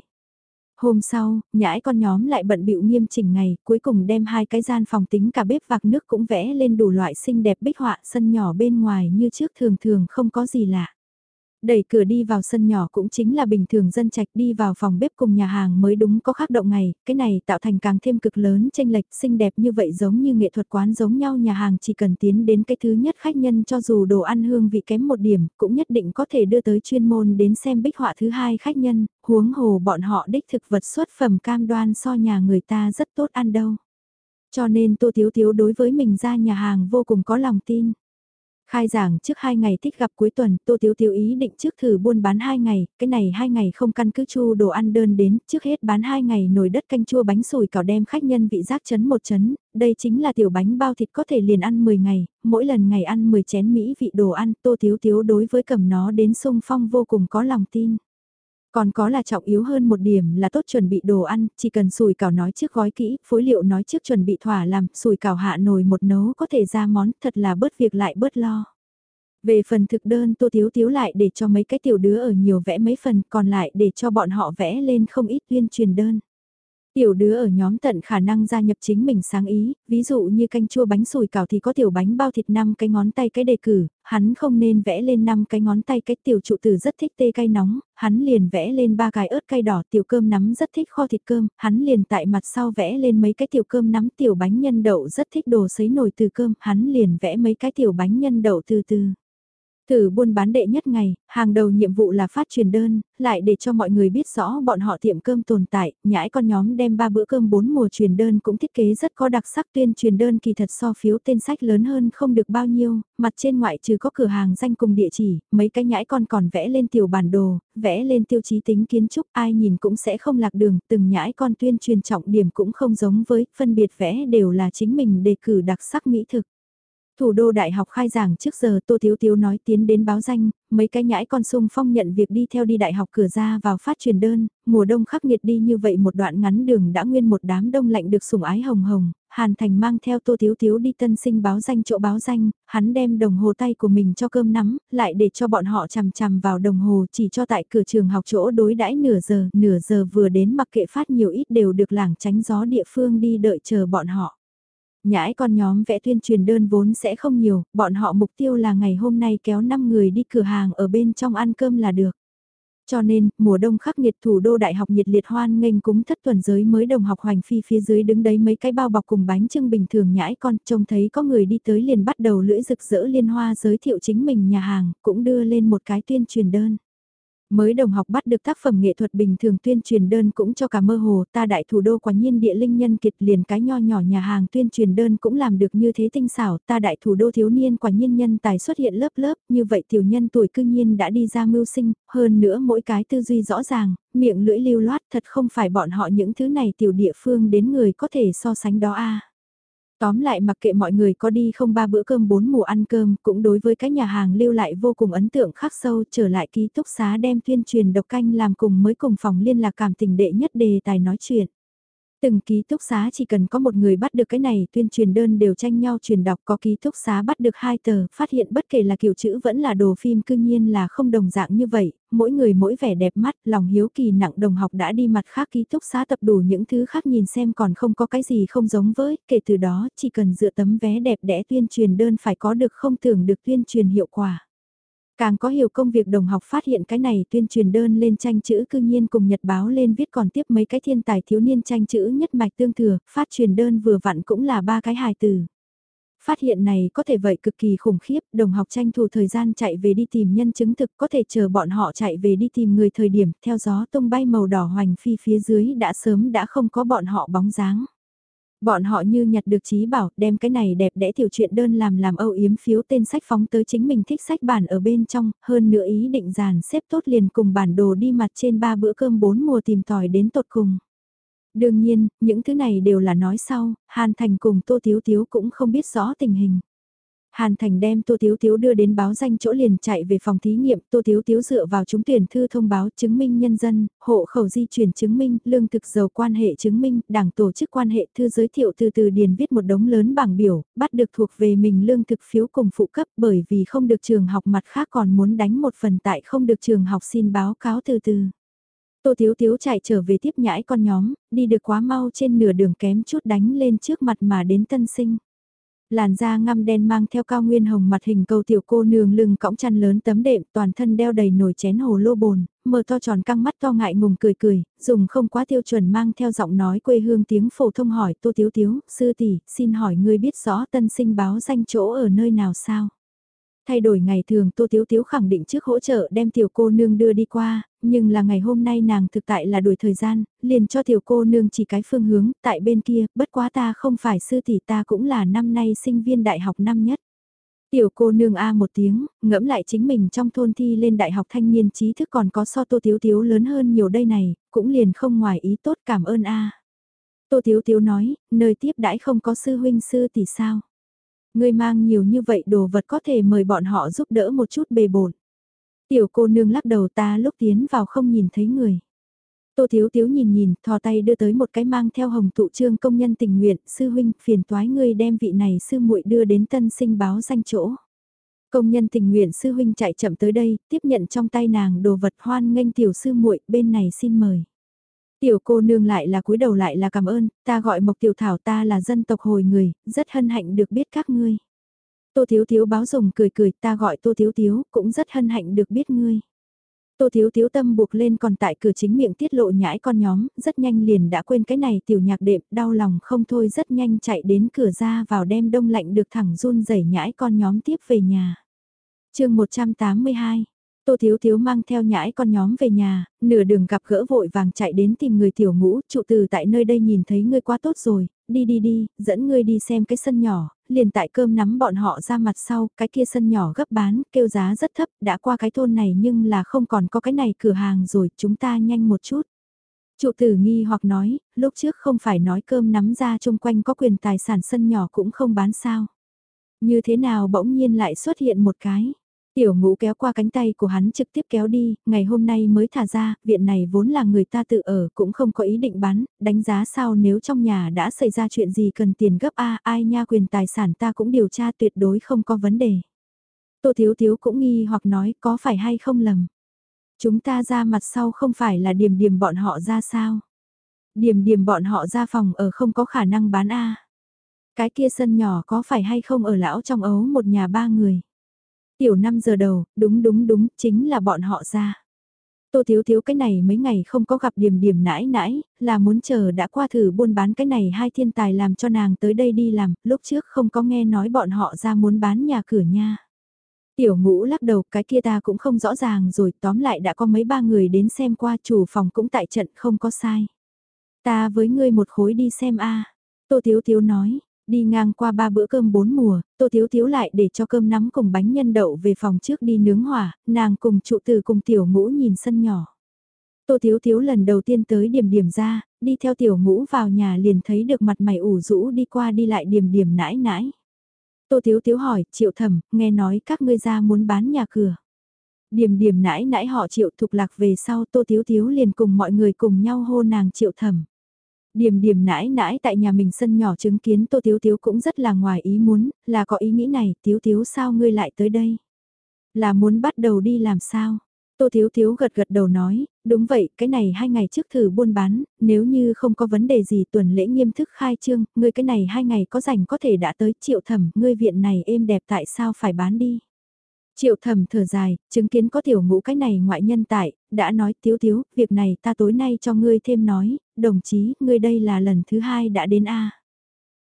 Hôm sau, nhãi con nhóm lại bận bịu nghiêm chỉnh ngày, cuối cùng đem hai cái gian phòng tính cả bếp vạc nước cũng vẽ lên đủ loại xinh đẹp bích họa sân nhỏ bên ngoài như trước thường thường không có gì lạ. Đẩy cửa đi vào sân nhỏ cũng chính là bình thường dân trạch đi vào phòng bếp cùng nhà hàng mới đúng có khác động ngày, cái này tạo thành càng thêm cực lớn tranh lệch xinh đẹp như vậy giống như nghệ thuật quán giống nhau nhà hàng chỉ cần tiến đến cái thứ nhất khách nhân cho dù đồ ăn hương vị kém một điểm cũng nhất định có thể đưa tới chuyên môn đến xem bích họa thứ hai khách nhân, huống hồ bọn họ đích thực vật xuất phẩm cam đoan so nhà người ta rất tốt ăn đâu. Cho nên Tô Thiếu Thiếu đối với mình ra nhà hàng vô cùng có lòng tin. Khai giảng trước hai ngày thích gặp cuối tuần, Tô Thiếu Thiếu ý định trước thử buôn bán hai ngày, cái này hai ngày không căn cứ chu đồ ăn đơn đến, trước hết bán hai ngày nồi đất canh chua bánh sùi cảo đem khách nhân vị giác chấn một chấn, đây chính là tiểu bánh bao thịt có thể liền ăn 10 ngày, mỗi lần ngày ăn 10 chén mỹ vị đồ ăn, Tô Thiếu Thiếu đối với cầm nó đến sung phong vô cùng có lòng tin. Còn có là trọng yếu hơn một điểm là tốt chuẩn bị đồ ăn, chỉ cần sùi cảo nói trước gói kỹ, phối liệu nói trước chuẩn bị thỏa làm, sùi cảo hạ nồi một nấu có thể ra món, thật là bớt việc lại bớt lo. Về phần thực đơn tô thiếu thiếu lại để cho mấy cái tiểu đứa ở nhiều vẽ mấy phần, còn lại để cho bọn họ vẽ lên không ít tuyên truyền đơn. Tiểu đứa ở nhóm tận khả năng gia nhập chính mình sáng ý, ví dụ như canh chua bánh sùi cảo thì có tiểu bánh bao thịt 5 cái ngón tay cái đề cử, hắn không nên vẽ lên 5 cái ngón tay cái tiểu trụ tử rất thích tê cay nóng, hắn liền vẽ lên ba cái ớt cay đỏ tiểu cơm nắm rất thích kho thịt cơm, hắn liền tại mặt sau vẽ lên mấy cái tiểu cơm nắm tiểu bánh nhân đậu rất thích đồ sấy nồi từ cơm, hắn liền vẽ mấy cái tiểu bánh nhân đậu từ từ. Thử buôn bán đệ nhất ngày, hàng đầu nhiệm vụ là phát truyền đơn, lại để cho mọi người biết rõ bọn họ tiệm cơm tồn tại, nhãi con nhóm đem ba bữa cơm bốn mùa truyền đơn cũng thiết kế rất có đặc sắc tuyên truyền đơn kỳ thật so phiếu tên sách lớn hơn không được bao nhiêu, mặt trên ngoại trừ có cửa hàng danh cùng địa chỉ, mấy cái nhãi con còn vẽ lên tiểu bản đồ, vẽ lên tiêu chí tính kiến trúc ai nhìn cũng sẽ không lạc đường, từng nhãi con tuyên truyền trọng điểm cũng không giống với, phân biệt vẽ đều là chính mình đề cử đặc sắc mỹ thực. Thủ đô đại học khai giảng trước giờ Tô Thiếu Thiếu nói tiến đến báo danh, mấy cái nhãi con sung phong nhận việc đi theo đi đại học cửa ra vào phát truyền đơn, mùa đông khắc nghiệt đi như vậy một đoạn ngắn đường đã nguyên một đám đông lạnh được sủng ái hồng hồng, Hàn Thành mang theo Tô Thiếu Thiếu đi tân sinh báo danh chỗ báo danh, hắn đem đồng hồ tay của mình cho cơm nắm, lại để cho bọn họ chằm chằm vào đồng hồ chỉ cho tại cửa trường học chỗ đối đãi nửa giờ, nửa giờ vừa đến mặc kệ phát nhiều ít đều được làng tránh gió địa phương đi đợi chờ bọn họ. Nhãi con nhóm vẽ tuyên truyền đơn vốn sẽ không nhiều, bọn họ mục tiêu là ngày hôm nay kéo 5 người đi cửa hàng ở bên trong ăn cơm là được. Cho nên, mùa đông khắc nghiệt thủ đô đại học nhiệt liệt hoan nghênh cúng thất tuần giới mới đồng học hoành phi phía dưới đứng đấy mấy cái bao bọc cùng bánh trưng bình thường nhãi con, trông thấy có người đi tới liền bắt đầu lưỡi rực rỡ liên hoa giới thiệu chính mình nhà hàng, cũng đưa lên một cái tuyên truyền đơn. Mới đồng học bắt được tác phẩm nghệ thuật bình thường tuyên truyền đơn cũng cho cả mơ hồ, ta đại thủ đô quả nhiên địa linh nhân kiệt liền cái nho nhỏ nhà hàng tuyên truyền đơn cũng làm được như thế tinh xảo, ta đại thủ đô thiếu niên quả nhiên nhân tài xuất hiện lớp lớp, như vậy tiểu nhân tuổi cư nhiên đã đi ra mưu sinh, hơn nữa mỗi cái tư duy rõ ràng, miệng lưỡi lưu loát, thật không phải bọn họ những thứ này tiểu địa phương đến người có thể so sánh đó a. Tóm lại mặc kệ mọi người có đi không ba bữa cơm bốn mùa ăn cơm, cũng đối với cái nhà hàng lưu lại vô cùng ấn tượng khắc sâu, trở lại ký túc xá đem tuyên truyền độc canh làm cùng mới cùng phòng liên lạc cảm tình đệ nhất đề tài nói chuyện. Từng ký túc xá chỉ cần có một người bắt được cái này tuyên truyền đơn đều tranh nhau truyền đọc có ký túc xá bắt được hai tờ, phát hiện bất kể là kiểu chữ vẫn là đồ phim cương nhiên là không đồng dạng như vậy, mỗi người mỗi vẻ đẹp mắt, lòng hiếu kỳ nặng đồng học đã đi mặt khác ký túc xá tập đủ những thứ khác nhìn xem còn không có cái gì không giống với, kể từ đó chỉ cần dựa tấm vé đẹp đẽ tuyên truyền đơn phải có được không tưởng được tuyên truyền hiệu quả. Càng có hiểu công việc đồng học phát hiện cái này tuyên truyền đơn lên tranh chữ cư nhiên cùng nhật báo lên viết còn tiếp mấy cái thiên tài thiếu niên tranh chữ nhất mạch tương thừa, phát truyền đơn vừa vặn cũng là ba cái hài từ. phát hiện này có thể vậy cực kỳ khủng khiếp, đồng học tranh thủ thời gian chạy về đi tìm nhân chứng thực có thể chờ bọn họ chạy về đi tìm người thời điểm, theo gió tung bay màu đỏ hoành phi phía dưới đã sớm đã không có bọn họ bóng dáng. Bọn họ như nhặt được trí bảo, đem cái này đẹp đẽ tiểu chuyện đơn làm làm âu yếm phiếu tên sách phóng tới chính mình thích sách bản ở bên trong, hơn nữa ý định dàn xếp tốt liền cùng bản đồ đi mặt trên ba bữa cơm bốn mùa tìm tòi đến tột cùng. Đương nhiên, những thứ này đều là nói sau, Hàn Thành cùng Tô Tiếu Tiếu cũng không biết rõ tình hình. Hàn Thành đem Tô Tiếu Tiếu đưa đến báo danh chỗ liền chạy về phòng thí nghiệm, Tô Tiếu Tiếu dựa vào chúng tuyển thư thông báo chứng minh nhân dân, hộ khẩu di chuyển chứng minh, lương thực giàu quan hệ chứng minh, đảng tổ chức quan hệ thư giới thiệu từ từ điền viết một đống lớn bảng biểu, bắt được thuộc về mình lương thực phiếu cùng phụ cấp bởi vì không được trường học mặt khác còn muốn đánh một phần tại không được trường học xin báo cáo từ từ. Tô Thiếu Thiếu chạy trở về tiếp nhãi con nhóm, đi được quá mau trên nửa đường kém chút đánh lên trước mặt mà đến tân sinh. Làn da ngăm đen mang theo cao nguyên hồng mặt hình cầu tiểu cô nương lưng cõng chăn lớn tấm đệm toàn thân đeo đầy nồi chén hồ lô bồn, mờ to tròn căng mắt to ngại ngùng cười cười, dùng không quá tiêu chuẩn mang theo giọng nói quê hương tiếng phổ thông hỏi tô tiếu tiếu, sư tỷ, xin hỏi ngươi biết rõ tân sinh báo danh chỗ ở nơi nào sao? Thay đổi ngày thường Tô Tiếu Tiếu khẳng định trước hỗ trợ đem tiểu cô nương đưa đi qua, nhưng là ngày hôm nay nàng thực tại là đuổi thời gian, liền cho tiểu cô nương chỉ cái phương hướng, tại bên kia, bất quá ta không phải sư tỷ ta cũng là năm nay sinh viên đại học năm nhất. Tiểu cô nương A một tiếng, ngẫm lại chính mình trong thôn thi lên đại học thanh niên trí thức còn có so Tô Tiếu Tiếu lớn hơn nhiều đây này, cũng liền không ngoài ý tốt cảm ơn A. Tô Tiếu Tiếu nói, nơi tiếp đãi không có sư huynh sư tỷ sao. Ngươi mang nhiều như vậy đồ vật có thể mời bọn họ giúp đỡ một chút bề bổn. Tiểu cô nương lắc đầu ta lúc tiến vào không nhìn thấy người. Tô Thiếu Thiếu nhìn nhìn, thò tay đưa tới một cái mang theo hồng tụ trương công nhân tình nguyện, sư huynh, phiền toái ngươi đem vị này sư muội đưa đến tân sinh báo danh chỗ. Công nhân tình nguyện sư huynh chạy chậm tới đây, tiếp nhận trong tay nàng đồ vật hoan nghênh tiểu sư muội bên này xin mời. Tiểu cô nương lại là cúi đầu lại là cảm ơn, ta gọi Mộc Tiểu Thảo ta là dân tộc hồi người, rất hân hạnh được biết các ngươi. Tô Thiếu Thiếu báo dùng cười cười ta gọi Tô Thiếu Thiếu, cũng rất hân hạnh được biết ngươi. Tô Thiếu Thiếu tâm buộc lên còn tại cửa chính miệng tiết lộ nhãi con nhóm, rất nhanh liền đã quên cái này tiểu nhạc đệm, đau lòng không thôi rất nhanh chạy đến cửa ra vào đem đông lạnh được thẳng run rẩy nhãi con nhóm tiếp về nhà. chương 182 Tô Thiếu Thiếu mang theo nhãi con nhóm về nhà, nửa đường gặp gỡ vội vàng chạy đến tìm người tiểu ngũ, trụ từ tại nơi đây nhìn thấy ngươi quá tốt rồi, đi đi đi, dẫn ngươi đi xem cái sân nhỏ, liền tại cơm nắm bọn họ ra mặt sau, cái kia sân nhỏ gấp bán, kêu giá rất thấp, đã qua cái thôn này nhưng là không còn có cái này cửa hàng rồi, chúng ta nhanh một chút. Trụ tử nghi hoặc nói, lúc trước không phải nói cơm nắm ra chung quanh có quyền tài sản sân nhỏ cũng không bán sao. Như thế nào bỗng nhiên lại xuất hiện một cái. Tiểu ngũ kéo qua cánh tay của hắn trực tiếp kéo đi, ngày hôm nay mới thả ra, viện này vốn là người ta tự ở, cũng không có ý định bán, đánh giá sao nếu trong nhà đã xảy ra chuyện gì cần tiền gấp A, ai nha quyền tài sản ta cũng điều tra tuyệt đối không có vấn đề. Tô Thiếu Thiếu cũng nghi hoặc nói có phải hay không lầm. Chúng ta ra mặt sau không phải là điểm điểm bọn họ ra sao. Điểm điểm bọn họ ra phòng ở không có khả năng bán A. Cái kia sân nhỏ có phải hay không ở lão trong ấu một nhà ba người. Tiểu 5 giờ đầu, đúng đúng đúng, chính là bọn họ ra. Tô Thiếu Thiếu cái này mấy ngày không có gặp điểm điểm nãi nãi, là muốn chờ đã qua thử buôn bán cái này hai thiên tài làm cho nàng tới đây đi làm, lúc trước không có nghe nói bọn họ ra muốn bán nhà cửa nha. Tiểu ngũ lắc đầu cái kia ta cũng không rõ ràng rồi tóm lại đã có mấy ba người đến xem qua chủ phòng cũng tại trận không có sai. Ta với ngươi một khối đi xem a Tô Thiếu Thiếu nói, Đi ngang qua ba bữa cơm bốn mùa, Tô Thiếu Thiếu lại để cho cơm nắm cùng bánh nhân đậu về phòng trước đi nướng hỏa, nàng cùng trụ từ cùng tiểu ngũ nhìn sân nhỏ. Tô Thiếu Thiếu lần đầu tiên tới điểm điểm ra, đi theo tiểu ngũ vào nhà liền thấy được mặt mày ủ rũ đi qua đi lại điểm điểm nãi nãi. Tô Thiếu Thiếu hỏi, triệu thẩm, nghe nói các ngươi ra muốn bán nhà cửa. Điểm điểm nãi nãi họ triệu thục lạc về sau Tô Thiếu Thiếu liền cùng mọi người cùng nhau hô nàng triệu thẩm. Điềm điềm nãi nãi tại nhà mình sân nhỏ chứng kiến Tô Tiếu Tiếu cũng rất là ngoài ý muốn, là có ý nghĩ này, Tiếu Tiếu sao ngươi lại tới đây? Là muốn bắt đầu đi làm sao? Tô Thiếu Thiếu gật gật đầu nói, đúng vậy, cái này hai ngày trước thử buôn bán, nếu như không có vấn đề gì tuần lễ nghiêm thức khai trương, ngươi cái này hai ngày có rảnh có thể đã tới triệu thẩm, ngươi viện này êm đẹp tại sao phải bán đi? Triệu thầm thở dài, chứng kiến có tiểu ngũ cái này ngoại nhân tại, đã nói tiếu tiếu, việc này ta tối nay cho ngươi thêm nói, đồng chí, ngươi đây là lần thứ hai đã đến A.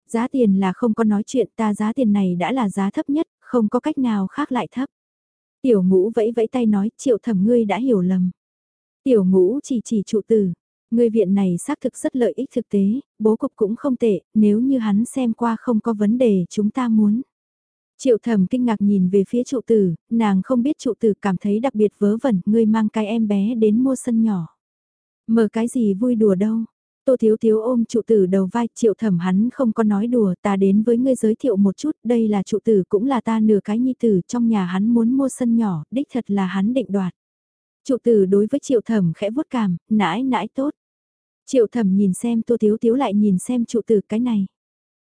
Giá tiền là không có nói chuyện ta giá tiền này đã là giá thấp nhất, không có cách nào khác lại thấp. Tiểu ngũ vẫy vẫy tay nói triệu thẩm ngươi đã hiểu lầm. Tiểu ngũ chỉ chỉ trụ tử. ngươi viện này xác thực rất lợi ích thực tế, bố cục cũng không tệ, nếu như hắn xem qua không có vấn đề chúng ta muốn. Triệu thẩm kinh ngạc nhìn về phía trụ tử, nàng không biết trụ tử cảm thấy đặc biệt vớ vẩn, ngươi mang cái em bé đến mua sân nhỏ. Mở cái gì vui đùa đâu. Tô Thiếu Thiếu ôm trụ tử đầu vai, triệu thẩm hắn không có nói đùa, ta đến với ngươi giới thiệu một chút, đây là trụ tử cũng là ta nửa cái nhi tử, trong nhà hắn muốn mua sân nhỏ, đích thật là hắn định đoạt. Trụ tử đối với triệu thẩm khẽ vuốt cảm, nãi nãi tốt. Triệu thẩm nhìn xem Tô Thiếu Thiếu lại nhìn xem trụ tử cái này.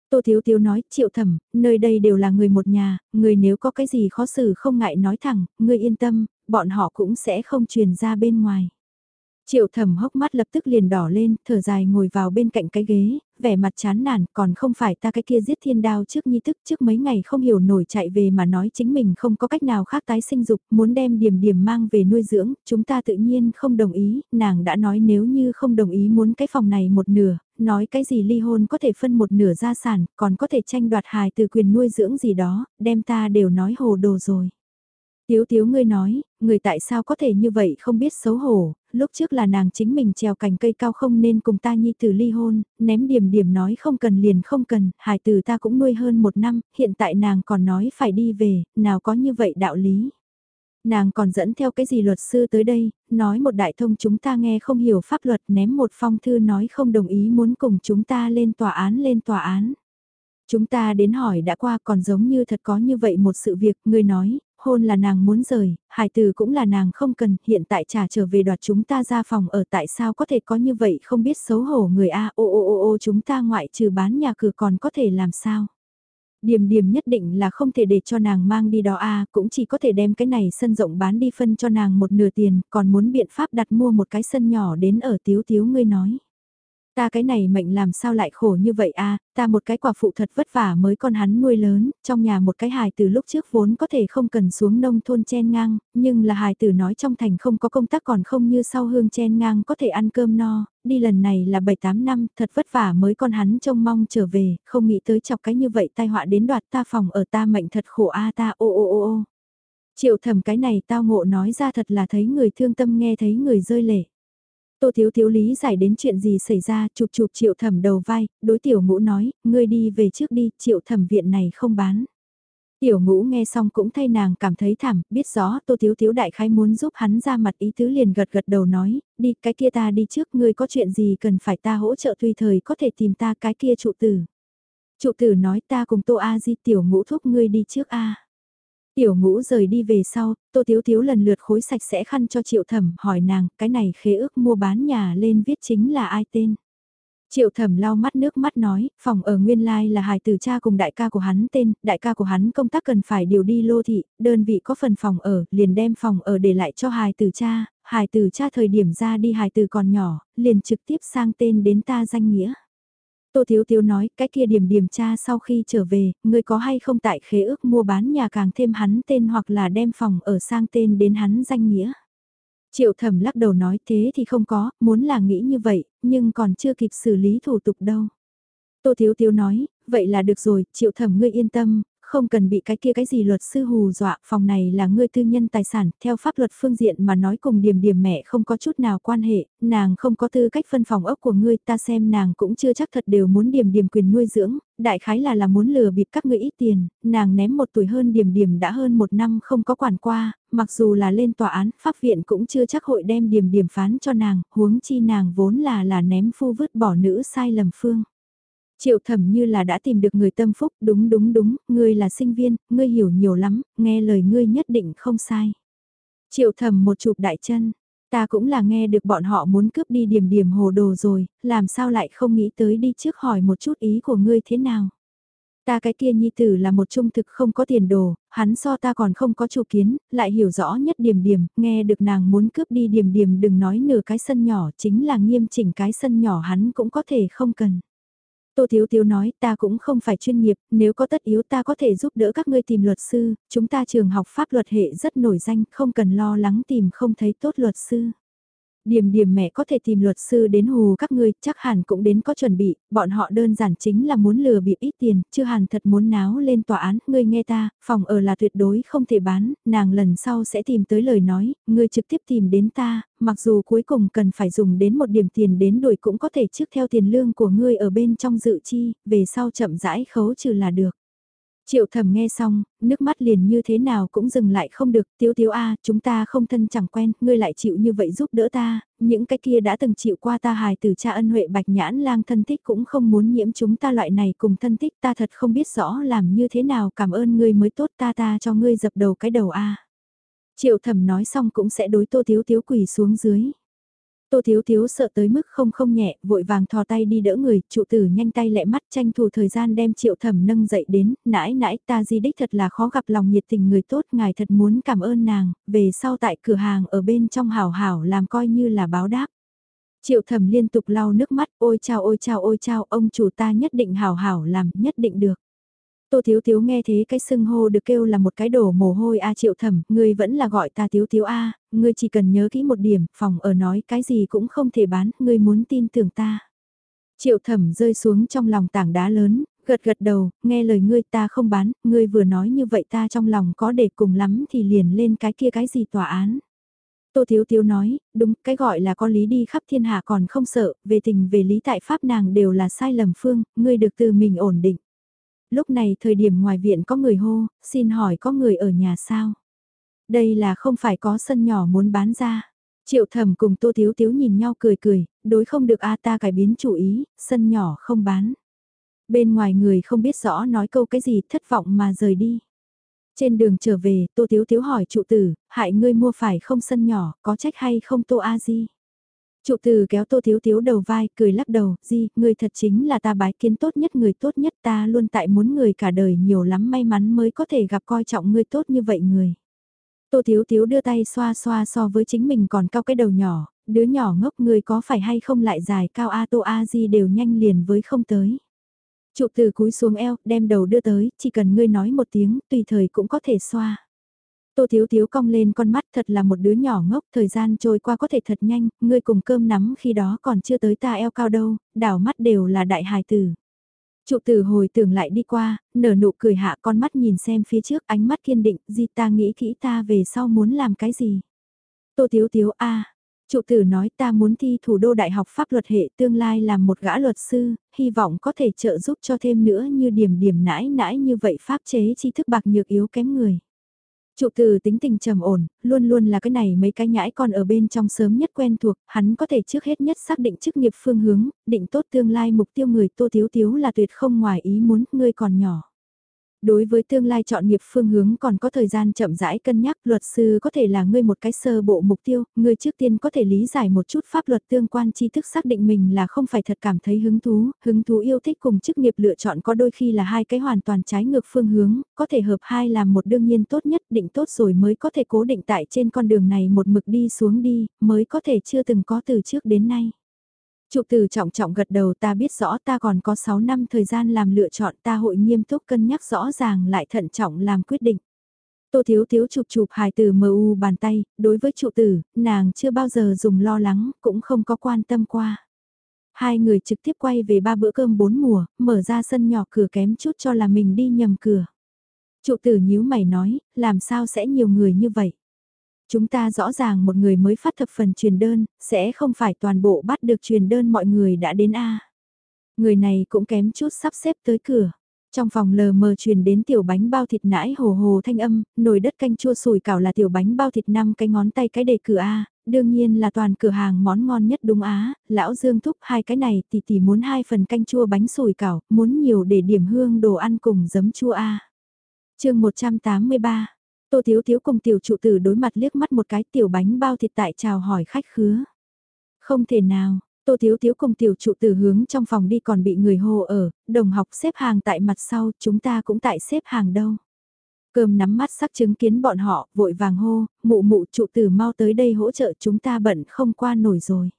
Tô Thiếu Thiếu nói, triệu thẩm, nơi đây đều là người một nhà, người nếu có cái gì khó xử không ngại nói thẳng, người yên tâm, bọn họ cũng sẽ không truyền ra bên ngoài. Triệu thẩm hốc mắt lập tức liền đỏ lên, thở dài ngồi vào bên cạnh cái ghế, vẻ mặt chán nản, còn không phải ta cái kia giết thiên đao trước nhi thức trước mấy ngày không hiểu nổi chạy về mà nói chính mình không có cách nào khác tái sinh dục, muốn đem điểm điểm mang về nuôi dưỡng, chúng ta tự nhiên không đồng ý, nàng đã nói nếu như không đồng ý muốn cái phòng này một nửa, nói cái gì ly hôn có thể phân một nửa gia sản, còn có thể tranh đoạt hài từ quyền nuôi dưỡng gì đó, đem ta đều nói hồ đồ rồi. Tiếu tiếu ngươi nói, người tại sao có thể như vậy không biết xấu hổ, lúc trước là nàng chính mình trèo cành cây cao không nên cùng ta nhi tử ly hôn, ném điểm điểm nói không cần liền không cần, hải tử ta cũng nuôi hơn một năm, hiện tại nàng còn nói phải đi về, nào có như vậy đạo lý. Nàng còn dẫn theo cái gì luật sư tới đây, nói một đại thông chúng ta nghe không hiểu pháp luật ném một phong thư nói không đồng ý muốn cùng chúng ta lên tòa án lên tòa án. Chúng ta đến hỏi đã qua còn giống như thật có như vậy một sự việc, người nói, hôn là nàng muốn rời, hải từ cũng là nàng không cần, hiện tại trả trở về đoạt chúng ta ra phòng ở tại sao có thể có như vậy không biết xấu hổ người A ô ô ô ô chúng ta ngoại trừ bán nhà cửa còn có thể làm sao. Điểm điểm nhất định là không thể để cho nàng mang đi đó a cũng chỉ có thể đem cái này sân rộng bán đi phân cho nàng một nửa tiền, còn muốn biện pháp đặt mua một cái sân nhỏ đến ở tiếu tiếu ngươi nói. Ta cái này mệnh làm sao lại khổ như vậy a ta một cái quả phụ thật vất vả mới con hắn nuôi lớn, trong nhà một cái hài từ lúc trước vốn có thể không cần xuống nông thôn chen ngang, nhưng là hài tử nói trong thành không có công tác còn không như sau hương chen ngang có thể ăn cơm no, đi lần này là 7-8 năm, thật vất vả mới con hắn trông mong trở về, không nghĩ tới chọc cái như vậy tai họa đến đoạt ta phòng ở ta mệnh thật khổ a ta ô ô ô ô. Triệu thầm cái này tao ngộ nói ra thật là thấy người thương tâm nghe thấy người rơi lệ. Tô Thiếu Thiếu lý giải đến chuyện gì xảy ra, chụp chụp triệu thẩm đầu vai, đối tiểu ngũ nói, ngươi đi về trước đi, triệu thẩm viện này không bán. Tiểu ngũ nghe xong cũng thay nàng cảm thấy thảm, biết rõ Tô Thiếu Thiếu đại khái muốn giúp hắn ra mặt ý tứ liền gật gật đầu nói, đi cái kia ta đi trước, ngươi có chuyện gì cần phải ta hỗ trợ tùy thời có thể tìm ta cái kia trụ tử. Trụ tử nói ta cùng Tô A Di tiểu ngũ thúc ngươi đi trước A. Tiểu ngũ rời đi về sau, Tô Tiếu Tiếu lần lượt khối sạch sẽ khăn cho Triệu Thẩm hỏi nàng, cái này khế ước mua bán nhà lên viết chính là ai tên. Triệu thẩm lau mắt nước mắt nói, phòng ở nguyên lai là hài tử cha cùng đại ca của hắn tên, đại ca của hắn công tác cần phải điều đi lô thị, đơn vị có phần phòng ở, liền đem phòng ở để lại cho hài tử cha, hài tử cha thời điểm ra đi hài tử còn nhỏ, liền trực tiếp sang tên đến ta danh nghĩa. Tô Thiếu Thiếu nói, cái kia điểm điểm tra sau khi trở về, người có hay không tại khế ước mua bán nhà càng thêm hắn tên hoặc là đem phòng ở sang tên đến hắn danh nghĩa. Triệu thẩm lắc đầu nói thế thì không có, muốn là nghĩ như vậy, nhưng còn chưa kịp xử lý thủ tục đâu. Tô Thiếu Thiếu nói, vậy là được rồi, triệu thẩm ngươi yên tâm, không cần bị cái kia cái gì luật sư hù dọa, phòng này là ngươi tư nhân tài sản, theo pháp luật phương diện mà nói cùng điểm điểm mẹ không có chút nào quan hệ, nàng không có tư cách phân phòng ốc của ngươi, ta xem nàng cũng chưa chắc thật đều muốn điểm điểm quyền nuôi dưỡng, đại khái là là muốn lừa bịp các ngươi ít tiền, nàng ném một tuổi hơn điểm điểm đã hơn một năm không có quản qua, mặc dù là lên tòa án, pháp viện cũng chưa chắc hội đem điểm điểm phán cho nàng, huống chi nàng vốn là là ném phu vứt bỏ nữ sai lầm phương. Triệu thẩm như là đã tìm được người tâm phúc, đúng đúng đúng, ngươi là sinh viên, ngươi hiểu nhiều lắm, nghe lời ngươi nhất định không sai. Triệu thẩm một chụp đại chân, ta cũng là nghe được bọn họ muốn cướp đi điểm điểm hồ đồ rồi, làm sao lại không nghĩ tới đi trước hỏi một chút ý của ngươi thế nào. Ta cái kia nhi tử là một trung thực không có tiền đồ, hắn so ta còn không có chủ kiến, lại hiểu rõ nhất điểm điểm, nghe được nàng muốn cướp đi điểm điểm đừng nói nửa cái sân nhỏ chính là nghiêm chỉnh cái sân nhỏ hắn cũng có thể không cần. Tô Thiếu Thiếu nói ta cũng không phải chuyên nghiệp, nếu có tất yếu ta có thể giúp đỡ các ngươi tìm luật sư, chúng ta trường học pháp luật hệ rất nổi danh, không cần lo lắng tìm không thấy tốt luật sư. Điểm điểm mẹ có thể tìm luật sư đến hù các ngươi, chắc hẳn cũng đến có chuẩn bị, bọn họ đơn giản chính là muốn lừa bịp ít tiền, chứ hẳn thật muốn náo lên tòa án, ngươi nghe ta, phòng ở là tuyệt đối không thể bán, nàng lần sau sẽ tìm tới lời nói, ngươi trực tiếp tìm đến ta, mặc dù cuối cùng cần phải dùng đến một điểm tiền đến đuổi cũng có thể trước theo tiền lương của ngươi ở bên trong dự chi, về sau chậm rãi khấu trừ là được. Triệu thầm nghe xong, nước mắt liền như thế nào cũng dừng lại không được, tiếu tiếu a chúng ta không thân chẳng quen, ngươi lại chịu như vậy giúp đỡ ta, những cái kia đã từng chịu qua ta hài từ cha ân huệ bạch nhãn lang thân thích cũng không muốn nhiễm chúng ta loại này cùng thân thích. Ta thật không biết rõ làm như thế nào cảm ơn ngươi mới tốt ta ta cho ngươi dập đầu cái đầu a. Triệu thầm nói xong cũng sẽ đối tô tiếu tiếu quỳ xuống dưới. Tô Thiếu Thiếu sợ tới mức không không nhẹ, vội vàng thò tay đi đỡ người, trụ tử nhanh tay lẹ mắt tranh thủ thời gian đem triệu thẩm nâng dậy đến, nãi nãi ta di đích thật là khó gặp lòng nhiệt tình người tốt, ngài thật muốn cảm ơn nàng, về sau tại cửa hàng ở bên trong hảo hảo làm coi như là báo đáp. Triệu thẩm liên tục lau nước mắt, ôi chao ôi chao ôi chao, ông chủ ta nhất định hảo hảo làm, nhất định được. Tô Thiếu Thiếu nghe thế cái xưng hô được kêu là một cái đổ mồ hôi a triệu thẩm, ngươi vẫn là gọi ta Thiếu Thiếu a, ngươi chỉ cần nhớ kỹ một điểm, phòng ở nói cái gì cũng không thể bán, ngươi muốn tin tưởng ta. Triệu thẩm rơi xuống trong lòng tảng đá lớn, gật gật đầu, nghe lời ngươi ta không bán, ngươi vừa nói như vậy ta trong lòng có để cùng lắm thì liền lên cái kia cái gì tòa án. Tô Thiếu Thiếu nói, đúng, cái gọi là có lý đi khắp thiên hạ còn không sợ, về tình về lý tại Pháp nàng đều là sai lầm phương, ngươi được từ mình ổn định lúc này thời điểm ngoài viện có người hô, xin hỏi có người ở nhà sao? Đây là không phải có sân nhỏ muốn bán ra. Triệu thẩm cùng Tô thiếu thiếu nhìn nhau cười cười, đối không được a ta cải biến chủ ý, sân nhỏ không bán. Bên ngoài người không biết rõ nói câu cái gì thất vọng mà rời đi. Trên đường trở về, Tô thiếu thiếu hỏi trụ tử, hại ngươi mua phải không sân nhỏ, có trách hay không Tô A Di? Trụ từ kéo tô thiếu thiếu đầu vai, cười lắc đầu, di, người thật chính là ta bái kiến tốt nhất người tốt nhất ta luôn tại muốn người cả đời nhiều lắm may mắn mới có thể gặp coi trọng người tốt như vậy người. Tô thiếu thiếu đưa tay xoa xoa so với chính mình còn cao cái đầu nhỏ, đứa nhỏ ngốc người có phải hay không lại dài cao A tô A di đều nhanh liền với không tới. Trụ từ cúi xuống eo, đem đầu đưa tới, chỉ cần ngươi nói một tiếng, tùy thời cũng có thể xoa. Tô Thiếu Thiếu cong lên con mắt thật là một đứa nhỏ ngốc, thời gian trôi qua có thể thật nhanh, ngươi cùng cơm nắm khi đó còn chưa tới ta eo cao đâu, đảo mắt đều là đại hài tử. Trụ tử hồi tưởng lại đi qua, nở nụ cười hạ con mắt nhìn xem phía trước ánh mắt kiên định, Di ta nghĩ kỹ ta về sau muốn làm cái gì. Tô Thiếu Thiếu a à. Trụ tử nói ta muốn thi thủ đô đại học pháp luật hệ tương lai làm một gã luật sư, hy vọng có thể trợ giúp cho thêm nữa như điểm điểm nãi nãi như vậy pháp chế tri thức bạc nhược yếu kém người. Trụ từ tính tình trầm ổn, luôn luôn là cái này mấy cái nhãi con ở bên trong sớm nhất quen thuộc, hắn có thể trước hết nhất xác định chức nghiệp phương hướng, định tốt tương lai mục tiêu người tô thiếu thiếu là tuyệt không ngoài ý muốn, ngươi còn nhỏ. Đối với tương lai chọn nghiệp phương hướng còn có thời gian chậm rãi cân nhắc luật sư có thể là ngươi một cái sơ bộ mục tiêu, ngươi trước tiên có thể lý giải một chút pháp luật tương quan tri thức xác định mình là không phải thật cảm thấy hứng thú, hứng thú yêu thích cùng chức nghiệp lựa chọn có đôi khi là hai cái hoàn toàn trái ngược phương hướng, có thể hợp hai làm một đương nhiên tốt nhất định tốt rồi mới có thể cố định tại trên con đường này một mực đi xuống đi, mới có thể chưa từng có từ trước đến nay. Trụ từ trọng trọng gật đầu ta biết rõ ta còn có 6 năm thời gian làm lựa chọn ta hội nghiêm túc cân nhắc rõ ràng lại thận trọng làm quyết định. Tô Thiếu Thiếu chụp chụp hài từ MU u bàn tay, đối với trụ tử, nàng chưa bao giờ dùng lo lắng, cũng không có quan tâm qua. Hai người trực tiếp quay về ba bữa cơm bốn mùa, mở ra sân nhỏ cửa kém chút cho là mình đi nhầm cửa. Trụ tử nhíu mày nói, làm sao sẽ nhiều người như vậy? Chúng ta rõ ràng một người mới phát thập phần truyền đơn, sẽ không phải toàn bộ bắt được truyền đơn mọi người đã đến A. Người này cũng kém chút sắp xếp tới cửa. Trong phòng lờ mờ truyền đến tiểu bánh bao thịt nãi hồ hồ thanh âm, nồi đất canh chua sùi cảo là tiểu bánh bao thịt năm cái ngón tay cái đề cửa A, đương nhiên là toàn cửa hàng món ngon nhất đúng Á, lão Dương thúc hai cái này tỷ tỷ muốn hai phần canh chua bánh sùi cảo, muốn nhiều để điểm hương đồ ăn cùng giấm chua A. chương 183 Tô Thiếu Thiếu cùng tiểu trụ tử đối mặt liếc mắt một cái tiểu bánh bao thịt tại chào hỏi khách khứa. Không thể nào, Tô Thiếu Thiếu cùng tiểu trụ tử hướng trong phòng đi còn bị người hô ở, đồng học xếp hàng tại mặt sau, chúng ta cũng tại xếp hàng đâu. Cơm nắm mắt sắc chứng kiến bọn họ, vội vàng hô, mụ mụ trụ tử mau tới đây hỗ trợ chúng ta bận không qua nổi rồi.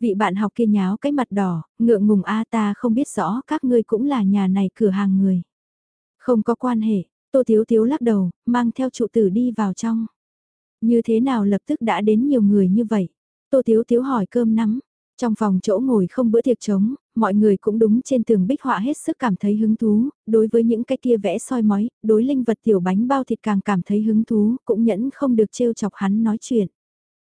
Vị bạn học kia nháo cái mặt đỏ, ngượng ngùng a ta không biết rõ các ngươi cũng là nhà này cửa hàng người. Không có quan hệ, Tô Thiếu Thiếu lắc đầu, mang theo trụ tử đi vào trong. Như thế nào lập tức đã đến nhiều người như vậy? Tô thiếu thiếu hỏi cơm nắm. Trong phòng chỗ ngồi không bữa tiệc trống, mọi người cũng đúng trên tường bích họa hết sức cảm thấy hứng thú, đối với những cái kia vẽ soi mói, đối linh vật tiểu bánh bao thịt càng cảm thấy hứng thú, cũng nhẫn không được trêu chọc hắn nói chuyện.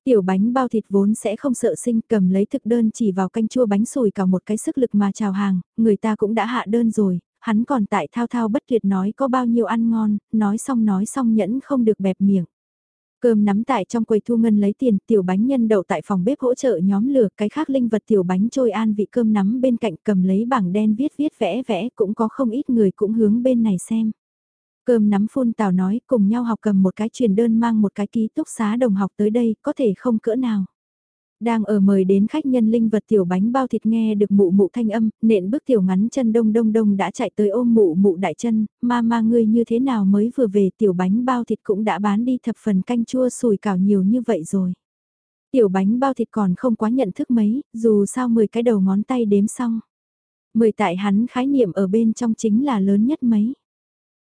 Tiểu bánh bao thịt vốn sẽ không sợ sinh cầm lấy thực đơn chỉ vào canh chua bánh sùi cả một cái sức lực mà chào hàng, người ta cũng đã hạ đơn rồi, hắn còn tại thao thao bất tuyệt nói có bao nhiêu ăn ngon, nói xong nói xong nhẫn không được bẹp miệng. Cơm nắm tại trong quầy thu ngân lấy tiền, tiểu bánh nhân đậu tại phòng bếp hỗ trợ nhóm lửa, cái khác linh vật tiểu bánh trôi an vị cơm nắm bên cạnh cầm lấy bảng đen viết viết vẽ vẽ, cũng có không ít người cũng hướng bên này xem. Cơm nắm phun tào nói cùng nhau học cầm một cái truyền đơn mang một cái ký túc xá đồng học tới đây, có thể không cỡ nào. Đang ở mời đến khách nhân linh vật tiểu bánh bao thịt nghe được mụ mụ thanh âm, nện bước tiểu ngắn chân đông đông đông đã chạy tới ôm mụ mụ đại chân, ma ma ngươi như thế nào mới vừa về tiểu bánh bao thịt cũng đã bán đi thập phần canh chua sùi cảo nhiều như vậy rồi. Tiểu bánh bao thịt còn không quá nhận thức mấy, dù sao 10 cái đầu ngón tay đếm xong. Mười tại hắn khái niệm ở bên trong chính là lớn nhất mấy.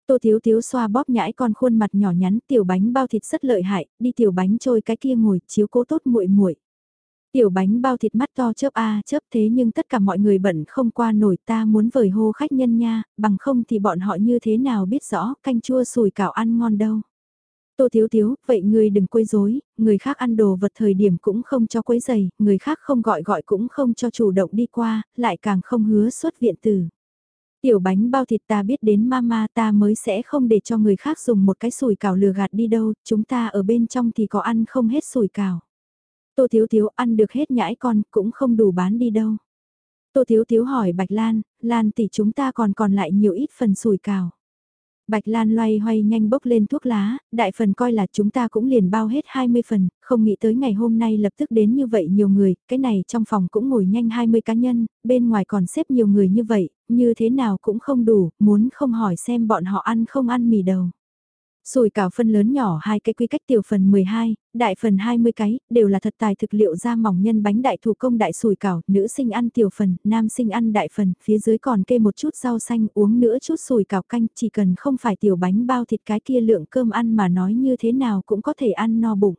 Tô Thiếu Thiếu xoa bóp nhãi con khuôn mặt nhỏ nhắn tiểu bánh bao thịt rất lợi hại, đi tiểu bánh trôi cái kia ngồi chiếu cố tốt muội muội. Tiểu bánh bao thịt mắt to chớp a à, chớp thế nhưng tất cả mọi người bận không qua nổi ta muốn vời hô khách nhân nha, bằng không thì bọn họ như thế nào biết rõ canh chua sùi cảo ăn ngon đâu. Tô Thiếu Thiếu, vậy ngươi đừng quấy rối, người khác ăn đồ vật thời điểm cũng không cho quấy giày, người khác không gọi gọi cũng không cho chủ động đi qua, lại càng không hứa xuất viện từ Tiểu bánh bao thịt ta biết đến mama ta mới sẽ không để cho người khác dùng một cái sùi cảo lừa gạt đi đâu, chúng ta ở bên trong thì có ăn không hết sùi cảo. Tô Thiếu Thiếu ăn được hết nhãi con, cũng không đủ bán đi đâu. Tô Thiếu Thiếu hỏi Bạch Lan, Lan tỷ chúng ta còn còn lại nhiều ít phần sùi cào. Bạch Lan loay hoay nhanh bốc lên thuốc lá, đại phần coi là chúng ta cũng liền bao hết 20 phần, không nghĩ tới ngày hôm nay lập tức đến như vậy nhiều người, cái này trong phòng cũng ngồi nhanh 20 cá nhân, bên ngoài còn xếp nhiều người như vậy, như thế nào cũng không đủ, muốn không hỏi xem bọn họ ăn không ăn mì đầu. Sùi cảo phân lớn nhỏ hai cái quy cách tiểu phần 12, đại phần 20 cái, đều là thật tài thực liệu ra mỏng nhân bánh đại thủ công đại sùi cảo, nữ sinh ăn tiểu phần, nam sinh ăn đại phần, phía dưới còn kê một chút rau xanh uống nữa chút sùi cảo canh, chỉ cần không phải tiểu bánh bao thịt cái kia lượng cơm ăn mà nói như thế nào cũng có thể ăn no bụng.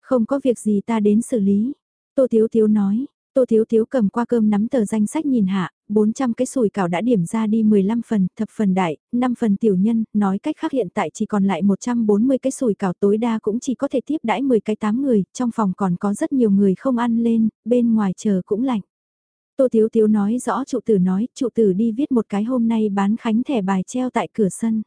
Không có việc gì ta đến xử lý. Tô Tiếu Tiếu nói, Tô Thiếu Thiếu cầm qua cơm nắm tờ danh sách nhìn hạ, 400 cái sùi cảo đã điểm ra đi 15 phần, thập phần đại, 5 phần tiểu nhân, nói cách khác hiện tại chỉ còn lại 140 cái sùi cảo tối đa cũng chỉ có thể tiếp đãi 10 cái 8 người, trong phòng còn có rất nhiều người không ăn lên, bên ngoài chờ cũng lạnh. Tô Thiếu Thiếu nói rõ trụ tử nói, trụ tử đi viết một cái hôm nay bán khánh thẻ bài treo tại cửa sân.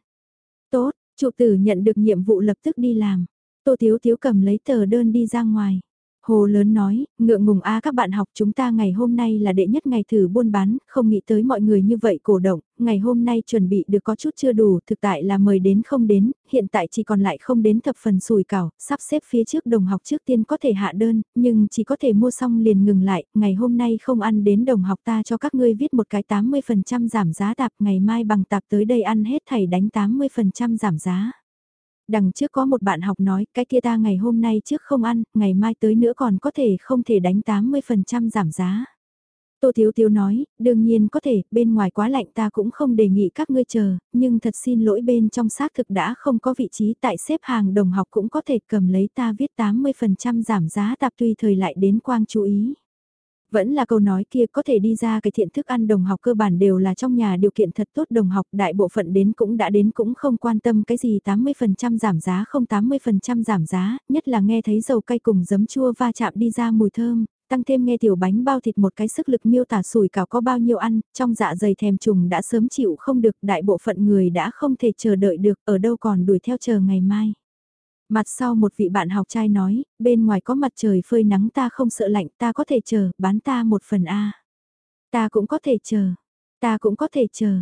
Tốt, trụ tử nhận được nhiệm vụ lập tức đi làm. Tô Thiếu Thiếu cầm lấy tờ đơn đi ra ngoài. Hồ lớn nói, ngượng ngùng a các bạn học chúng ta ngày hôm nay là đệ nhất ngày thử buôn bán, không nghĩ tới mọi người như vậy cổ động, ngày hôm nay chuẩn bị được có chút chưa đủ, thực tại là mời đến không đến, hiện tại chỉ còn lại không đến thập phần sùi cảo, sắp xếp phía trước đồng học trước tiên có thể hạ đơn, nhưng chỉ có thể mua xong liền ngừng lại, ngày hôm nay không ăn đến đồng học ta cho các ngươi viết một cái 80% giảm giá tạp, ngày mai bằng tạp tới đây ăn hết thầy đánh 80% giảm giá. Đằng trước có một bạn học nói, cái kia ta ngày hôm nay trước không ăn, ngày mai tới nữa còn có thể không thể đánh 80% giảm giá. Tô Thiếu Thiếu nói, đương nhiên có thể, bên ngoài quá lạnh ta cũng không đề nghị các ngươi chờ, nhưng thật xin lỗi bên trong xác thực đã không có vị trí tại xếp hàng đồng học cũng có thể cầm lấy ta viết 80% giảm giá tạp tùy thời lại đến quang chú ý. Vẫn là câu nói kia có thể đi ra cái thiện thức ăn đồng học cơ bản đều là trong nhà điều kiện thật tốt đồng học đại bộ phận đến cũng đã đến cũng không quan tâm cái gì 80% giảm giá không 80% giảm giá, nhất là nghe thấy dầu cay cùng giấm chua va chạm đi ra mùi thơm, tăng thêm nghe tiểu bánh bao thịt một cái sức lực miêu tả sủi cảo có bao nhiêu ăn, trong dạ dày thèm trùng đã sớm chịu không được đại bộ phận người đã không thể chờ đợi được ở đâu còn đuổi theo chờ ngày mai. Mặt sau một vị bạn học trai nói, bên ngoài có mặt trời phơi nắng ta không sợ lạnh ta có thể chờ, bán ta một phần A. Ta cũng có thể chờ, ta cũng có thể chờ.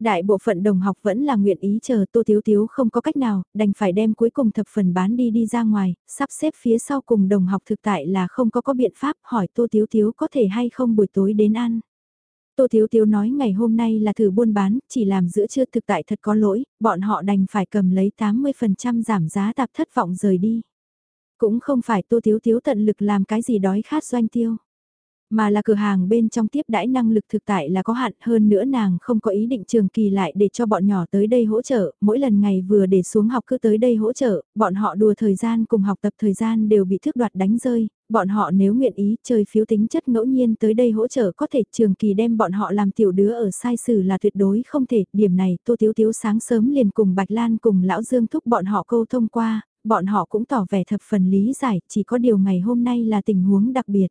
Đại bộ phận đồng học vẫn là nguyện ý chờ Tô Thiếu Thiếu không có cách nào, đành phải đem cuối cùng thập phần bán đi đi ra ngoài, sắp xếp phía sau cùng đồng học thực tại là không có có biện pháp hỏi Tô Thiếu Thiếu có thể hay không buổi tối đến ăn. Tô Thiếu Thiếu nói ngày hôm nay là thử buôn bán, chỉ làm giữa trưa thực tại thật có lỗi, bọn họ đành phải cầm lấy 80% giảm giá tạp thất vọng rời đi. Cũng không phải Tô Thiếu Thiếu tận lực làm cái gì đói khát doanh tiêu. Mà là cửa hàng bên trong tiếp đãi năng lực thực tại là có hạn hơn nữa nàng không có ý định trường kỳ lại để cho bọn nhỏ tới đây hỗ trợ, mỗi lần ngày vừa để xuống học cứ tới đây hỗ trợ, bọn họ đùa thời gian cùng học tập thời gian đều bị thước đoạt đánh rơi, bọn họ nếu nguyện ý chơi phiếu tính chất ngẫu nhiên tới đây hỗ trợ có thể trường kỳ đem bọn họ làm tiểu đứa ở sai sử là tuyệt đối không thể, điểm này Tô Tiếu Tiếu sáng sớm liền cùng Bạch Lan cùng Lão Dương thúc bọn họ câu thông qua, bọn họ cũng tỏ vẻ thập phần lý giải, chỉ có điều ngày hôm nay là tình huống đặc biệt.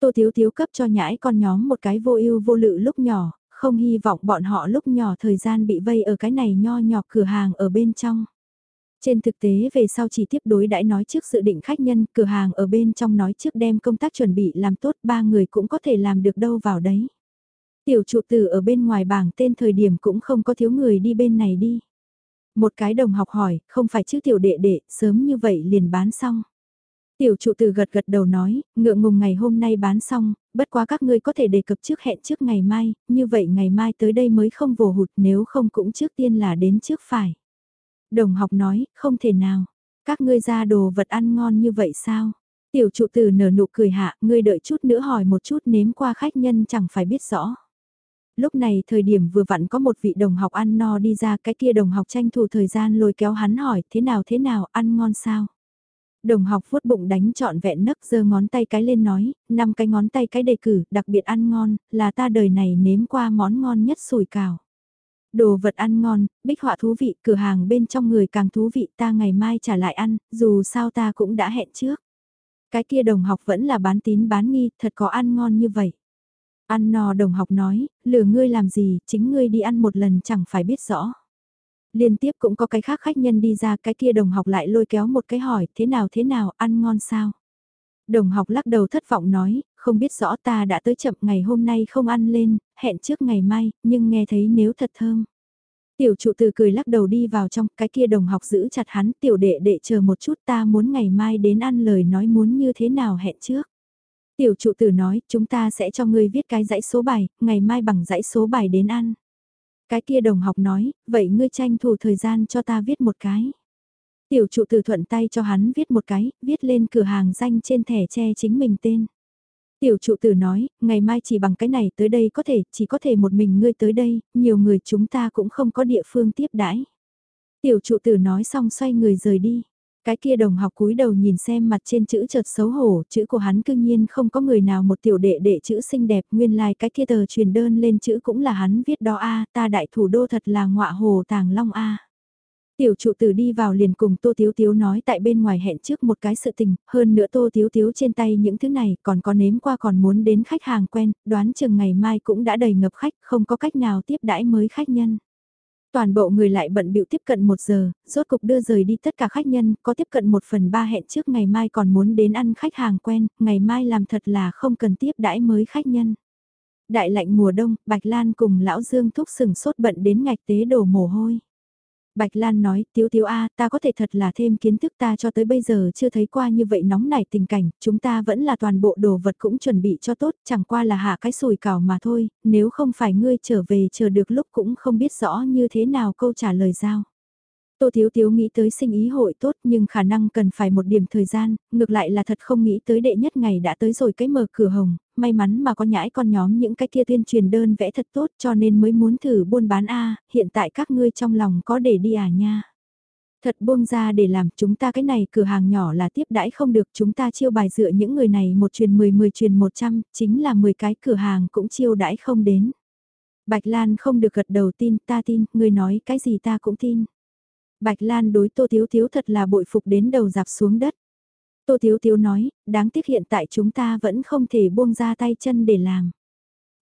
Tô Thiếu Thiếu cấp cho nhãi con nhóm một cái vô ưu vô lự lúc nhỏ, không hy vọng bọn họ lúc nhỏ thời gian bị vây ở cái này nho nhỏ cửa hàng ở bên trong. Trên thực tế về sau chỉ tiếp đối đãi nói trước dự định khách nhân, cửa hàng ở bên trong nói trước đem công tác chuẩn bị làm tốt ba người cũng có thể làm được đâu vào đấy. Tiểu trụ tử ở bên ngoài bảng tên thời điểm cũng không có thiếu người đi bên này đi. Một cái đồng học hỏi, không phải chứ tiểu đệ đệ, sớm như vậy liền bán xong. Tiểu trụ từ gật gật đầu nói, ngượng ngùng ngày hôm nay bán xong, bất quá các ngươi có thể đề cập trước hẹn trước ngày mai, như vậy ngày mai tới đây mới không vồ hụt nếu không cũng trước tiên là đến trước phải. Đồng học nói, không thể nào, các ngươi ra đồ vật ăn ngon như vậy sao? Tiểu trụ tử nở nụ cười hạ, ngươi đợi chút nữa hỏi một chút nếm qua khách nhân chẳng phải biết rõ. Lúc này thời điểm vừa vặn có một vị đồng học ăn no đi ra cái kia đồng học tranh thủ thời gian lôi kéo hắn hỏi thế nào thế nào ăn ngon sao. Đồng học vuốt bụng đánh trọn vẹn nấc giơ ngón tay cái lên nói, năm cái ngón tay cái đề cử, đặc biệt ăn ngon, là ta đời này nếm qua món ngon nhất sủi cào. Đồ vật ăn ngon, bích họa thú vị, cửa hàng bên trong người càng thú vị ta ngày mai trả lại ăn, dù sao ta cũng đã hẹn trước. Cái kia đồng học vẫn là bán tín bán nghi, thật có ăn ngon như vậy. Ăn no đồng học nói, lừa ngươi làm gì, chính ngươi đi ăn một lần chẳng phải biết rõ. Liên tiếp cũng có cái khác khách nhân đi ra, cái kia đồng học lại lôi kéo một cái hỏi, thế nào thế nào, ăn ngon sao? Đồng học lắc đầu thất vọng nói, không biết rõ ta đã tới chậm ngày hôm nay không ăn lên, hẹn trước ngày mai, nhưng nghe thấy nếu thật thơm. Tiểu trụ từ cười lắc đầu đi vào trong, cái kia đồng học giữ chặt hắn, tiểu đệ đệ chờ một chút ta muốn ngày mai đến ăn lời nói muốn như thế nào hẹn trước. Tiểu trụ tử nói, chúng ta sẽ cho ngươi viết cái dãy số bài, ngày mai bằng dãy số bài đến ăn. Cái kia đồng học nói, vậy ngươi tranh thủ thời gian cho ta viết một cái. Tiểu trụ tử thuận tay cho hắn viết một cái, viết lên cửa hàng danh trên thẻ che chính mình tên. Tiểu trụ tử nói, ngày mai chỉ bằng cái này tới đây có thể, chỉ có thể một mình ngươi tới đây, nhiều người chúng ta cũng không có địa phương tiếp đãi. Tiểu trụ tử nói xong xoay người rời đi. Cái kia đồng học cúi đầu nhìn xem mặt trên chữ chợt xấu hổ, chữ của hắn cương nhiên không có người nào một tiểu đệ đệ chữ xinh đẹp, nguyên lai like cái kia tờ truyền đơn lên chữ cũng là hắn viết đó a ta đại thủ đô thật là ngọa hồ tàng long a Tiểu trụ tử đi vào liền cùng Tô Tiếu Tiếu nói tại bên ngoài hẹn trước một cái sự tình, hơn nữa Tô Tiếu Tiếu trên tay những thứ này còn có nếm qua còn muốn đến khách hàng quen, đoán chừng ngày mai cũng đã đầy ngập khách, không có cách nào tiếp đãi mới khách nhân. Toàn bộ người lại bận bịu tiếp cận một giờ, rốt cục đưa rời đi tất cả khách nhân, có tiếp cận một phần ba hẹn trước ngày mai còn muốn đến ăn khách hàng quen, ngày mai làm thật là không cần tiếp đãi mới khách nhân. Đại lạnh mùa đông, Bạch Lan cùng Lão Dương thúc sừng sốt bận đến ngạch tế đổ mồ hôi. Bạch Lan nói, Tiếu Tiếu A, ta có thể thật là thêm kiến thức ta cho tới bây giờ chưa thấy qua như vậy nóng nảy tình cảnh, chúng ta vẫn là toàn bộ đồ vật cũng chuẩn bị cho tốt, chẳng qua là hạ cái sùi cảo mà thôi, nếu không phải ngươi trở về chờ được lúc cũng không biết rõ như thế nào câu trả lời giao. Tô Thiếu Thiếu nghĩ tới sinh ý hội tốt nhưng khả năng cần phải một điểm thời gian, ngược lại là thật không nghĩ tới đệ nhất ngày đã tới rồi cái mở cửa hồng, may mắn mà có nhãi con nhóm những cái kia tuyên truyền đơn vẽ thật tốt cho nên mới muốn thử buôn bán A, hiện tại các ngươi trong lòng có để đi à nha. Thật buông ra để làm chúng ta cái này cửa hàng nhỏ là tiếp đãi không được chúng ta chiêu bài dựa những người này một truyền 10 10 truyền 100 chính là 10 cái cửa hàng cũng chiêu đãi không đến. Bạch Lan không được gật đầu tin ta tin, người nói cái gì ta cũng tin. Bạch Lan đối Tô Thiếu Thiếu thật là bội phục đến đầu dạp xuống đất. Tô Thiếu Thiếu nói, đáng tiếc hiện tại chúng ta vẫn không thể buông ra tay chân để làm.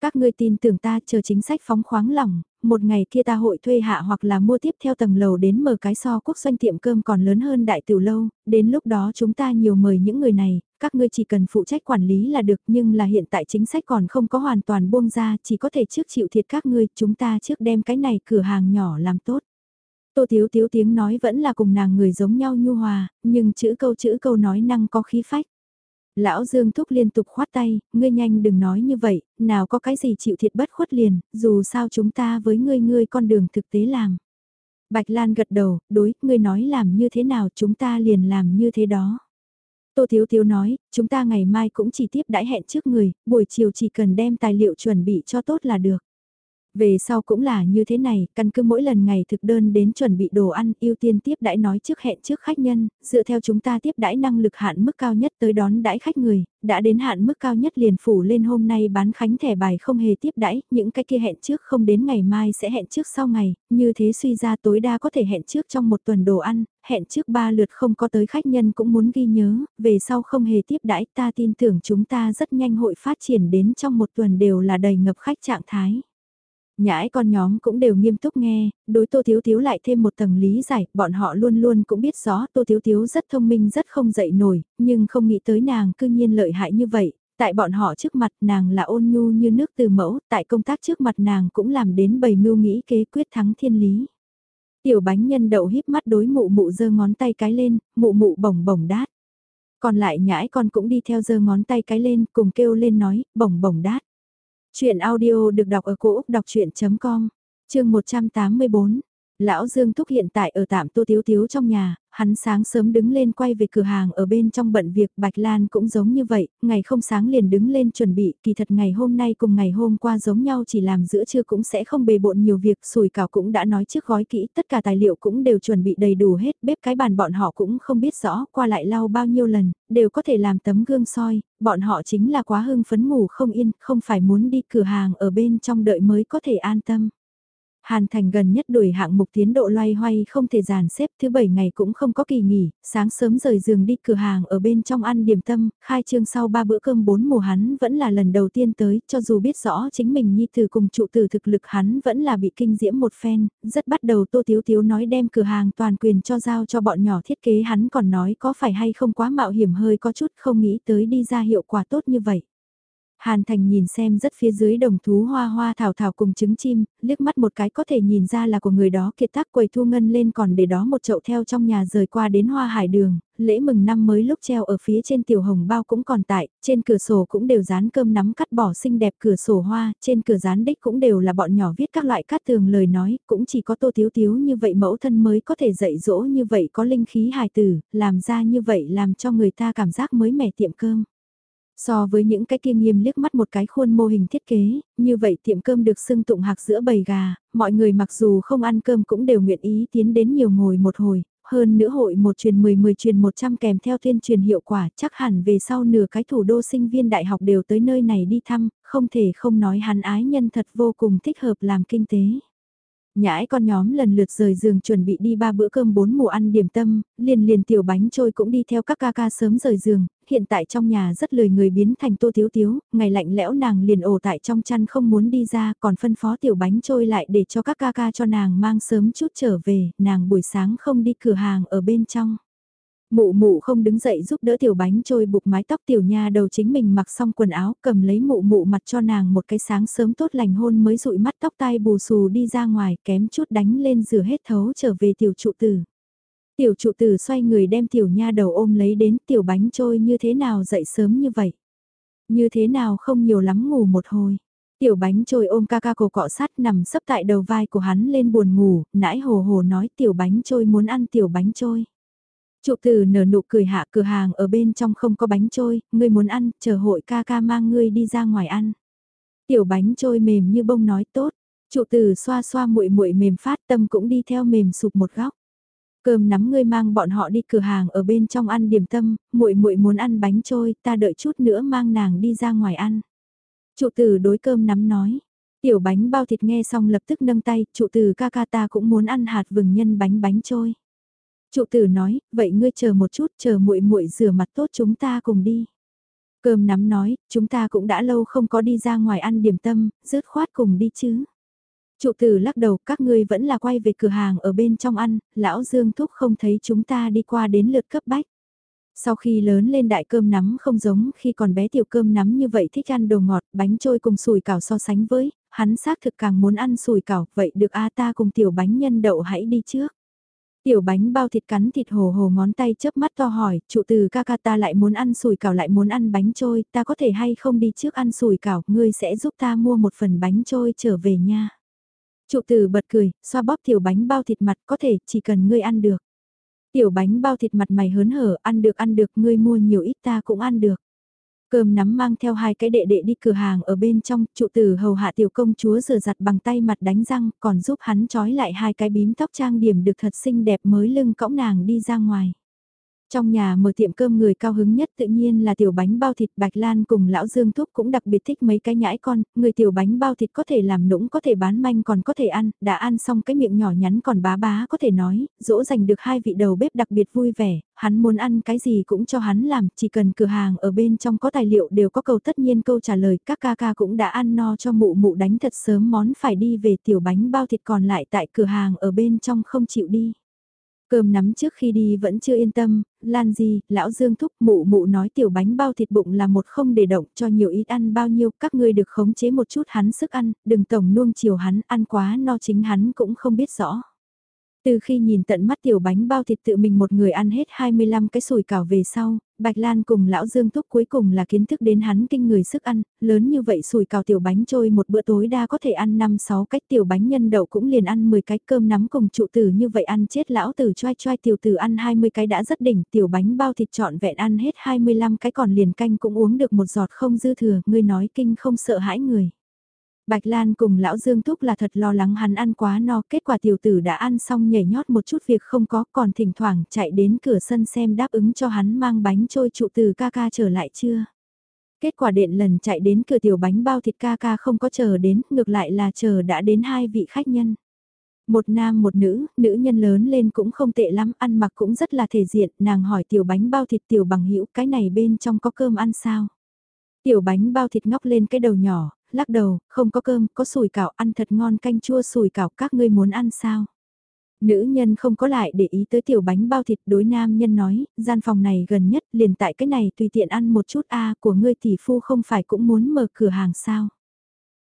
Các ngươi tin tưởng ta chờ chính sách phóng khoáng lỏng, một ngày kia ta hội thuê hạ hoặc là mua tiếp theo tầng lầu đến mở cái so quốc doanh tiệm cơm còn lớn hơn đại tiểu lâu, đến lúc đó chúng ta nhiều mời những người này, các ngươi chỉ cần phụ trách quản lý là được nhưng là hiện tại chính sách còn không có hoàn toàn buông ra, chỉ có thể trước chịu thiệt các ngươi, chúng ta trước đem cái này cửa hàng nhỏ làm tốt. Tô Thiếu Thiếu tiếng nói vẫn là cùng nàng người giống nhau nhu hòa, nhưng chữ câu chữ câu nói năng có khí phách. Lão Dương Thúc liên tục khoát tay, ngươi nhanh đừng nói như vậy, nào có cái gì chịu thiệt bất khuất liền, dù sao chúng ta với ngươi ngươi con đường thực tế làm. Bạch Lan gật đầu, đối, ngươi nói làm như thế nào chúng ta liền làm như thế đó. Tô Thiếu Thiếu nói, chúng ta ngày mai cũng chỉ tiếp đãi hẹn trước người, buổi chiều chỉ cần đem tài liệu chuẩn bị cho tốt là được. Về sau cũng là như thế này, căn cứ mỗi lần ngày thực đơn đến chuẩn bị đồ ăn, ưu tiên tiếp đãi nói trước hẹn trước khách nhân, dựa theo chúng ta tiếp đãi năng lực hạn mức cao nhất tới đón đãi khách người, đã đến hạn mức cao nhất liền phủ lên hôm nay bán khánh thẻ bài không hề tiếp đãi, những cái kia hẹn trước không đến ngày mai sẽ hẹn trước sau ngày, như thế suy ra tối đa có thể hẹn trước trong một tuần đồ ăn, hẹn trước ba lượt không có tới khách nhân cũng muốn ghi nhớ, về sau không hề tiếp đãi ta tin tưởng chúng ta rất nhanh hội phát triển đến trong một tuần đều là đầy ngập khách trạng thái. Nhãi con nhóm cũng đều nghiêm túc nghe, đối Tô Thiếu Thiếu lại thêm một tầng lý giải, bọn họ luôn luôn cũng biết rõ Tô Thiếu Thiếu rất thông minh rất không dậy nổi, nhưng không nghĩ tới nàng cư nhiên lợi hại như vậy, tại bọn họ trước mặt nàng là ôn nhu như nước từ mẫu, tại công tác trước mặt nàng cũng làm đến bầy mưu nghĩ kế quyết thắng thiên lý. Tiểu bánh nhân đậu híp mắt đối mụ mụ giơ ngón tay cái lên, mụ mụ bổng bổng đát. Còn lại nhãi con cũng đi theo giơ ngón tay cái lên cùng kêu lên nói, bổng bổng đát. Chuyện audio được đọc ở cổ Úc đọc chuyện.com, chương 184. Lão Dương Thúc hiện tại ở tạm Tô Tiếu Tiếu trong nhà, hắn sáng sớm đứng lên quay về cửa hàng ở bên trong bận việc Bạch Lan cũng giống như vậy, ngày không sáng liền đứng lên chuẩn bị, kỳ thật ngày hôm nay cùng ngày hôm qua giống nhau chỉ làm giữa trưa cũng sẽ không bề bộn nhiều việc, sủi cảo cũng đã nói trước gói kỹ, tất cả tài liệu cũng đều chuẩn bị đầy đủ hết, bếp cái bàn bọn họ cũng không biết rõ, qua lại lau bao nhiêu lần, đều có thể làm tấm gương soi, bọn họ chính là quá hưng phấn ngủ không yên, không phải muốn đi cửa hàng ở bên trong đợi mới có thể an tâm. Hàn Thành gần nhất đuổi hạng mục tiến độ loay hoay không thể dàn xếp thứ bảy ngày cũng không có kỳ nghỉ, sáng sớm rời giường đi cửa hàng ở bên trong ăn điểm tâm, khai trương sau ba bữa cơm bốn mùa hắn vẫn là lần đầu tiên tới, cho dù biết rõ chính mình nhi từ cùng trụ từ thực lực hắn vẫn là bị kinh diễm một phen, rất bắt đầu Tô Tiếu Tiếu nói đem cửa hàng toàn quyền cho giao cho bọn nhỏ thiết kế hắn còn nói có phải hay không quá mạo hiểm hơi có chút không nghĩ tới đi ra hiệu quả tốt như vậy. Hàn Thành nhìn xem rất phía dưới đồng thú hoa hoa thảo thảo cùng trứng chim, liếc mắt một cái có thể nhìn ra là của người đó kiệt tác quầy thu ngân lên còn để đó một chậu theo trong nhà rời qua đến hoa hải đường, lễ mừng năm mới lúc treo ở phía trên tiểu hồng bao cũng còn tại, trên cửa sổ cũng đều dán cơm nắm cắt bỏ xinh đẹp cửa sổ hoa, trên cửa dán đích cũng đều là bọn nhỏ viết các loại cát tường lời nói, cũng chỉ có tô thiếu thiếu như vậy mẫu thân mới có thể dạy dỗ như vậy có linh khí hài tử, làm ra như vậy làm cho người ta cảm giác mới mẻ tiệm cơm. So với những cái kia nghiêm liếc mắt một cái khuôn mô hình thiết kế, như vậy tiệm cơm được xưng tụng hạc giữa bầy gà, mọi người mặc dù không ăn cơm cũng đều nguyện ý tiến đến nhiều ngồi một hồi, hơn nữa hội một truyền 10 10 truyền 100 kèm theo tuyên truyền hiệu quả chắc hẳn về sau nửa cái thủ đô sinh viên đại học đều tới nơi này đi thăm, không thể không nói hắn ái nhân thật vô cùng thích hợp làm kinh tế. Nhãi con nhóm lần lượt rời giường chuẩn bị đi ba bữa cơm bốn mùa ăn điểm tâm, liền liền tiểu bánh trôi cũng đi theo các ca ca sớm rời giường, hiện tại trong nhà rất lười người biến thành tô thiếu thiếu ngày lạnh lẽo nàng liền ổ tại trong chăn không muốn đi ra còn phân phó tiểu bánh trôi lại để cho các ca ca cho nàng mang sớm chút trở về, nàng buổi sáng không đi cửa hàng ở bên trong. Mụ mụ không đứng dậy giúp đỡ tiểu bánh trôi buộc mái tóc tiểu nha đầu chính mình mặc xong quần áo cầm lấy mụ mụ mặt cho nàng một cái sáng sớm tốt lành hôn mới dụi mắt tóc tai bù xù đi ra ngoài kém chút đánh lên rửa hết thấu trở về tiểu trụ tử. Tiểu trụ tử xoay người đem tiểu nha đầu ôm lấy đến tiểu bánh trôi như thế nào dậy sớm như vậy. Như thế nào không nhiều lắm ngủ một hồi. Tiểu bánh trôi ôm ca ca cổ cọ sát nằm sấp tại đầu vai của hắn lên buồn ngủ, nãi hồ hồ nói tiểu bánh trôi muốn ăn tiểu bánh trôi. Trụ tử nở nụ cười hạ cửa hàng ở bên trong không có bánh trôi, ngươi muốn ăn, chờ hội ca ca mang ngươi đi ra ngoài ăn. Tiểu bánh trôi mềm như bông nói tốt, trụ tử xoa xoa muội muội mềm phát tâm cũng đi theo mềm sụp một góc. Cơm nắm ngươi mang bọn họ đi cửa hàng ở bên trong ăn điểm tâm, muội muội muốn ăn bánh trôi, ta đợi chút nữa mang nàng đi ra ngoài ăn. Trụ tử đối cơm nắm nói. Tiểu bánh bao thịt nghe xong lập tức nâng tay, trụ tử ca ca ta cũng muốn ăn hạt vừng nhân bánh bánh trôi. Trụ tử nói, vậy ngươi chờ một chút, chờ muội muội rửa mặt tốt chúng ta cùng đi. Cơm nắm nói, chúng ta cũng đã lâu không có đi ra ngoài ăn điểm tâm, rớt khoát cùng đi chứ. Trụ tử lắc đầu, các ngươi vẫn là quay về cửa hàng ở bên trong ăn, lão Dương Thúc không thấy chúng ta đi qua đến lượt cấp bách. Sau khi lớn lên đại cơm nắm không giống khi còn bé tiểu cơm nắm như vậy thích ăn đồ ngọt, bánh trôi cùng sùi cảo so sánh với, hắn xác thực càng muốn ăn sùi cảo, vậy được a ta cùng tiểu bánh nhân đậu hãy đi trước. Tiểu bánh bao thịt cắn thịt hồ hồ ngón tay chớp mắt to hỏi, trụ từ ca ca ta lại muốn ăn sùi cảo lại muốn ăn bánh trôi, ta có thể hay không đi trước ăn sùi cảo, ngươi sẽ giúp ta mua một phần bánh trôi trở về nha. Trụ từ bật cười, xoa bóp tiểu bánh bao thịt mặt có thể, chỉ cần ngươi ăn được. Tiểu bánh bao thịt mặt mày hớn hở, ăn được ăn được, ngươi mua nhiều ít ta cũng ăn được. Cơm nắm mang theo hai cái đệ đệ đi cửa hàng ở bên trong, trụ tử hầu hạ tiểu công chúa rửa giặt bằng tay mặt đánh răng, còn giúp hắn trói lại hai cái bím tóc trang điểm được thật xinh đẹp mới lưng cõng nàng đi ra ngoài. Trong nhà mở tiệm cơm người cao hứng nhất tự nhiên là tiểu bánh bao thịt Bạch Lan cùng lão Dương Thúc cũng đặc biệt thích mấy cái nhãi con, người tiểu bánh bao thịt có thể làm nũng có thể bán manh còn có thể ăn, đã ăn xong cái miệng nhỏ nhắn còn bá bá có thể nói, dỗ dành được hai vị đầu bếp đặc biệt vui vẻ, hắn muốn ăn cái gì cũng cho hắn làm, chỉ cần cửa hàng ở bên trong có tài liệu đều có câu tất nhiên câu trả lời, các ca ca cũng đã ăn no cho mụ mụ đánh thật sớm món phải đi về tiểu bánh bao thịt còn lại tại cửa hàng ở bên trong không chịu đi. Cơm nắm trước khi đi vẫn chưa yên tâm, Lan Di, lão Dương thúc mụ mụ nói tiểu bánh bao thịt bụng là một không để động cho nhiều ít ăn bao nhiêu, các ngươi được khống chế một chút hắn sức ăn, đừng tổng nuông chiều hắn, ăn quá no chính hắn cũng không biết rõ. Từ khi nhìn tận mắt tiểu bánh bao thịt tự mình một người ăn hết 25 cái sủi cảo về sau, Bạch Lan cùng lão Dương Túc cuối cùng là kiến thức đến hắn kinh người sức ăn, lớn như vậy sủi cào tiểu bánh trôi một bữa tối đa có thể ăn 5-6 cách tiểu bánh nhân đậu cũng liền ăn 10 cái cơm nắm cùng trụ tử như vậy ăn chết lão tử choai choai tiểu tử ăn 20 cái đã rất đỉnh, tiểu bánh bao thịt trọn vẹn ăn hết 25 cái còn liền canh cũng uống được một giọt không dư thừa, ngươi nói kinh không sợ hãi người. Bạch Lan cùng lão Dương thúc là thật lo lắng hắn ăn quá no, kết quả tiểu tử đã ăn xong nhảy nhót một chút việc không có, còn thỉnh thoảng chạy đến cửa sân xem đáp ứng cho hắn mang bánh trôi trụ từ ca ca trở lại chưa. Kết quả điện lần chạy đến cửa tiểu bánh bao thịt ca ca không có chờ đến, ngược lại là chờ đã đến hai vị khách nhân. Một nam một nữ, nữ nhân lớn lên cũng không tệ lắm, ăn mặc cũng rất là thể diện, nàng hỏi tiểu bánh bao thịt tiểu bằng hữu cái này bên trong có cơm ăn sao? Tiểu bánh bao thịt ngóc lên cái đầu nhỏ, lắc đầu, không có cơm, có sủi cảo ăn thật ngon canh chua sủi cảo các ngươi muốn ăn sao? Nữ nhân không có lại để ý tới tiểu bánh bao thịt đối nam nhân nói, gian phòng này gần nhất liền tại cái này tùy tiện ăn một chút a của ngươi tỷ phu không phải cũng muốn mở cửa hàng sao?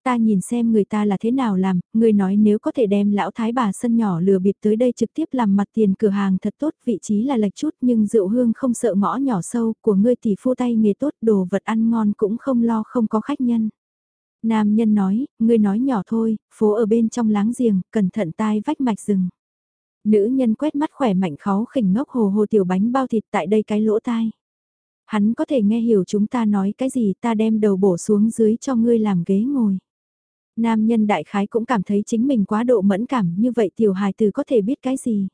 Ta nhìn xem người ta là thế nào làm, người nói nếu có thể đem lão thái bà sân nhỏ lừa bịp tới đây trực tiếp làm mặt tiền cửa hàng thật tốt, vị trí là lệch chút nhưng rượu hương không sợ ngõ nhỏ sâu, của ngươi tỷ phu tay nghề tốt, đồ vật ăn ngon cũng không lo không có khách nhân. Nam nhân nói, ngươi nói nhỏ thôi, phố ở bên trong láng giềng, cẩn thận tai vách mạch rừng. Nữ nhân quét mắt khỏe mạnh khó khỉnh ngốc hồ hồ tiểu bánh bao thịt tại đây cái lỗ tai. Hắn có thể nghe hiểu chúng ta nói cái gì ta đem đầu bổ xuống dưới cho ngươi làm ghế ngồi. Nam nhân đại khái cũng cảm thấy chính mình quá độ mẫn cảm như vậy tiểu hài từ có thể biết cái gì.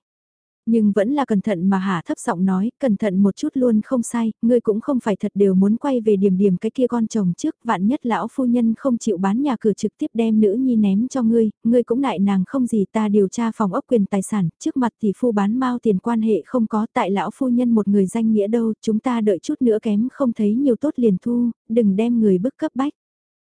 Nhưng vẫn là cẩn thận mà hạ thấp giọng nói, cẩn thận một chút luôn không sai, ngươi cũng không phải thật đều muốn quay về điểm điểm cái kia con chồng trước, vạn nhất lão phu nhân không chịu bán nhà cửa trực tiếp đem nữ nhi ném cho ngươi, ngươi cũng lại nàng không gì ta điều tra phòng ốc quyền tài sản, trước mặt thì phu bán mau tiền quan hệ không có tại lão phu nhân một người danh nghĩa đâu, chúng ta đợi chút nữa kém không thấy nhiều tốt liền thu, đừng đem người bức cấp bách.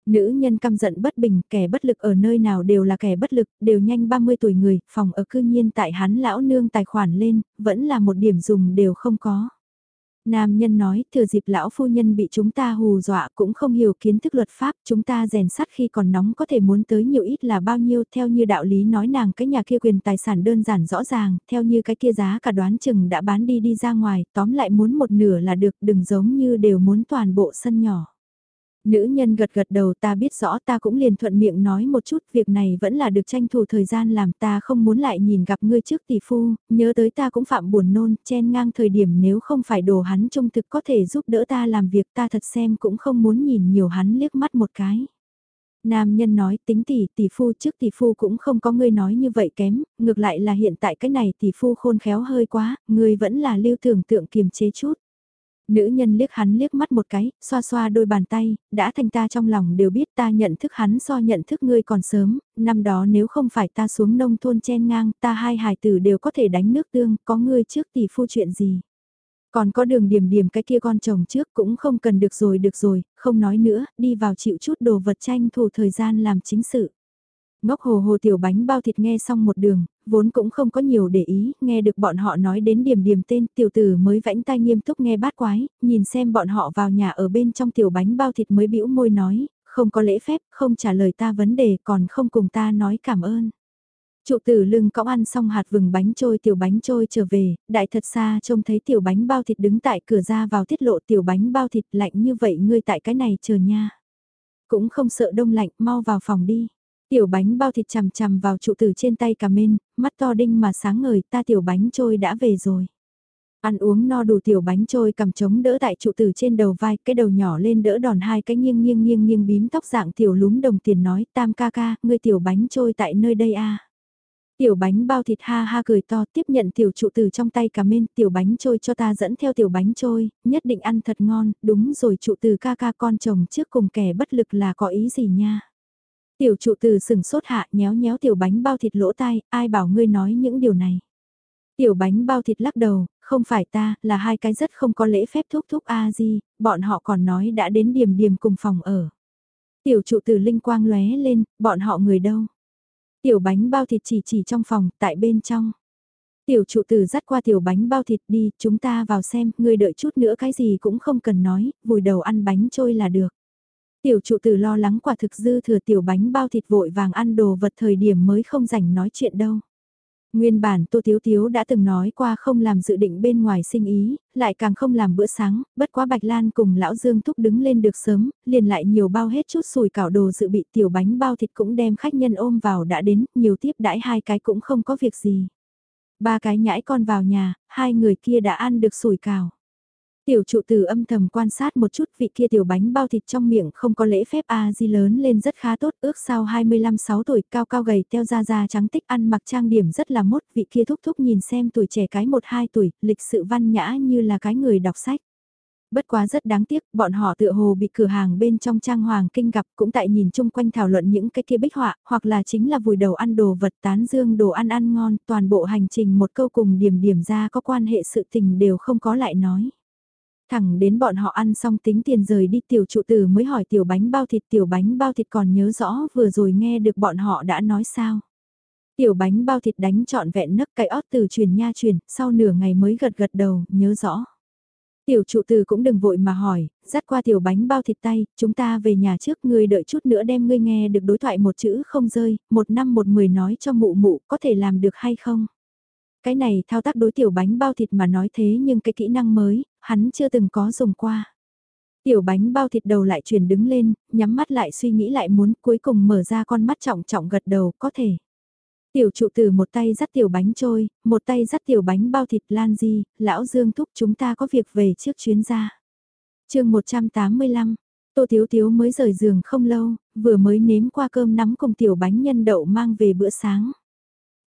Nữ nhân căm giận bất bình, kẻ bất lực ở nơi nào đều là kẻ bất lực, đều nhanh 30 tuổi người, phòng ở cư nhiên tại hắn lão nương tài khoản lên, vẫn là một điểm dùng đều không có. Nam nhân nói, thừa dịp lão phu nhân bị chúng ta hù dọa cũng không hiểu kiến thức luật pháp, chúng ta rèn sắt khi còn nóng có thể muốn tới nhiều ít là bao nhiêu, theo như đạo lý nói nàng cái nhà kia quyền tài sản đơn giản rõ ràng, theo như cái kia giá cả đoán chừng đã bán đi đi ra ngoài, tóm lại muốn một nửa là được, đừng giống như đều muốn toàn bộ sân nhỏ. Nữ nhân gật gật đầu ta biết rõ ta cũng liền thuận miệng nói một chút việc này vẫn là được tranh thủ thời gian làm ta không muốn lại nhìn gặp ngươi trước tỷ phu, nhớ tới ta cũng phạm buồn nôn, chen ngang thời điểm nếu không phải đồ hắn trung thực có thể giúp đỡ ta làm việc ta thật xem cũng không muốn nhìn nhiều hắn liếc mắt một cái. Nam nhân nói tính tỷ tỷ phu trước tỷ phu cũng không có ngươi nói như vậy kém, ngược lại là hiện tại cái này tỷ phu khôn khéo hơi quá, ngươi vẫn là lưu tưởng tượng kiềm chế chút. Nữ nhân liếc hắn liếc mắt một cái, xoa xoa đôi bàn tay, đã thành ta trong lòng đều biết ta nhận thức hắn so nhận thức ngươi còn sớm, năm đó nếu không phải ta xuống nông thôn chen ngang, ta hai hài tử đều có thể đánh nước tương, có ngươi trước tỷ phu chuyện gì. Còn có đường điểm điểm cái kia con chồng trước cũng không cần được rồi được rồi, không nói nữa, đi vào chịu chút đồ vật tranh thủ thời gian làm chính sự. Ngốc hồ hồ tiểu bánh bao thịt nghe xong một đường, vốn cũng không có nhiều để ý, nghe được bọn họ nói đến điểm điểm tên tiểu tử mới vãnh tai nghiêm túc nghe bát quái, nhìn xem bọn họ vào nhà ở bên trong tiểu bánh bao thịt mới bĩu môi nói, không có lễ phép, không trả lời ta vấn đề còn không cùng ta nói cảm ơn. Trụ tử lưng cõng ăn xong hạt vừng bánh trôi tiểu bánh trôi trở về, đại thật xa trông thấy tiểu bánh bao thịt đứng tại cửa ra vào tiết lộ tiểu bánh bao thịt lạnh như vậy ngươi tại cái này chờ nha. Cũng không sợ đông lạnh, mau vào phòng đi. Tiểu bánh bao thịt chằm chằm vào trụ tử trên tay cà mên, mắt to đinh mà sáng ngời ta tiểu bánh trôi đã về rồi. Ăn uống no đủ tiểu bánh trôi cầm trống đỡ tại trụ tử trên đầu vai, cái đầu nhỏ lên đỡ đòn hai cái nghiêng nghiêng nghiêng nghiêng bím tóc dạng tiểu lúm đồng tiền nói tam ca ca, ngươi tiểu bánh trôi tại nơi đây a Tiểu bánh bao thịt ha ha cười to tiếp nhận tiểu trụ tử trong tay cà men tiểu bánh trôi cho ta dẫn theo tiểu bánh trôi, nhất định ăn thật ngon, đúng rồi trụ tử ca ca con chồng trước cùng kẻ bất lực là có ý gì nha. Tiểu trụ từ sừng sốt hạ nhéo nhéo tiểu bánh bao thịt lỗ tai, ai bảo ngươi nói những điều này. Tiểu bánh bao thịt lắc đầu, không phải ta, là hai cái rất không có lễ phép thúc thúc a di, bọn họ còn nói đã đến điểm điểm cùng phòng ở. Tiểu trụ từ linh quang lóe lên, bọn họ người đâu? Tiểu bánh bao thịt chỉ chỉ trong phòng, tại bên trong. Tiểu trụ từ dắt qua tiểu bánh bao thịt đi, chúng ta vào xem, người đợi chút nữa cái gì cũng không cần nói, vùi đầu ăn bánh trôi là được. Tiểu trụ tử lo lắng quả thực dư thừa tiểu bánh bao thịt vội vàng ăn đồ vật thời điểm mới không rảnh nói chuyện đâu. Nguyên bản Tô Thiếu Thiếu đã từng nói qua không làm dự định bên ngoài sinh ý, lại càng không làm bữa sáng, bất quá Bạch Lan cùng Lão Dương Thúc đứng lên được sớm, liền lại nhiều bao hết chút sùi cảo đồ dự bị tiểu bánh bao thịt cũng đem khách nhân ôm vào đã đến, nhiều tiếp đãi hai cái cũng không có việc gì. Ba cái nhãi con vào nhà, hai người kia đã ăn được sùi cảo. Tiểu trụ tử âm thầm quan sát một chút vị kia tiểu bánh bao thịt trong miệng không có lễ phép A di lớn lên rất khá tốt ước sau 25-6 tuổi cao cao gầy teo da da trắng tích ăn mặc trang điểm rất là mốt vị kia thúc thúc nhìn xem tuổi trẻ cái 1-2 tuổi lịch sự văn nhã như là cái người đọc sách. Bất quá rất đáng tiếc, bọn họ tựa hồ bị cửa hàng bên trong trang hoàng kinh gặp cũng tại nhìn chung quanh thảo luận những cái kia bích họa, hoặc là chính là vùi đầu ăn đồ vật tán dương đồ ăn ăn ngon, toàn bộ hành trình một câu cùng điểm điểm ra có quan hệ sự tình đều không có lại nói. Thẳng đến bọn họ ăn xong tính tiền rời đi tiểu trụ tử mới hỏi tiểu bánh bao thịt tiểu bánh bao thịt còn nhớ rõ vừa rồi nghe được bọn họ đã nói sao. Tiểu bánh bao thịt đánh trọn vẹn nấc cái ót từ truyền nha truyền, sau nửa ngày mới gật gật đầu, nhớ rõ. Tiểu trụ tử cũng đừng vội mà hỏi, dắt qua tiểu bánh bao thịt tay, chúng ta về nhà trước ngươi đợi chút nữa đem ngươi nghe được đối thoại một chữ không rơi, một năm một mười nói cho mụ mụ có thể làm được hay không. Cái này thao tác đối tiểu bánh bao thịt mà nói thế nhưng cái kỹ năng mới, hắn chưa từng có dùng qua. Tiểu bánh bao thịt đầu lại chuyển đứng lên, nhắm mắt lại suy nghĩ lại muốn cuối cùng mở ra con mắt trọng trọng gật đầu có thể. Tiểu trụ tử một tay dắt tiểu bánh trôi, một tay dắt tiểu bánh bao thịt lan di, lão dương thúc chúng ta có việc về trước chuyến ra. chương 185, Tô Thiếu Thiếu mới rời giường không lâu, vừa mới nếm qua cơm nắm cùng tiểu bánh nhân đậu mang về bữa sáng.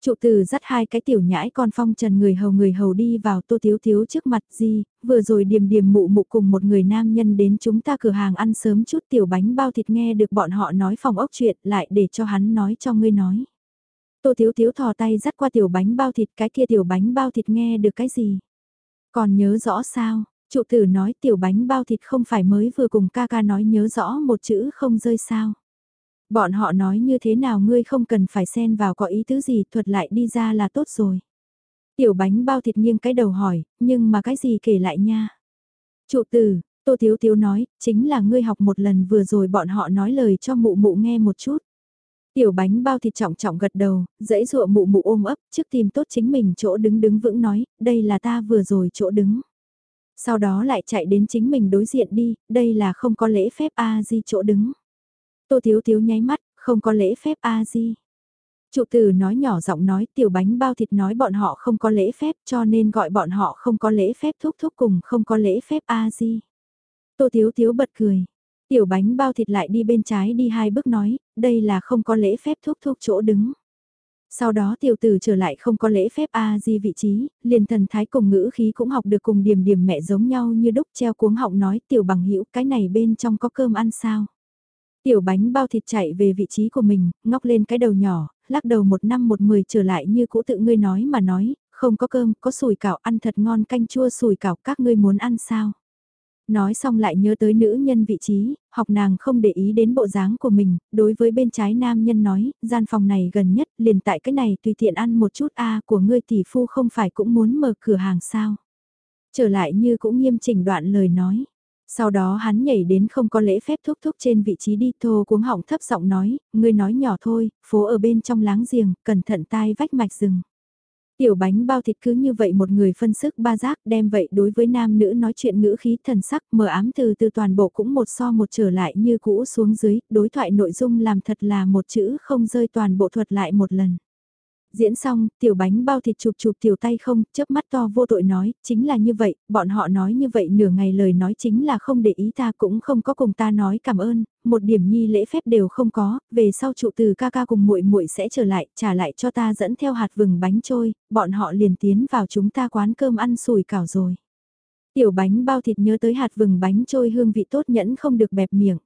Trụ từ dắt hai cái tiểu nhãi con phong trần người hầu người hầu đi vào tô thiếu thiếu trước mặt gì, vừa rồi điềm điềm mụ mụ cùng một người nam nhân đến chúng ta cửa hàng ăn sớm chút tiểu bánh bao thịt nghe được bọn họ nói phòng ốc chuyện lại để cho hắn nói cho ngươi nói. Tô thiếu thiếu thò tay dắt qua tiểu bánh bao thịt cái kia tiểu bánh bao thịt nghe được cái gì. Còn nhớ rõ sao, trụ tử nói tiểu bánh bao thịt không phải mới vừa cùng ca ca nói nhớ rõ một chữ không rơi sao. Bọn họ nói như thế nào ngươi không cần phải xen vào có ý tứ gì thuật lại đi ra là tốt rồi. Tiểu bánh bao thịt nghiêng cái đầu hỏi, nhưng mà cái gì kể lại nha. Trụ tử, Tô Thiếu Thiếu nói, chính là ngươi học một lần vừa rồi bọn họ nói lời cho mụ mụ nghe một chút. Tiểu bánh bao thịt trọng trọng gật đầu, dãy dụa mụ mụ ôm ấp, trước tìm tốt chính mình chỗ đứng đứng vững nói, đây là ta vừa rồi chỗ đứng. Sau đó lại chạy đến chính mình đối diện đi, đây là không có lễ phép A di chỗ đứng. Tô Thiếu Thiếu nháy mắt, không có lễ phép a di. Trụ tử nói nhỏ giọng nói tiểu bánh bao thịt nói bọn họ không có lễ phép cho nên gọi bọn họ không có lễ phép thúc thúc cùng không có lễ phép a di. Tô Thiếu Thiếu bật cười. Tiểu bánh bao thịt lại đi bên trái đi hai bước nói, đây là không có lễ phép thúc thúc chỗ đứng. Sau đó tiểu tử trở lại không có lễ phép A di vị trí, liền thần thái cùng ngữ khí cũng học được cùng điểm điểm mẹ giống nhau như đúc treo cuống họng nói tiểu bằng hữu cái này bên trong có cơm ăn sao. Tiểu bánh bao thịt chạy về vị trí của mình, ngóc lên cái đầu nhỏ, lắc đầu một năm một mười trở lại như cũ tự ngươi nói mà nói, không có cơm, có sùi cảo ăn thật ngon canh chua sùi cảo các ngươi muốn ăn sao. Nói xong lại nhớ tới nữ nhân vị trí, học nàng không để ý đến bộ dáng của mình, đối với bên trái nam nhân nói, gian phòng này gần nhất, liền tại cái này tùy tiện ăn một chút a của ngươi tỷ phu không phải cũng muốn mở cửa hàng sao. Trở lại như cũng nghiêm chỉnh đoạn lời nói. Sau đó hắn nhảy đến không có lễ phép thúc thúc trên vị trí đi thô cuống họng thấp giọng nói, ngươi nói nhỏ thôi, phố ở bên trong láng giềng, cẩn thận tai vách mạch rừng. Tiểu bánh bao thịt cứ như vậy một người phân sức ba giác đem vậy đối với nam nữ nói chuyện ngữ khí thần sắc mờ ám từ từ toàn bộ cũng một so một trở lại như cũ xuống dưới, đối thoại nội dung làm thật là một chữ không rơi toàn bộ thuật lại một lần. Diễn xong, tiểu bánh bao thịt chụp chụp tiểu tay không, chớp mắt to vô tội nói, chính là như vậy, bọn họ nói như vậy nửa ngày lời nói chính là không để ý ta cũng không có cùng ta nói cảm ơn, một điểm nhi lễ phép đều không có, về sau trụ từ ca ca cùng muội muội sẽ trở lại, trả lại cho ta dẫn theo hạt vừng bánh trôi, bọn họ liền tiến vào chúng ta quán cơm ăn sùi cảo rồi. Tiểu bánh bao thịt nhớ tới hạt vừng bánh trôi hương vị tốt nhẫn không được bẹp miệng.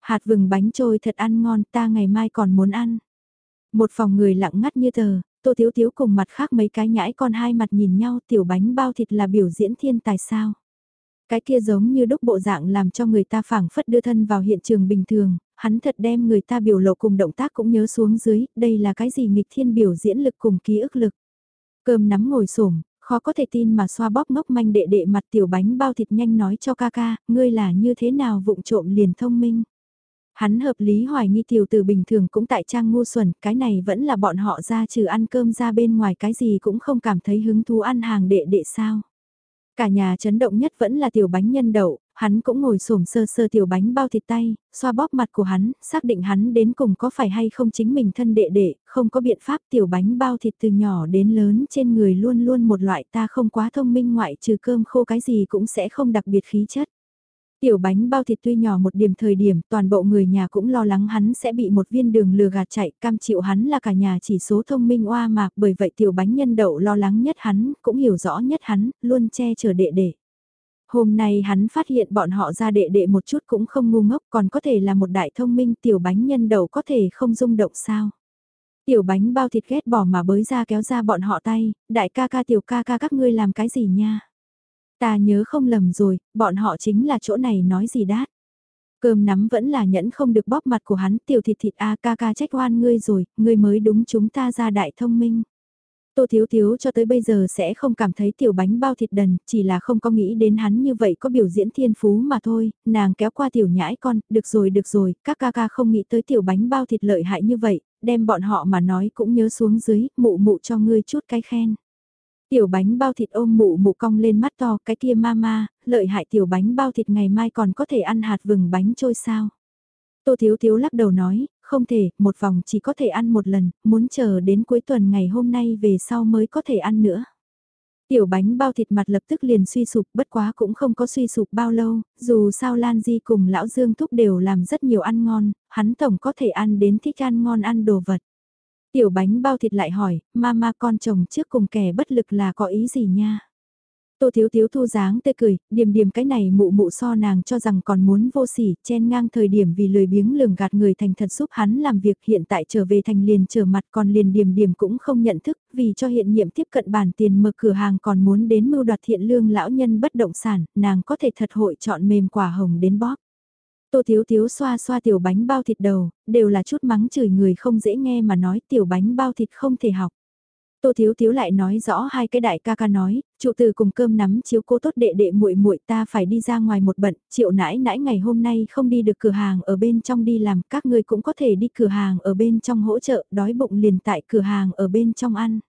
Hạt vừng bánh trôi thật ăn ngon ta ngày mai còn muốn ăn. Một phòng người lặng ngắt như tờ, Tô Thiếu Thiếu cùng mặt khác mấy cái nhãi con hai mặt nhìn nhau tiểu bánh bao thịt là biểu diễn thiên tài sao. Cái kia giống như đúc bộ dạng làm cho người ta phảng phất đưa thân vào hiện trường bình thường, hắn thật đem người ta biểu lộ cùng động tác cũng nhớ xuống dưới, đây là cái gì nghịch thiên biểu diễn lực cùng ký ức lực. Cơm nắm ngồi xổm khó có thể tin mà xoa bóp ngốc manh đệ đệ mặt tiểu bánh bao thịt nhanh nói cho ca ca, ngươi là như thế nào vụng trộm liền thông minh. Hắn hợp lý hoài nghi tiểu từ bình thường cũng tại trang ngu xuẩn, cái này vẫn là bọn họ ra trừ ăn cơm ra bên ngoài cái gì cũng không cảm thấy hứng thú ăn hàng đệ đệ sao. Cả nhà chấn động nhất vẫn là tiểu bánh nhân đậu, hắn cũng ngồi xổm sơ sơ tiểu bánh bao thịt tay, xoa bóp mặt của hắn, xác định hắn đến cùng có phải hay không chính mình thân đệ đệ, không có biện pháp tiểu bánh bao thịt từ nhỏ đến lớn trên người luôn luôn một loại ta không quá thông minh ngoại trừ cơm khô cái gì cũng sẽ không đặc biệt khí chất. Tiểu bánh bao thịt tuy nhỏ một điểm thời điểm, toàn bộ người nhà cũng lo lắng hắn sẽ bị một viên đường lừa gạt chạy, cam chịu hắn là cả nhà chỉ số thông minh oa mạc, bởi vậy tiểu bánh nhân đậu lo lắng nhất hắn, cũng hiểu rõ nhất hắn, luôn che chở đệ đệ. Hôm nay hắn phát hiện bọn họ ra đệ đệ một chút cũng không ngu ngốc, còn có thể là một đại thông minh tiểu bánh nhân đậu có thể không rung động sao. Tiểu bánh bao thịt ghét bỏ mà bới ra kéo ra bọn họ tay, đại ca ca tiểu ca ca các ngươi làm cái gì nha. Ta nhớ không lầm rồi, bọn họ chính là chỗ này nói gì đát. Cơm nắm vẫn là nhẫn không được bóp mặt của hắn tiểu thịt thịt a ca ca trách oan ngươi rồi, ngươi mới đúng chúng ta ra đại thông minh. Tô Thiếu Thiếu cho tới bây giờ sẽ không cảm thấy tiểu bánh bao thịt đần, chỉ là không có nghĩ đến hắn như vậy có biểu diễn thiên phú mà thôi, nàng kéo qua tiểu nhãi con, được rồi được rồi, các ca ca không nghĩ tới tiểu bánh bao thịt lợi hại như vậy, đem bọn họ mà nói cũng nhớ xuống dưới, mụ mụ cho ngươi chút cái khen. Tiểu bánh bao thịt ôm mụ mụ cong lên mắt to, cái kia mama, lợi hại tiểu bánh bao thịt ngày mai còn có thể ăn hạt vừng bánh trôi sao. Tô Thiếu Thiếu lắc đầu nói, không thể, một vòng chỉ có thể ăn một lần, muốn chờ đến cuối tuần ngày hôm nay về sau mới có thể ăn nữa. Tiểu bánh bao thịt mặt lập tức liền suy sụp bất quá cũng không có suy sụp bao lâu, dù sao Lan Di cùng Lão Dương Thúc đều làm rất nhiều ăn ngon, hắn tổng có thể ăn đến thích ăn ngon ăn đồ vật. Tiểu bánh bao thịt lại hỏi, mama con chồng trước cùng kẻ bất lực là có ý gì nha? Tô Thiếu Thiếu thu dáng tê cười, điểm điểm cái này mụ mụ so nàng cho rằng còn muốn vô sỉ, chen ngang thời điểm vì lười biếng lường gạt người thành thật giúp hắn làm việc hiện tại trở về thành liền trở mặt còn liền điểm điểm cũng không nhận thức, vì cho hiện nhiệm tiếp cận bản tiền mở cửa hàng còn muốn đến mưu đoạt thiện lương lão nhân bất động sản, nàng có thể thật hội chọn mềm quả hồng đến bóp. Tô Thiếu Thiếu xoa xoa tiểu bánh bao thịt đầu, đều là chút mắng chửi người không dễ nghe mà nói tiểu bánh bao thịt không thể học. Tô Thiếu Thiếu lại nói rõ hai cái đại ca ca nói, trụ từ cùng cơm nắm chiếu cố tốt đệ đệ muội muội ta phải đi ra ngoài một bận, triệu nãi nãi ngày hôm nay không đi được cửa hàng ở bên trong đi làm, các người cũng có thể đi cửa hàng ở bên trong hỗ trợ, đói bụng liền tại cửa hàng ở bên trong ăn.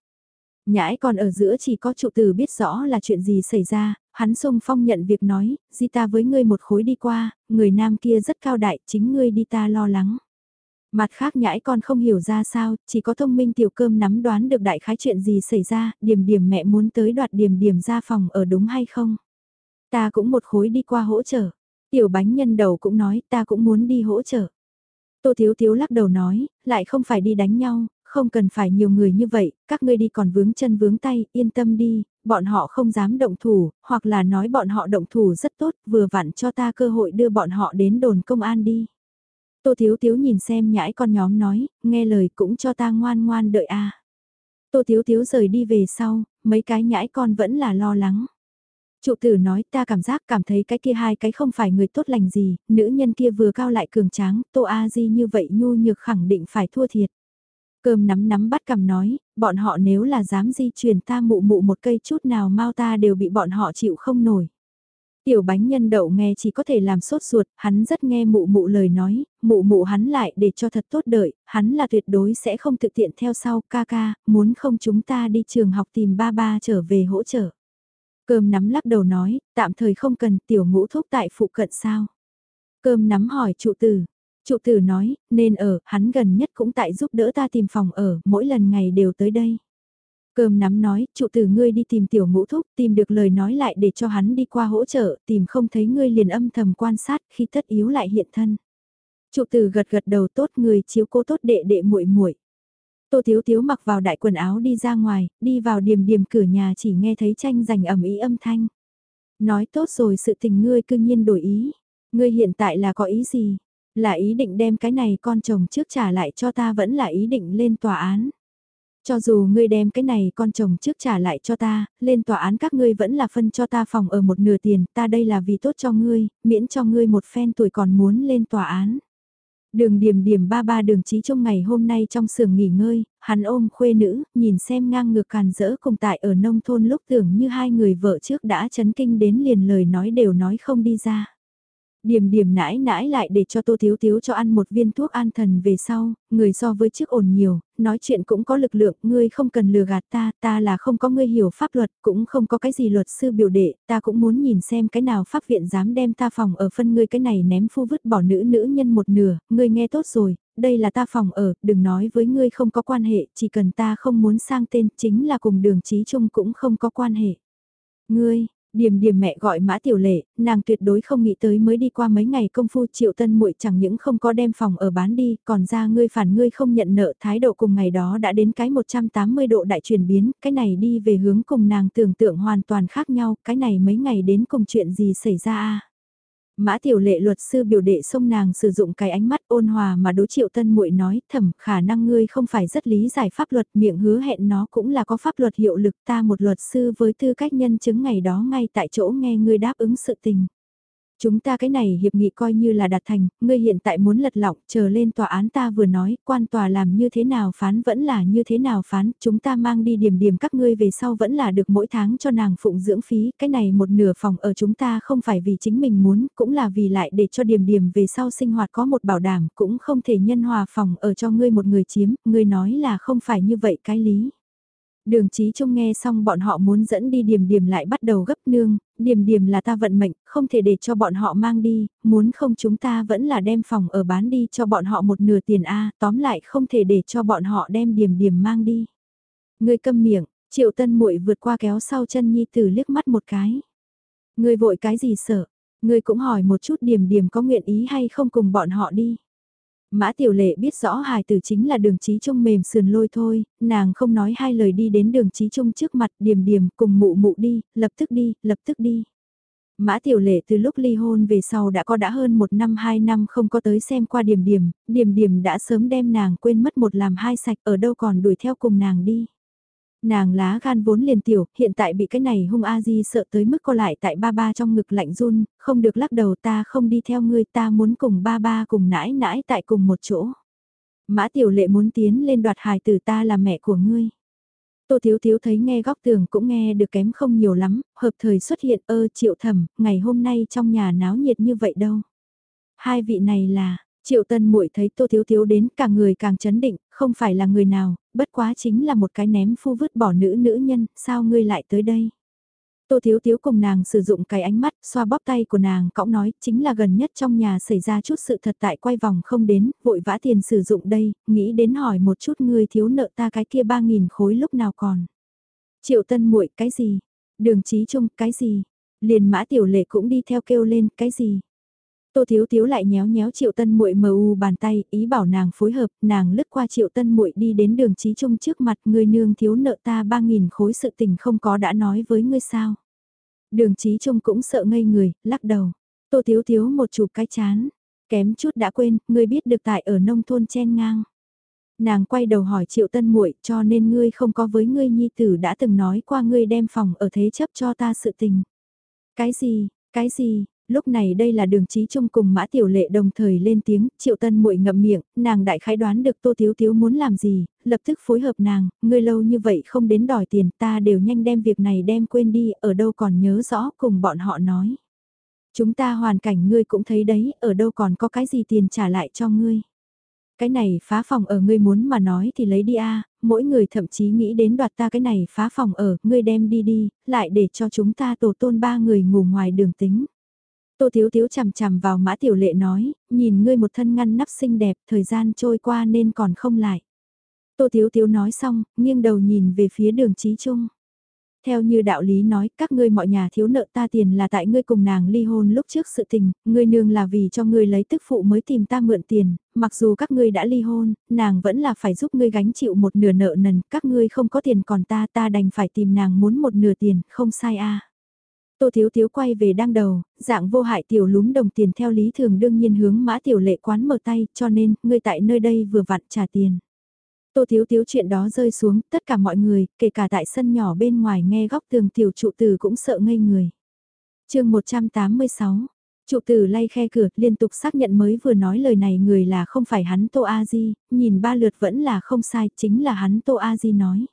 Nhãi còn ở giữa chỉ có trụ từ biết rõ là chuyện gì xảy ra, hắn sung phong nhận việc nói, di ta với ngươi một khối đi qua, người nam kia rất cao đại, chính ngươi đi ta lo lắng. Mặt khác nhãi con không hiểu ra sao, chỉ có thông minh tiểu cơm nắm đoán được đại khái chuyện gì xảy ra, điểm điểm mẹ muốn tới đoạt điểm điểm ra phòng ở đúng hay không. Ta cũng một khối đi qua hỗ trợ. Tiểu bánh nhân đầu cũng nói ta cũng muốn đi hỗ trợ. Tô Thiếu Thiếu lắc đầu nói, lại không phải đi đánh nhau, không cần phải nhiều người như vậy, các ngươi đi còn vướng chân vướng tay, yên tâm đi, bọn họ không dám động thủ, hoặc là nói bọn họ động thủ rất tốt, vừa vặn cho ta cơ hội đưa bọn họ đến đồn công an đi. Tô Thiếu Thiếu nhìn xem nhãi con nhóm nói, nghe lời cũng cho ta ngoan ngoan đợi a. Tô Thiếu Thiếu rời đi về sau, mấy cái nhãi con vẫn là lo lắng. Trụ tử nói ta cảm giác cảm thấy cái kia hai cái không phải người tốt lành gì, nữ nhân kia vừa cao lại cường tráng, Tô A Di như vậy nhu nhược khẳng định phải thua thiệt. Cơm nắm nắm bắt cầm nói, bọn họ nếu là dám di chuyển ta mụ mụ một cây chút nào mau ta đều bị bọn họ chịu không nổi. Tiểu bánh nhân đậu nghe chỉ có thể làm sốt ruột, hắn rất nghe mụ mụ lời nói, mụ mụ hắn lại để cho thật tốt đợi, hắn là tuyệt đối sẽ không thực tiện theo sau, ca ca, muốn không chúng ta đi trường học tìm ba ba trở về hỗ trợ. Cơm nắm lắc đầu nói, tạm thời không cần tiểu ngũ thúc tại phụ cận sao. Cơm nắm hỏi trụ tử, Trụ tử nói, nên ở, hắn gần nhất cũng tại giúp đỡ ta tìm phòng ở, mỗi lần ngày đều tới đây. Cơm nắm nói, trụ tử ngươi đi tìm tiểu ngũ thúc, tìm được lời nói lại để cho hắn đi qua hỗ trợ, tìm không thấy ngươi liền âm thầm quan sát khi tất yếu lại hiện thân. Trụ tử gật gật đầu tốt người chiếu cố tốt đệ đệ muội muội. Tô thiếu thiếu mặc vào đại quần áo đi ra ngoài, đi vào điểm điểm cửa nhà chỉ nghe thấy tranh giành ẩm ý âm thanh. Nói tốt rồi sự tình ngươi cương nhiên đổi ý. Ngươi hiện tại là có ý gì? Là ý định đem cái này con chồng trước trả lại cho ta vẫn là ý định lên tòa án. Cho dù ngươi đem cái này con chồng trước trả lại cho ta, lên tòa án các ngươi vẫn là phân cho ta phòng ở một nửa tiền, ta đây là vì tốt cho ngươi, miễn cho ngươi một phen tuổi còn muốn lên tòa án. Đường điểm điểm ba ba đường trí trong ngày hôm nay trong sườn nghỉ ngơi, hắn ôm khuê nữ, nhìn xem ngang ngược càn rỡ cùng tại ở nông thôn lúc tưởng như hai người vợ trước đã chấn kinh đến liền lời nói đều nói không đi ra. Điểm điểm nãi nãi lại để cho Tô Thiếu Thiếu cho ăn một viên thuốc an thần về sau, người so với trước ổn nhiều, nói chuyện cũng có lực lượng, ngươi không cần lừa gạt ta, ta là không có ngươi hiểu pháp luật, cũng không có cái gì luật sư biểu đệ, ta cũng muốn nhìn xem cái nào pháp viện dám đem ta phòng ở phân ngươi cái này ném phu vứt bỏ nữ nữ nhân một nửa, ngươi nghe tốt rồi, đây là ta phòng ở, đừng nói với ngươi không có quan hệ, chỉ cần ta không muốn sang tên, chính là cùng đường trí chung cũng không có quan hệ. Ngươi, Điềm điềm mẹ gọi mã tiểu lệ, nàng tuyệt đối không nghĩ tới mới đi qua mấy ngày công phu triệu tân muội chẳng những không có đem phòng ở bán đi, còn ra ngươi phản ngươi không nhận nợ thái độ cùng ngày đó đã đến cái 180 độ đại chuyển biến, cái này đi về hướng cùng nàng tưởng tượng hoàn toàn khác nhau, cái này mấy ngày đến cùng chuyện gì xảy ra a? Mã tiểu lệ luật sư biểu đệ xông nàng sử dụng cái ánh mắt ôn hòa mà đối triệu tân muội nói, thẩm, khả năng ngươi không phải rất lý giải pháp luật, miệng hứa hẹn nó cũng là có pháp luật hiệu lực, ta một luật sư với tư cách nhân chứng ngày đó ngay tại chỗ nghe ngươi đáp ứng sự tình. Chúng ta cái này hiệp nghị coi như là đạt thành, ngươi hiện tại muốn lật lọng, chờ lên tòa án ta vừa nói, quan tòa làm như thế nào phán vẫn là như thế nào phán, chúng ta mang đi điểm điểm các ngươi về sau vẫn là được mỗi tháng cho nàng phụng dưỡng phí, cái này một nửa phòng ở chúng ta không phải vì chính mình muốn, cũng là vì lại để cho điểm điểm về sau sinh hoạt có một bảo đảm, cũng không thể nhân hòa phòng ở cho ngươi một người chiếm, ngươi nói là không phải như vậy cái lý. Đường trí trông nghe xong bọn họ muốn dẫn đi điểm điểm lại bắt đầu gấp nương, điểm điểm là ta vận mệnh, không thể để cho bọn họ mang đi, muốn không chúng ta vẫn là đem phòng ở bán đi cho bọn họ một nửa tiền A, tóm lại không thể để cho bọn họ đem điểm điểm mang đi. Người câm miệng, triệu tân muội vượt qua kéo sau chân nhi tử liếc mắt một cái. Người vội cái gì sợ, người cũng hỏi một chút điểm điểm có nguyện ý hay không cùng bọn họ đi. Mã Tiểu Lệ biết rõ hài tử chính là đường trí trung mềm sườn lôi thôi, nàng không nói hai lời đi đến đường trí trung trước mặt điểm điểm cùng mụ mụ đi, lập tức đi, lập tức đi. Mã Tiểu Lệ từ lúc ly hôn về sau đã có đã hơn một năm hai năm không có tới xem qua điểm điểm, điểm điểm đã sớm đem nàng quên mất một làm hai sạch ở đâu còn đuổi theo cùng nàng đi. Nàng lá gan vốn liền tiểu, hiện tại bị cái này hung a di sợ tới mức co lại tại ba ba trong ngực lạnh run, không được lắc đầu ta không đi theo ngươi ta muốn cùng ba ba cùng nãi nãi tại cùng một chỗ. Mã tiểu lệ muốn tiến lên đoạt hài tử ta là mẹ của ngươi. Tô Thiếu Thiếu thấy nghe góc tường cũng nghe được kém không nhiều lắm, hợp thời xuất hiện ơ triệu thẩm, ngày hôm nay trong nhà náo nhiệt như vậy đâu. Hai vị này là, Triệu Tân Muội thấy Tô Thiếu Thiếu đến, cả người càng chấn định, không phải là người nào, bất quá chính là một cái ném phu vứt bỏ nữ nữ nhân, sao ngươi lại tới đây? Tô Thiếu Thiếu cùng nàng sử dụng cái ánh mắt, xoa bóp tay của nàng, cõng nói, chính là gần nhất trong nhà xảy ra chút sự thật tại quay vòng không đến, vội vã tiền sử dụng đây, nghĩ đến hỏi một chút ngươi thiếu nợ ta cái kia ba nghìn khối lúc nào còn. Triệu Tân muội cái gì? Đường trí trung, cái gì? Liền mã tiểu lệ cũng đi theo kêu lên, cái gì? Tô Thiếu Thiếu lại nhéo nhéo Triệu Tân Muội mờ u bàn tay, ý bảo nàng phối hợp, nàng lướt qua Triệu Tân Muội đi đến đường trí Trung trước mặt, người nương thiếu nợ ta 3000 khối sự tình không có đã nói với ngươi sao? Đường trí Trung cũng sợ ngây người, lắc đầu. Tô Thiếu Thiếu một chụp cái chán, kém chút đã quên, ngươi biết được tại ở nông thôn chen ngang. Nàng quay đầu hỏi Triệu Tân Muội, cho nên ngươi không có với ngươi nhi tử đã từng nói qua ngươi đem phòng ở thế chấp cho ta sự tình. Cái gì, cái gì, lúc này đây là đường trí trung cùng mã tiểu lệ đồng thời lên tiếng, triệu tân muội ngậm miệng, nàng đại khái đoán được tô thiếu thiếu muốn làm gì, lập tức phối hợp nàng, ngươi lâu như vậy không đến đòi tiền ta đều nhanh đem việc này đem quên đi, ở đâu còn nhớ rõ cùng bọn họ nói. Chúng ta hoàn cảnh ngươi cũng thấy đấy, ở đâu còn có cái gì tiền trả lại cho ngươi. Cái này phá phòng ở ngươi muốn mà nói thì lấy đi a mỗi người thậm chí nghĩ đến đoạt ta cái này phá phòng ở, ngươi đem đi đi, lại để cho chúng ta tổ tôn ba người ngủ ngoài đường tính. Tô Thiếu Thiếu chằm chằm vào mã tiểu lệ nói, nhìn ngươi một thân ngăn nắp xinh đẹp, thời gian trôi qua nên còn không lại. Tô Thiếu Thiếu nói xong, nghiêng đầu nhìn về phía đường trí trung. Theo như đạo lý nói, các ngươi mọi nhà thiếu nợ ta tiền là tại ngươi cùng nàng ly hôn lúc trước sự tình, ngươi nương là vì cho ngươi lấy tức phụ mới tìm ta mượn tiền, mặc dù các ngươi đã ly hôn, nàng vẫn là phải giúp ngươi gánh chịu một nửa nợ nần, các ngươi không có tiền còn ta ta đành phải tìm nàng muốn một nửa tiền, không sai a. Tô Thiếu Thiếu quay về đang đầu, dạng vô hại tiểu lúm đồng tiền theo lý thường đương nhiên hướng mã tiểu lệ quán mở tay, cho nên, ngươi tại nơi đây vừa vặn trả tiền. Tô Thiếu Thiếu chuyện đó rơi xuống, tất cả mọi người, kể cả tại sân nhỏ bên ngoài nghe góc tường tiểu trụ tử cũng sợ ngây người. chương 186, trụ tử lay khe cửa liên tục xác nhận mới vừa nói lời này người là không phải hắn Tô A Di, nhìn ba lượt vẫn là không sai, chính là hắn Tô A Di nói.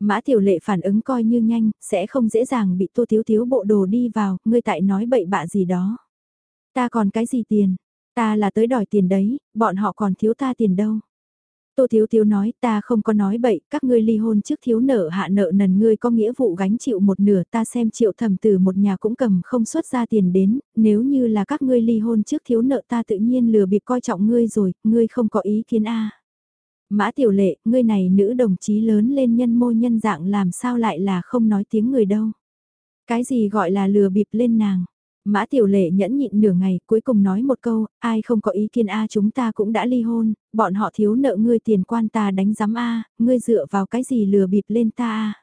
Mã Tiểu Lệ phản ứng coi như nhanh, sẽ không dễ dàng bị Tô Thiếu Thiếu bộ đồ đi vào, ngươi tại nói bậy bạ gì đó. Ta còn cái gì tiền? Ta là tới đòi tiền đấy, bọn họ còn thiếu ta tiền đâu. Tô Thiếu Thiếu nói ta không có nói bậy, các ngươi ly hôn trước thiếu nợ hạ nợ nần ngươi có nghĩa vụ gánh chịu một nửa ta xem triệu thầm từ một nhà cũng cầm không xuất ra tiền đến, nếu như là các ngươi ly hôn trước thiếu nợ ta tự nhiên lừa bịp coi trọng ngươi rồi, ngươi không có ý kiến a Mã Tiểu Lệ, ngươi này nữ đồng chí lớn lên nhân mô nhân dạng làm sao lại là không nói tiếng người đâu. Cái gì gọi là lừa bịp lên nàng. Mã Tiểu Lệ nhẫn nhịn nửa ngày cuối cùng nói một câu, ai không có ý kiến A chúng ta cũng đã ly hôn, bọn họ thiếu nợ ngươi tiền quan ta đánh giám A, ngươi dựa vào cái gì lừa bịp lên ta A.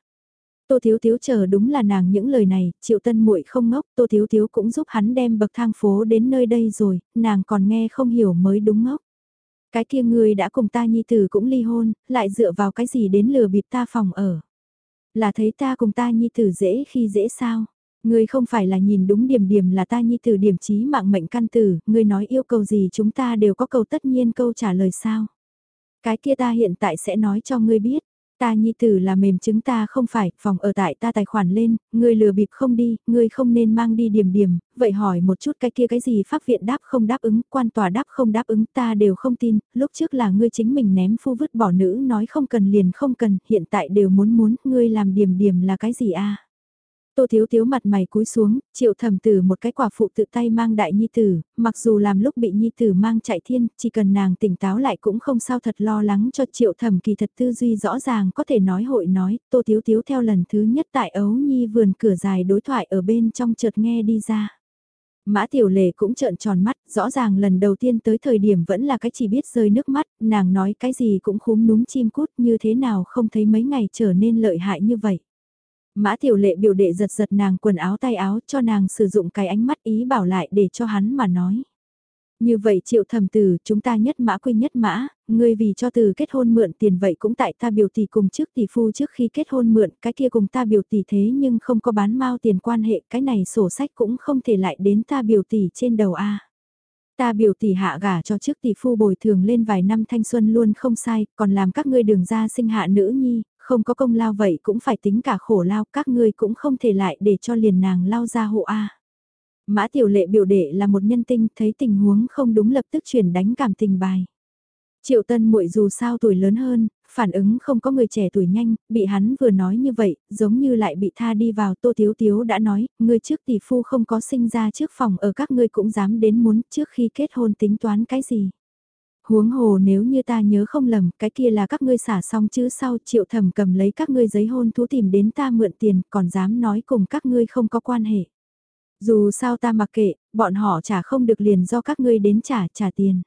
Tô Thiếu Thiếu chờ đúng là nàng những lời này, Triệu Tân muội không ngốc, Tô Thiếu Thiếu cũng giúp hắn đem bậc thang phố đến nơi đây rồi, nàng còn nghe không hiểu mới đúng ngốc. Cái kia ngươi đã cùng ta nhi tử cũng ly hôn, lại dựa vào cái gì đến lừa bịp ta phòng ở. Là thấy ta cùng ta nhi tử dễ khi dễ sao? Ngươi không phải là nhìn đúng điểm điểm là ta nhi tử điểm trí mạng mệnh căn tử, ngươi nói yêu cầu gì chúng ta đều có câu tất nhiên câu trả lời sao? Cái kia ta hiện tại sẽ nói cho ngươi biết. Ta nhi tử là mềm chứng ta không phải, phòng ở tại ta tài khoản lên, ngươi lừa bịp không đi, ngươi không nên mang đi điểm điểm, vậy hỏi một chút cái kia cái gì pháp viện đáp không đáp ứng, quan tòa đáp không đáp ứng ta đều không tin, lúc trước là ngươi chính mình ném phu vứt bỏ nữ nói không cần liền không cần, hiện tại đều muốn muốn, ngươi làm điểm điểm là cái gì a? Tô Thiếu Thiếu mặt mày cúi xuống, triệu thẩm tử một cái quả phụ tự tay mang đại nhi tử, mặc dù làm lúc bị nhi tử mang chạy thiên, chỉ cần nàng tỉnh táo lại cũng không sao thật lo lắng cho triệu thẩm kỳ thật tư duy rõ ràng có thể nói hội nói, Tô Thiếu Thiếu theo lần thứ nhất tại ấu nhi vườn cửa dài đối thoại ở bên trong chợt nghe đi ra. Mã Tiểu Lệ cũng trợn tròn mắt, rõ ràng lần đầu tiên tới thời điểm vẫn là cái chỉ biết rơi nước mắt, nàng nói cái gì cũng khúm núm chim cút như thế nào không thấy mấy ngày trở nên lợi hại như vậy. Mã tiểu lệ biểu đệ giật giật nàng quần áo tay áo cho nàng sử dụng cái ánh mắt ý bảo lại để cho hắn mà nói. Như vậy triệu thầm tử, chúng ta nhất mã quy nhất mã, ngươi vì cho từ kết hôn mượn tiền vậy cũng tại ta biểu tỷ cùng trước tỷ phu trước khi kết hôn mượn, cái kia cùng ta biểu tỷ thế nhưng không có bán mau tiền quan hệ, cái này sổ sách cũng không thể lại đến ta biểu tỷ trên đầu A. Ta biểu tỷ hạ gả cho trước tỷ phu bồi thường lên vài năm thanh xuân luôn không sai, còn làm các ngươi đường ra sinh hạ nữ nhi, không có công lao vậy cũng phải tính cả khổ lao, các ngươi cũng không thể lại để cho liền nàng lao ra hộ A. Mã tiểu lệ biểu đệ là một nhân tinh, thấy tình huống không đúng lập tức chuyển đánh cảm tình bài. Triệu tân muội dù sao tuổi lớn hơn, phản ứng không có người trẻ tuổi nhanh, bị hắn vừa nói như vậy, giống như lại bị tha đi vào tô tiếu tiếu đã nói, ngươi trước tỷ phu không có sinh ra trước phòng ở các ngươi cũng dám đến muốn trước khi kết hôn tính toán cái gì. Huống hồ nếu như ta nhớ không lầm, cái kia là các ngươi xả xong chứ sau triệu thẩm cầm lấy các ngươi giấy hôn thú tìm đến ta mượn tiền, còn dám nói cùng các ngươi không có quan hệ. Dù sao ta mặc kệ, bọn họ trả không được liền do các ngươi đến trả, trả tiền.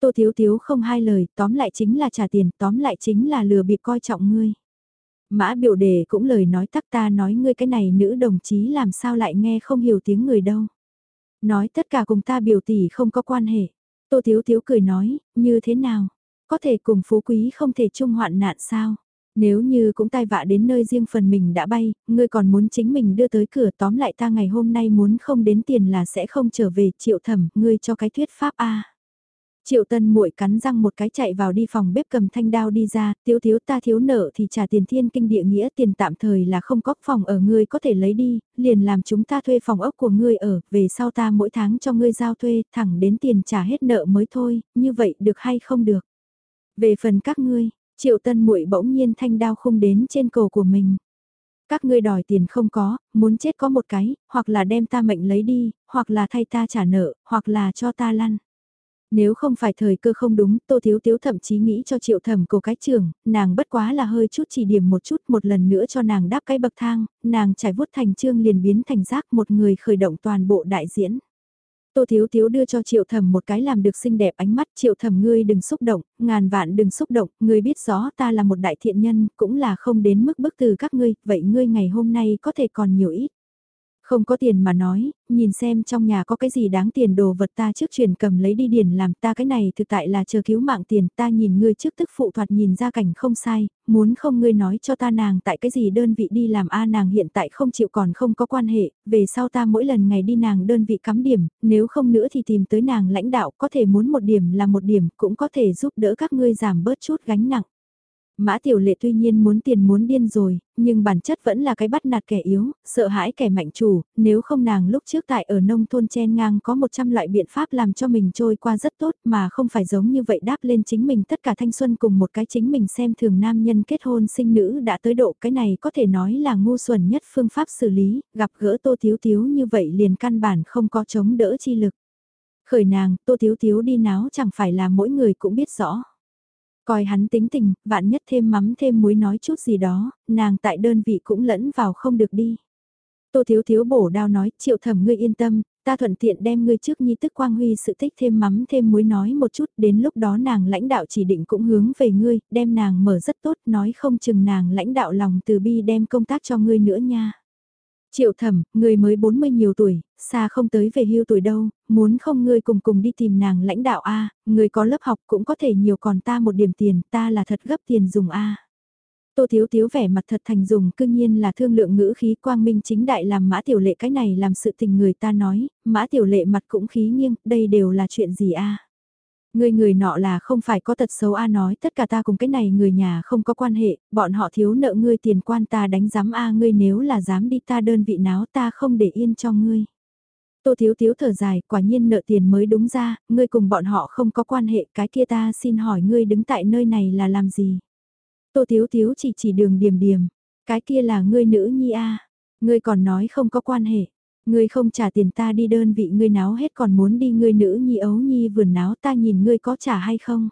Tô Thiếu Thiếu không hai lời, tóm lại chính là trả tiền, tóm lại chính là lừa bịp coi trọng ngươi. Mã biểu đề cũng lời nói tắc ta nói ngươi cái này nữ đồng chí làm sao lại nghe không hiểu tiếng người đâu. Nói tất cả cùng ta biểu tỷ không có quan hệ. Tô Thiếu Thiếu cười nói, như thế nào? Có thể cùng phú quý không thể chung hoạn nạn sao? Nếu như cũng tai vạ đến nơi riêng phần mình đã bay, ngươi còn muốn chính mình đưa tới cửa tóm lại ta ngày hôm nay muốn không đến tiền là sẽ không trở về triệu thẩm, ngươi cho cái thuyết pháp A. Triệu tân muội cắn răng một cái chạy vào đi phòng bếp cầm thanh đao đi ra, tiếu thiếu ta thiếu nợ thì trả tiền thiên kinh địa nghĩa tiền tạm thời là không có phòng ở ngươi có thể lấy đi, liền làm chúng ta thuê phòng ốc của ngươi ở, về sau ta mỗi tháng cho ngươi giao thuê, thẳng đến tiền trả hết nợ mới thôi, như vậy được hay không được. Về phần các ngươi, triệu tân muội bỗng nhiên thanh đao khung đến trên cổ của mình. Các ngươi đòi tiền không có, muốn chết có một cái, hoặc là đem ta mệnh lấy đi, hoặc là thay ta trả nợ, hoặc là cho ta lăn. Nếu không phải thời cơ không đúng, Tô Thiếu Thiếu thậm chí nghĩ cho triệu thẩm cổ cái trường, nàng bất quá là hơi chút chỉ điểm một chút một lần nữa cho nàng đáp cái bậc thang, nàng trải vuốt thành trương liền biến thành giác một người khởi động toàn bộ đại diễn. Tô Thiếu Thiếu đưa cho Triệu Thẩm một cái làm được xinh đẹp ánh mắt, Triệu Thẩm ngươi đừng xúc động, ngàn vạn đừng xúc động, ngươi biết rõ ta là một đại thiện nhân, cũng là không đến mức bức từ các ngươi, vậy ngươi ngày hôm nay có thể còn nhiều ít. Không có tiền mà nói, nhìn xem trong nhà có cái gì đáng tiền đồ vật ta trước chuyển cầm lấy đi điền làm ta cái này thực tại là chờ cứu mạng tiền ta nhìn ngươi trước tức phụ thoạt nhìn ra cảnh không sai, muốn không ngươi nói cho ta nàng tại cái gì đơn vị đi làm a nàng hiện tại không chịu còn không có quan hệ, về sau ta mỗi lần ngày đi nàng đơn vị cắm điểm, nếu không nữa thì tìm tới nàng lãnh đạo có thể muốn một điểm là một điểm cũng có thể giúp đỡ các ngươi giảm bớt chút gánh nặng. Mã Tiểu Lệ tuy nhiên muốn tiền muốn điên rồi, nhưng bản chất vẫn là cái bắt nạt kẻ yếu, sợ hãi kẻ mạnh chủ, nếu không nàng lúc trước tại ở nông thôn chen ngang có 100 loại biện pháp làm cho mình trôi qua rất tốt mà không phải giống như vậy đáp lên chính mình tất cả thanh xuân cùng một cái chính mình xem thường nam nhân kết hôn sinh nữ đã tới độ cái này có thể nói là ngu xuẩn nhất phương pháp xử lý, gặp gỡ tô thiếu thiếu như vậy liền căn bản không có chống đỡ chi lực. Khởi nàng, tô thiếu thiếu đi náo chẳng phải là mỗi người cũng biết rõ. Coi hắn tính tình, vạn nhất thêm mắm thêm muối nói chút gì đó, nàng tại đơn vị cũng lẫn vào không được đi. Tô Thiếu Thiếu bổ đao nói, triệu thẩm ngươi yên tâm, ta thuận tiện đem ngươi trước nhi tức quang huy sự tích thêm mắm thêm muối nói một chút, đến lúc đó nàng lãnh đạo chỉ định cũng hướng về ngươi, đem nàng mở rất tốt, nói không chừng nàng lãnh đạo lòng từ bi đem công tác cho ngươi nữa nha. Triệu thẩm, người mới 40 nhiều tuổi, xa không tới về hưu tuổi đâu, muốn không ngươi cùng cùng đi tìm nàng lãnh đạo A, người có lớp học cũng có thể nhiều còn ta một điểm tiền, ta là thật gấp tiền dùng A. Tô Thiếu Thiếu vẻ mặt thật thành dùng cương nhiên là thương lượng ngữ khí quang minh chính đại làm mã tiểu lệ cái này làm sự tình người ta nói, mã tiểu lệ mặt cũng khí nghiêng, đây đều là chuyện gì a Người người nọ là không phải có tật xấu A nói tất cả ta cùng cái này người nhà không có quan hệ, bọn họ thiếu nợ ngươi tiền quan ta đánh giám A ngươi nếu là dám đi ta đơn vị náo ta không để yên cho ngươi. Tô thiếu thiếu thở dài, quả nhiên nợ tiền mới đúng ra, ngươi cùng bọn họ không có quan hệ, cái kia ta xin hỏi ngươi đứng tại nơi này là làm gì? Tô thiếu thiếu chỉ chỉ đường điểm điểm, cái kia là ngươi nữ nhi A, ngươi còn nói không có quan hệ. Ngươi không trả tiền ta đi đơn vị ngươi náo hết còn muốn đi ngươi nữ nhi ấu nhi vườn náo ta nhìn ngươi có trả hay không.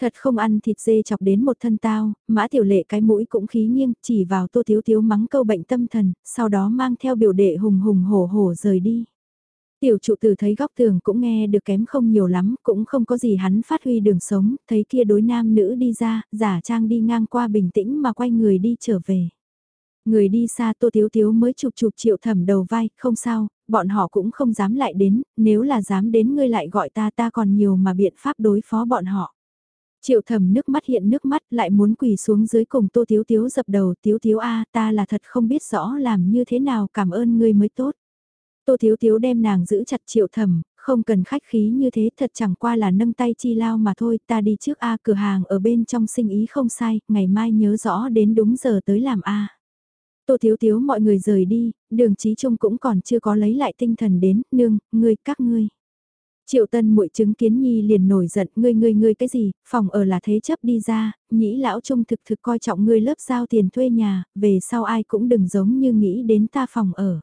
Thật không ăn thịt dê chọc đến một thân tao, mã tiểu lệ cái mũi cũng khí nghiêng, chỉ vào tô thiếu thiếu mắng câu bệnh tâm thần, sau đó mang theo biểu đệ hùng hùng hổ hổ rời đi. Tiểu trụ tử thấy góc tường cũng nghe được kém không nhiều lắm, cũng không có gì hắn phát huy đường sống, thấy kia đối nam nữ đi ra, giả trang đi ngang qua bình tĩnh mà quay người đi trở về. Người đi xa Tô Thiếu Thiếu mới chụp chụp triệu thẩm đầu vai, không sao, bọn họ cũng không dám lại đến, nếu là dám đến ngươi lại gọi ta ta còn nhiều mà biện pháp đối phó bọn họ. Triệu thẩm nước mắt hiện nước mắt lại muốn quỳ xuống dưới cùng Tô Thiếu Thiếu dập đầu Thiếu Thiếu A ta là thật không biết rõ làm như thế nào cảm ơn ngươi mới tốt. Tô Thiếu Thiếu đem nàng giữ chặt triệu thẩm, không cần khách khí như thế thật chẳng qua là nâng tay chi lao mà thôi ta đi trước A cửa hàng ở bên trong sinh ý không sai, ngày mai nhớ rõ đến đúng giờ tới làm A. Tô Thiếu Thiếu mọi người rời đi, đường trí trung cũng còn chưa có lấy lại tinh thần đến, nương, ngươi, các ngươi. Triệu tân muội chứng kiến nhi liền nổi giận, ngươi ngươi ngươi cái gì, phòng ở là thế chấp đi ra, nhĩ lão trung thực thực coi trọng ngươi lớp giao tiền thuê nhà, về sau ai cũng đừng giống như nghĩ đến ta phòng ở.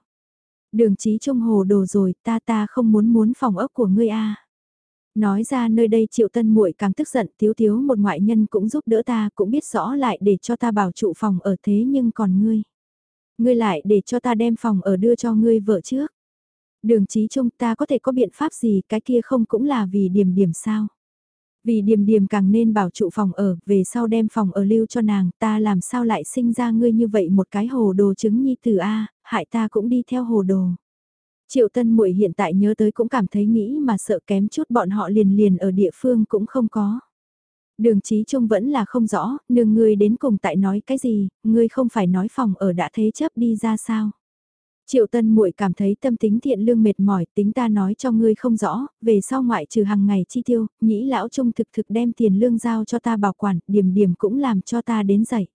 Đường trí trung hồ đồ rồi, ta ta không muốn muốn phòng ốc của ngươi a. Nói ra nơi đây triệu tân muội càng tức giận thiếu thiếu một ngoại nhân cũng giúp đỡ ta cũng biết rõ lại để cho ta bảo trụ phòng ở thế nhưng còn ngươi. Ngươi lại để cho ta đem phòng ở đưa cho ngươi vợ trước. Đường trí trung ta có thể có biện pháp gì cái kia không cũng là vì điểm điểm sao. Vì điểm điểm càng nên bảo trụ phòng ở, về sau đem phòng ở lưu cho nàng, ta làm sao lại sinh ra ngươi như vậy một cái hồ đồ chứng nhi từ A, hại ta cũng đi theo hồ đồ. Triệu tân muội hiện tại nhớ tới cũng cảm thấy nghĩ mà sợ kém chút bọn họ liền liền ở địa phương cũng không có. Đường trí trung vẫn là không rõ, nương ngươi đến cùng tại nói cái gì, ngươi không phải nói phòng ở đã thế chấp đi ra sao. Triệu tân muội cảm thấy tâm tính thiện lương mệt mỏi, tính ta nói cho ngươi không rõ, về sau ngoại trừ hàng ngày chi tiêu, nhĩ lão trung thực thực đem tiền lương giao cho ta bảo quản, điểm điểm cũng làm cho ta đến dậy.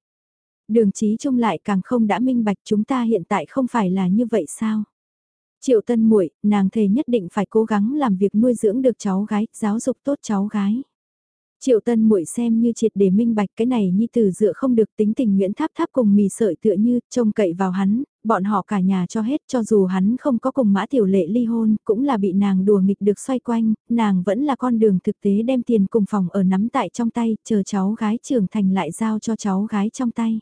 Đường trí trung lại càng không đã minh bạch chúng ta hiện tại không phải là như vậy sao? Triệu tân muội nàng thề nhất định phải cố gắng làm việc nuôi dưỡng được cháu gái, giáo dục tốt cháu gái. Triệu tân muội xem như triệt để minh bạch cái này nhi tử dựa không được tính tình Nguyễn Tháp Tháp cùng mì sợi tựa như trông cậy vào hắn, bọn họ cả nhà cho hết cho dù hắn không có cùng mã tiểu lệ ly hôn cũng là bị nàng đùa nghịch được xoay quanh, nàng vẫn là con đường thực tế đem tiền cùng phòng ở nắm tại trong tay, chờ cháu gái trưởng thành lại giao cho cháu gái trong tay.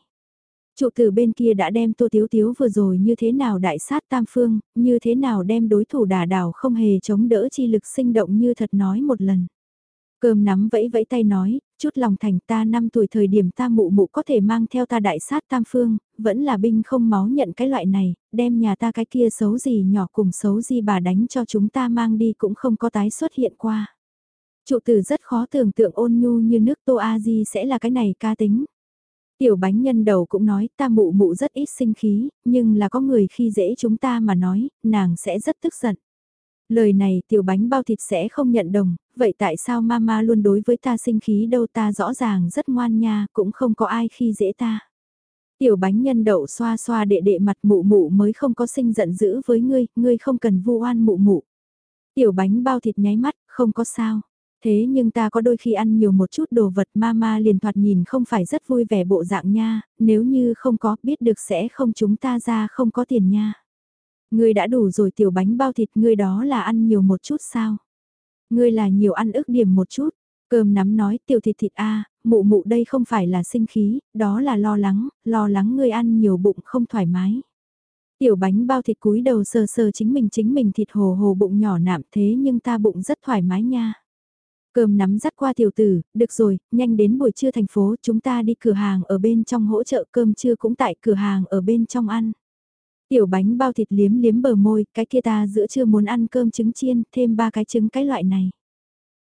Trụ tử bên kia đã đem Tô Tiếu Tiếu vừa rồi như thế nào đại sát tam phương, như thế nào đem đối thủ đả đảo không hề chống đỡ chi lực sinh động như thật nói một lần. Cơm nắm vẫy vẫy tay nói, chút lòng thành ta năm tuổi thời điểm ta mụ mụ có thể mang theo ta đại sát tam phương, vẫn là binh không máu nhận cái loại này, đem nhà ta cái kia xấu gì nhỏ cùng xấu gì bà đánh cho chúng ta mang đi cũng không có tái xuất hiện qua. Trụ tử rất khó tưởng tượng ôn nhu như nước tô a di sẽ là cái này ca tính. Tiểu bánh nhân đầu cũng nói ta mụ mụ rất ít sinh khí, nhưng là có người khi dễ chúng ta mà nói, nàng sẽ rất tức giận. Lời này tiểu bánh bao thịt sẽ không nhận đồng, vậy tại sao mama luôn đối với ta sinh khí đâu ta rõ ràng rất ngoan nha, cũng không có ai khi dễ ta. Tiểu bánh nhân đậu xoa xoa đệ đệ mặt mụ mụ mới không có sinh giận dữ với ngươi, ngươi không cần vu oan mụ mụ. Tiểu bánh bao thịt nháy mắt, không có sao. Thế nhưng ta có đôi khi ăn nhiều một chút đồ vật mama liền thoạt nhìn không phải rất vui vẻ bộ dạng nha, nếu như không có biết được sẽ không chúng ta ra không có tiền nha. Ngươi đã đủ rồi tiểu bánh bao thịt ngươi đó là ăn nhiều một chút sao? Ngươi là nhiều ăn ức điểm một chút. Cơm nắm nói tiểu thịt thịt a mụ mụ đây không phải là sinh khí, đó là lo lắng, lo lắng ngươi ăn nhiều bụng không thoải mái. Tiểu bánh bao thịt cúi đầu sờ sờ chính mình chính mình thịt hồ hồ bụng nhỏ nạm thế nhưng ta bụng rất thoải mái nha. Cơm nắm dắt qua tiểu tử, được rồi, nhanh đến buổi trưa thành phố chúng ta đi cửa hàng ở bên trong hỗ trợ cơm trưa cũng tại cửa hàng ở bên trong ăn. Tiểu bánh bao thịt liếm liếm bờ môi, cái kia ta giữa trưa muốn ăn cơm trứng chiên, thêm ba cái trứng cái loại này.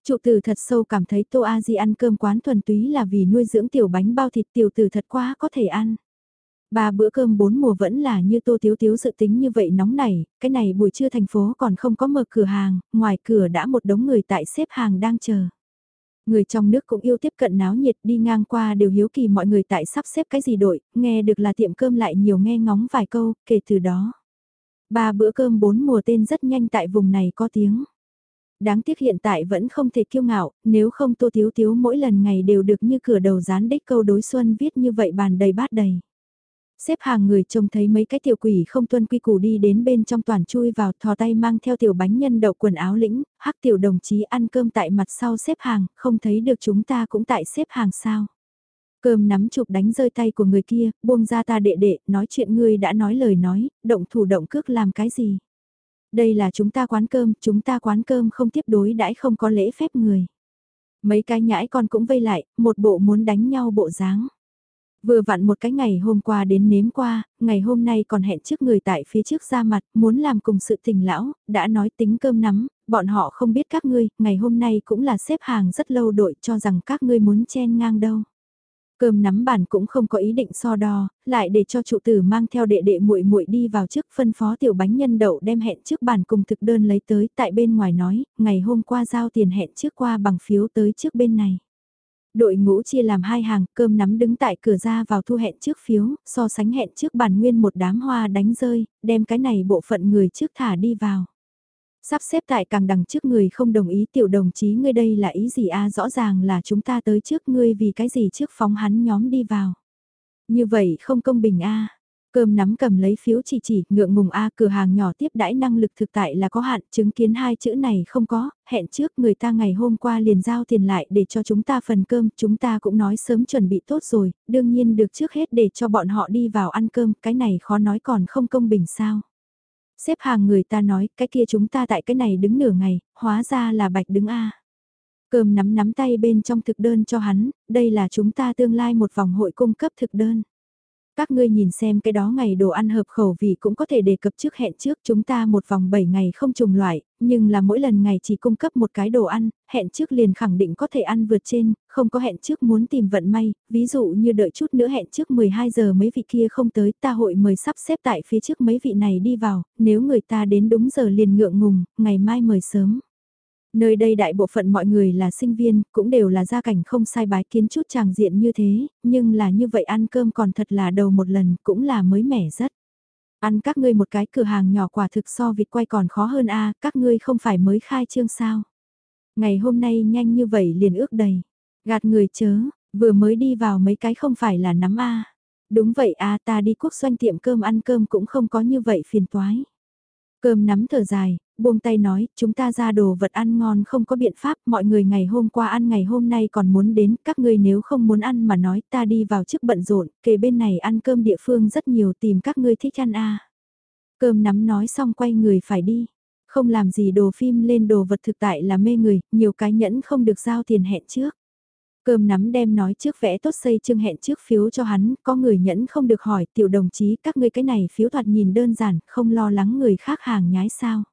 Trụ tử thật sâu cảm thấy Tô A Di ăn cơm quán thuần túy là vì nuôi dưỡng tiểu bánh bao thịt tiểu tử thật quá có thể ăn. Ba bữa cơm bốn mùa vẫn là như Tô Tiếu Tiếu dự tính như vậy nóng nảy, cái này buổi trưa thành phố còn không có mở cửa hàng, ngoài cửa đã một đống người tại xếp hàng đang chờ. Người trong nước cũng yêu tiếp cận náo nhiệt đi ngang qua đều hiếu kỳ mọi người tại sắp xếp cái gì đội, nghe được là tiệm cơm lại nhiều nghe ngóng vài câu, kể từ đó. Ba bữa cơm bốn mùa tên rất nhanh tại vùng này có tiếng. Đáng tiếc hiện tại vẫn không thể kiêu ngạo, nếu không tô tiếu tiếu mỗi lần ngày đều được như cửa đầu dán đích câu đối xuân viết như vậy bàn đầy bát đầy. Xếp hàng người trông thấy mấy cái tiểu quỷ không tuân quy củ đi đến bên trong toàn chui vào thò tay mang theo tiểu bánh nhân đậu quần áo lĩnh, hắc tiểu đồng chí ăn cơm tại mặt sau xếp hàng, không thấy được chúng ta cũng tại xếp hàng sao. Cơm nắm chụp đánh rơi tay của người kia, buông ra ta đệ đệ, nói chuyện ngươi đã nói lời nói, động thủ động cước làm cái gì. Đây là chúng ta quán cơm, chúng ta quán cơm không tiếp đối đãi không có lễ phép người. Mấy cái nhãi con cũng vây lại, một bộ muốn đánh nhau bộ dáng. Vừa vặn một cái ngày hôm qua đến nếm qua, ngày hôm nay còn hẹn trước người tại phía trước ra mặt, muốn làm cùng sự tình lão, đã nói tính cơm nắm, bọn họ không biết các ngươi, ngày hôm nay cũng là xếp hàng rất lâu đội cho rằng các ngươi muốn chen ngang đâu. Cơm nắm bản cũng không có ý định so đo, lại để cho trụ tử mang theo đệ đệ muội muội đi vào trước phân phó tiểu bánh nhân đậu đem hẹn trước bản cùng thực đơn lấy tới tại bên ngoài nói, ngày hôm qua giao tiền hẹn trước qua bằng phiếu tới trước bên này. Đội ngũ chia làm hai hàng, cơm nắm đứng tại cửa ra vào thu hẹn trước phiếu, so sánh hẹn trước bàn nguyên một đám hoa đánh rơi, đem cái này bộ phận người trước thả đi vào. Sắp xếp tại càng đằng trước người không đồng ý tiểu đồng chí ngươi đây là ý gì a rõ ràng là chúng ta tới trước ngươi vì cái gì trước phóng hắn nhóm đi vào. Như vậy không công bình a Cơm nắm cầm lấy phiếu chỉ chỉ, ngượng ngùng A cửa hàng nhỏ tiếp đãi năng lực thực tại là có hạn, chứng kiến hai chữ này không có, hẹn trước người ta ngày hôm qua liền giao tiền lại để cho chúng ta phần cơm, chúng ta cũng nói sớm chuẩn bị tốt rồi, đương nhiên được trước hết để cho bọn họ đi vào ăn cơm, cái này khó nói còn không công bình sao. Xếp hàng người ta nói, cái kia chúng ta tại cái này đứng nửa ngày, hóa ra là bạch đứng A. Cơm nắm nắm tay bên trong thực đơn cho hắn, đây là chúng ta tương lai một vòng hội cung cấp thực đơn. Các ngươi nhìn xem cái đó ngày đồ ăn hợp khẩu vị cũng có thể đề cập trước hẹn trước chúng ta một vòng 7 ngày không trùng loại, nhưng là mỗi lần ngày chỉ cung cấp một cái đồ ăn, hẹn trước liền khẳng định có thể ăn vượt trên, không có hẹn trước muốn tìm vận may, ví dụ như đợi chút nữa hẹn trước 12 giờ mấy vị kia không tới ta hội mời sắp xếp tại phía trước mấy vị này đi vào, nếu người ta đến đúng giờ liền ngượng ngùng, ngày mai mời sớm. Nơi đây đại bộ phận mọi người là sinh viên, cũng đều là gia cảnh không sai bái kiến chút tràng diện như thế, nhưng là như vậy ăn cơm còn thật là đầu một lần, cũng là mới mẻ rất. Ăn các ngươi một cái cửa hàng nhỏ quả thực so vịt quay còn khó hơn a các ngươi không phải mới khai trương sao. Ngày hôm nay nhanh như vậy liền ước đầy. Gạt người chớ, vừa mới đi vào mấy cái không phải là nắm a. Đúng vậy a, ta đi quốc doanh tiệm cơm ăn cơm cũng không có như vậy phiền toái. Cơm nắm thở dài, buông tay nói, chúng ta ra đồ vật ăn ngon không có biện pháp, mọi người ngày hôm qua ăn ngày hôm nay còn muốn đến, các ngươi nếu không muốn ăn mà nói ta đi vào trước bận rộn, kề bên này ăn cơm địa phương rất nhiều tìm các ngươi thích ăn a. Cơm nắm nói xong quay người phải đi, không làm gì đồ phim lên đồ vật thực tại là mê người, nhiều cái nhẫn không được giao tiền hẹn trước. Cơm nắm đem nói trước vẽ tốt xây chương hẹn trước phiếu cho hắn, có người nhẫn không được hỏi tiểu đồng chí các ngươi cái này phiếu thoạt nhìn đơn giản, không lo lắng người khác hàng nhái sao.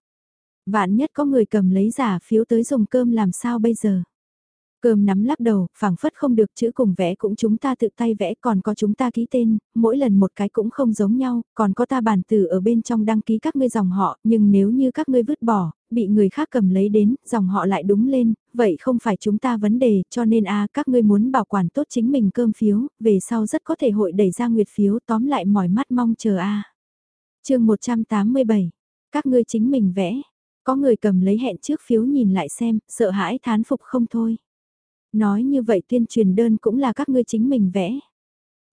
Vạn nhất có người cầm lấy giả phiếu tới dùng cơm làm sao bây giờ. Cơm nắm lắc đầu, phảng phất không được chữ cùng vẽ cũng chúng ta tự tay vẽ còn có chúng ta ký tên, mỗi lần một cái cũng không giống nhau, còn có ta bản từ ở bên trong đăng ký các ngươi dòng họ, nhưng nếu như các ngươi vứt bỏ, bị người khác cầm lấy đến, dòng họ lại đúng lên, vậy không phải chúng ta vấn đề, cho nên a các ngươi muốn bảo quản tốt chính mình cơm phiếu, về sau rất có thể hội đẩy ra nguyệt phiếu tóm lại mỏi mắt mong chờ a à. chương 187, các ngươi chính mình vẽ, có người cầm lấy hẹn trước phiếu nhìn lại xem, sợ hãi thán phục không thôi. Nói như vậy tuyên truyền đơn cũng là các ngươi chính mình vẽ.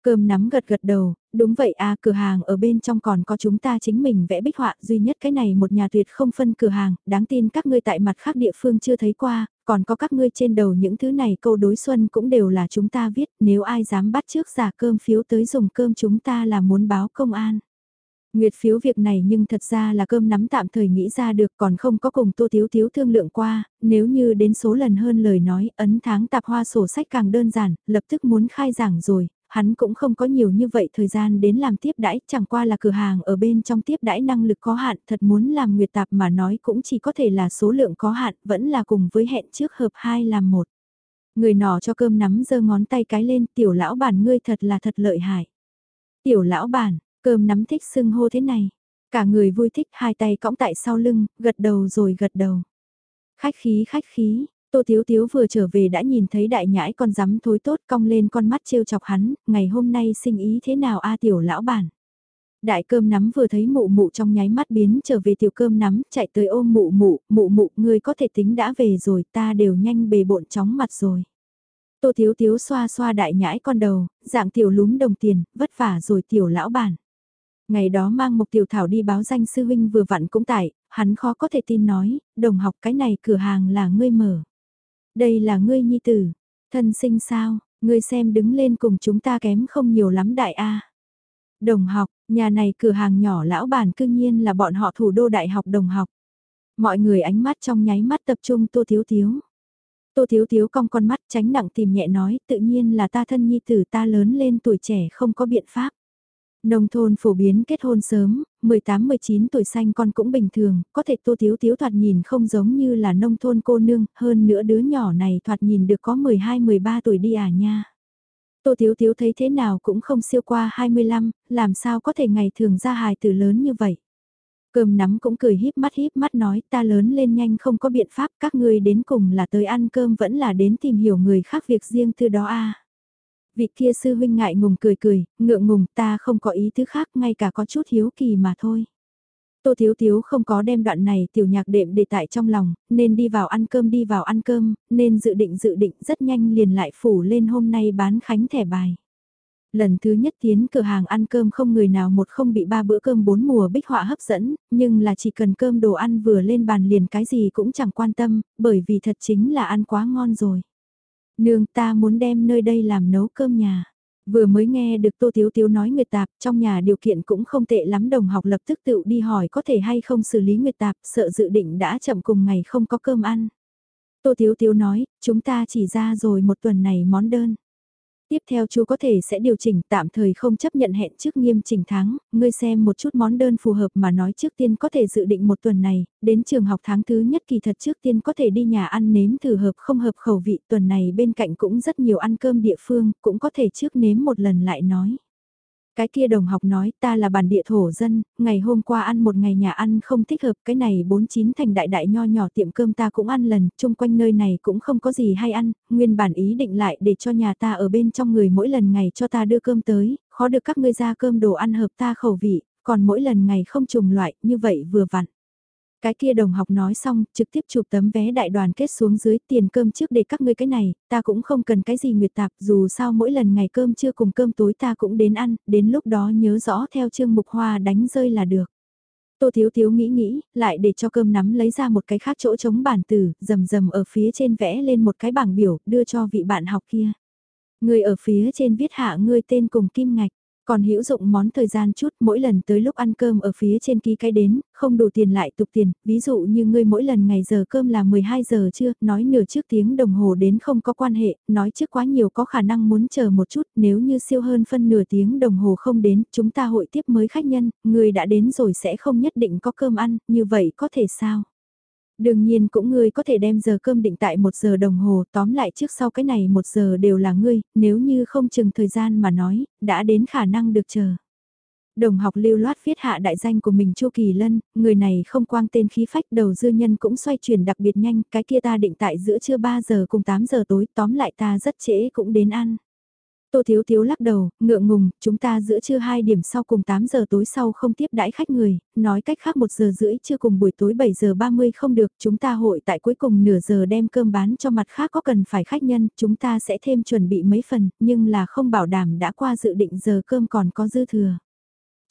Cơm nắm gật gật đầu, đúng vậy à cửa hàng ở bên trong còn có chúng ta chính mình vẽ bích họa duy nhất cái này một nhà tuyệt không phân cửa hàng, đáng tin các ngươi tại mặt khác địa phương chưa thấy qua, còn có các ngươi trên đầu những thứ này câu đối xuân cũng đều là chúng ta viết, nếu ai dám bắt trước giả cơm phiếu tới dùng cơm chúng ta là muốn báo công an. Nguyệt phiếu việc này nhưng thật ra là cơm nắm tạm thời nghĩ ra được còn không có cùng Tô Thiếu Thiếu thương lượng qua, nếu như đến số lần hơn lời nói, ấn tháng tạp hoa sổ sách càng đơn giản, lập tức muốn khai giảng rồi, hắn cũng không có nhiều như vậy thời gian đến làm tiếp đãi, chẳng qua là cửa hàng ở bên trong tiếp đãi năng lực có hạn, thật muốn làm nguyệt tạp mà nói cũng chỉ có thể là số lượng có hạn, vẫn là cùng với hẹn trước hợp hai làm một. Người nọ cho cơm nắm giơ ngón tay cái lên, tiểu lão bản ngươi thật là thật lợi hại. Tiểu lão bản, Cơm nắm thích sưng hô thế này. Cả người vui thích hai tay cõng tại sau lưng, gật đầu rồi gật đầu. Khách khí khách khí, Tô Tiếu Tiếu vừa trở về đã nhìn thấy đại nhãi con rắm thối tốt cong lên con mắt trêu chọc hắn, ngày hôm nay sinh ý thế nào a tiểu lão bản. Đại cơm nắm vừa thấy mụ mụ trong nháy mắt biến trở về tiểu cơm nắm, chạy tới ôm mụ mụ, mụ mụ, ngươi có thể tính đã về rồi, ta đều nhanh bề bộn chóng mặt rồi. Tô Tiếu Tiếu xoa xoa đại nhãi con đầu, dạng tiểu lúm đồng tiền, vất vả rồi tiểu lão bản. Ngày đó mang một tiểu thảo đi báo danh sư huynh vừa vặn cũng tại, hắn khó có thể tin nói, đồng học cái này cửa hàng là ngươi mở. Đây là ngươi nhi tử, thân sinh sao, ngươi xem đứng lên cùng chúng ta kém không nhiều lắm đại A. Đồng học, nhà này cửa hàng nhỏ lão bản cương nhiên là bọn họ thủ đô đại học đồng học. Mọi người ánh mắt trong nháy mắt tập trung tô thiếu thiếu. Tô thiếu thiếu cong con mắt tránh nặng tìm nhẹ nói tự nhiên là ta thân nhi tử ta lớn lên tuổi trẻ không có biện pháp. Nông thôn phổ biến kết hôn sớm, 18-19 tuổi xanh con cũng bình thường, có thể tô thiếu thiếu thoạt nhìn không giống như là nông thôn cô nương, hơn nữa đứa nhỏ này thoạt nhìn được có 12-13 tuổi đi à nha. Tô thiếu thiếu thấy thế nào cũng không siêu qua 25, làm sao có thể ngày thường ra hài từ lớn như vậy. Cơm nắm cũng cười híp mắt híp mắt nói ta lớn lên nhanh không có biện pháp các ngươi đến cùng là tới ăn cơm vẫn là đến tìm hiểu người khác việc riêng từ đó a Vị kia sư huynh ngại ngùng cười cười, ngượng ngùng ta không có ý thứ khác ngay cả có chút hiếu kỳ mà thôi. Tô Thiếu Thiếu không có đem đoạn này tiểu nhạc đệm để tại trong lòng, nên đi vào ăn cơm đi vào ăn cơm, nên dự định dự định rất nhanh liền lại phủ lên hôm nay bán khánh thẻ bài. Lần thứ nhất tiến cửa hàng ăn cơm không người nào một không bị ba bữa cơm bốn mùa bích họa hấp dẫn, nhưng là chỉ cần cơm đồ ăn vừa lên bàn liền cái gì cũng chẳng quan tâm, bởi vì thật chính là ăn quá ngon rồi. Nương ta muốn đem nơi đây làm nấu cơm nhà. Vừa mới nghe được Tô Tiếu Tiếu nói Nguyệt Tạp, trong nhà điều kiện cũng không tệ lắm đồng học lập tức tự đi hỏi có thể hay không xử lý Nguyệt Tạp, sợ dự định đã chậm cùng ngày không có cơm ăn. Tô Tiếu Tiếu nói, chúng ta chỉ ra rồi một tuần này món đơn. Tiếp theo chú có thể sẽ điều chỉnh tạm thời không chấp nhận hẹn trước nghiêm chỉnh tháng, ngươi xem một chút món đơn phù hợp mà nói trước tiên có thể dự định một tuần này, đến trường học tháng thứ nhất kỳ thật trước tiên có thể đi nhà ăn nếm thử hợp không hợp khẩu vị tuần này bên cạnh cũng rất nhiều ăn cơm địa phương, cũng có thể trước nếm một lần lại nói. Cái kia đồng học nói ta là bản địa thổ dân, ngày hôm qua ăn một ngày nhà ăn không thích hợp, cái này bốn chín thành đại đại nho nhỏ tiệm cơm ta cũng ăn lần, chung quanh nơi này cũng không có gì hay ăn, nguyên bản ý định lại để cho nhà ta ở bên trong người mỗi lần ngày cho ta đưa cơm tới, khó được các ngươi ra cơm đồ ăn hợp ta khẩu vị, còn mỗi lần ngày không trùng loại, như vậy vừa vặn. Cái kia đồng học nói xong, trực tiếp chụp tấm vé đại đoàn kết xuống dưới tiền cơm trước để các ngươi cái này, ta cũng không cần cái gì nguyệt tạp, dù sao mỗi lần ngày cơm trưa cùng cơm tối ta cũng đến ăn, đến lúc đó nhớ rõ theo chương mục hoa đánh rơi là được. Tô Thiếu Thiếu nghĩ nghĩ, lại để cho cơm nắm lấy ra một cái khác chỗ chống bản tử, rầm rầm ở phía trên vẽ lên một cái bảng biểu, đưa cho vị bạn học kia. Người ở phía trên viết hạ ngươi tên cùng kim ngạch. Còn hữu dụng món thời gian chút mỗi lần tới lúc ăn cơm ở phía trên ký cái đến, không đủ tiền lại tục tiền, ví dụ như ngươi mỗi lần ngày giờ cơm là 12 giờ trưa nói nửa trước tiếng đồng hồ đến không có quan hệ, nói trước quá nhiều có khả năng muốn chờ một chút, nếu như siêu hơn phân nửa tiếng đồng hồ không đến, chúng ta hội tiếp mới khách nhân, người đã đến rồi sẽ không nhất định có cơm ăn, như vậy có thể sao? Đương nhiên cũng ngươi có thể đem giờ cơm định tại một giờ đồng hồ, tóm lại trước sau cái này một giờ đều là ngươi, nếu như không chừng thời gian mà nói, đã đến khả năng được chờ. Đồng học lưu loát viết hạ đại danh của mình Chu Kỳ Lân, người này không quang tên khí phách đầu dư nhân cũng xoay chuyển đặc biệt nhanh, cái kia ta định tại giữa trưa 3 giờ cùng 8 giờ tối, tóm lại ta rất trễ cũng đến ăn. Tô Thiếu Thiếu lắc đầu, ngượng ngùng, chúng ta giữa trưa 2 điểm sau cùng 8 giờ tối sau không tiếp đãi khách người, nói cách khác 1 giờ rưỡi chưa cùng buổi tối 7 giờ 30 không được, chúng ta hội tại cuối cùng nửa giờ đem cơm bán cho mặt khác có cần phải khách nhân, chúng ta sẽ thêm chuẩn bị mấy phần, nhưng là không bảo đảm đã qua dự định giờ cơm còn có dư thừa.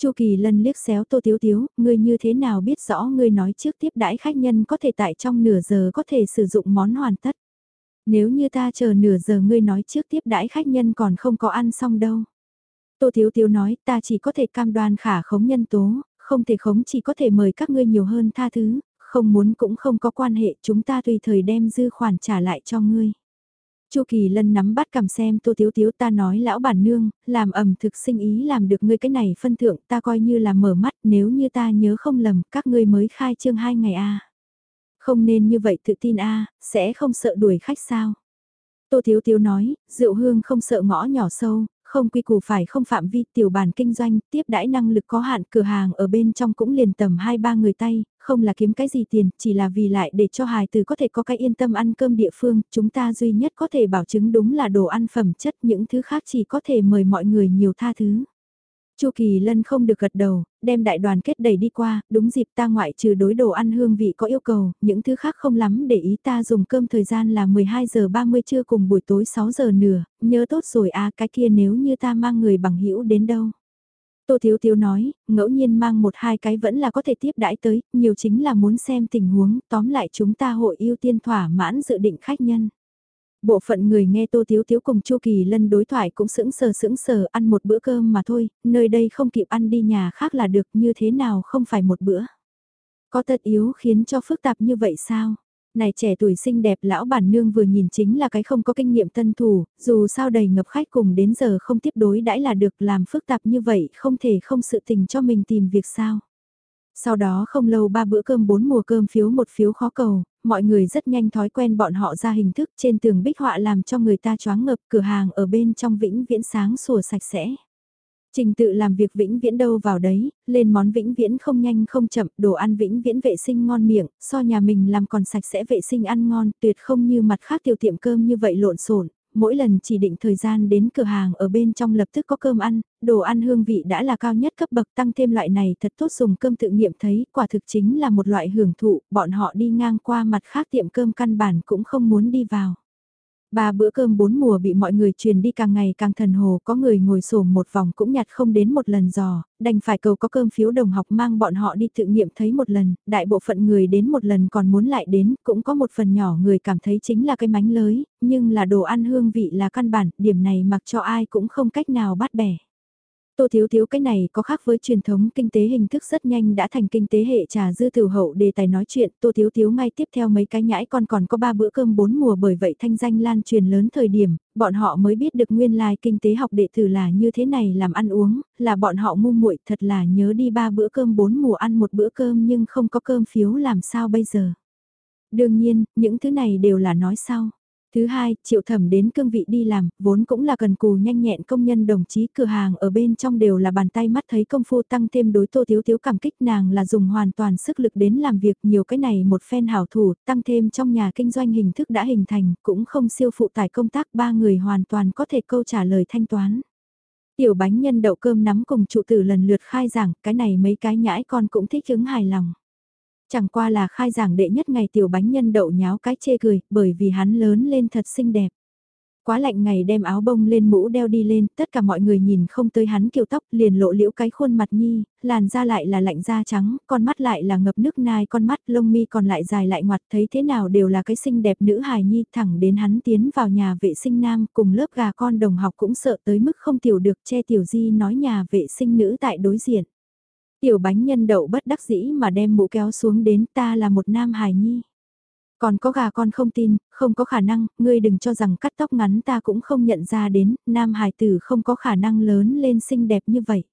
Chu Kỳ Lân liếc xéo Tô Thiếu Thiếu, ngươi như thế nào biết rõ ngươi nói trước tiếp đãi khách nhân có thể tại trong nửa giờ có thể sử dụng món hoàn tất. Nếu như ta chờ nửa giờ ngươi nói trước tiếp đãi khách nhân còn không có ăn xong đâu. Tô Thiếu Thiếu nói ta chỉ có thể cam đoan khả khống nhân tố, không thể khống chỉ có thể mời các ngươi nhiều hơn tha thứ, không muốn cũng không có quan hệ chúng ta tùy thời đem dư khoản trả lại cho ngươi. Chu Kỳ Lân nắm bắt cầm xem Tô Thiếu Thiếu ta nói lão bản nương, làm ẩm thực sinh ý làm được ngươi cái này phân thượng ta coi như là mở mắt nếu như ta nhớ không lầm các ngươi mới khai trương hai ngày a không nên như vậy tự tin a sẽ không sợ đuổi khách sao. Tô Thiếu Thiếu nói, rượu hương không sợ ngõ nhỏ sâu, không quy củ phải không phạm vi tiểu bản kinh doanh, tiếp đãi năng lực có hạn, cửa hàng ở bên trong cũng liền tầm 2-3 người tay, không là kiếm cái gì tiền, chỉ là vì lại để cho hài từ có thể có cái yên tâm ăn cơm địa phương, chúng ta duy nhất có thể bảo chứng đúng là đồ ăn phẩm chất, những thứ khác chỉ có thể mời mọi người nhiều tha thứ. Chu Kỳ Lân không được gật đầu, đem đại đoàn kết đẩy đi qua, đúng dịp ta ngoại trừ đối đồ ăn hương vị có yêu cầu, những thứ khác không lắm để ý ta dùng cơm thời gian là 12 giờ 30 trưa cùng buổi tối 6 giờ nửa, nhớ tốt rồi à cái kia nếu như ta mang người bằng hữu đến đâu. Tô Thiếu Thiếu nói, ngẫu nhiên mang một hai cái vẫn là có thể tiếp đãi tới, nhiều chính là muốn xem tình huống, tóm lại chúng ta hội ưu tiên thỏa mãn dự định khách nhân. Bộ phận người nghe Tô Thiếu Thiếu cùng Chu Kỳ Lân đối thoại cũng sững sờ sững sờ ăn một bữa cơm mà thôi, nơi đây không kịp ăn đi nhà khác là được như thế nào không phải một bữa. Có tật yếu khiến cho phức tạp như vậy sao? Này trẻ tuổi xinh đẹp lão bản nương vừa nhìn chính là cái không có kinh nghiệm tân thủ, dù sao đầy ngập khách cùng đến giờ không tiếp đối đãi là được làm phức tạp như vậy không thể không sự tình cho mình tìm việc sao. Sau đó không lâu ba bữa cơm bốn mùa cơm phiếu một phiếu khó cầu, mọi người rất nhanh thói quen bọn họ ra hình thức trên tường bích họa làm cho người ta choáng ngợp cửa hàng ở bên trong vĩnh viễn sáng sủa sạch sẽ. Trình tự làm việc vĩnh viễn đâu vào đấy, lên món vĩnh viễn không nhanh không chậm, đồ ăn vĩnh viễn vệ sinh ngon miệng, so nhà mình làm còn sạch sẽ vệ sinh ăn ngon, tuyệt không như mặt khác tiểu tiệm cơm như vậy lộn xộn mỗi lần chỉ định thời gian đến cửa hàng ở bên trong lập tức có cơm ăn, đồ ăn hương vị đã là cao nhất cấp bậc tăng thêm loại này thật tốt dùng cơm tự nghiệm thấy, quả thực chính là một loại hưởng thụ, bọn họ đi ngang qua mặt khác tiệm cơm căn bản cũng không muốn đi vào. Ba bữa cơm bốn mùa bị mọi người truyền đi càng ngày càng thần hồ, có người ngồi sổ một vòng cũng nhặt không đến một lần dò, đành phải cầu có cơm phiếu đồng học mang bọn họ đi thử nghiệm thấy một lần, đại bộ phận người đến một lần còn muốn lại đến, cũng có một phần nhỏ người cảm thấy chính là cái mánh lới, nhưng là đồ ăn hương vị là căn bản, điểm này mặc cho ai cũng không cách nào bắt bẻ. Tô Thiếu Thiếu cái này có khác với truyền thống kinh tế hình thức rất nhanh đã thành kinh tế hệ trà dư tử hậu đề tài nói chuyện. Tô Thiếu Thiếu ngay tiếp theo mấy cái nhãi con còn có ba bữa cơm bốn mùa bởi vậy thanh danh lan truyền lớn thời điểm, bọn họ mới biết được nguyên lai kinh tế học đệ tử là như thế này làm ăn uống, là bọn họ ngu muội thật là nhớ đi ba bữa cơm bốn mùa ăn một bữa cơm nhưng không có cơm phiếu làm sao bây giờ. Đương nhiên, những thứ này đều là nói sau. Thứ hai, triệu thẩm đến cương vị đi làm, vốn cũng là cần cù nhanh nhẹn công nhân đồng chí cửa hàng ở bên trong đều là bàn tay mắt thấy công phu tăng thêm đối tô thiếu thiếu cảm kích nàng là dùng hoàn toàn sức lực đến làm việc nhiều cái này một phen hảo thủ, tăng thêm trong nhà kinh doanh hình thức đã hình thành, cũng không siêu phụ tải công tác ba người hoàn toàn có thể câu trả lời thanh toán. Tiểu bánh nhân đậu cơm nắm cùng trụ tử lần lượt khai giảng, cái này mấy cái nhãi con cũng thích ứng hài lòng. Chẳng qua là khai giảng đệ nhất ngày tiểu bánh nhân đậu nháo cái chê cười, bởi vì hắn lớn lên thật xinh đẹp. Quá lạnh ngày đem áo bông lên mũ đeo đi lên, tất cả mọi người nhìn không tới hắn kiều tóc liền lộ liễu cái khuôn mặt nhi, làn da lại là lạnh da trắng, con mắt lại là ngập nước nai con mắt lông mi còn lại dài lại ngoặt thấy thế nào đều là cái xinh đẹp nữ hài nhi thẳng đến hắn tiến vào nhà vệ sinh nam cùng lớp gà con đồng học cũng sợ tới mức không tiểu được che tiểu di nói nhà vệ sinh nữ tại đối diện. Tiểu bánh nhân đậu bất đắc dĩ mà đem mũ kéo xuống đến ta là một nam hài nhi. Còn có gà con không tin, không có khả năng, ngươi đừng cho rằng cắt tóc ngắn ta cũng không nhận ra đến, nam hài tử không có khả năng lớn lên xinh đẹp như vậy.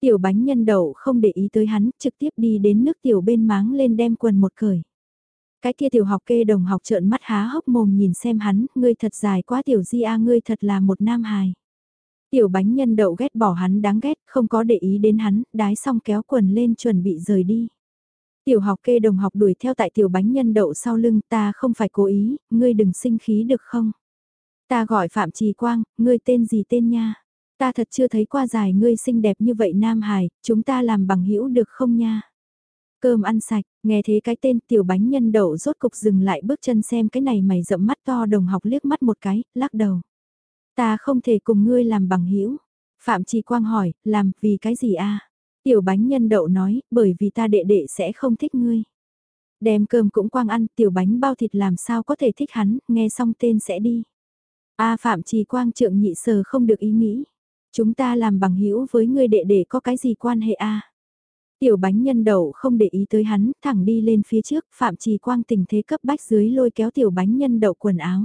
Tiểu bánh nhân đậu không để ý tới hắn, trực tiếp đi đến nước tiểu bên máng lên đem quần một cởi. Cái kia tiểu học kê đồng học trợn mắt há hốc mồm nhìn xem hắn, ngươi thật dài quá tiểu di a ngươi thật là một nam hài. Tiểu bánh nhân đậu ghét bỏ hắn đáng ghét, không có để ý đến hắn, đái xong kéo quần lên chuẩn bị rời đi. Tiểu học kê đồng học đuổi theo tại tiểu bánh nhân đậu sau lưng ta không phải cố ý, ngươi đừng sinh khí được không? Ta gọi Phạm Trì Quang, ngươi tên gì tên nha? Ta thật chưa thấy qua dài ngươi xinh đẹp như vậy Nam Hải, chúng ta làm bằng hữu được không nha? Cơm ăn sạch, nghe thế cái tên tiểu bánh nhân đậu rốt cục dừng lại bước chân xem cái này mày rậm mắt to đồng học liếc mắt một cái, lắc đầu. Ta không thể cùng ngươi làm bằng hữu Phạm Trì Quang hỏi, làm vì cái gì a Tiểu bánh nhân đậu nói, bởi vì ta đệ đệ sẽ không thích ngươi. Đem cơm cũng quang ăn, tiểu bánh bao thịt làm sao có thể thích hắn, nghe xong tên sẽ đi. A Phạm Trì Quang trượng nhị sờ không được ý nghĩ. Chúng ta làm bằng hữu với ngươi đệ đệ có cái gì quan hệ a? Tiểu bánh nhân đậu không để ý tới hắn, thẳng đi lên phía trước, Phạm Trì Quang tình thế cấp bách dưới lôi kéo tiểu bánh nhân đậu quần áo.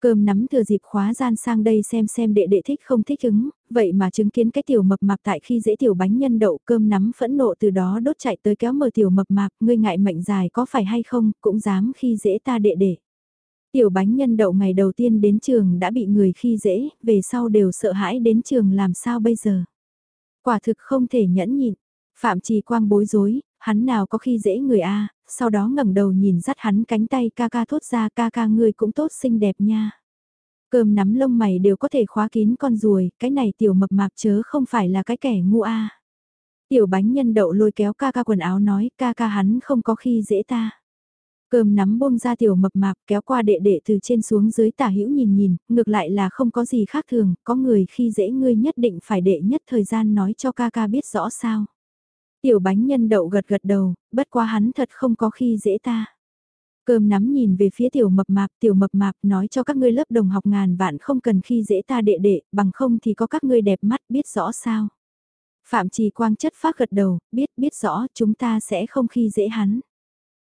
Cơm nắm thừa dịp khóa gian sang đây xem xem đệ đệ thích không thích ứng, vậy mà chứng kiến cái tiểu mập mạp tại khi dễ tiểu bánh nhân đậu cơm nắm phẫn nộ từ đó đốt chạy tới kéo mở tiểu mập mạp, ngươi ngại mệnh dài có phải hay không, cũng dám khi dễ ta đệ đệ. Tiểu bánh nhân đậu ngày đầu tiên đến trường đã bị người khi dễ, về sau đều sợ hãi đến trường làm sao bây giờ. Quả thực không thể nhẫn nhịn, Phạm Trì Quang bối rối, hắn nào có khi dễ người a sau đó ngẩng đầu nhìn dắt hắn cánh tay ca ca thốt ra ca ca ngươi cũng tốt xinh đẹp nha. Cơm nắm lông mày đều có thể khóa kín con ruồi, cái này tiểu mập mạp chớ không phải là cái kẻ ngu a. Tiểu bánh nhân đậu lôi kéo ca ca quần áo nói ca ca hắn không có khi dễ ta. Cơm nắm buông ra tiểu mập mạp kéo qua đệ đệ từ trên xuống dưới tả hữu nhìn nhìn, ngược lại là không có gì khác thường, có người khi dễ ngươi nhất định phải đệ nhất thời gian nói cho ca ca biết rõ sao. Tiểu bánh nhân đậu gật gật đầu, bất quá hắn thật không có khi dễ ta. Cơm nắm nhìn về phía tiểu mập mạp, tiểu mập mạp nói cho các ngươi lớp đồng học ngàn vạn không cần khi dễ ta đệ đệ, bằng không thì có các ngươi đẹp mắt biết rõ sao. Phạm Trì Quang chất phát gật đầu, biết biết rõ chúng ta sẽ không khi dễ hắn.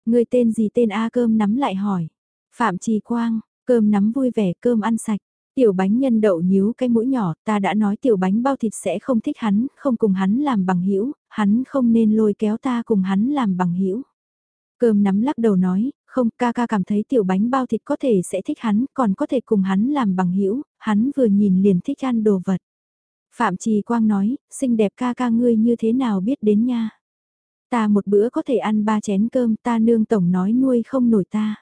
Người tên gì tên A cơm nắm lại hỏi. Phạm Trì Quang, cơm nắm vui vẻ cơm ăn sạch. Tiểu bánh nhân đậu nhíu cái mũi nhỏ, ta đã nói tiểu bánh bao thịt sẽ không thích hắn, không cùng hắn làm bằng hữu hắn không nên lôi kéo ta cùng hắn làm bằng hữu Cơm nắm lắc đầu nói, không ca ca cảm thấy tiểu bánh bao thịt có thể sẽ thích hắn, còn có thể cùng hắn làm bằng hữu hắn vừa nhìn liền thích ăn đồ vật. Phạm Trì Quang nói, xinh đẹp ca ca ngươi như thế nào biết đến nha. Ta một bữa có thể ăn ba chén cơm ta nương tổng nói nuôi không nổi ta.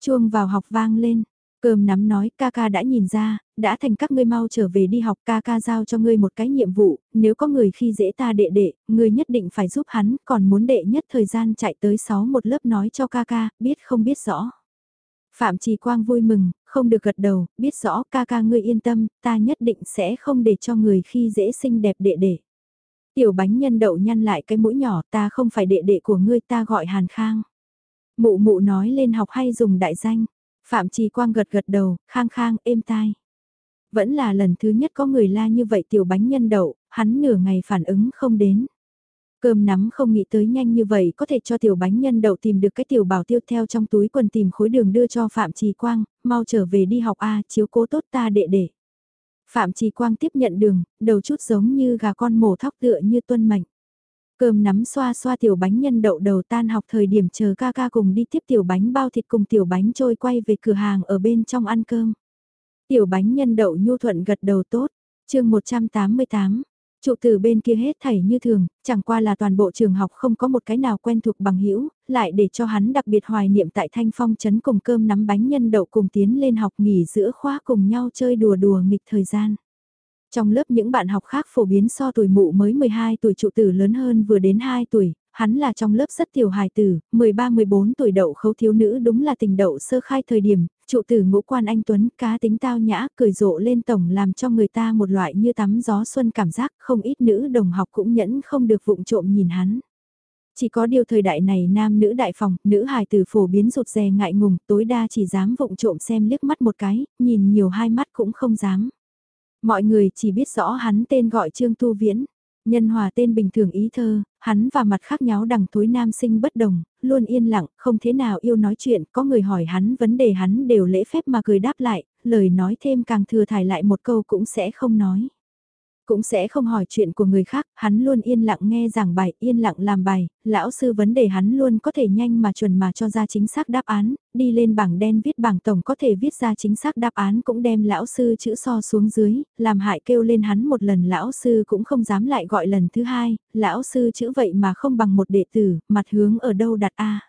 Chuông vào học vang lên, Cơm nắm nói ca ca đã nhìn ra, đã thành các ngươi mau trở về đi học ca ca giao cho ngươi một cái nhiệm vụ, nếu có người khi dễ ta đệ đệ, ngươi nhất định phải giúp hắn, còn muốn đệ nhất thời gian chạy tới 6 một lớp nói cho ca ca, biết không biết rõ. Phạm Trì Quang vui mừng, không được gật đầu, biết rõ ca ca ngươi yên tâm, ta nhất định sẽ không để cho người khi dễ xinh đẹp đệ đệ. Tiểu bánh nhân đậu nhăn lại cái mũi nhỏ ta không phải đệ đệ của ngươi ta gọi Hàn Khang. Mụ mụ nói lên học hay dùng đại danh. Phạm Trì Quang gật gật đầu, khang khang, êm tai. Vẫn là lần thứ nhất có người la như vậy tiểu bánh nhân đậu, hắn nửa ngày phản ứng không đến. Cơm nắm không nghĩ tới nhanh như vậy có thể cho tiểu bánh nhân đậu tìm được cái tiểu bảo tiêu theo trong túi quần tìm khối đường đưa cho Phạm Trì Quang, mau trở về đi học A chiếu cố tốt ta đệ đệ. Phạm Trì Quang tiếp nhận đường, đầu chút giống như gà con mổ thóc tựa như tuân mệnh. Cơm nắm xoa xoa tiểu bánh nhân đậu đầu tan học thời điểm chờ ca ca cùng đi tiếp tiểu bánh bao thịt cùng tiểu bánh trôi quay về cửa hàng ở bên trong ăn cơm. Tiểu bánh nhân đậu nhu thuận gật đầu tốt, chương 188. Trụ từ bên kia hết thảy như thường, chẳng qua là toàn bộ trường học không có một cái nào quen thuộc bằng hữu lại để cho hắn đặc biệt hoài niệm tại thanh phong chấn cùng cơm nắm bánh nhân đậu cùng tiến lên học nghỉ giữa khóa cùng nhau chơi đùa đùa nghịch thời gian. Trong lớp những bạn học khác phổ biến so tuổi mụ mới 12 tuổi trụ tử lớn hơn vừa đến 2 tuổi, hắn là trong lớp rất tiểu hài tử, 13-14 tuổi đậu khấu thiếu nữ đúng là tình đậu sơ khai thời điểm, trụ tử ngũ quan anh Tuấn cá tính tao nhã cười rộ lên tổng làm cho người ta một loại như tắm gió xuân cảm giác không ít nữ đồng học cũng nhẫn không được vụng trộm nhìn hắn. Chỉ có điều thời đại này nam nữ đại phòng, nữ hài tử phổ biến rụt rè ngại ngùng, tối đa chỉ dám vụng trộm xem liếc mắt một cái, nhìn nhiều hai mắt cũng không dám. Mọi người chỉ biết rõ hắn tên gọi Trương Tu Viễn. Nhân hòa tên bình thường ý thơ, hắn và mặt khác nháo đằng thối nam sinh bất đồng, luôn yên lặng, không thế nào yêu nói chuyện, có người hỏi hắn vấn đề hắn đều lễ phép mà cười đáp lại, lời nói thêm càng thừa thải lại một câu cũng sẽ không nói. Cũng sẽ không hỏi chuyện của người khác, hắn luôn yên lặng nghe giảng bài, yên lặng làm bài, lão sư vấn đề hắn luôn có thể nhanh mà chuẩn mà cho ra chính xác đáp án, đi lên bảng đen viết bảng tổng có thể viết ra chính xác đáp án cũng đem lão sư chữ so xuống dưới, làm hại kêu lên hắn một lần lão sư cũng không dám lại gọi lần thứ hai, lão sư chữ vậy mà không bằng một đệ tử, mặt hướng ở đâu đặt A.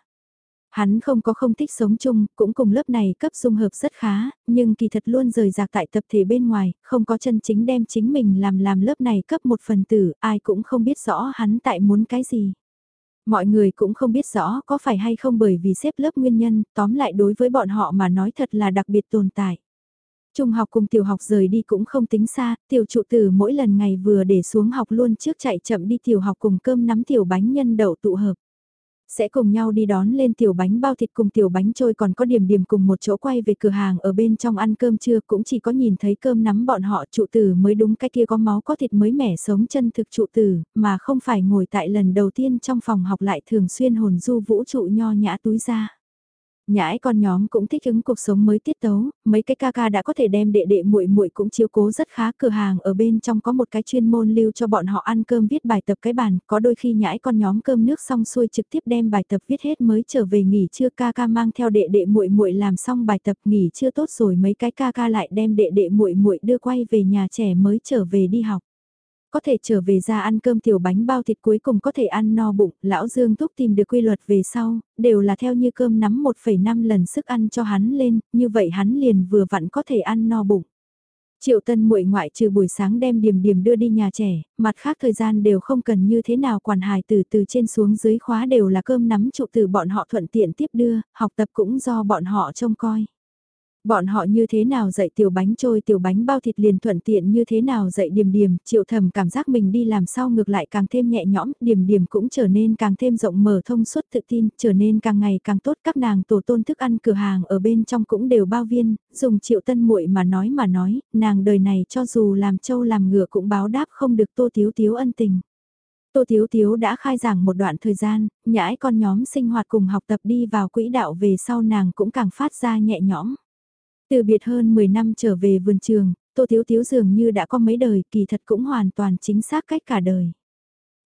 Hắn không có không thích sống chung, cũng cùng lớp này cấp dung hợp rất khá, nhưng kỳ thật luôn rời rạc tại tập thể bên ngoài, không có chân chính đem chính mình làm làm lớp này cấp một phần tử, ai cũng không biết rõ hắn tại muốn cái gì. Mọi người cũng không biết rõ có phải hay không bởi vì xếp lớp nguyên nhân, tóm lại đối với bọn họ mà nói thật là đặc biệt tồn tại. Trung học cùng tiểu học rời đi cũng không tính xa, tiểu trụ tử mỗi lần ngày vừa để xuống học luôn trước chạy chậm đi tiểu học cùng cơm nắm tiểu bánh nhân đậu tụ hợp. Sẽ cùng nhau đi đón lên tiểu bánh bao thịt cùng tiểu bánh trôi còn có điểm điểm cùng một chỗ quay về cửa hàng ở bên trong ăn cơm trưa cũng chỉ có nhìn thấy cơm nắm bọn họ trụ tử mới đúng cái kia có máu có thịt mới mẻ sống chân thực trụ tử, mà không phải ngồi tại lần đầu tiên trong phòng học lại thường xuyên hồn du vũ trụ nho nhã túi ra. Nhãi con nhóm cũng thích ứng cuộc sống mới tiết tấu, mấy cái ca ca đã có thể đem đệ đệ muội muội cũng chiếu cố rất khá, cửa hàng ở bên trong có một cái chuyên môn lưu cho bọn họ ăn cơm viết bài tập cái bàn, có đôi khi nhãi con nhóm cơm nước xong xuôi trực tiếp đem bài tập viết hết mới trở về nghỉ trưa ca ca mang theo đệ đệ muội muội làm xong bài tập nghỉ trưa tốt rồi mấy cái ca ca lại đem đệ đệ muội muội đưa quay về nhà trẻ mới trở về đi học có thể trở về ra ăn cơm tiểu bánh bao thịt cuối cùng có thể ăn no bụng, lão Dương Thúc tìm được quy luật về sau, đều là theo như cơm nắm 1,5 lần sức ăn cho hắn lên, như vậy hắn liền vừa vặn có thể ăn no bụng. Triệu Tân muội ngoại trừ buổi sáng đem điểm điểm đưa đi nhà trẻ, mặt khác thời gian đều không cần như thế nào quản hài từ từ trên xuống dưới khóa đều là cơm nắm trụ từ bọn họ thuận tiện tiếp đưa, học tập cũng do bọn họ trông coi. Bọn họ như thế nào dạy tiểu bánh trôi tiểu bánh bao thịt liền thuận tiện như thế nào dạy điểm điểm triệu thầm cảm giác mình đi làm sao ngược lại càng thêm nhẹ nhõm, điểm điểm cũng trở nên càng thêm rộng mở thông suốt tự tin, trở nên càng ngày càng tốt các nàng tổ tôn thức ăn cửa hàng ở bên trong cũng đều bao viên, dùng triệu tân muội mà nói mà nói, nàng đời này cho dù làm trâu làm ngựa cũng báo đáp không được tô thiếu thiếu ân tình. Tô Thiếu Thiếu đã khai giảng một đoạn thời gian, nhãi con nhóm sinh hoạt cùng học tập đi vào quỹ đạo về sau nàng cũng càng phát ra nhẹ nhõm. Từ biệt hơn 10 năm trở về vườn trường, Tô Thiếu Thiếu dường như đã có mấy đời, kỳ thật cũng hoàn toàn chính xác cách cả đời.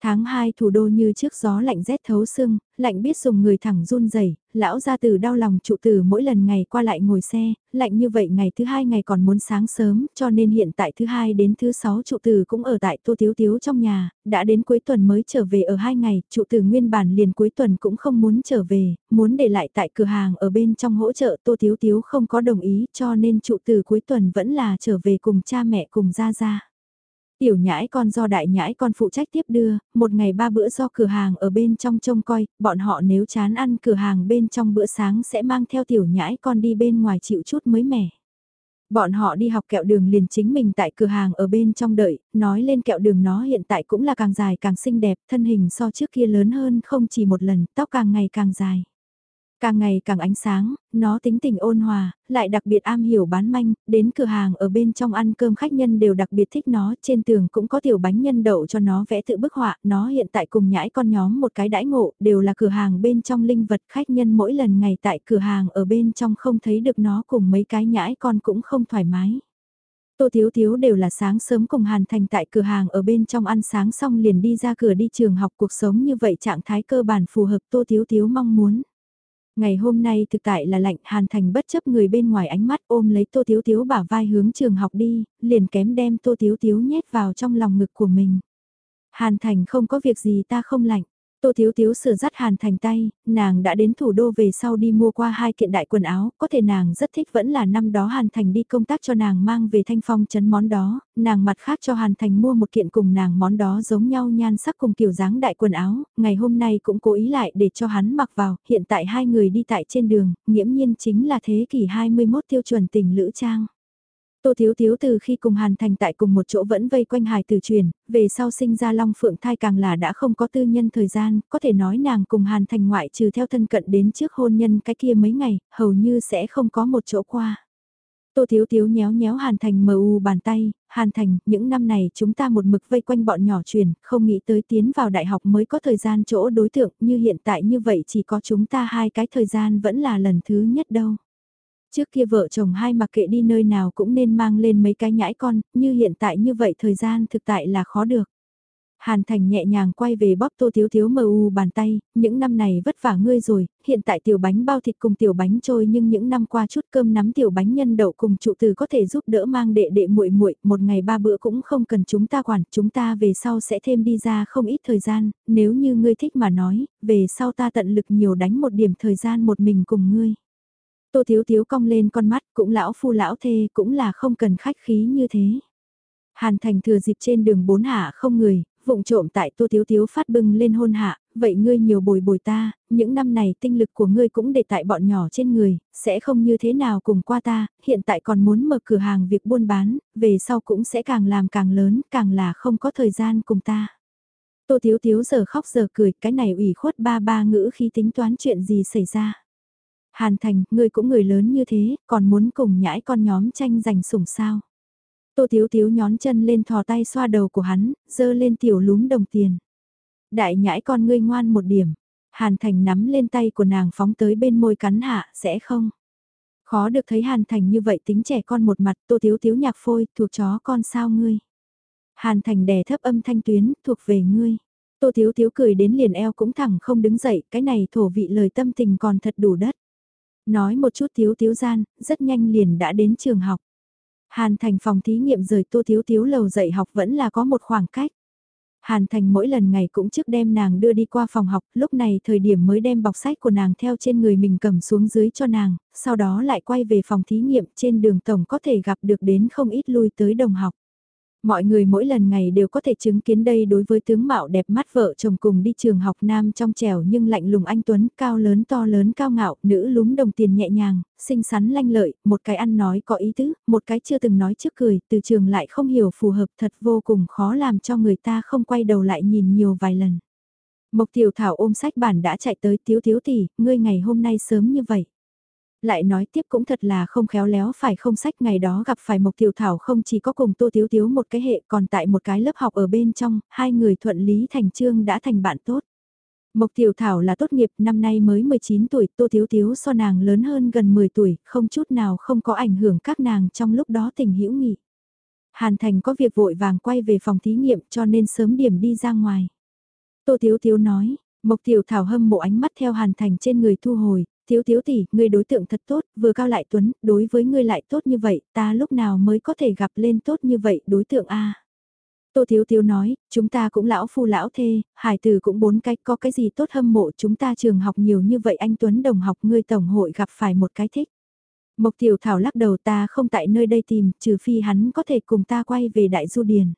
Tháng 2 thủ đô như trước gió lạnh rét thấu xương, lạnh biết dùng người thẳng run rẩy lão ra từ đau lòng trụ tử mỗi lần ngày qua lại ngồi xe, lạnh như vậy ngày thứ hai ngày còn muốn sáng sớm, cho nên hiện tại thứ hai đến thứ sáu trụ tử cũng ở tại tô tiếu tiếu trong nhà, đã đến cuối tuần mới trở về ở hai ngày, trụ tử nguyên bản liền cuối tuần cũng không muốn trở về, muốn để lại tại cửa hàng ở bên trong hỗ trợ tô tiếu tiếu không có đồng ý cho nên trụ tử cuối tuần vẫn là trở về cùng cha mẹ cùng ra ra. Tiểu nhãi con do đại nhãi con phụ trách tiếp đưa, một ngày ba bữa do cửa hàng ở bên trong trông coi, bọn họ nếu chán ăn cửa hàng bên trong bữa sáng sẽ mang theo tiểu nhãi con đi bên ngoài chịu chút mới mẻ. Bọn họ đi học kẹo đường liền chính mình tại cửa hàng ở bên trong đợi, nói lên kẹo đường nó hiện tại cũng là càng dài càng xinh đẹp, thân hình so trước kia lớn hơn không chỉ một lần, tóc càng ngày càng dài. Càng ngày càng ánh sáng, nó tính tình ôn hòa, lại đặc biệt am hiểu bán manh, đến cửa hàng ở bên trong ăn cơm khách nhân đều đặc biệt thích nó, trên tường cũng có tiểu bánh nhân đậu cho nó vẽ tự bức họa, nó hiện tại cùng nhãi con nhóm một cái đãi ngộ, đều là cửa hàng bên trong linh vật khách nhân mỗi lần ngày tại cửa hàng ở bên trong không thấy được nó cùng mấy cái nhãi con cũng không thoải mái. Tô Thiếu Thiếu đều là sáng sớm cùng Hàn Thành tại cửa hàng ở bên trong ăn sáng xong liền đi ra cửa đi trường học cuộc sống như vậy trạng thái cơ bản phù hợp Tô Thiếu Thiếu mong muốn. Ngày hôm nay thực tại là lạnh Hàn Thành bất chấp người bên ngoài ánh mắt ôm lấy Tô Tiếu Tiếu bả vai hướng trường học đi, liền kém đem Tô Tiếu Tiếu nhét vào trong lòng ngực của mình. Hàn Thành không có việc gì ta không lạnh. Tô Thiếu Thiếu sửa dắt Hàn Thành tay, nàng đã đến thủ đô về sau đi mua qua hai kiện đại quần áo, có thể nàng rất thích vẫn là năm đó Hàn Thành đi công tác cho nàng mang về thanh phong chấn món đó, nàng mặt khác cho Hàn Thành mua một kiện cùng nàng món đó giống nhau nhan sắc cùng kiểu dáng đại quần áo, ngày hôm nay cũng cố ý lại để cho hắn mặc vào, hiện tại hai người đi tại trên đường, nghiễm nhiên chính là thế kỷ 21 tiêu chuẩn tình lữ trang. Tô Thiếu Thiếu từ khi cùng Hàn Thành tại cùng một chỗ vẫn vây quanh hài tử truyền, về sau sinh ra Long Phượng thai càng là đã không có tư nhân thời gian, có thể nói nàng cùng Hàn Thành ngoại trừ theo thân cận đến trước hôn nhân cái kia mấy ngày, hầu như sẽ không có một chỗ qua. Tô Thiếu Thiếu nhéo nhéo Hàn Thành mờ u bàn tay, Hàn Thành, những năm này chúng ta một mực vây quanh bọn nhỏ truyền, không nghĩ tới tiến vào đại học mới có thời gian chỗ đối tượng, như hiện tại như vậy chỉ có chúng ta hai cái thời gian vẫn là lần thứ nhất đâu. Trước kia vợ chồng hai mặc kệ đi nơi nào cũng nên mang lên mấy cái nhãi con, như hiện tại như vậy thời gian thực tại là khó được. Hàn Thành nhẹ nhàng quay về bóp tô thiếu thiếu mờ u bàn tay, những năm này vất vả ngươi rồi, hiện tại tiểu bánh bao thịt cùng tiểu bánh trôi nhưng những năm qua chút cơm nắm tiểu bánh nhân đậu cùng trụ từ có thể giúp đỡ mang đệ đệ muội muội một ngày ba bữa cũng không cần chúng ta quản, chúng ta về sau sẽ thêm đi ra không ít thời gian, nếu như ngươi thích mà nói, về sau ta tận lực nhiều đánh một điểm thời gian một mình cùng ngươi. Tô Thiếu Thiếu cong lên con mắt, cũng lão phu lão thê, cũng là không cần khách khí như thế. Hàn Thành thừa dịp trên đường bốn hạ không người, vụng trộm tại Tô Thiếu Thiếu phát bưng lên hôn hạ, vậy ngươi nhiều bồi bồi ta, những năm này tinh lực của ngươi cũng để tại bọn nhỏ trên người, sẽ không như thế nào cùng qua ta, hiện tại còn muốn mở cửa hàng việc buôn bán, về sau cũng sẽ càng làm càng lớn, càng là không có thời gian cùng ta. Tô Thiếu Thiếu giờ khóc giờ cười, cái này ủy khuất ba ba ngữ khi tính toán chuyện gì xảy ra. Hàn Thành, ngươi cũng người lớn như thế, còn muốn cùng nhãi con nhóm tranh giành sủng sao. Tô Tiếu Tiếu nhón chân lên thò tay xoa đầu của hắn, dơ lên tiểu lúm đồng tiền. Đại nhãi con ngươi ngoan một điểm. Hàn Thành nắm lên tay của nàng phóng tới bên môi cắn hạ, sẽ không? Khó được thấy Hàn Thành như vậy tính trẻ con một mặt, Tô Tiếu Tiếu nhạc phôi, thuộc chó con sao ngươi? Hàn Thành đè thấp âm thanh tuyến, thuộc về ngươi. Tô Tiếu Tiếu cười đến liền eo cũng thẳng không đứng dậy, cái này thổ vị lời tâm tình còn thật đủ đất. Nói một chút thiếu thiếu gian, rất nhanh liền đã đến trường học. Hàn Thành phòng thí nghiệm rời tô thiếu thiếu lầu dạy học vẫn là có một khoảng cách. Hàn Thành mỗi lần ngày cũng trước đem nàng đưa đi qua phòng học, lúc này thời điểm mới đem bọc sách của nàng theo trên người mình cầm xuống dưới cho nàng, sau đó lại quay về phòng thí nghiệm trên đường tổng có thể gặp được đến không ít lui tới đồng học. Mọi người mỗi lần ngày đều có thể chứng kiến đây đối với tướng mạo đẹp mắt vợ chồng cùng đi trường học nam trong trèo nhưng lạnh lùng anh Tuấn, cao lớn to lớn cao ngạo, nữ lúm đồng tiền nhẹ nhàng, xinh xắn lanh lợi, một cái ăn nói có ý tứ, một cái chưa từng nói trước cười, từ trường lại không hiểu phù hợp thật vô cùng khó làm cho người ta không quay đầu lại nhìn nhiều vài lần. Mộc Tiểu Thảo ôm sách bản đã chạy tới tiếu tiếu tỷ, ngươi ngày hôm nay sớm như vậy lại nói tiếp cũng thật là không khéo léo phải không sách ngày đó gặp phải Mộc Tiểu Thảo không chỉ có cùng Tô Tiếu Tiếu một cái hệ còn tại một cái lớp học ở bên trong, hai người thuận lý thành trương đã thành bạn tốt. Mộc Tiểu Thảo là tốt nghiệp năm nay mới 19 tuổi, Tô Tiếu Tiếu so nàng lớn hơn gần 10 tuổi, không chút nào không có ảnh hưởng các nàng trong lúc đó tình hữu nghị. Hàn Thành có việc vội vàng quay về phòng thí nghiệm cho nên sớm điểm đi ra ngoài. Tô Tiếu Tiếu nói, Mộc Tiểu Thảo hâm mộ ánh mắt theo Hàn Thành trên người thu hồi, thiếu thiếu tỷ, ngươi đối tượng thật tốt, vừa cao lại tuấn, đối với ngươi lại tốt như vậy, ta lúc nào mới có thể gặp lên tốt như vậy đối tượng a Tô Thiếu Thiếu nói, chúng ta cũng lão phu lão thê, hải tử cũng bốn cách, có cái gì tốt hâm mộ chúng ta trường học nhiều như vậy anh Tuấn đồng học ngươi tổng hội gặp phải một cái thích. Mộc Tiểu Thảo lắc đầu ta không tại nơi đây tìm, trừ phi hắn có thể cùng ta quay về Đại Du Điền.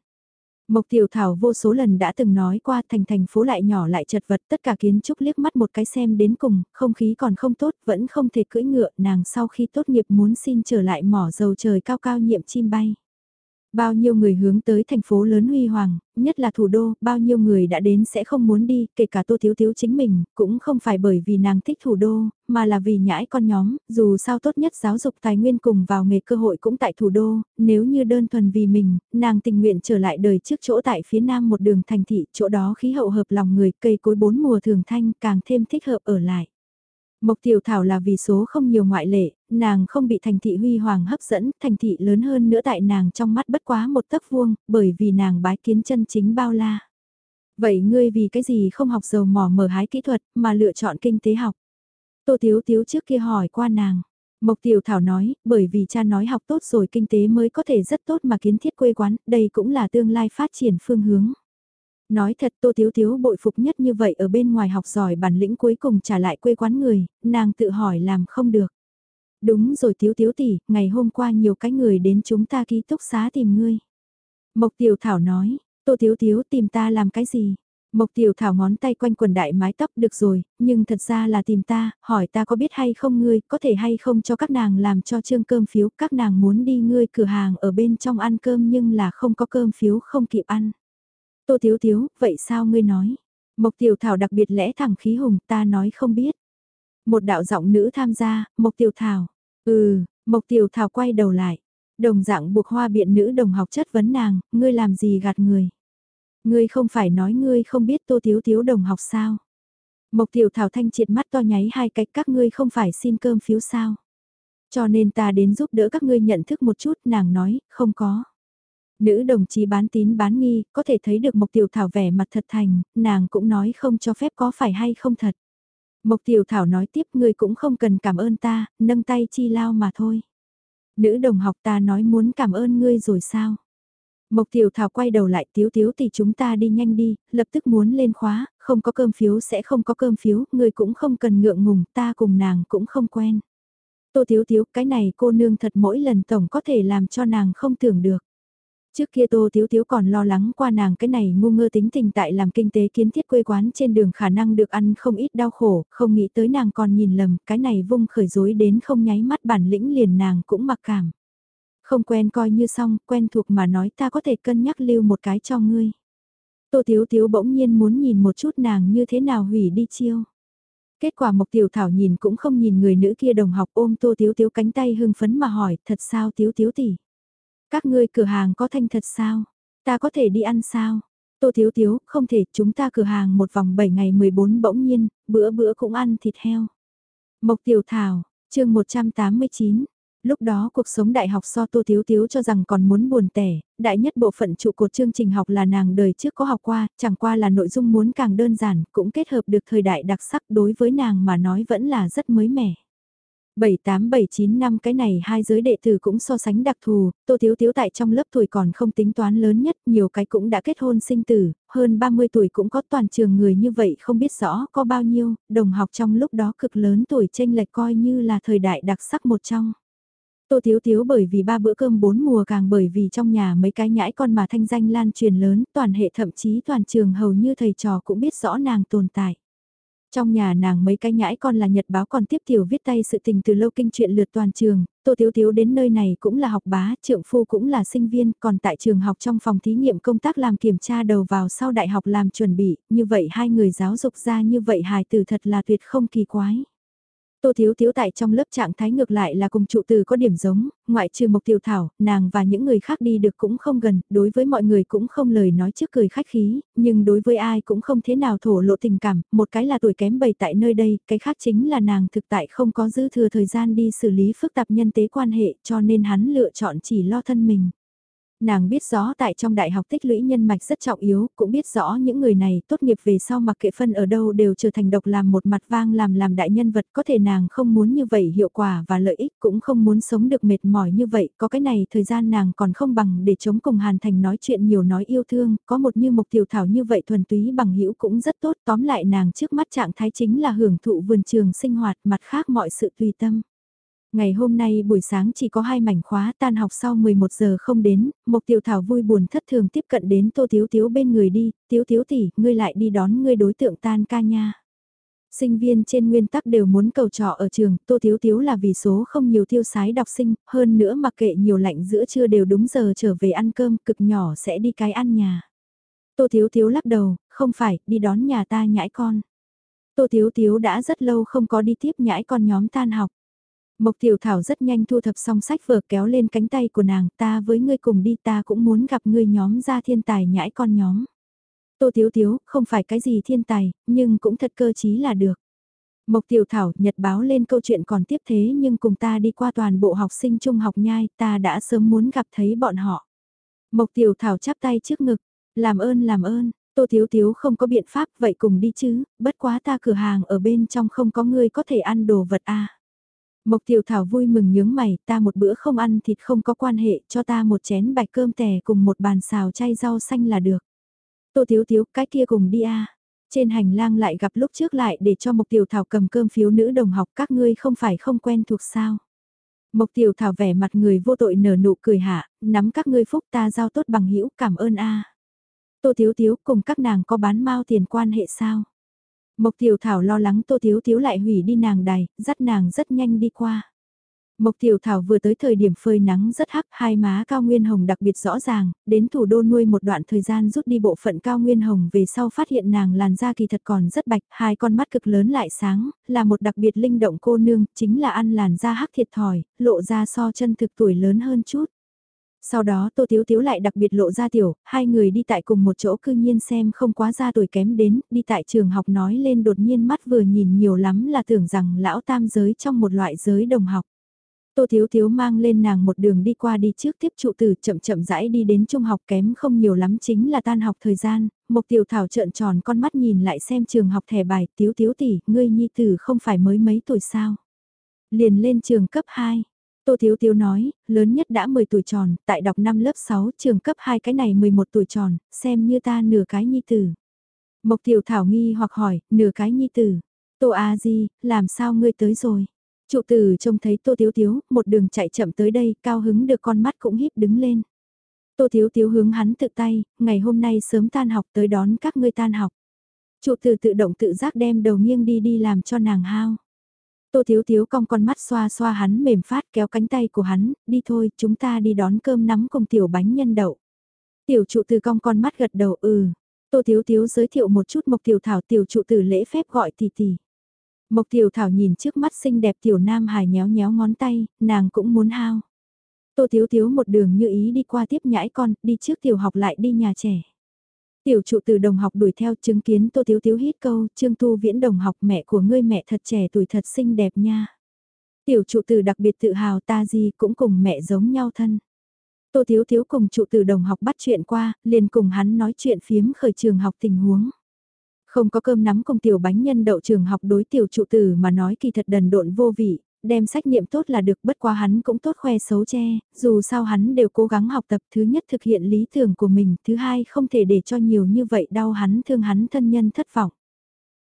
Mộc Tiểu Thảo vô số lần đã từng nói qua thành thành phố lại nhỏ lại chật vật tất cả kiến trúc liếc mắt một cái xem đến cùng, không khí còn không tốt, vẫn không thể cưỡi ngựa, nàng sau khi tốt nghiệp muốn xin trở lại mỏ dầu trời cao cao nhiệm chim bay. Bao nhiêu người hướng tới thành phố lớn huy hoàng, nhất là thủ đô, bao nhiêu người đã đến sẽ không muốn đi, kể cả Tô Thiếu Thiếu chính mình, cũng không phải bởi vì nàng thích thủ đô, mà là vì nhãi con nhóm, dù sao tốt nhất giáo dục tài nguyên cùng vào nghề cơ hội cũng tại thủ đô, nếu như đơn thuần vì mình, nàng tình nguyện trở lại đời trước chỗ tại phía nam một đường thành thị, chỗ đó khí hậu hợp lòng người, cây cối bốn mùa thường thanh càng thêm thích hợp ở lại. Mộc Tiểu Thảo là vì số không nhiều ngoại lệ, nàng không bị thành thị huy hoàng hấp dẫn, thành thị lớn hơn nữa tại nàng trong mắt bất quá một tấc vuông, bởi vì nàng bái kiến chân chính bao la. Vậy ngươi vì cái gì không học dầu mỏ mở hái kỹ thuật mà lựa chọn kinh tế học? Tô Tiếu Tiếu trước kia hỏi qua nàng. Mộc Tiểu Thảo nói, bởi vì cha nói học tốt rồi kinh tế mới có thể rất tốt mà kiến thiết quê quán, đây cũng là tương lai phát triển phương hướng. Nói thật Tô Thiếu Thiếu bội phục nhất như vậy ở bên ngoài học giỏi bản lĩnh cuối cùng trả lại quê quán người, nàng tự hỏi làm không được. Đúng rồi Thiếu Thiếu tỷ, ngày hôm qua nhiều cái người đến chúng ta ký túc xá tìm ngươi. Mộc Tiểu Thảo nói, Tô Thiếu Thiếu tìm ta làm cái gì? Mộc Tiểu Thảo ngón tay quanh quần đại mái tóc được rồi, nhưng thật ra là tìm ta, hỏi ta có biết hay không ngươi, có thể hay không cho các nàng làm cho trương cơm phiếu, các nàng muốn đi ngươi cửa hàng ở bên trong ăn cơm nhưng là không có cơm phiếu không kịp ăn. Tô Thiếu Thiếu, vậy sao ngươi nói? Mộc Tiểu Thảo đặc biệt lẽ thẳng khí hùng, ta nói không biết. Một đạo giọng nữ tham gia, Mộc Tiểu Thảo. Ừ, Mộc Tiểu Thảo quay đầu lại. Đồng dạng buộc hoa biện nữ đồng học chất vấn nàng, ngươi làm gì gạt người? Ngươi không phải nói ngươi không biết Tô Thiếu Thiếu đồng học sao? Mộc Tiểu Thảo thanh triệt mắt to nháy hai cách các ngươi không phải xin cơm phiếu sao? Cho nên ta đến giúp đỡ các ngươi nhận thức một chút, nàng nói, không có. Nữ đồng chí bán tín bán nghi, có thể thấy được Mộc Tiểu Thảo vẻ mặt thật thành, nàng cũng nói không cho phép có phải hay không thật. Mộc Tiểu Thảo nói tiếp ngươi cũng không cần cảm ơn ta, nâng tay chi lao mà thôi. Nữ đồng học ta nói muốn cảm ơn ngươi rồi sao? Mộc Tiểu Thảo quay đầu lại tiếu tiếu thì chúng ta đi nhanh đi, lập tức muốn lên khóa, không có cơm phiếu sẽ không có cơm phiếu, ngươi cũng không cần ngượng ngùng, ta cùng nàng cũng không quen. Tô Tiếu Tiếu, cái này cô nương thật mỗi lần tổng có thể làm cho nàng không tưởng được. Trước kia Tô Tiếu Tiếu còn lo lắng qua nàng cái này ngu ngơ tính tình tại làm kinh tế kiến thiết quê quán trên đường khả năng được ăn không ít đau khổ, không nghĩ tới nàng còn nhìn lầm, cái này vung khởi dối đến không nháy mắt bản lĩnh liền nàng cũng mặc cảm. Không quen coi như xong, quen thuộc mà nói ta có thể cân nhắc lưu một cái cho ngươi. Tô Tiếu Tiếu bỗng nhiên muốn nhìn một chút nàng như thế nào hủy đi chiêu. Kết quả Mộc Tiểu Thảo nhìn cũng không nhìn người nữ kia đồng học ôm Tô Tiếu Tiếu cánh tay hưng phấn mà hỏi, thật sao Tiếu Tiếu tỷ các ngươi cửa hàng có thanh thật sao? Ta có thể đi ăn sao? Tô thiếu thiếu không thể, chúng ta cửa hàng một vòng 7 ngày 14 bỗng nhiên, bữa bữa cũng ăn thịt heo. Mộc Tiểu Thảo, chương 189, lúc đó cuộc sống đại học so Tô Thiếu Thiếu cho rằng còn muốn buồn tẻ, đại nhất bộ phận trụ cột chương trình học là nàng đời trước có học qua, chẳng qua là nội dung muốn càng đơn giản, cũng kết hợp được thời đại đặc sắc đối với nàng mà nói vẫn là rất mới mẻ. 7879 năm cái này hai giới đệ tử cũng so sánh đặc thù, Tô Thiếu Thiếu tại trong lớp tuổi còn không tính toán lớn nhất, nhiều cái cũng đã kết hôn sinh tử, hơn 30 tuổi cũng có toàn trường người như vậy không biết rõ có bao nhiêu, đồng học trong lúc đó cực lớn tuổi tranh lệch coi như là thời đại đặc sắc một trong. Tô Thiếu Thiếu bởi vì ba bữa cơm bốn mùa càng bởi vì trong nhà mấy cái nhãi con mà thanh danh lan truyền lớn, toàn hệ thậm chí toàn trường hầu như thầy trò cũng biết rõ nàng tồn tại. Trong nhà nàng mấy cái nhãi con là nhật báo còn tiếp tiểu viết tay sự tình từ lâu kinh chuyện lượt toàn trường, Tô Thiếu Thiếu đến nơi này cũng là học bá, trượng phu cũng là sinh viên, còn tại trường học trong phòng thí nghiệm công tác làm kiểm tra đầu vào sau đại học làm chuẩn bị, như vậy hai người giáo dục ra như vậy hài tử thật là tuyệt không kỳ quái. Tô Thiếu Thiếu tại trong lớp trạng thái ngược lại là cùng trụ từ có điểm giống, ngoại trừ Mộc Tiểu Thảo, nàng và những người khác đi được cũng không gần, đối với mọi người cũng không lời nói trước cười khách khí, nhưng đối với ai cũng không thế nào thổ lộ tình cảm, một cái là tuổi kém bầy tại nơi đây, cái khác chính là nàng thực tại không có dư thừa thời gian đi xử lý phức tạp nhân tế quan hệ cho nên hắn lựa chọn chỉ lo thân mình. Nàng biết rõ tại trong đại học tích lũy nhân mạch rất trọng yếu, cũng biết rõ những người này tốt nghiệp về sau mặc kệ phân ở đâu đều trở thành độc làm một mặt vang làm làm đại nhân vật có thể nàng không muốn như vậy hiệu quả và lợi ích cũng không muốn sống được mệt mỏi như vậy, có cái này thời gian nàng còn không bằng để chống cùng Hàn Thành nói chuyện nhiều nói yêu thương, có một như mục tiểu thảo như vậy thuần túy bằng hữu cũng rất tốt, tóm lại nàng trước mắt trạng thái chính là hưởng thụ vườn trường sinh hoạt mặt khác mọi sự tùy tâm. Ngày hôm nay buổi sáng chỉ có hai mảnh khóa tan học sau 11 giờ không đến, Mộc Tiểu Thảo vui buồn thất thường tiếp cận đến Tô Tiếu Tiếu bên người đi, Tiếu Tiếu tỷ, ngươi lại đi đón ngươi đối tượng tan ca nha. Sinh viên trên nguyên tắc đều muốn cầu trò ở trường, Tô Tiếu Tiếu là vì số không nhiều tiêu sái đọc sinh, hơn nữa mặc kệ nhiều lạnh giữa trưa đều đúng giờ trở về ăn cơm, cực nhỏ sẽ đi cái ăn nhà. Tô Tiếu Tiếu lắc đầu, không phải, đi đón nhà ta nhãi con. Tô Tiếu Tiếu đã rất lâu không có đi tiếp nhãi con nhóm tan học. Mộc Tiểu Thảo rất nhanh thu thập xong sách vở kéo lên cánh tay của nàng ta với ngươi cùng đi ta cũng muốn gặp ngươi nhóm ra thiên tài nhãi con nhóm. Tô Thiếu Thiếu, không phải cái gì thiên tài, nhưng cũng thật cơ chí là được. Mộc Tiểu Thảo nhật báo lên câu chuyện còn tiếp thế nhưng cùng ta đi qua toàn bộ học sinh trung học nhai ta đã sớm muốn gặp thấy bọn họ. Mộc Tiểu Thảo chắp tay trước ngực, làm ơn làm ơn, Tô Thiếu Thiếu không có biện pháp vậy cùng đi chứ, bất quá ta cửa hàng ở bên trong không có người có thể ăn đồ vật a Mộc Tiểu Thảo vui mừng nhướng mày, ta một bữa không ăn thịt không có quan hệ, cho ta một chén bạch cơm tẻ cùng một bàn xào chay rau xanh là được. Tô Thiếu Thiếu, cái kia cùng đi a Trên hành lang lại gặp lúc trước lại để cho Mộc Tiểu Thảo cầm cơm phiếu nữ đồng học các ngươi không phải không quen thuộc sao. Mộc Tiểu Thảo vẻ mặt người vô tội nở nụ cười hạ, nắm các ngươi phúc ta giao tốt bằng hữu cảm ơn a Tô Thiếu Thiếu cùng các nàng có bán mau tiền quan hệ sao? Mộc Tiểu Thảo lo lắng Tô Thiếu Thiếu lại hủy đi nàng đài, dắt nàng rất nhanh đi qua. Mộc Tiểu Thảo vừa tới thời điểm phơi nắng rất hắc, hai má cao nguyên hồng đặc biệt rõ ràng, đến thủ đô nuôi một đoạn thời gian rút đi bộ phận cao nguyên hồng về sau phát hiện nàng làn da kỳ thật còn rất bạch, hai con mắt cực lớn lại sáng, là một đặc biệt linh động cô nương, chính là ăn làn da hắc thiệt thòi, lộ ra so chân thực tuổi lớn hơn chút. Sau đó Tô Tiếu Tiếu lại đặc biệt lộ ra tiểu, hai người đi tại cùng một chỗ cư nhiên xem không quá ra tuổi kém đến, đi tại trường học nói lên đột nhiên mắt vừa nhìn nhiều lắm là tưởng rằng lão tam giới trong một loại giới đồng học. Tô Thiếu Thiếu mang lên nàng một đường đi qua đi trước tiếp trụ từ chậm chậm rãi đi đến trung học kém không nhiều lắm chính là tan học thời gian, Mộc Tiểu Thảo trợn tròn con mắt nhìn lại xem trường học thẻ bài, Tiếu Tiếu tỷ, ngươi nhi tử không phải mới mấy tuổi sao. Liền lên trường cấp 2. Tô Thiếu Thiếu nói, lớn nhất đã 10 tuổi tròn, tại đọc năm lớp 6, trường cấp 2 cái này 11 tuổi tròn, xem như ta nửa cái nhi tử. Mộc Tiểu Thảo nghi hoặc hỏi, nửa cái nhi tử. Tô A Di, làm sao ngươi tới rồi? Trụ tử trông thấy Tô Thiếu Thiếu, một đường chạy chậm tới đây, cao hứng được con mắt cũng híp đứng lên. Tô Thiếu Thiếu hướng hắn tự tay, ngày hôm nay sớm tan học tới đón các ngươi tan học. Trụ tử tự động tự giác đem đầu nghiêng đi đi làm cho nàng hao. Tô Thiếu Thiếu cong con mắt xoa xoa hắn mềm phát kéo cánh tay của hắn, đi thôi, chúng ta đi đón cơm nắm cùng tiểu bánh nhân đậu. Tiểu trụ từ cong con mắt gật đầu ừ. Tô Thiếu Thiếu giới thiệu một chút Mộc Tiểu Thảo tiểu trụ từ lễ phép gọi tỷ tỷ. Mộc Tiểu Thảo nhìn trước mắt xinh đẹp tiểu nam hài nhéo nhéo ngón tay, nàng cũng muốn hao. Tô Thiếu Thiếu một đường như ý đi qua tiếp nhãi con, đi trước tiểu học lại đi nhà trẻ. Tiểu trụ từ đồng học đuổi theo chứng kiến Tô Thiếu Thiếu hít câu, Trương Tu Viễn đồng học mẹ của ngươi mẹ thật trẻ tuổi thật xinh đẹp nha. Tiểu trụ từ đặc biệt tự hào ta gì cũng cùng mẹ giống nhau thân. Tô Thiếu Thiếu cùng trụ từ đồng học bắt chuyện qua, liền cùng hắn nói chuyện phiếm khởi trường học tình huống. Không có cơm nắm cùng tiểu bánh nhân đậu trường học đối tiểu trụ tử mà nói kỳ thật đần độn vô vị, đem sách nghiệm tốt là được bất quá hắn cũng tốt khoe xấu che, dù sao hắn đều cố gắng học tập thứ nhất thực hiện lý tưởng của mình, thứ hai không thể để cho nhiều như vậy đau hắn thương hắn thân nhân thất vọng.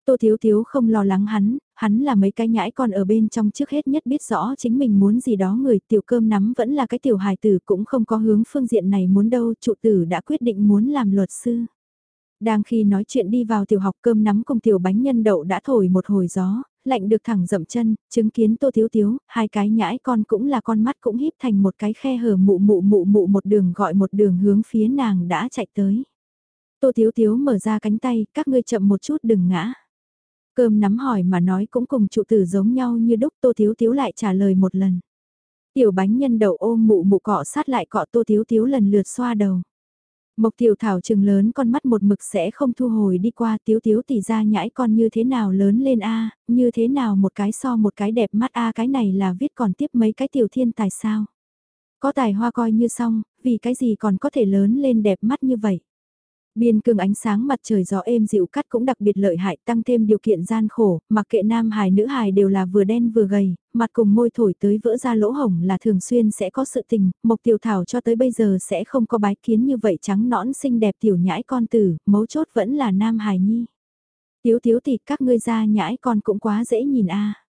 Tô Thiếu Thiếu không lo lắng hắn, hắn là mấy cái nhãi con ở bên trong trước hết nhất biết rõ chính mình muốn gì đó người tiểu cơm nắm vẫn là cái tiểu hài tử cũng không có hướng phương diện này muốn đâu, trụ tử đã quyết định muốn làm luật sư. Đang khi nói chuyện đi vào tiểu học cơm nắm cùng tiểu bánh nhân đậu đã thổi một hồi gió, lạnh được thẳng dậm chân, chứng kiến tô thiếu thiếu, hai cái nhãi con cũng là con mắt cũng híp thành một cái khe hở mụ mụ mụ mụ một đường gọi một đường hướng phía nàng đã chạy tới. Tô thiếu thiếu mở ra cánh tay, các ngươi chậm một chút đừng ngã. Cơm nắm hỏi mà nói cũng cùng trụ tử giống nhau như đúc tô thiếu thiếu lại trả lời một lần. Tiểu bánh nhân đậu ôm mụ mụ cọ sát lại cọ tô thiếu thiếu lần lượt xoa đầu. Mộc tiểu thảo trừng lớn con mắt một mực sẽ không thu hồi đi qua tiếu tiếu tỷ ra nhãi con như thế nào lớn lên a như thế nào một cái so một cái đẹp mắt a cái này là viết còn tiếp mấy cái tiểu thiên tài sao. Có tài hoa coi như xong, vì cái gì còn có thể lớn lên đẹp mắt như vậy. Biên cương ánh sáng mặt trời gió êm dịu cắt cũng đặc biệt lợi hại tăng thêm điều kiện gian khổ, mặc kệ nam hài nữ hài đều là vừa đen vừa gầy, mặt cùng môi thổi tới vỡ ra lỗ hổng là thường xuyên sẽ có sự tình, mộc tiểu thảo cho tới bây giờ sẽ không có bái kiến như vậy trắng nõn xinh đẹp tiểu nhãi con tử, mấu chốt vẫn là nam hài nhi. Tiếu tiếu thì các ngươi ra nhãi con cũng quá dễ nhìn a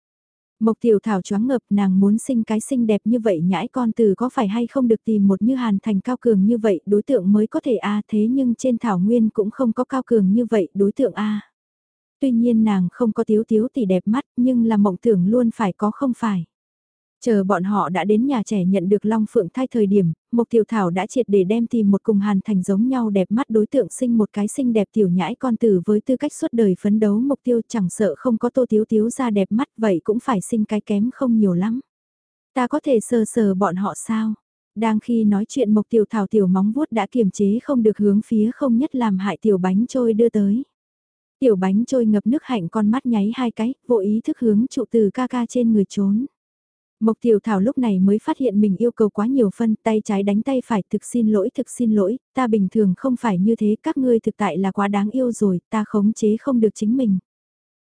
Mộc tiểu thảo choáng ngập nàng muốn sinh cái xinh đẹp như vậy, nhãi con từ có phải hay không được tìm một như hàn thành cao cường như vậy, đối tượng mới có thể a, thế nhưng trên thảo nguyên cũng không có cao cường như vậy, đối tượng a Tuy nhiên nàng không có tiếu tiếu thì đẹp mắt, nhưng là mộng tưởng luôn phải có không phải. Chờ bọn họ đã đến nhà trẻ nhận được Long Phượng thai thời điểm, Mộc Tiểu Thảo đã triệt để đem tìm một cùng hàn thành giống nhau đẹp mắt đối tượng sinh một cái xinh đẹp tiểu nhãi con tử với tư cách suốt đời phấn đấu mục tiêu chẳng sợ không có tô tiếu tiếu ra đẹp mắt vậy cũng phải sinh cái kém không nhiều lắm. Ta có thể sờ sờ bọn họ sao? Đang khi nói chuyện Mộc Tiểu Thảo tiểu móng vuốt đã kiềm chế không được hướng phía không nhất làm hại tiểu bánh trôi đưa tới. Tiểu bánh trôi ngập nước hạnh con mắt nháy hai cái, vô ý thức hướng trụ từ ca ca trên người trốn. Mộc Tiểu Thảo lúc này mới phát hiện mình yêu cầu quá nhiều phân, tay trái đánh tay phải, thực xin lỗi, thực xin lỗi, ta bình thường không phải như thế, các ngươi thực tại là quá đáng yêu rồi, ta khống chế không được chính mình.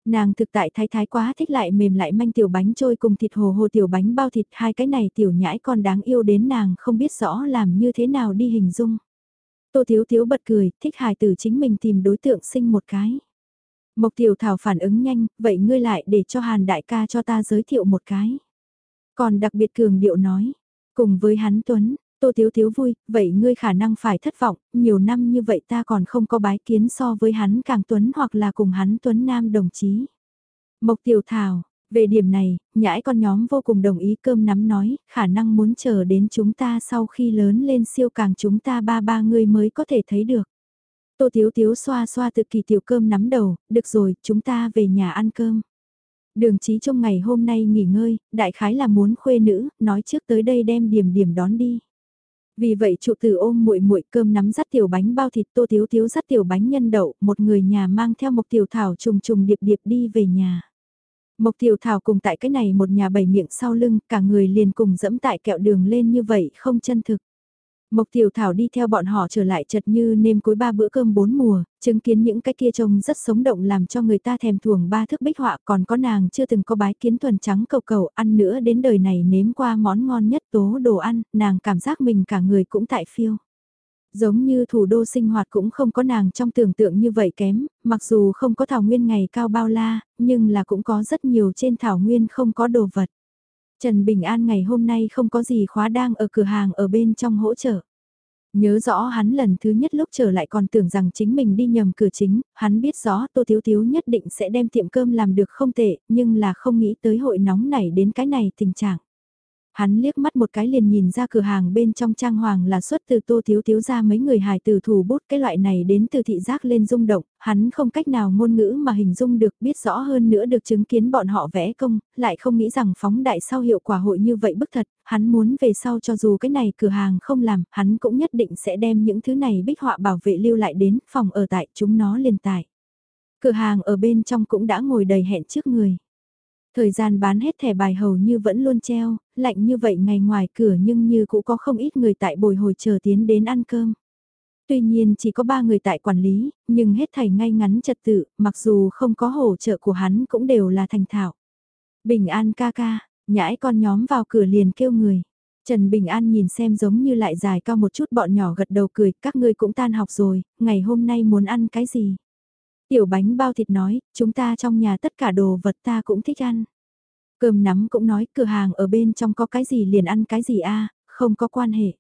Nàng thực tại thái thái quá thích lại mềm lại manh tiểu bánh trôi cùng thịt hồ hồ tiểu bánh bao thịt hai cái này tiểu nhãi còn đáng yêu đến nàng không biết rõ làm như thế nào đi hình dung. Tô Thiếu Thiếu bật cười, thích hài tử chính mình tìm đối tượng sinh một cái. Mộc Tiểu Thảo phản ứng nhanh, vậy ngươi lại để cho Hàn đại ca cho ta giới thiệu một cái. Còn đặc biệt cường điệu nói, cùng với hắn Tuấn, Tô Thiếu Thiếu vui, vậy ngươi khả năng phải thất vọng, nhiều năm như vậy ta còn không có bái kiến so với hắn càng Tuấn hoặc là cùng hắn Tuấn Nam đồng chí. Mộc Tiểu Thảo, về điểm này, nhãi con nhóm vô cùng đồng ý cơm nắm nói, khả năng muốn chờ đến chúng ta sau khi lớn lên siêu càng chúng ta ba ba người mới có thể thấy được. Tô Tiếu Tiếu xoa xoa tự kỳ tiểu cơm nắm đầu, được rồi, chúng ta về nhà ăn cơm. Đường trí trong ngày hôm nay nghỉ ngơi, đại khái là muốn khuê nữ, nói trước tới đây đem điểm điểm đón đi. Vì vậy trụ tử ôm muội muội cơm nắm dắt tiểu bánh bao thịt tô thiếu thiếu dắt tiểu bánh nhân đậu, một người nhà mang theo một tiểu thảo trùng trùng điệp điệp đi về nhà. Mộc tiểu thảo cùng tại cái này một nhà bảy miệng sau lưng, cả người liền cùng dẫm tại kẹo đường lên như vậy không chân thực. Mộc Tiểu Thảo đi theo bọn họ trở lại chật như nêm cuối ba bữa cơm bốn mùa, chứng kiến những cái kia trông rất sống động làm cho người ta thèm thuồng ba thức bích họa còn có nàng chưa từng có bái kiến thuần trắng cầu cầu ăn nữa đến đời này nếm qua món ngon nhất tố đồ ăn, nàng cảm giác mình cả người cũng tại phiêu. Giống như thủ đô sinh hoạt cũng không có nàng trong tưởng tượng như vậy kém, mặc dù không có thảo nguyên ngày cao bao la, nhưng là cũng có rất nhiều trên thảo nguyên không có đồ vật. Trần Bình An ngày hôm nay không có gì khóa đang ở cửa hàng ở bên trong hỗ trợ. Nhớ rõ hắn lần thứ nhất lúc trở lại còn tưởng rằng chính mình đi nhầm cửa chính, hắn biết rõ Tô Thiếu Thiếu nhất định sẽ đem tiệm cơm làm được không tệ, nhưng là không nghĩ tới hội nóng này đến cái này tình trạng. Hắn liếc mắt một cái liền nhìn ra cửa hàng bên trong trang hoàng là xuất từ tô thiếu thiếu ra mấy người hài từ thủ bút cái loại này đến từ thị giác lên rung động, hắn không cách nào ngôn ngữ mà hình dung được biết rõ hơn nữa được chứng kiến bọn họ vẽ công, lại không nghĩ rằng phóng đại sau hiệu quả hội như vậy bức thật, hắn muốn về sau cho dù cái này cửa hàng không làm, hắn cũng nhất định sẽ đem những thứ này bích họa bảo vệ lưu lại đến phòng ở tại chúng nó liền tại. Cửa hàng ở bên trong cũng đã ngồi đầy hẹn trước người. Thời gian bán hết thẻ bài hầu như vẫn luôn treo, lạnh như vậy ngày ngoài cửa nhưng như cũng có không ít người tại bồi hồi chờ tiến đến ăn cơm. Tuy nhiên chỉ có ba người tại quản lý, nhưng hết thảy ngay ngắn trật tự, mặc dù không có hỗ trợ của hắn cũng đều là thành thạo. Bình an ca ca, nhãi con nhóm vào cửa liền kêu người. Trần Bình An nhìn xem giống như lại dài cao một chút bọn nhỏ gật đầu cười, các ngươi cũng tan học rồi, ngày hôm nay muốn ăn cái gì? Tiểu bánh bao thịt nói, chúng ta trong nhà tất cả đồ vật ta cũng thích ăn. Cơm nắm cũng nói cửa hàng ở bên trong có cái gì liền ăn cái gì a không có quan hệ.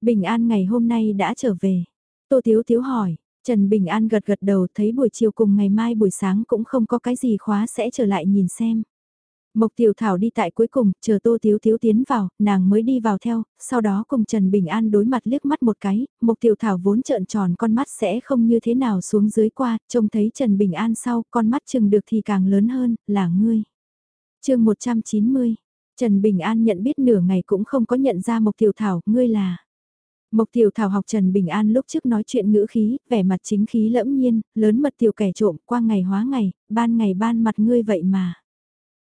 Bình An ngày hôm nay đã trở về. Tô Thiếu Thiếu hỏi, Trần Bình An gật gật đầu thấy buổi chiều cùng ngày mai buổi sáng cũng không có cái gì khóa sẽ trở lại nhìn xem. Mộc Tiểu Thảo đi tại cuối cùng, chờ Tô Thiếu Thiếu tiến vào, nàng mới đi vào theo, sau đó cùng Trần Bình An đối mặt liếc mắt một cái, Mộc Tiểu Thảo vốn trợn tròn con mắt sẽ không như thế nào xuống dưới qua, trông thấy Trần Bình An sau, con mắt chừng được thì càng lớn hơn, là ngươi. chương 190, Trần Bình An nhận biết nửa ngày cũng không có nhận ra Mộc Tiểu Thảo, ngươi là... Mộc Tiểu Thảo học Trần Bình An lúc trước nói chuyện ngữ khí, vẻ mặt chính khí lẫm nhiên, lớn mật tiểu kẻ trộm, qua ngày hóa ngày, ban ngày ban mặt ngươi vậy mà.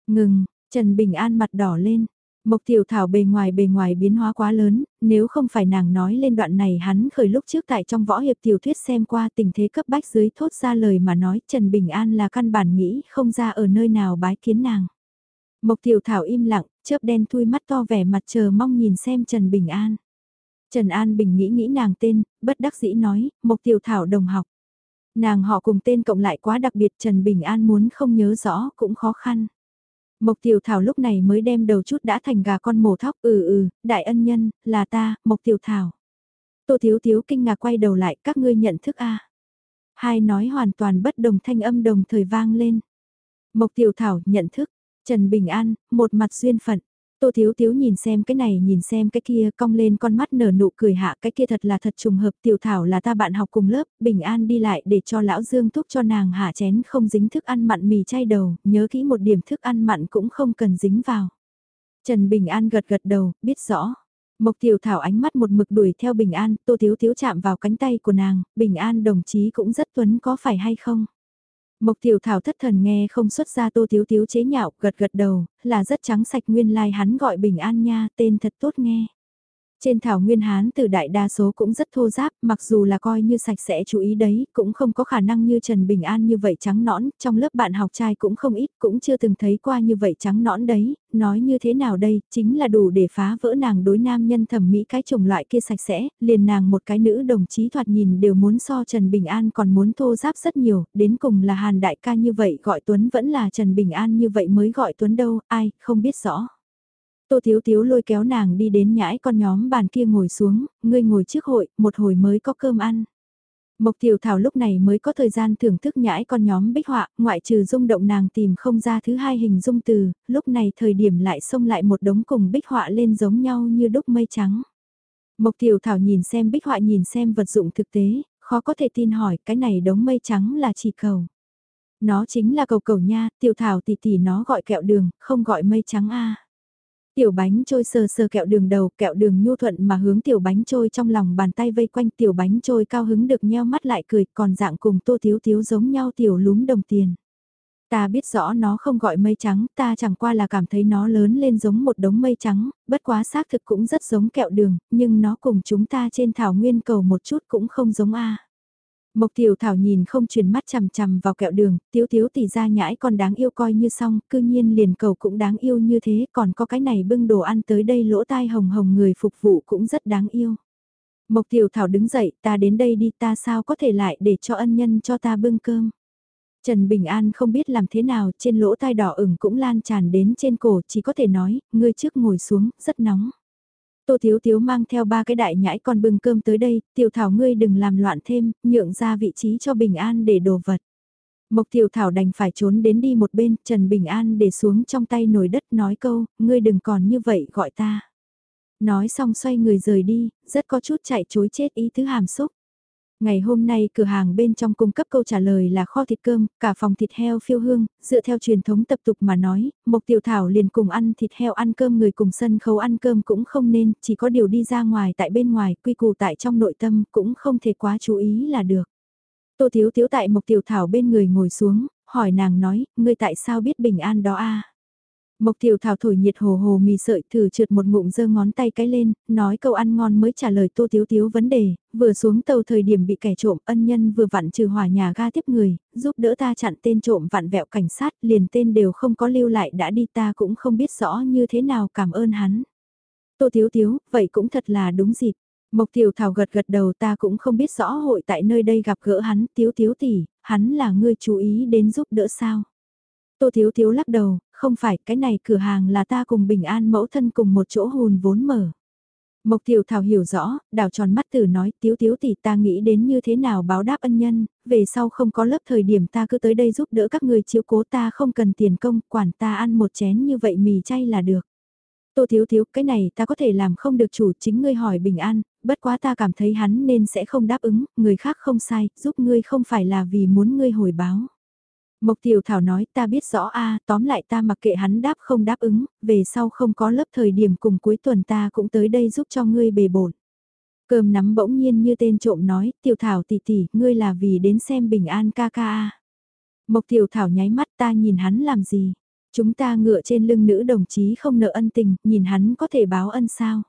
Ngừng, Trần Bình An mặt đỏ lên. Mộc Tiểu Thảo bề ngoài bề ngoài biến hóa quá lớn, nếu không phải nàng nói lên đoạn này hắn khởi lúc trước tại trong võ hiệp tiểu thuyết xem qua tình thế cấp bách dưới thốt ra lời mà nói Trần Bình An là căn bản nghĩ không ra ở nơi nào bái kiến nàng. Mộc Tiểu Thảo im lặng, chớp đen thui mắt to vẻ mặt chờ mong nhìn xem Trần Bình An. Trần An Bình nghĩ nghĩ nàng tên, bất đắc dĩ nói, Mộc Tiểu Thảo đồng học. Nàng họ cùng tên cộng lại quá đặc biệt Trần Bình An muốn không nhớ rõ cũng khó khăn. Mộc Tiểu Thảo lúc này mới đem đầu chút đã thành gà con mổ thóc, ừ ừ, đại ân nhân, là ta, Mộc Tiểu Thảo. Tô Thiếu Thiếu kinh ngạc quay đầu lại, các ngươi nhận thức a Hai nói hoàn toàn bất đồng thanh âm đồng thời vang lên. Mộc Tiểu Thảo nhận thức, Trần Bình An, một mặt duyên phận. Tô Thiếu Thiếu nhìn xem cái này nhìn xem cái kia cong lên con mắt nở nụ cười hạ cái kia thật là thật trùng hợp tiểu thảo là ta bạn học cùng lớp, bình an đi lại để cho lão Dương thúc cho nàng hạ chén không dính thức ăn mặn mì chay đầu, nhớ kỹ một điểm thức ăn mặn cũng không cần dính vào. Trần Bình An gật gật đầu, biết rõ. Mộc tiểu thảo ánh mắt một mực đuổi theo Bình An, Tô Thiếu Thiếu chạm vào cánh tay của nàng, Bình An đồng chí cũng rất tuấn có phải hay không? Mộc tiểu thảo thất thần nghe không xuất ra tô thiếu thiếu chế nhạo, gật gật đầu, là rất trắng sạch nguyên lai like hắn gọi bình an nha, tên thật tốt nghe. Trên thảo nguyên Hán từ đại đa số cũng rất thô giáp, mặc dù là coi như sạch sẽ chú ý đấy, cũng không có khả năng như Trần Bình An như vậy trắng nõn, trong lớp bạn học trai cũng không ít, cũng chưa từng thấy qua như vậy trắng nõn đấy, nói như thế nào đây, chính là đủ để phá vỡ nàng đối nam nhân thẩm mỹ cái chủng loại kia sạch sẽ, liền nàng một cái nữ đồng chí thoạt nhìn đều muốn so Trần Bình An còn muốn thô giáp rất nhiều, đến cùng là Hàn đại ca như vậy gọi Tuấn vẫn là Trần Bình An như vậy mới gọi Tuấn đâu, ai, không biết rõ. Tô Thiếu Thiếu lôi kéo nàng đi đến nhãi con nhóm bàn kia ngồi xuống, ngươi ngồi trước hội, một hồi mới có cơm ăn. Mộc Tiểu Thảo lúc này mới có thời gian thưởng thức nhãi con nhóm bích họa, ngoại trừ rung động nàng tìm không ra thứ hai hình dung từ, lúc này thời điểm lại xông lại một đống cùng bích họa lên giống nhau như đúc mây trắng. Mộc Tiểu Thảo nhìn xem bích họa nhìn xem vật dụng thực tế, khó có thể tin hỏi cái này đống mây trắng là chỉ cầu. Nó chính là cầu cầu nha, Tiểu Thảo tỷ tỷ nó gọi kẹo đường, không gọi mây trắng a. Tiểu bánh trôi sờ sờ kẹo đường đầu, kẹo đường nhu thuận mà hướng tiểu bánh trôi trong lòng bàn tay vây quanh tiểu bánh trôi cao hứng được nheo mắt lại cười, còn dạng cùng tô thiếu thiếu giống nhau tiểu lúm đồng tiền. Ta biết rõ nó không gọi mây trắng, ta chẳng qua là cảm thấy nó lớn lên giống một đống mây trắng, bất quá xác thực cũng rất giống kẹo đường, nhưng nó cùng chúng ta trên thảo nguyên cầu một chút cũng không giống a. Mộc tiểu thảo nhìn không chuyển mắt chằm chằm vào kẹo đường, tiếu tiếu tỷ ra nhãi còn đáng yêu coi như xong, cư nhiên liền cầu cũng đáng yêu như thế, còn có cái này bưng đồ ăn tới đây lỗ tai hồng hồng người phục vụ cũng rất đáng yêu. Mộc tiểu thảo đứng dậy, ta đến đây đi ta sao có thể lại để cho ân nhân cho ta bưng cơm. Trần Bình An không biết làm thế nào, trên lỗ tai đỏ ửng cũng lan tràn đến trên cổ, chỉ có thể nói, ngươi trước ngồi xuống, rất nóng. Tô Thiếu Thiếu mang theo ba cái đại nhãi con bưng cơm tới đây, tiểu thảo ngươi đừng làm loạn thêm, nhượng ra vị trí cho Bình An để đồ vật. Mộc tiểu thảo đành phải trốn đến đi một bên, Trần Bình An để xuống trong tay nồi đất nói câu, ngươi đừng còn như vậy gọi ta. Nói xong xoay người rời đi, rất có chút chạy chối chết ý thứ hàm xúc. Ngày hôm nay cửa hàng bên trong cung cấp câu trả lời là kho thịt cơm, cả phòng thịt heo phiêu hương, dựa theo truyền thống tập tục mà nói, Mộc Tiểu Thảo liền cùng ăn thịt heo ăn cơm người cùng sân khấu ăn cơm cũng không nên, chỉ có điều đi ra ngoài tại bên ngoài, quy củ tại trong nội tâm cũng không thể quá chú ý là được. Tô Thiếu Thiếu tại Mộc Tiểu Thảo bên người ngồi xuống, hỏi nàng nói, ngươi tại sao biết bình an đó a Mộc tiểu thảo thổi nhiệt hồ hồ mì sợi thử trượt một ngụm giơ ngón tay cái lên, nói câu ăn ngon mới trả lời tô tiếu tiếu vấn đề, vừa xuống tàu thời điểm bị kẻ trộm ân nhân vừa vặn trừ hỏa nhà ga tiếp người, giúp đỡ ta chặn tên trộm vặn vẹo cảnh sát liền tên đều không có lưu lại đã đi ta cũng không biết rõ như thế nào cảm ơn hắn. Tô tiếu tiếu, vậy cũng thật là đúng dịp. Mộc tiểu thảo gật gật đầu ta cũng không biết rõ hội tại nơi đây gặp gỡ hắn tiếu tiếu tỷ, hắn là ngươi chú ý đến giúp đỡ sao. Tô Thiếu Thiếu lắc đầu, không phải cái này cửa hàng là ta cùng Bình An mẫu thân cùng một chỗ hùn vốn mở. Mộc Tiểu Thảo hiểu rõ, đào tròn mắt tử nói Tiếu Tiếu tỷ ta nghĩ đến như thế nào báo đáp ân nhân, về sau không có lớp thời điểm ta cứ tới đây giúp đỡ các người chiếu cố ta không cần tiền công, quản ta ăn một chén như vậy mì chay là được. Tô Thiếu Thiếu, cái này ta có thể làm không được chủ chính ngươi hỏi Bình An, bất quá ta cảm thấy hắn nên sẽ không đáp ứng, người khác không sai, giúp ngươi không phải là vì muốn ngươi hồi báo. Mộc Tiểu Thảo nói ta biết rõ a tóm lại ta mặc kệ hắn đáp không đáp ứng, về sau không có lớp thời điểm cùng cuối tuần ta cũng tới đây giúp cho ngươi bề bổn. Cơm nắm bỗng nhiên như tên trộm nói, Tiểu Thảo tỷ tỷ, ngươi là vì đến xem bình an ca ca a. Mộc Tiểu Thảo nháy mắt ta nhìn hắn làm gì? Chúng ta ngựa trên lưng nữ đồng chí không nợ ân tình, nhìn hắn có thể báo ân sao?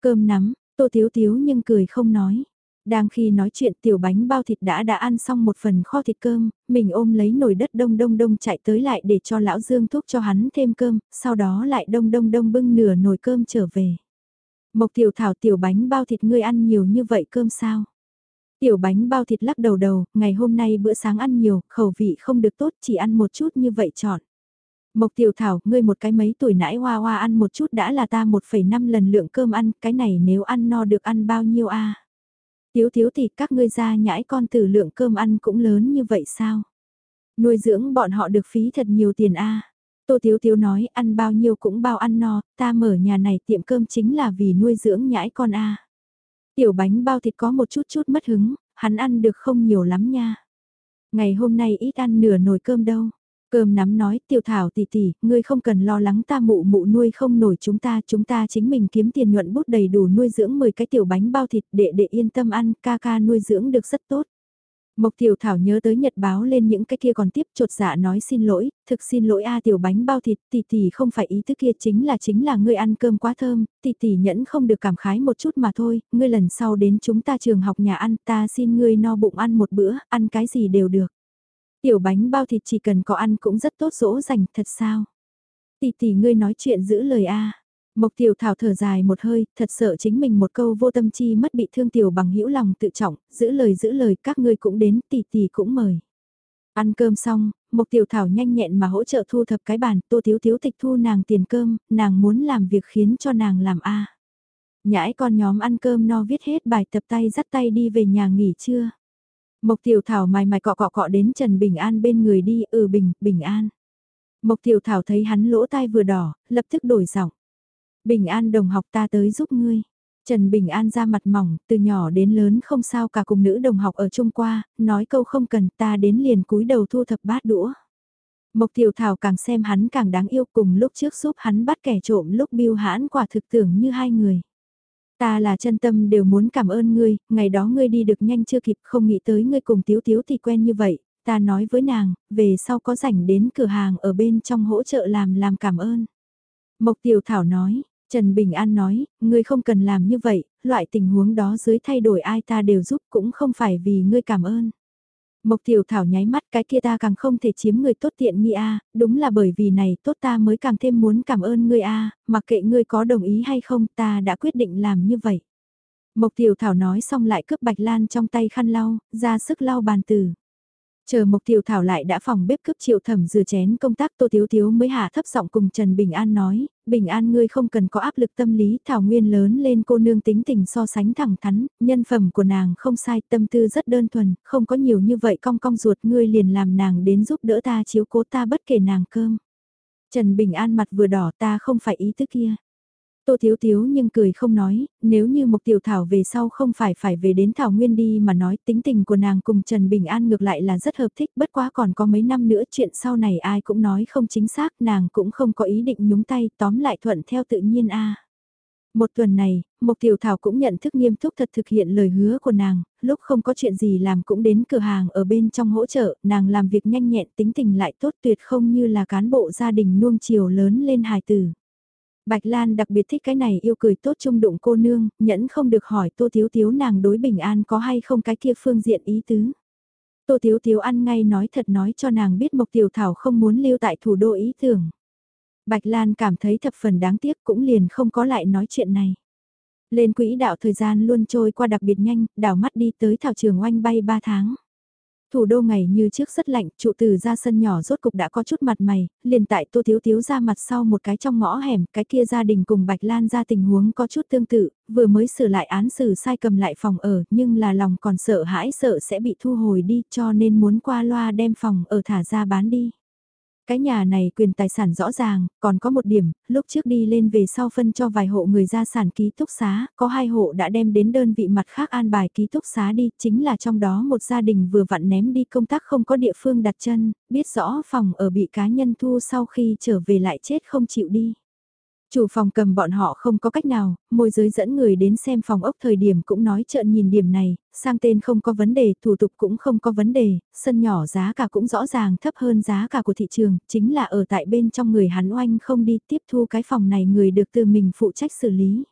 Cơm nắm, Tô thiếu thiếu nhưng cười không nói. Đang khi nói chuyện tiểu bánh bao thịt đã đã ăn xong một phần kho thịt cơm, mình ôm lấy nồi đất đông đông đông chạy tới lại để cho lão Dương thuốc cho hắn thêm cơm, sau đó lại đông đông đông bưng nửa nồi cơm trở về. Mộc tiểu thảo tiểu bánh bao thịt ngươi ăn nhiều như vậy cơm sao? Tiểu bánh bao thịt lắc đầu đầu, ngày hôm nay bữa sáng ăn nhiều, khẩu vị không được tốt chỉ ăn một chút như vậy chọn. Mộc tiểu thảo, ngươi một cái mấy tuổi nãy hoa hoa ăn một chút đã là ta 1,5 lần lượng cơm ăn, cái này nếu ăn no được ăn bao nhiêu a Tiếu thiếu thì các ngươi ra nhãi con tử lượng cơm ăn cũng lớn như vậy sao? Nuôi dưỡng bọn họ được phí thật nhiều tiền a. Tô Tiếu Tiếu nói ăn bao nhiêu cũng bao ăn no, ta mở nhà này tiệm cơm chính là vì nuôi dưỡng nhãi con a. Tiểu bánh bao thịt có một chút chút mất hứng, hắn ăn được không nhiều lắm nha. Ngày hôm nay ít ăn nửa nồi cơm đâu. Cơm nắm nói, tiểu thảo tỷ tỷ, ngươi không cần lo lắng ta mụ mụ nuôi không nổi chúng ta, chúng ta chính mình kiếm tiền nhuận bút đầy đủ nuôi dưỡng 10 cái tiểu bánh bao thịt để để yên tâm ăn, ca ca nuôi dưỡng được rất tốt. Mộc Tiểu Thảo nhớ tới nhật báo lên những cái kia còn tiếp trột dạ nói xin lỗi, thực xin lỗi a à, tiểu bánh bao thịt, tỷ tỷ không phải ý thức kia chính là chính là ngươi ăn cơm quá thơm, tỷ tỷ nhẫn không được cảm khái một chút mà thôi, ngươi lần sau đến chúng ta trường học nhà ăn, ta xin ngươi no bụng ăn một bữa, ăn cái gì đều được. Tiểu bánh bao thịt chỉ cần có ăn cũng rất tốt dỗ dành, thật sao? Tỷ tỷ ngươi nói chuyện giữ lời a. Mộc tiểu thảo thở dài một hơi, thật sợ chính mình một câu vô tâm chi mất bị thương tiểu bằng hữu lòng tự trọng, giữ lời giữ lời các ngươi cũng đến, tỷ tỷ cũng mời. Ăn cơm xong, Mộc tiểu thảo nhanh nhẹn mà hỗ trợ thu thập cái bàn, tô thiếu thiếu tịch thu nàng tiền cơm, nàng muốn làm việc khiến cho nàng làm a. Nhãi con nhóm ăn cơm no viết hết bài tập tay dắt tay đi về nhà nghỉ trưa. Mộc tiểu thảo mài mài cọ cọ cọ đến Trần Bình An bên người đi, ừ bình, bình an. Mộc tiểu thảo thấy hắn lỗ tai vừa đỏ, lập tức đổi giọng. Bình An đồng học ta tới giúp ngươi. Trần Bình An ra mặt mỏng, từ nhỏ đến lớn không sao cả cùng nữ đồng học ở chung qua, nói câu không cần ta đến liền cúi đầu thu thập bát đũa. Mộc Tiểu Thảo càng xem hắn càng đáng yêu cùng lúc trước giúp hắn bắt kẻ trộm lúc biêu hãn quả thực tưởng như hai người. Ta là chân tâm đều muốn cảm ơn ngươi, ngày đó ngươi đi được nhanh chưa kịp không nghĩ tới ngươi cùng Tiếu Tiếu thì quen như vậy, ta nói với nàng, về sau có rảnh đến cửa hàng ở bên trong hỗ trợ làm làm cảm ơn. Mộc Tiểu Thảo nói, Trần Bình An nói, ngươi không cần làm như vậy, loại tình huống đó dưới thay đổi ai ta đều giúp cũng không phải vì ngươi cảm ơn. Mộc Tiểu Thảo nháy mắt cái kia ta càng không thể chiếm người tốt tiện nghi a, đúng là bởi vì này tốt ta mới càng thêm muốn cảm ơn ngươi a, mặc kệ ngươi có đồng ý hay không ta đã quyết định làm như vậy. Mộc Tiểu Thảo nói xong lại cướp Bạch Lan trong tay khăn lau, ra sức lau bàn tử. Chờ Mộc Tiểu Thảo lại đã phòng bếp cướp triệu thẩm rửa chén công tác Tô Tiếu Tiếu mới hạ thấp giọng cùng Trần Bình An nói, Bình An ngươi không cần có áp lực tâm lý, Thảo Nguyên lớn lên cô nương tính tình so sánh thẳng thắn, nhân phẩm của nàng không sai, tâm tư rất đơn thuần, không có nhiều như vậy cong cong ruột ngươi liền làm nàng đến giúp đỡ ta chiếu cố ta bất kể nàng cơm. Trần Bình An mặt vừa đỏ ta không phải ý thức kia. Tô Thiếu Thiếu nhưng cười không nói, nếu như Mộc Tiểu Thảo về sau không phải phải về đến Thảo Nguyên đi mà nói tính tình của nàng cùng Trần Bình An ngược lại là rất hợp thích bất quá còn có mấy năm nữa chuyện sau này ai cũng nói không chính xác nàng cũng không có ý định nhúng tay tóm lại thuận theo tự nhiên a Một tuần này, Mộc Tiểu Thảo cũng nhận thức nghiêm túc thật thực hiện lời hứa của nàng, lúc không có chuyện gì làm cũng đến cửa hàng ở bên trong hỗ trợ, nàng làm việc nhanh nhẹn tính tình lại tốt tuyệt không như là cán bộ gia đình nuông chiều lớn lên hài tử. Bạch Lan đặc biệt thích cái này yêu cười tốt trung đụng cô nương, nhẫn không được hỏi Tô Thiếu Thiếu nàng đối bình an có hay không cái kia phương diện ý tứ. Tô Thiếu Thiếu ăn ngay nói thật nói cho nàng biết Mộc Tiểu Thảo không muốn lưu tại thủ đô ý tưởng. Bạch Lan cảm thấy thập phần đáng tiếc cũng liền không có lại nói chuyện này. Lên quỹ đạo thời gian luôn trôi qua đặc biệt nhanh, đảo mắt đi tới thảo trường oanh bay 3 tháng. Thủ đô ngày như trước rất lạnh, trụ từ ra sân nhỏ rốt cục đã có chút mặt mày, liền tại Tô Thiếu Thiếu ra mặt sau một cái trong ngõ hẻm, cái kia gia đình cùng Bạch Lan ra tình huống có chút tương tự, vừa mới sửa lại án xử sai cầm lại phòng ở, nhưng là lòng còn sợ hãi sợ sẽ bị thu hồi đi cho nên muốn qua loa đem phòng ở thả ra bán đi. Cái nhà này quyền tài sản rõ ràng, còn có một điểm, lúc trước đi lên về sau phân cho vài hộ người ra sản ký túc xá, có hai hộ đã đem đến đơn vị mặt khác an bài ký túc xá đi, chính là trong đó một gia đình vừa vặn ném đi công tác không có địa phương đặt chân, biết rõ phòng ở bị cá nhân thu sau khi trở về lại chết không chịu đi. Chủ phòng cầm bọn họ không có cách nào, môi giới dẫn người đến xem phòng ốc thời điểm cũng nói trợn nhìn điểm này, sang tên không có vấn đề, thủ tục cũng không có vấn đề, sân nhỏ giá cả cũng rõ ràng thấp hơn giá cả của thị trường, chính là ở tại bên trong người hắn oanh không đi tiếp thu cái phòng này người được từ mình phụ trách xử lý.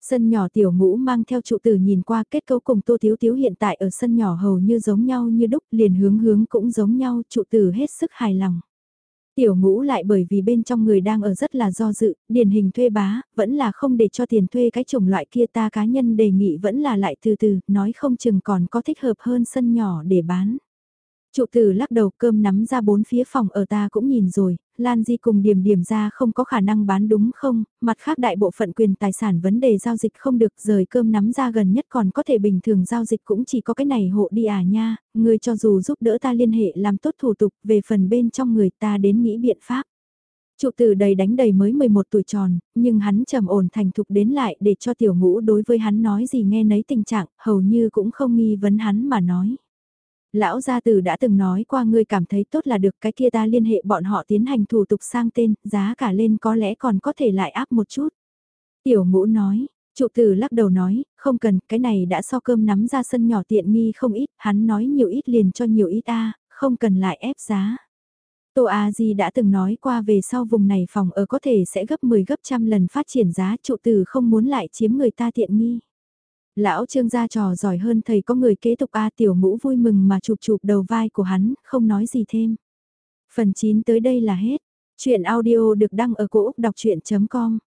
Sân nhỏ tiểu ngũ mang theo trụ tử nhìn qua kết cấu cùng tô thiếu thiếu hiện tại ở sân nhỏ hầu như giống nhau như đúc liền hướng hướng cũng giống nhau trụ tử hết sức hài lòng. Tiểu ngũ lại bởi vì bên trong người đang ở rất là do dự, điển hình thuê bá, vẫn là không để cho tiền thuê cái chủng loại kia ta cá nhân đề nghị vẫn là lại từ từ, nói không chừng còn có thích hợp hơn sân nhỏ để bán. Trụ tử lắc đầu cơm nắm ra bốn phía phòng ở ta cũng nhìn rồi, Lan Di cùng điểm điểm ra không có khả năng bán đúng không, mặt khác đại bộ phận quyền tài sản vấn đề giao dịch không được rời cơm nắm ra gần nhất còn có thể bình thường giao dịch cũng chỉ có cái này hộ đi à nha, người cho dù giúp đỡ ta liên hệ làm tốt thủ tục về phần bên trong người ta đến nghĩ biện pháp. Trụ tử đầy đánh đầy mới 11 tuổi tròn, nhưng hắn trầm ổn thành thục đến lại để cho tiểu ngũ đối với hắn nói gì nghe nấy tình trạng, hầu như cũng không nghi vấn hắn mà nói. Lão gia tử đã từng nói qua ngươi cảm thấy tốt là được cái kia ta liên hệ bọn họ tiến hành thủ tục sang tên, giá cả lên có lẽ còn có thể lại áp một chút. Tiểu ngũ nói, Trụ tử lắc đầu nói, không cần, cái này đã so cơm nắm ra sân nhỏ tiện nghi không ít, hắn nói nhiều ít liền cho nhiều ít a, không cần lại ép giá. Tô A Di đã từng nói qua về sau vùng này phòng ở có thể sẽ gấp 10 gấp trăm lần phát triển giá trụ tử không muốn lại chiếm người ta tiện nghi. Lão trương gia trò giỏi hơn thầy có người kế tục A tiểu ngũ vui mừng mà chụp chụp đầu vai của hắn, không nói gì thêm. Phần 9 tới đây là hết. Chuyện audio được đăng ở cổ Úc đọc chuyện.com